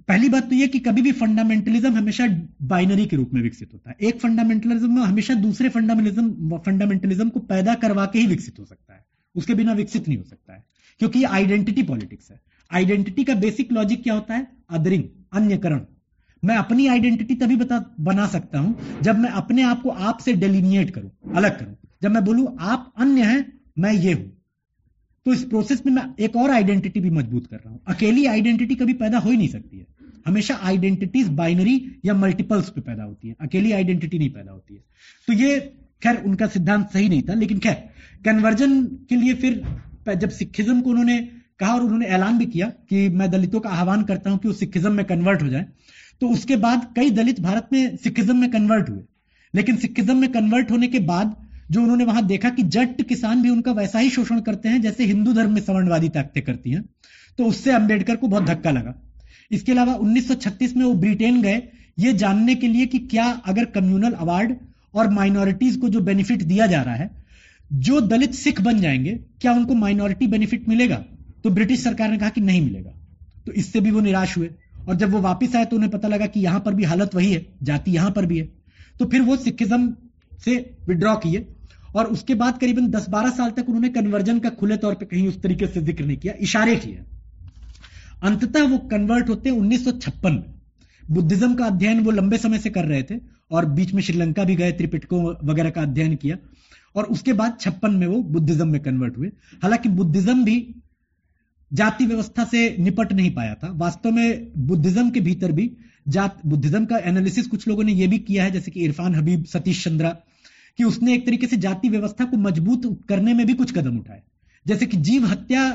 पहली बात तो यह कि कभी भी फंडामेंटलिज्म हमेशा बाइनरी के रूप में विकसित होता है। एक फंडामेंटलिज्म हमेशा दूसरे फंडामेंटलिज्म फंडामेंटलिज्म को पैदा करवा के ही विकसित हो सकता है। उसके बिना विकसित नहीं हो सकता है। क्योंकि आइडेंटिटी पॉलिटिक्स है। आइडेंटिटी का बेसिक लॉजिक क्या होता है? अदरिंग अन्यकरण। मैं अपनी आइडेंटिटी तभी बता, बना सकता हूँ जब मैं अपने आप को आप से डेलिनिएट करूँ, अलग करूँ। जब मैं बोलूँ, आप अन्य हैं, मैं ये हूँ। तो इस प्रोसेस में मैं एक और आइडेंटिटी भी मज़बूत कर रहा हूँ। अकेली आइडेंटिटी कभी पैदा हो ही नहीं सकती है। हमेशा आइडेंटिटीज बाइनरी या मल्टीपल्स पे पैदा होती है। अकेली आइडेंटिटी नहीं पैदा होती है। तो ये, खैर, उनका सिद्धांत सही नहीं था, लेकिन खैर कन्वर्जन के लिए फिर, जब सिखिज्म को उन्होंने कहा और उन्होंने ऐलान भी किया कि मैं दलितों का आह्वान करता हूँ कि वो सिखिज्म में कन्वर्ट हो जाए। तो उसके बाद कई दलित भारत में सिखिज्म में कन्वर्ट हुए। लेकिन सिखिज्म में कन्वर्ट होने के बाद जो उन्होंने वहाँ देखा कि जट किसान भी उनका वैसा ही शोषण करते हैं जैसे हिंदू धर्म में सवर्णवादी ताकतें करती हैं। तो उससे अंबेडकर को बहुत धक्का लगा। इसके अलावा 1936 में वो ब्रिटेन गए। ये जानने के लिए कि क्या अगर कम्युनल अवार्ड और माइनॉरिटीज को जो बेनिफिट दिया जा रहा है, जो दलित सिख बन जाएँगे, क्या उनको माइनॉरिटी बेनिफिट मिलेगा? तो ब्रिटिश सरकार ने कहा कि नहीं मिलेगा। तो इससे भी वो निराश हुए। और जब वो वापस आए तो उन्हें पता लगा कि यहाँ पर भी हालत वही है, जाति यहाँ पर भी है। तो फिर वो सिखिज्म से विड्रॉ किए और उसके बाद करीबन 10-12 साल तक उन्होंने कन्वर्जन का खुले तौर पे कहीं उस तरीके से ज़िक्र नहीं किया, इशारे किए। अंततः वो कन्वर्ट होते उन्नीस में। बुद्धिज्म का अध्ययन वो लंबे समय से कर रहे थे और बीच में श्रीलंका भी गए, त्रिपिटकों वगैरह का अध्ययन किया। और उसके बाद छप्पन में वो बुद्धिज्म में कन्वर्ट हुए। हालाँकि बुद्धिज्म भी जाति व्यवस्था से निपट नहीं पाया था। वास्तव में बुद्धिज्म के भीतर भी जात, बुद्धिज्म का एनालिसिस कुछ लोगों ने यह भी किया है, जैसे कि इरफान हबीब, सतीश चंद्रा, कि उसने एक तरीके से जाति व्यवस्था को मज़बूत करने में भी कुछ कदम उठाए। जैसे कि जीव हत्या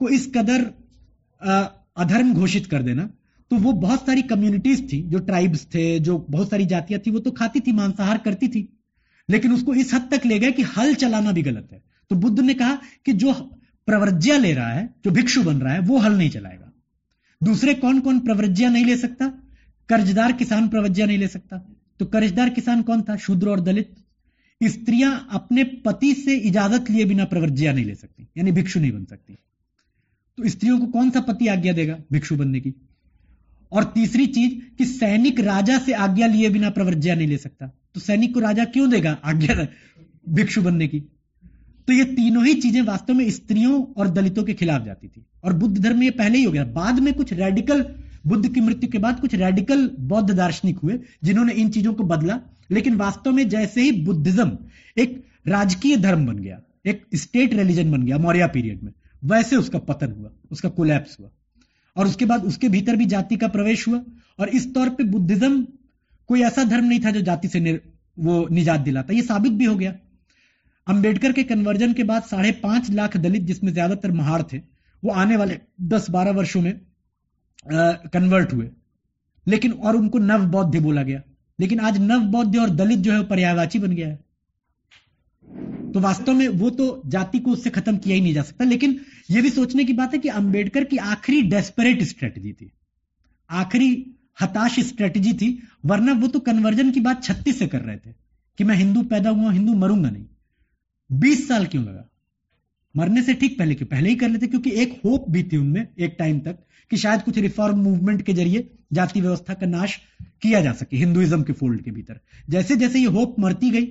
को इस कदर अधर्म घोषित कर देना तो वो बहुत सारी कम्युनिटीज थी, जो ट्राइब्स थे, जो बहुत सारी जातियाँ थी, वो तो खाती थी, मांसाहार करती थी। लेकिन उसको इस हद तक ले गए कि हल चलाना भी गलत है। तो बुद्ध ने कहा कि जो प्रवृज्ञा ले रहा है, जो भिक्षु बन रहा है, वो हल नहीं चलाएगा। दूसरे कौन कौन प्रवृज्ञा नहीं ले सकता? कर्जदार किसान प्रवज्ञा नहीं ले सकता। तो कर्जदार किसान कौन था? शूद्र और दलित। स्त्रियाँ अपने पति से इजाज़त लिए बिना प्रवृज्ञा नहीं ले सकती, यानी भिक्षु नहीं बन सकती। तो स्त्रियों को कौन सा पति आज्ञा देगा? भिक्षु बनने की। और तीसरी चीज़ कि सैनिक राजा से आज्ञा लिए बिना प्रवृज्ञा नहीं ले सकता। तो सैनिक को राजा क्यों देगा? आज्ञा भिक्षु बनने की। तो ये तीनों ही चीज़ें वास्तव में स्त्रियों और दलितों के खिलाफ जाती थी। और बुद्ध धर्म में ये पहले ही हो गया। बाद में कुछ रेडिकल बुद्ध की मृत्यु के बाद कुछ रेडिकल बौद्ध दार्शनिक हुए जिन्होंने इन चीज़ों को बदला। लेकिन वास्तव में जैसे ही बुद्धिज्म एक राजकीय धर्म बन गया एक स्टेट रिलीजन बन गया मौर्य पीरियड में वैसे उसका पतन हुआ उसका कोलैप्स हुआ। और उसके बाद उसके भीतर भी जाति का प्रवेश हुआ। और इस तौर पे बुद्धिज्म कोई ऐसा धर्म नहीं था जो जाति से निर, वो निजात दिलाता। ये साबित भी हो गया। अंबेडकर के कन्वर्जन के बाद साढ़े पाँच लाख दलित, जिसमें ज़्यादातर महार थे, वो आने वाले दस बारह वर्षों में कन्वर्ट हुए। लेकिन और उनको नव बौद्ध बोला गया। लेकिन आज नव बौद्ध और दलित जो है पर्यायवाची बन गया है। तो वास्तव में वो तो जाति को उससे खत्म किया ही नहीं जा सकता। लेकिन ये भी सोचने की बात है कि अंबेडकर की आखिरी डेस्परेट स्ट्रेटजी थी। आखिरी हताश स्ट्रेटजी थी, वरना वो तो कन्वर्जन की बात छत्तीस से कर रहे थे कि मैं हिंदू पैदा हुआ, हिंदू मरूँगा नहीं। बीस साल क्यों लगा? मरने से ठीक पहले क्यों? पहले ही कर लेते, क्योंकि एक होप भी थी उनमें, एक टाइम तक, कि शायद कुछ रिफॉर्म मूवमेंट के ज़रिए जाति व्यवस्था का नाश किया जा सके हिंदुइज्म के फोल्ड के भीतर। जैसे जैसे ये होप मरती गई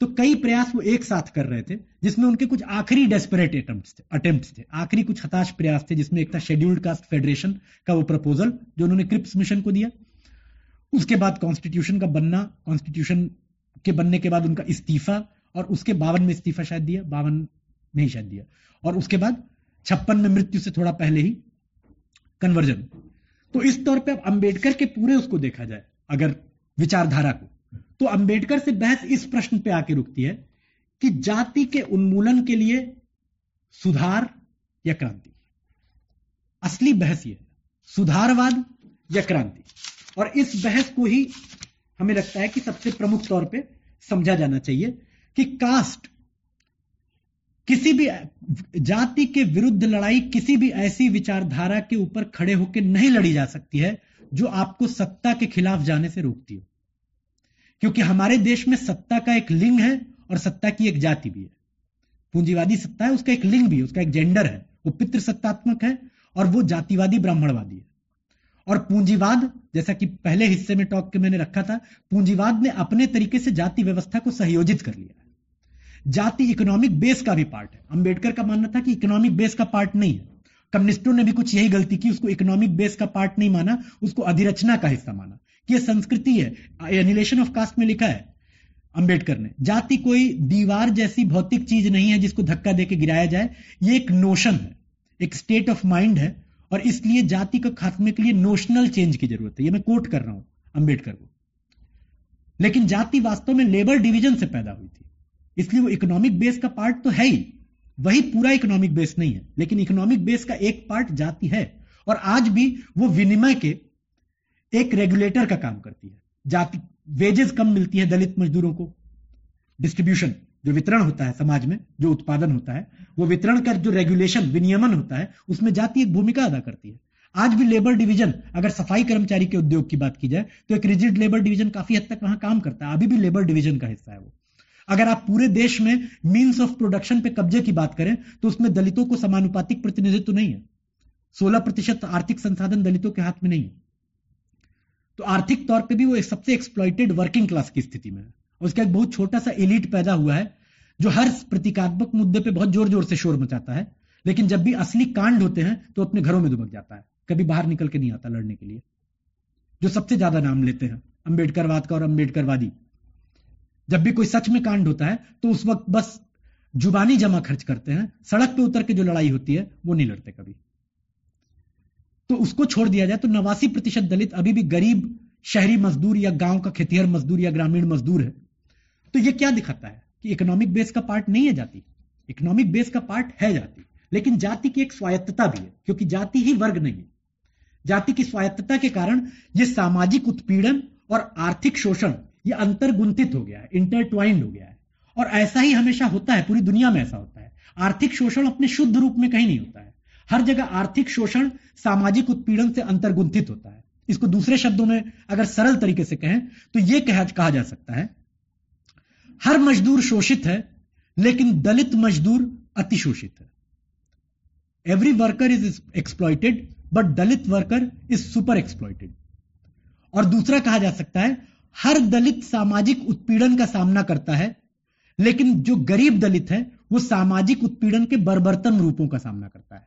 तो कई प्रयास वो एक साथ कर रहे थे, जिसमें उनके कुछ आखिरी डेस्परेट अटेम्प्ट थे अटेम्प्ट थे, आखिरी कुछ हताश प्रयास थे, जिसमें एक था शेड्यूल्ड कास्ट फेडरेशन का वो प्रपोजल जो उन्होंने क्रिप्स मिशन को दिया। उसके बाद कॉन्स्टिट्यूशन का बनना कॉन्स्टिट्यूशन के बनने के बाद उनका इस्तीफा और उसके बावन में इस्तीफा शायद दिया, बावन में ही शायद दिया। और उसके बाद छप्पन में मृत्यु से थोड़ा पहले ही कन्वर्जन तो इस तौर पे अब अंबेडकर के पूरे उसको देखा जाए, अगर विचारधारा को तो अंबेडकर से बहस इस प्रश्न पे आके रुकती है कि जाति के उन्मूलन के लिए सुधार या क्रांति। असली बहस यह सुधारवाद या क्रांति। और इस बहस को ही हमें लगता है कि सबसे प्रमुख तौर पे समझा जाना चाहिए कि कास्ट, किसी भी जाति के विरुद्ध लड़ाई, किसी भी ऐसी विचारधारा के ऊपर खड़े होकर नहीं लड़ी जा सकती है, जो आपको सत्ता के खिलाफ जाने से रोकती हो। क्योंकि हमारे देश में सत्ता का एक लिंग है और सत्ता की एक जाति भी है। पूंजीवादी सत्ता है, उसका एक लिंग भी है, उसका एक जेंडर है, वो पितृ सत्तात्मक है और वो जातिवादी, ब्राह्मणवादी है। और पूंजीवाद, जैसा कि पहले हिस्से में टॉक के मैंने रखा था, पूंजीवाद ने अपने तरीके से जाति व्यवस्था को सहयोजित कर लिया जाति इकोनॉमिक बेस का भी पार्ट है। अंबेडकर का मानना था कि इकोनॉमिक बेस का पार्ट नहीं है। कम्युनिस्टों ने भी कुछ यही गलती की, उसको इकोनॉमिक बेस का पार्ट नहीं माना, उसको अधिरचना का हिस्सा माना। कि यह संस्कृति है एनिलेशन ऑफ़ कास्ट में लिखा है अंबेडकर ने। जाति कोई दीवार जैसी भौतिक चीज़ नहीं है जिसको धक्का देके गिराया जाए, ये एक नोशन है, एक स्टेट ऑफ़ माइंड है, और इसलिए जाति के खात्मे के लिए नोशनल चेंज की ज़रूरत है। ये मैं कोट कर रहा हूँ अंबेडकर को। लेकिन जाति वास्तव में लेबर डिवीज़न से पैदा हुई थी। इसलिए वो इकोनॉमिक बेस का पार्ट तो है ही। वही पूरा इकोनॉमिक बेस नहीं है, लेकिन इकोनॉमिक बेस का एक पार्ट जाति है। और आज भी वो विनिमय के एक रेगुलेटर का काम करती है। जाति वेजेस कम मिलती है दलित मजदूरों को। डिस्ट्रीब्यूशन जो वितरण होता है समाज में, जो उत्पादन होता है, वो वितरण का जो रेगुलेशन विनियमन होता है, उसमें जाति एक भूमिका अदा करती है। आज भी लेबर डिवीज़न अगर सफ़ाई कर्मचारी के उद्योग की बात की जाए तो एक रिजिड लेबर डिवीज़न काफ़ी हद तक वहाँ काम करता है। अभी भी लेबर डिवीज़न का हिस्सा है वो। अगर आप पूरे देश में मीन्स ऑफ़ प्रोडक्शन पे कब्जे की बात करें तो उसमें दलितों को समानुपातिक प्रतिनिधित्व नहीं है। सोलह प्रतिशत आर्थिक संसाधन दलितों के हाथ में नहीं है। तो आर्थिक तौर पे भी वो एक सबसे एक्सप्लॉइटेड वर्किंग क्लास की स्थिति में है। उसका एक बहुत छोटा सा एलिट पैदा हुआ है, जो हर प्रतीकात्मक मुद्दे पे बहुत ज़ोर ज़ोर से शोर मचाता है, लेकिन जब भी असली कांड होते हैं तो अपने घरों में दुबक जाता है। कभी बाहर निकल के नहीं आता लड़ने के लिए। जो सबसे ज़्यादा नाम लेते हैं, अंबेडकरवाद का और अंबेडकरवादी। जब भी कोई सच में कांड होता है तो उस वक्त बस जुबानी जमा खर्च करते हैं। सड़क पे उतर के जो लड़ाई होती है, वो नहीं लड़ते कभी। तो उसको छोड़ दिया जाए तो नवासी प्रतिशत दलित अभी भी गरीब शहरी मजदूर या गाँव का खेतिहर मजदूर या ग्रामीण मजदूर है। तो ये क्या दिखाता है कि इकोनॉमिक बेस का पार्ट नहीं है जाति? इकोनॉमिक बेस का पार्ट है जाति। लेकिन जाति की एक स्वायत्तता भी है, क्योंकि जाति ही वर्ग नहीं है। जाति की स्वायत्तता के कारण यह सामाजिक उत्पीड़न और आर्थिक शोषण ये अंतर्गुंथित हो गया है इंटरट्वाइंड हो गया है। और ऐसा ही हमेशा होता है पूरी दुनिया में ऐसा होता है। आर्थिक शोषण अपने शुद्ध रूप में कहीं नहीं होता है। हर जगह आर्थिक शोषण सामाजिक उत्पीड़न से अंतर्गुंथित होता है। इसको दूसरे शब्दों में अगर सरल तरीके से कहें तो यह कहा, कहा जा सकता है हर मजदूर शोषित है लेकिन दलित मजदूर अतिशोषित है। Every worker is exploited but Dalit worker is super exploited और दूसरा कहा जा सकता है हर दलित सामाजिक उत्पीड़न का सामना करता है, लेकिन जो गरीब दलित है, वो सामाजिक उत्पीड़न के बर्बरतन रूपों का सामना करता है।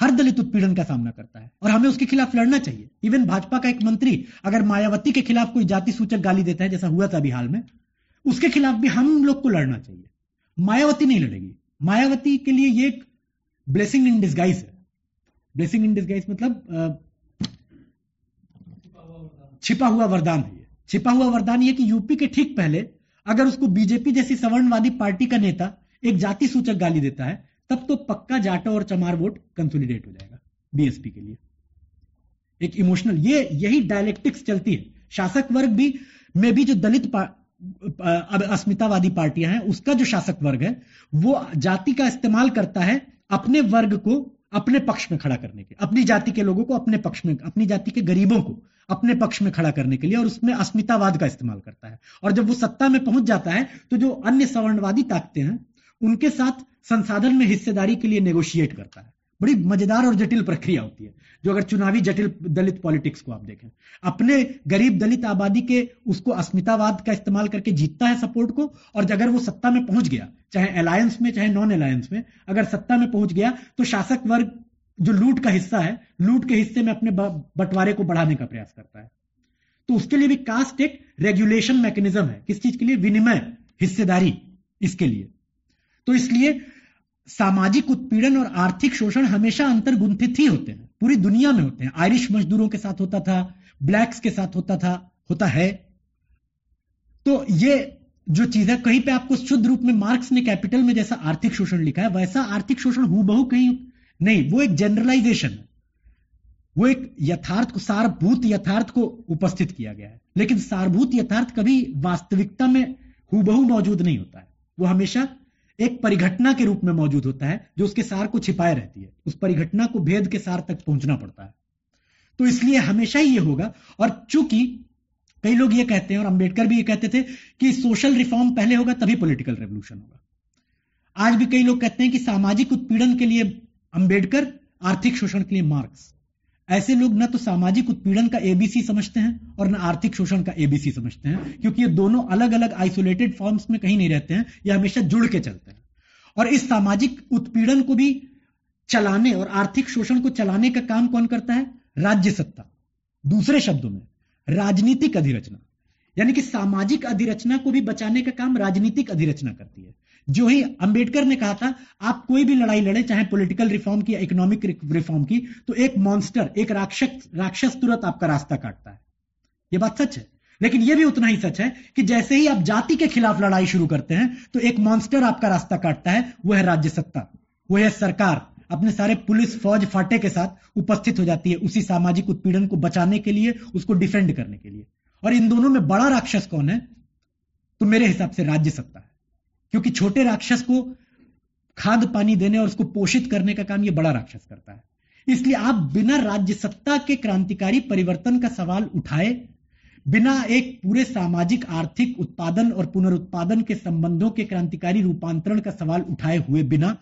हर दलित उत्पीड़न का सामना करता है, और हमें उसके खिलाफ लड़ना चाहिए। इवन भाजपा का एक मंत्री, अगर मायावती के खिलाफ कोई जाति सूचक गाली देता है, जैसा हुआ था अभी हाल में, उसके खिलाफ भी हम लोग को लड़ना चाहिए। मायावती नहीं लड़ेगी। मायावती के लिए ये एक ब्लेसिंग इन डिस्गाइज है। ब्लेसिंग इन डिस्गाइज मतलब छिपा हुआ वरदान है। छिपा हुआ वरदान यह कि यूपी के ठीक पहले, अगर उसको बीजेपी जैसी सवर्णवादी पार्टी का नेता एक जाति सूचक गाली देता है, तब तो पक्का जाटो और चमार वोट कंसोलिडेट हो जाएगा बीएसपी के लिए। एक इमोशनल ये, यही डायलेक्टिक्स चलती है। शासक वर्ग भी, में भी जो दलित अब अस्मितावादी पार्टियाँ हैं, उसका जो शासक वर्ग है, वो जाति का इस्तेमाल करता है अपने वर्ग को अपने पक्ष में खड़ा करने के अपनी जाति के लोगों को अपने पक्ष में, अपनी जाति के गरीबों को अपने पक्ष में खड़ा करने के लिए और उसमें अस्मितावाद का इस्तेमाल करता है। और जब वो सत्ता में पहुँच जाता है तो जो अन्य सवर्णवादी ताकते हैं, उनके साथ संसाधन में हिस्सेदारी के लिए नेगोशिएट करता है। बड़ी मज़ेदार और जटिल प्रक्रिया होती है, जो अगर चुनावी जटिल दलित पॉलिटिक्स को आप देखें। अपने गरीब दलित आबादी के उसको अस्मितावाद का इस्तेमाल करके जीतता है सपोर्ट को, और अगर वो सत्ता में पहुँच गया, चाहे अलायंस में, चाहे नॉन अलायंस में, अगर सत्ता में पहुँच गया तो शासक वर्ग जो लूट का हिस्सा है, लूट के हिस्से में अपने बंटवारे को बढ़ाने का प्रयास करता है। तो उसके लिए भी कास्ट एक रेगुलेशन मैकेनिज्म है, किस चीज़ के लिए? विनिमय, हिस्सेदारी, इसके लिए। तो इसलिए सामाजिक उत्पीड़न और आर्थिक शोषण हमेशा अंतर्गुंथित ही होते हैं। पूरी दुनिया में होते हैं। आयरिश मजदूरों के साथ होता था, ब्लैक्स के साथ होता था, होता है। तो ये जो चीज़ है, कहीं पे आपको शुद्ध रूप में मार्क्स ने कैपिटल में जैसा आर्थिक शोषण लिखा है, वैसा आर्थिक शोषण हु बहु कहीं नहीं, वो एक जनरलाइजेशन है। वो एक यथार्थ को, सारभूत यथार्थ को उपस्थित किया गया है। लेकिन सारभूत यथार्थ कभी वास्तविकता में हुबहू मौजूद नहीं होता है। वो हमेशा एक परिघटना के रूप में मौजूद होता है, जो उसके सार को छिपाए रहती है। उस परिघटना को भेद के सार तक पहुँचना पड़ता है। तो इसलिए हमेशा ही ये होगा, और चूँकि कई लोग ये कहते हैं, और अंबेडकर भी ये कहते थे, कि सोशल रिफॉर्म पहले होगा, तभी पॉलिटिकल रेवोल्यूशन होगा। आज भी कई लोग कहते हैं कि सामाजिक उत्पीड़न के लिए अंबेडकर, आर्थिक शोषण के लिए मार्क्स। ऐसे लोग न तो सामाजिक उत्पीड़न का एबीसी समझते हैं और न आर्थिक शोषण का एबीसी समझते हैं, क्योंकि ये दोनों अलग अलग आइसोलेटेड फॉर्म्स में कहीं नहीं रहते हैं, ये हमेशा जुड़ के चलते हैं। और इस सामाजिक उत्पीड़न को भी चलाने और आर्थिक शोषण को चलाने का काम कौन करता है? राज्य सत्ता। दूसरे शब्दों में, राजनीतिक अधिरचना। यानी कि सामाजिक अधिरचना को भी बचाने का काम राजनीतिक अधिरचना करती है। जो ही अंबेडकर ने कहा था, आप कोई भी लड़ाई लड़े, चाहे पॉलिटिकल रिफॉर्म की इकोनॉमिक रिफॉर्म की तो एक मॉन्स्टर एक राक्षस राक्षस तुरंत आपका रास्ता काटता है। यह बात सच है। लेकिन यह भी उतना ही सच है कि जैसे ही आप जाति के खिलाफ लड़ाई शुरू करते हैं तो एक मॉन्स्टर आपका रास्ता काटता है वह है राज्य सत्ता। वह है सरकार। अपने सारे पुलिस फौज फाटे के साथ उपस्थित हो जाती है उसी सामाजिक उत्पीड़न को बचाने के लिए, उसको डिफेंड करने के लिए। और इन दोनों में बड़ा राक्षस कौन है? तो मेरे हिसाब से राज्य सत्ता है। क्योंकि छोटे राक्षस को खाद पानी देने और उसको पोषित करने का काम यह बड़ा राक्षस करता है। इसलिए आप बिना राज्य सत्ता के क्रांतिकारी परिवर्तन का सवाल उठाए, बिना एक पूरे सामाजिक, आर्थिक उत्पादन और पुनरुत्पादन के संबंधों के क्रांतिकारी रूपांतरण का सवाल उठाए हुए बिना,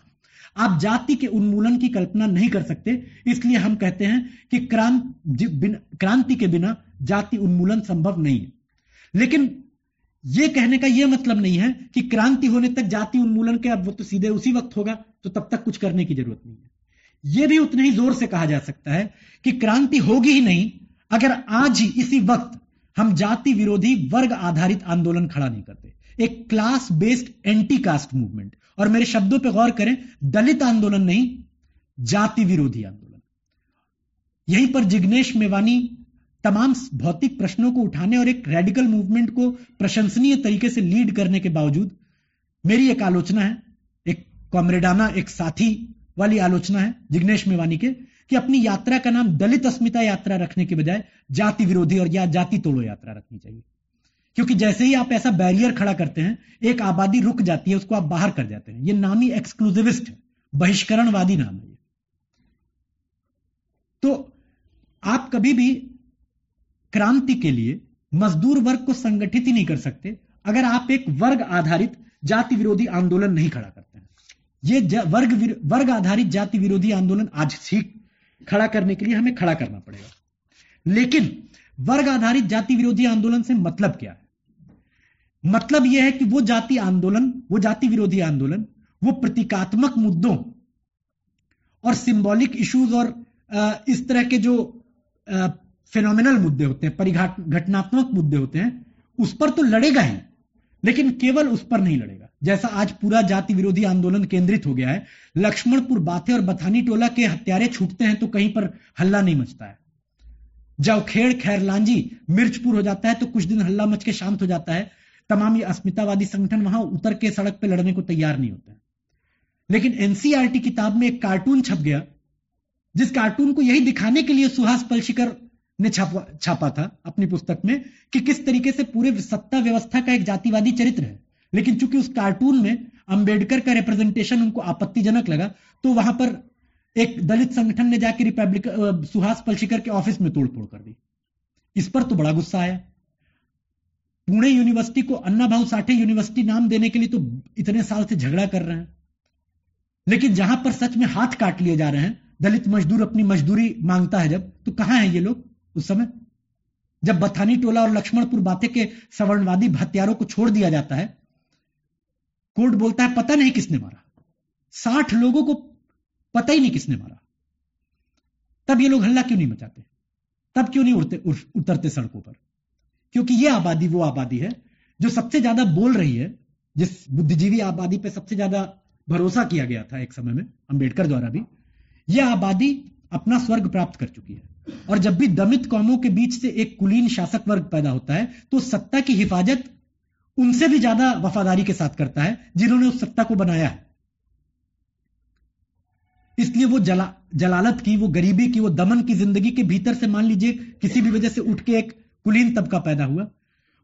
आप जाति के उन्मूलन की कल्पना नहीं कर सकते। इसलिए हम कहते हैं कि क्रांति क्रांति के बिना जाति उन्मूलन संभव नहीं है। लेकिन यह कहने का यह मतलब नहीं है कि क्रांति होने तक जाति उन्मूलन के अब वो तो सीधे उसी वक्त होगा तो तब तक कुछ करने की ज़रूरत नहीं है। यह भी उतने ही ज़ोर से कहा जा सकता है कि क्रांति होगी ही नहीं, अगर आज ही इसी वक्त हम जाति विरोधी वर्ग आधारित आंदोलन खड़ा नहीं करते। एक class based anti caste movement और मेरे शब्दों पर गौर करें, दलित आंदोलन नहीं, जाति विरोधी आंदोलन। यहीं पर जिग्नेश मेवानी तमाम भौतिक प्रश्नों को उठाने और एक रेडिकल मूवमेंट को प्रशंसनीय तरीके से लीड करने के बावजूद, मेरी एक आलोचना है, एक कॉमरेडाना, एक साथी वाली आलोचना है, जिग्नेश मेवानी के, कि अपनी यात्रा का नाम दलित अस्मिता यात्रा रखने के बजाय जाति विरोधी और या जाति तोड़ो यात्रा रखनी चाहिए। क्योंकि जैसे ही आप ऐसा बैरियर खड़ा करते हैं, एक आबादी रुक जाती है, उसको आप बाहर कर जाते हैं। ये नाम ही एक्सक्लूसिविस्ट है बहिष्करणवादी नाम है तो आप कभी भी क्रांति के लिए मजदूर वर्ग को संगठित ही नहीं कर सकते। अगर आप एक वर्ग आधारित जाति विरोधी आंदोलन नहीं खड़ा करते हैं, ये वर्ग वर्ग आधारित जाति विरोधी आंदोलन आज ठीक खड़ा करने के लिए हमें खड़ा करना पड़ेगा। लेकिन वर्ग आधारित जाति विरोधी आंदोलन से मतलब क्या है? मतलब यह है कि वो जाति आंदोलन, वो जाति विरोधी आंदोलन, वो प्रतीकात्मक मुद्दों और सिंबॉलिक इश्यूज़ और इस तरह के जो फिनोमिनल मुद्दे होते हैं परिघटनात्मक मुद्दे होते हैं, उस पर तो लड़ेगा ही, लेकिन केवल उस पर नहीं लड़ेगा। जैसा आज पूरा जाति विरोधी आंदोलन केंद्रित हो गया है, लक्ष्मणपुर बाथे और बथानी टोला के हत्यारे छूटते हैं तो कहीं पर हल्ला नहीं मचता है। जब खेड़ खैरलांजी मिर्चपुर हो जाता है तो कुछ दिन हल्ला मच के शांत हो जाता है। तमाम ये अस्मितावादी संगठन वहाँ उतर के सड़क पर लड़ने को तैयार नहीं होते लेकिन एनसीआरटी किताब में एक कार्टून छप गया, जिस कार्टून को यही दिखाने के लिए सुहास पलशिकर ने छापा छापा था अपनी पुस्तक में कि किस तरीके से पूरे सत्ता व्यवस्था का एक जातिवादी चरित्र है। लेकिन चूँकि उस कार्टून में अंबेडकर का रिप्रेजेंटेशन उनको आपत्तिजनक लगा तो वहाँ पर एक दलित संगठन ने जाकर रिपब्लिक सुहास पलशिकर के ऑफ़िस में तोड़फोड़ कर दी। इस पर तो बड़ा गुस्सा आया। पुणे यूनिवर्सिटी को अन्ना भाऊ साठे यूनिवर्सिटी नाम देने के लिए तो इतने साल से झगड़ा कर रहे हैं। लेकिन जहाँ पर सच में हाथ काट लिए जा रहे हैं, दलित मजदूर अपनी मजदूरी माँगता है जब तो कहाँ है ये लोग? उस समय जब बथानी टोला और लक्ष्मणपुर बाते के सवर्णवादी हत्यारों को छोड़ दिया जाता है, कोर्ट बोलता है, पता नहीं किसने मारा। साठ लोगों को पता ही नहीं किसने मारा। तब ये लोग हल्ला क्यों नहीं मचाते? तब क्यों नहीं उड़ते उतरते सड़कों पर? क्योंकि ये आबादी, वो आबादी है जो सबसे ज़्यादा बोल रही है, जिस बुद्धिजीवी आबादी पे सबसे ज़्यादा भरोसा किया गया था एक समय में, अंबेडकर द्वारा भी यह आबादी अपना स्वर्ग प्राप्त कर चुकी है। और जब भी दमित कौमों के बीच से एक कुलीन शासक वर्ग पैदा होता है तो सत्ता की हिफाजत उनसे भी ज़्यादा वफादारी के साथ करता है, जिन्होंने उस सत्ता को बनाया है। इसलिए वो जला, जलालत की, वो गरीबी की, वो दमन की ज़िंदगी के भीतर से मान लीजिए, किसी भी वजह से उठ के एक कुलीन तबका पैदा हुआ।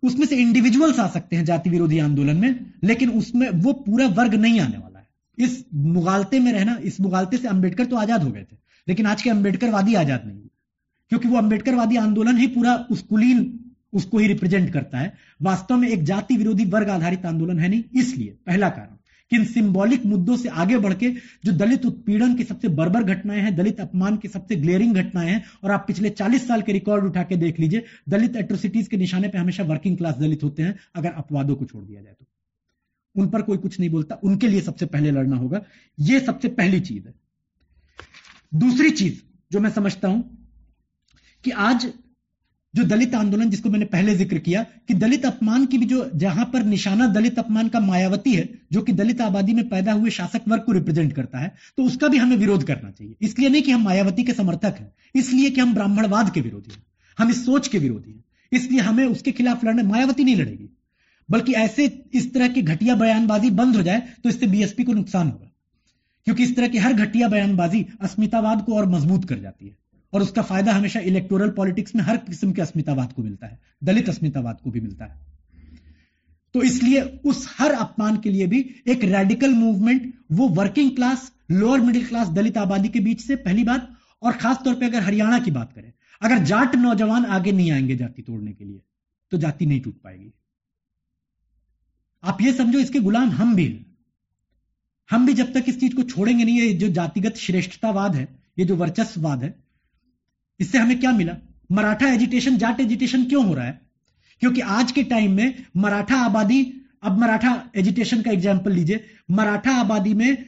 उसमें से इंडिविजुअल्स आ सकते हैं जाति विरोधी आंदोलन में, लेकिन उसमें वो पूरा वर्ग नहीं आने वाला है। इस मुगालते में रहना, इस मुगालते से अंबेडकर तो आज़ाद हो गए थे, लेकिन आज के अंबेडकरवादी आज़ाद नहीं क्योंकि वो अंबेडकरवादी आंदोलन ही पूरा उस कुलीन उसको ही रिप्रेजेंट करता है। वास्तव में एक जाति विरोधी वर्ग आधारित आंदोलन है नहीं, इसलिए, पहला कारण। कि इन सिंबॉलिक मुद्दों से आगे बढ़ के जो दलित उत्पीड़न की सबसे बर्बर घटनाएँ हैं, दलित अपमान की सबसे ग्लेयरिंग घटनाएँ हैं, और आप पिछले 40 साल के रिकॉर्ड उठा के देख लीजिए, दलित एट्रोसिटीज के निशाने पर हमेशा वर्किंग क्लास दलित होते हैं, अगर अपवादों को छोड़ दिया जाए तो। उन पर कोई कुछ नहीं बोलता, उनके लिए सबसे पहले लड़ना होगा। यह सबसे पहली चीज़ है। दूसरी चीज़ जो मैं समझता हूँ कि आज जो दलित आंदोलन जिसको मैंने पहले ज़िक्र किया, कि दलित अपमान की भी जो, जहाँ पर निशाना दलित अपमान का मायावती है, जो कि दलित आबादी में पैदा हुए शासक वर्ग को रिप्रेजेंट करता है तो उसका भी हमें विरोध करना चाहिए। इसलिए नहीं कि हम मायावती के समर्थक हैं, इसलिए कि हम ब्राह्मणवाद के विरोधी हैं, हम इस सोच के विरोधी हैं, इसलिए हमें उसके खिलाफ लड़ने, मायावती नहीं लड़ेगी, बल्कि ऐसे इस तरह की घटिया बयानबाजी बंद हो जाए तो इससे बीएसपी को नुकसान होगा, क्योंकि इस तरह की हर घटिया बयानबाजी अस्मितावाद को और मज़बूत कर जाती है। और उसका फ़ायदा हमेशा इलेक्टोरल पॉलिटिक्स में हर किस्म के अस्मितावाद को मिलता है, दलित अस्मितावाद को भी मिलता है। तो इसलिए उस हर अपमान के लिए भी एक रेडिकल मूवमेंट वो working class lower middle class Dalit आबादी के बीच से पहली बात, और खास तौर पे अगर हरियाणा की बात करें, अगर जाट नौजवान आगे नहीं आएँगे जाति तोड़ने के लिए तो जाति नहीं टूट पाएगी। आप ये समझो, इसके गुलाम हम भी हैं। हम भी जब तक इस चीज़ को छोड़ेंगे नहीं, ये जो जातिगत श्रेष्ठतावाद है, ये जो वर्चस्ववाद है इससे हमें क्या मिला? मराठा एजिटेशन जाट एजिटेशन क्यों हो रहा है? क्योंकि आज के टाइम में मराठा आबादी, अब मराठा एजिटेशन का एग्ज़ाम्पल लीजिए। मराठा आबादी में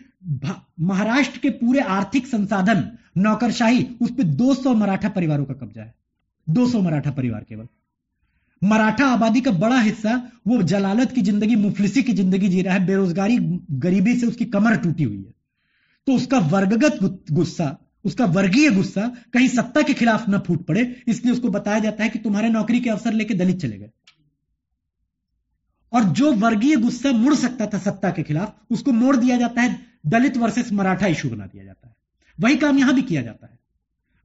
महाराष्ट्र के पूरे आर्थिक संसाधन, नौकरशाही, उस पर 200 मराठा परिवारों का कब्जा है। 200 मराठा परिवार केवल। मराठा आबादी का बड़ा हिस्सा, वो जलालत की ज़िंदगी, मुफलिसी की ज़िंदगी जी रहा है। बेरोजगारी, गरीबी से उसकी कमर टूटी हुई है। तो उसका वर्गगत गुस्सा उसका वर्गीय गुस्सा कहीं सत्ता के खिलाफ न फूट पड़े, इसलिए उसको बताया जाता है कि तुम्हारे नौकरी के अवसर लेके दलित चले गए। और जो वर्गीय गुस्सा मुड़ सकता था सत्ता के खिलाफ, उसको मोड़ दिया जाता है, दलित वर्सेस मराठा इशू बना दिया जाता है। वही काम यहाँ भी किया जाता है।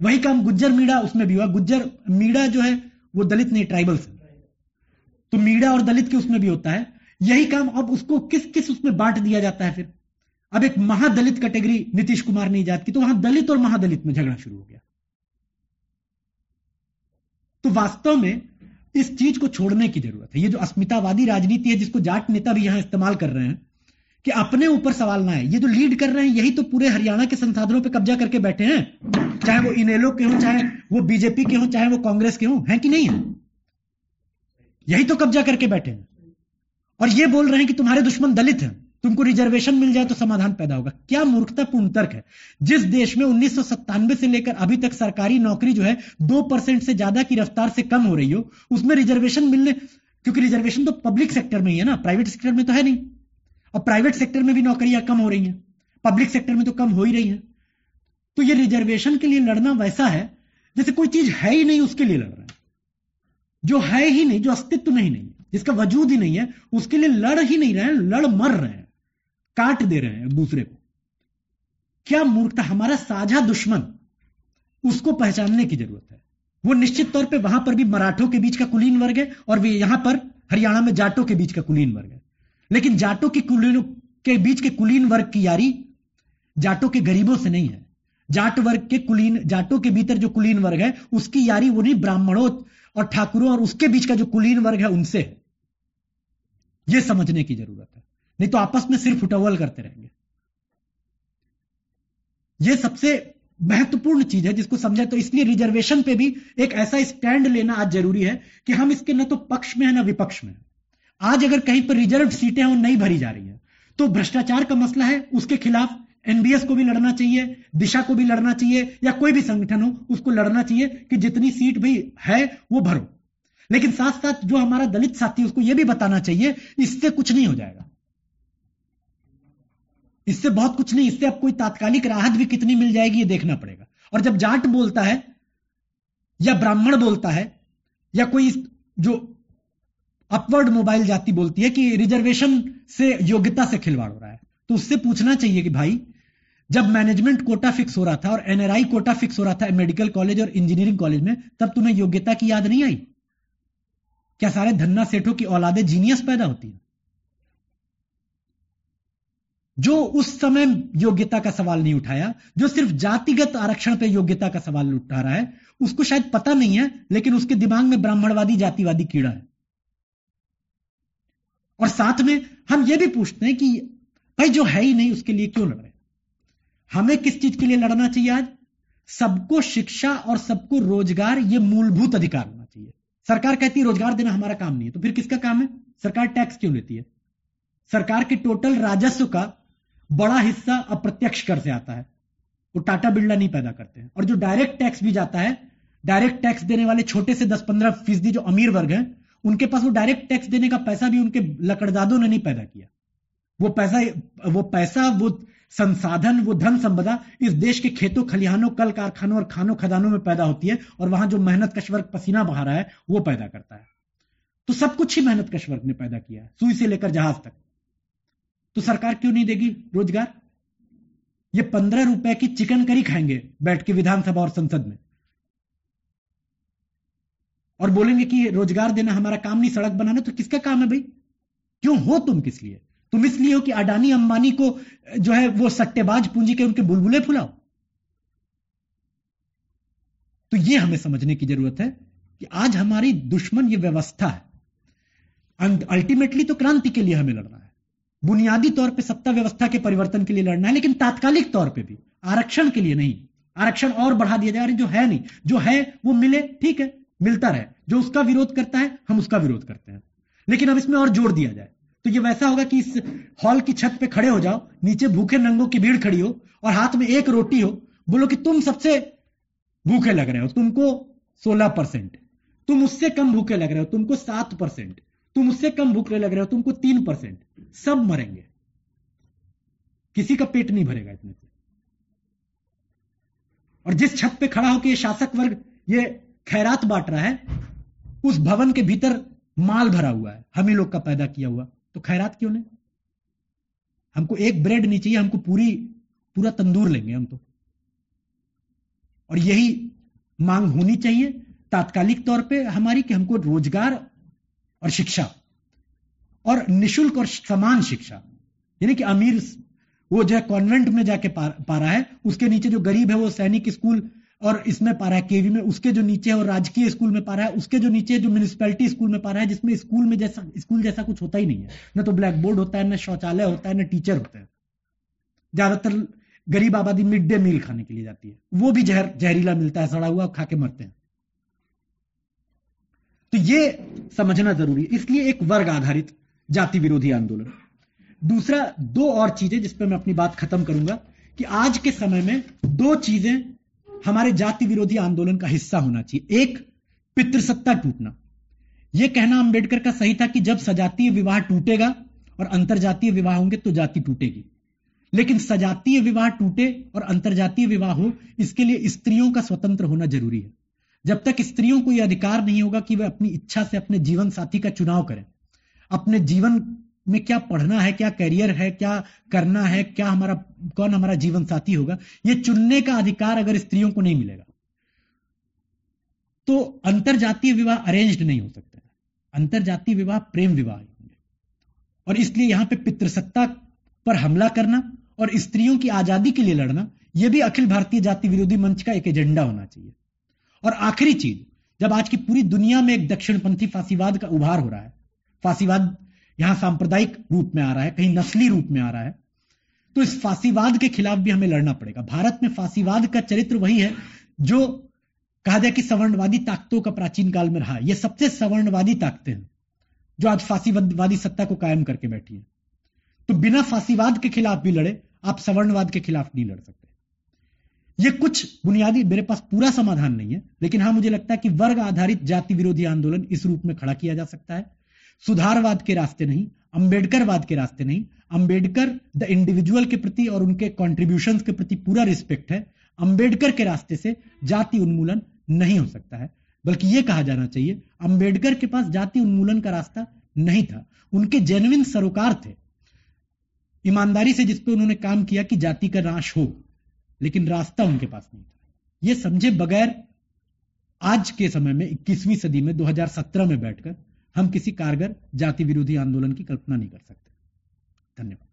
वही काम गुज्जर मीड़ा, उसमें भी हुआ। गुज्जर मीड़ा जो है, वो दलित नहीं ट्राइबल्स से। तो मीड़ा और दलित के उसमें भी होता है। यही काम, अब उसको किस किस उसमें बांट दिया जाता है फिर? अब एक महादलित कैटेगरी नीतीश कुमार ने ईजाद की तो वहाँ दलित और महादलित में झगड़ा शुरू हो गया। तो वास्तव में इस चीज़ को छोड़ने की ज़रूरत है। ये जो अस्मितावादी राजनीति है, जिसको जाट नेता भी यहाँ इस्तेमाल कर रहे हैं, कि अपने ऊपर सवाल ना है ये जो लीड कर रहे हैं, यही तो पूरे हरियाणा के संसाधनों पर कब्जा करके बैठे हैं। चाहे वो इनेलो के हों, चाहे वो बीजेपी के हों, चाहे वो कांग्रेस के हों, हैं कि नहीं है? यही तो कब्जा करके बैठे हैं। और ये बोल रहे हैं कि तुम्हारे दुश्मन दलित हैं। तुमको रिजर्वेशन मिल जाए तो समाधान पैदा होगा। क्या मूर्खतापूर्ण तर्क है? जिस देश में उन्नीस सौ सत्तानवे से लेकर अभी तक सरकारी नौकरी जो है, दो परसेंट से ज़्यादा की रफ्तार से कम हो रही हो, उसमें रिजर्वेशन मिलने, क्योंकि रिजर्वेशन तो पब्लिक सेक्टर में ही है ना प्राइवेट सेक्टर में तो है नहीं। और प्राइवेट सेक्टर में भी नौकरियाँ कम हो रही हैं पब्लिक सेक्टर में तो कम हो ही रही हैं। तो ये रिजर्वेशन के लिए लड़ना वैसा है, जैसे कोई चीज़ है ही नहीं उसके लिए लड़ रहे हैं। जो है ही नहीं, जो अस्तित्व नहीं नहीं जिसका वजूद ही नहीं है, उसके लिए लड़ ही नहीं रहे हैं, लड़ मर रहे हैं। काट दे रहे हैं दूसरे को। क्या मूर्खता हमारा साझा दुश्मन? उसको पहचानने की ज़रूरत है। वो निश्चित तौर पे वहाँ पर भी मराठों के बीच का कुलीन वर्ग है और यहाँ पर हरियाणा में जाटों के बीच का कुलीन वर्ग है। लेकिन जाटों की कुलीनों, के बीच के कुलीन वर्ग की यारी जाटों के गरीबों से नहीं है। जाट वर्ग के कुलीन, जाटों के भीतर जो कुलीन वर्ग है, उसकी यारी वो नहीं, ब्राह्मणों और ठाकुरों और उसके बीच का जो कुलीन वर्ग है, उनसे है। यह समझने की ज़रूरत है। नहीं तो आपस में सिर्फ़ उटवल करते रहेंगे। यह सबसे महत्वपूर्ण चीज़ है जिसको समझा तो इसलिए रिजर्वेशन पे भी एक ऐसा स्टैंड लेना आज ज़रूरी है कि हम इसके न तो पक्ष में है, ना विपक्ष में आज अगर कहीं पर रिज़र्व सीटें हैं नहीं भरी जा रही है तो भ्रष्टाचार का मसला है, उसके खिलाफ एनबीएस को भी लड़ना चाहिए, दिशा को भी लड़ना चाहिए, या कोई भी संगठन हो, उसको लड़ना चाहिए कि जितनी सीट भी है, वो भरो। लेकिन साथ साथ जो हमारा दलित साथी उसको यह भी बताना चाहिए, इससे कुछ नहीं हो जाएगा। इससे बहुत कुछ नहीं, इससे अब कोई तात्कालिक राहत भी कितनी मिल जाएगी, ये देखना पड़ेगा। और जब जाट बोलता है, या ब्राह्मण बोलता है, या कोई जो अपवर्ड मोबाइल जाति बोलती है कि रिजर्वेशन से योग्यता से खिलवाड़ हो रहा है तो उससे पूछना चाहिए कि भाई, जब मैनेजमेंट कोटा फिक्स हो रहा था और एनआरआई कोटा फिक्स हो रहा था मेडिकल कॉलेज और इंजीनियरिंग कॉलेज में, तब तुम्हें योग्यता की याद नहीं आई? क्या सारे धन्ना सेठों की औलादे जीनियस पैदा होती है? जो उस समय योग्यता का सवाल नहीं उठाया, जो सिर्फ़ जातिगत आरक्षण पर योग्यता का सवाल उठा रहा है, उसको शायद पता नहीं है, लेकिन उसके दिमाग में ब्राह्मणवादी, जातिवादी कीड़ा है। और साथ में हम यह भी पूछते हैं कि भाई जो है ही नहीं, उसके लिए क्यों लड़ रहे हमें किस चीज़ के लिए लड़ना चाहिए आज? सबको शिक्षा और सबको रोज़गार, ये मूलभूत अधिकार होना चाहिए। सरकार कहती है, रोज़गार देना हमारा काम नहीं है। तो फिर किसका काम है? सरकार टैक्स क्यों लेती है? सरकार के टोटल राजस्व का बड़ा हिस्सा अप्रत्यक्ष कर से आता है। वो टाटा बिरला नहीं पैदा करते हैं। और जो डायरेक्ट टैक्स भी जाता है डायरेक्ट टैक्स देने वाले छोटे से 10-15 फ़ीसदी जो अमीर वर्ग हैं, उनके पास वो डायरेक्ट टैक्स देने का पैसा भी उनके लकड़दादों ने नहीं पैदा किया। वो पैसा वो पैसा, वो संसाधन, वो धन संपदा इस देश के खेतों, खलिहानों, कल कारखानों और खानों, खदानों में पैदा होती है और वहाँ जो मेहनत कश वर्ग पसीना बहा रहा है, वो पैदा करता है। तो सब कुछ ही मेहनत कश वर्ग ने पैदा किया है, सुई से लेकर जहाज़ तक। तो सरकार क्यों नहीं देगी रोज़गार? ये पंद्रह रुपए की चिकन करी खाएँगे बैठ के विधानसभा और संसद में। और बोलेंगे कि रोज़गार देना हमारा काम नहीं, सड़क बनाना तो किसका काम है भाई? क्यों हो तुम किस लिए? तुम इसलिए हो कि अडानी अंबानी को, जो है, वो सट्टेबाज पूंजी के उनके बुलबुले फुलाओ। तो ये हमें समझने की ज़रूरत है कि आज हमारी दुश्मन ये व्यवस्था है। अल्टीमेटली तो क्रांति के लिए हमें लड़ना। बुनियादी तौर पे सत्ता व्यवस्था के परिवर्तन के लिए लड़ना है, लेकिन तात्कालिक तौर पे भी, आरक्षण के लिए नहीं। आरक्षण और बढ़ा दिया जाए जो है नहीं, जो है वो मिले, ठीक है, मिलता रहे। जो उसका विरोध करता है, हम उसका विरोध करते हैं। लेकिन अब इसमें और जोड़ दिया जाए। तो ये वैसा होगा कि इस हॉल की छत पे खड़े हो जाओ, नीचे भूखे नंगों की भीड़ खड़ी हो, और हाथ में एक रोटी हो, बोलो कि तुम सबसे भूखे लग रहे हो, तुमको सोलह परसेंट, तुम उससे कम भूखे लग रहे हो, तुमको सात परसेंट। तुम उससे कम भूखे लग रहे हो, तुमको तीन परसेंट। सब मरेंगे। किसी का पेट नहीं भरेगा इतने से। और जिस छत पे खड़ा होकर शासक वर्ग, ये खैरात बांट रहा है, उस भवन के भीतर माल भरा हुआ है। हम ही लोग का पैदा किया हुआ। तो खैरात क्यों नहीं? हमको एक ब्रेड नहीं चाहिए, हमको पूरी, पूरा तंदूर लेंगे हम तो। और यही मांग होनी चाहिए, तात्कालिक तौर पे हमारी कि हमको रोज़गार और शिक्षा। और निशुल्क और समान शिक्षा। यानी कि अमीर वो जो है कॉन्वेंट में जाके पा, पा रहा है उसके नीचे जो गरीब है वो सैनिक स्कूल और इसमें पा रहा है केवी में उसके जो नीचे और राजकीय स्कूल में पा रहा है उसके जो नीचे जो म्यूनिसपैलिटी स्कूल में पा रहा है जिसमें स्कूल में जैसा स्कूल जैसा कुछ होता ही नहीं है। न तो ब्लैक बोर्ड होता है न शौचालय होता है न टीचर होता है। ज़्यादातर गरीब आबादी मिड डे मील खाने के लिए जाती है। वो भी जहर जहरीला मिलता है सड़ा हुआ खा के मरते हैं। तो ये समझना ज़रूरी है। इसलिए एक वर्ग आधारित जाति विरोधी आंदोलन। दूसरा, दो और चीज़ें जिस पर मैं अपनी बात खत्म करूँगा कि आज के समय में दो चीज़ें हमारे जाति विरोधी आंदोलन का हिस्सा होना चाहिए। एक, पितृसत्ता टूटना। यह कहना अंबेडकर का सही था कि जब सजातीय विवाह टूटेगा और अंतरजातीय विवाह होंगे तो जाति टूटेगी। लेकिन सजातीय विवाह टूटे और अंतरजातीय विवाह हो, इसके लिए स्त्रियों का स्वतंत्र होना ज़रूरी है। जब तक स्त्रियों को यह अधिकार नहीं होगा कि वे अपनी इच्छा से अपने जीवन साथी का चुनाव करें। अपने जीवन में क्या पढ़ना है, क्या करियर है, क्या करना है, क्या हमारा, कौन हमारा जीवन साथी होगा यह चुनने का अधिकार अगर स्त्रियों को नहीं मिलेगा तो अंतर जातीय विवाह अरेंज्ड नहीं हो सकता अंतर जातीय विवाह प्रेम विवाह और इसलिए यहाँ पे पितृसत्ता पर हमला करना और स्त्रियों की आज़ादी के लिए लड़ना यह भी अखिल भारतीय जाति विरोधी मंच का एक एजेंडा होना चाहिए। और आखिरी चीज़, जब आज की पूरी दुनिया में एक दक्षिणपंथी फांसीवाद का उभार हो रहा है, फांसीवाद यहाँ सांप्रदायिक रूप में आ रहा है, कहीं नस्ली रूप में आ रहा है तो इस फांसीवाद के खिलाफ भी हमें लड़ना पड़ेगा। भारत में फांसीवाद का चरित्र वही है जो कहा जाए कि सवर्णवादी ताकतों का प्राचीन काल में रहा ये सबसे सवर्णवादी ताकतें हैं जो आज फांसीवादी सत्ता को कायम करके बैठी है। तो बिना फांसीवाद के खिलाफ भी लड़े, आप सवर्णवाद के खिलाफ नहीं लड़ सकते। ये कुछ बुनियादी, मेरे पास पूरा समाधान नहीं है, लेकिन हाँ मुझे लगता है कि वर्ग आधारित जाति विरोधी आंदोलन इस रूप में खड़ा किया जा सकता है। सुधारवाद के रास्ते नहीं, अंबेडकरवाद के रास्ते नहीं, अंबेडकर द इंडिविजुअल के प्रति और उनके कॉन्ट्रीब्यूशन के प्रति पूरा रिस्पेक्ट है। अंबेडकर के रास्ते से जाति उन्मूलन नहीं हो सकता है, बल्कि यह कहा जाना चाहिए, अंबेडकर के पास जाति उन्मूलन का रास्ता नहीं था। उनके जेनुइन सरोकार थे। ईमानदारी से जिसपे उन्होंने काम किया कि जाति का नाश हो। लेकिन रास्ता उनके पास नहीं था। यह समझे बगैर आज के समय में 21वीं सदी में 2017 में बैठकर हम किसी कारगर जाति विरोधी आंदोलन की कल्पना नहीं कर सकते। धन्यवाद।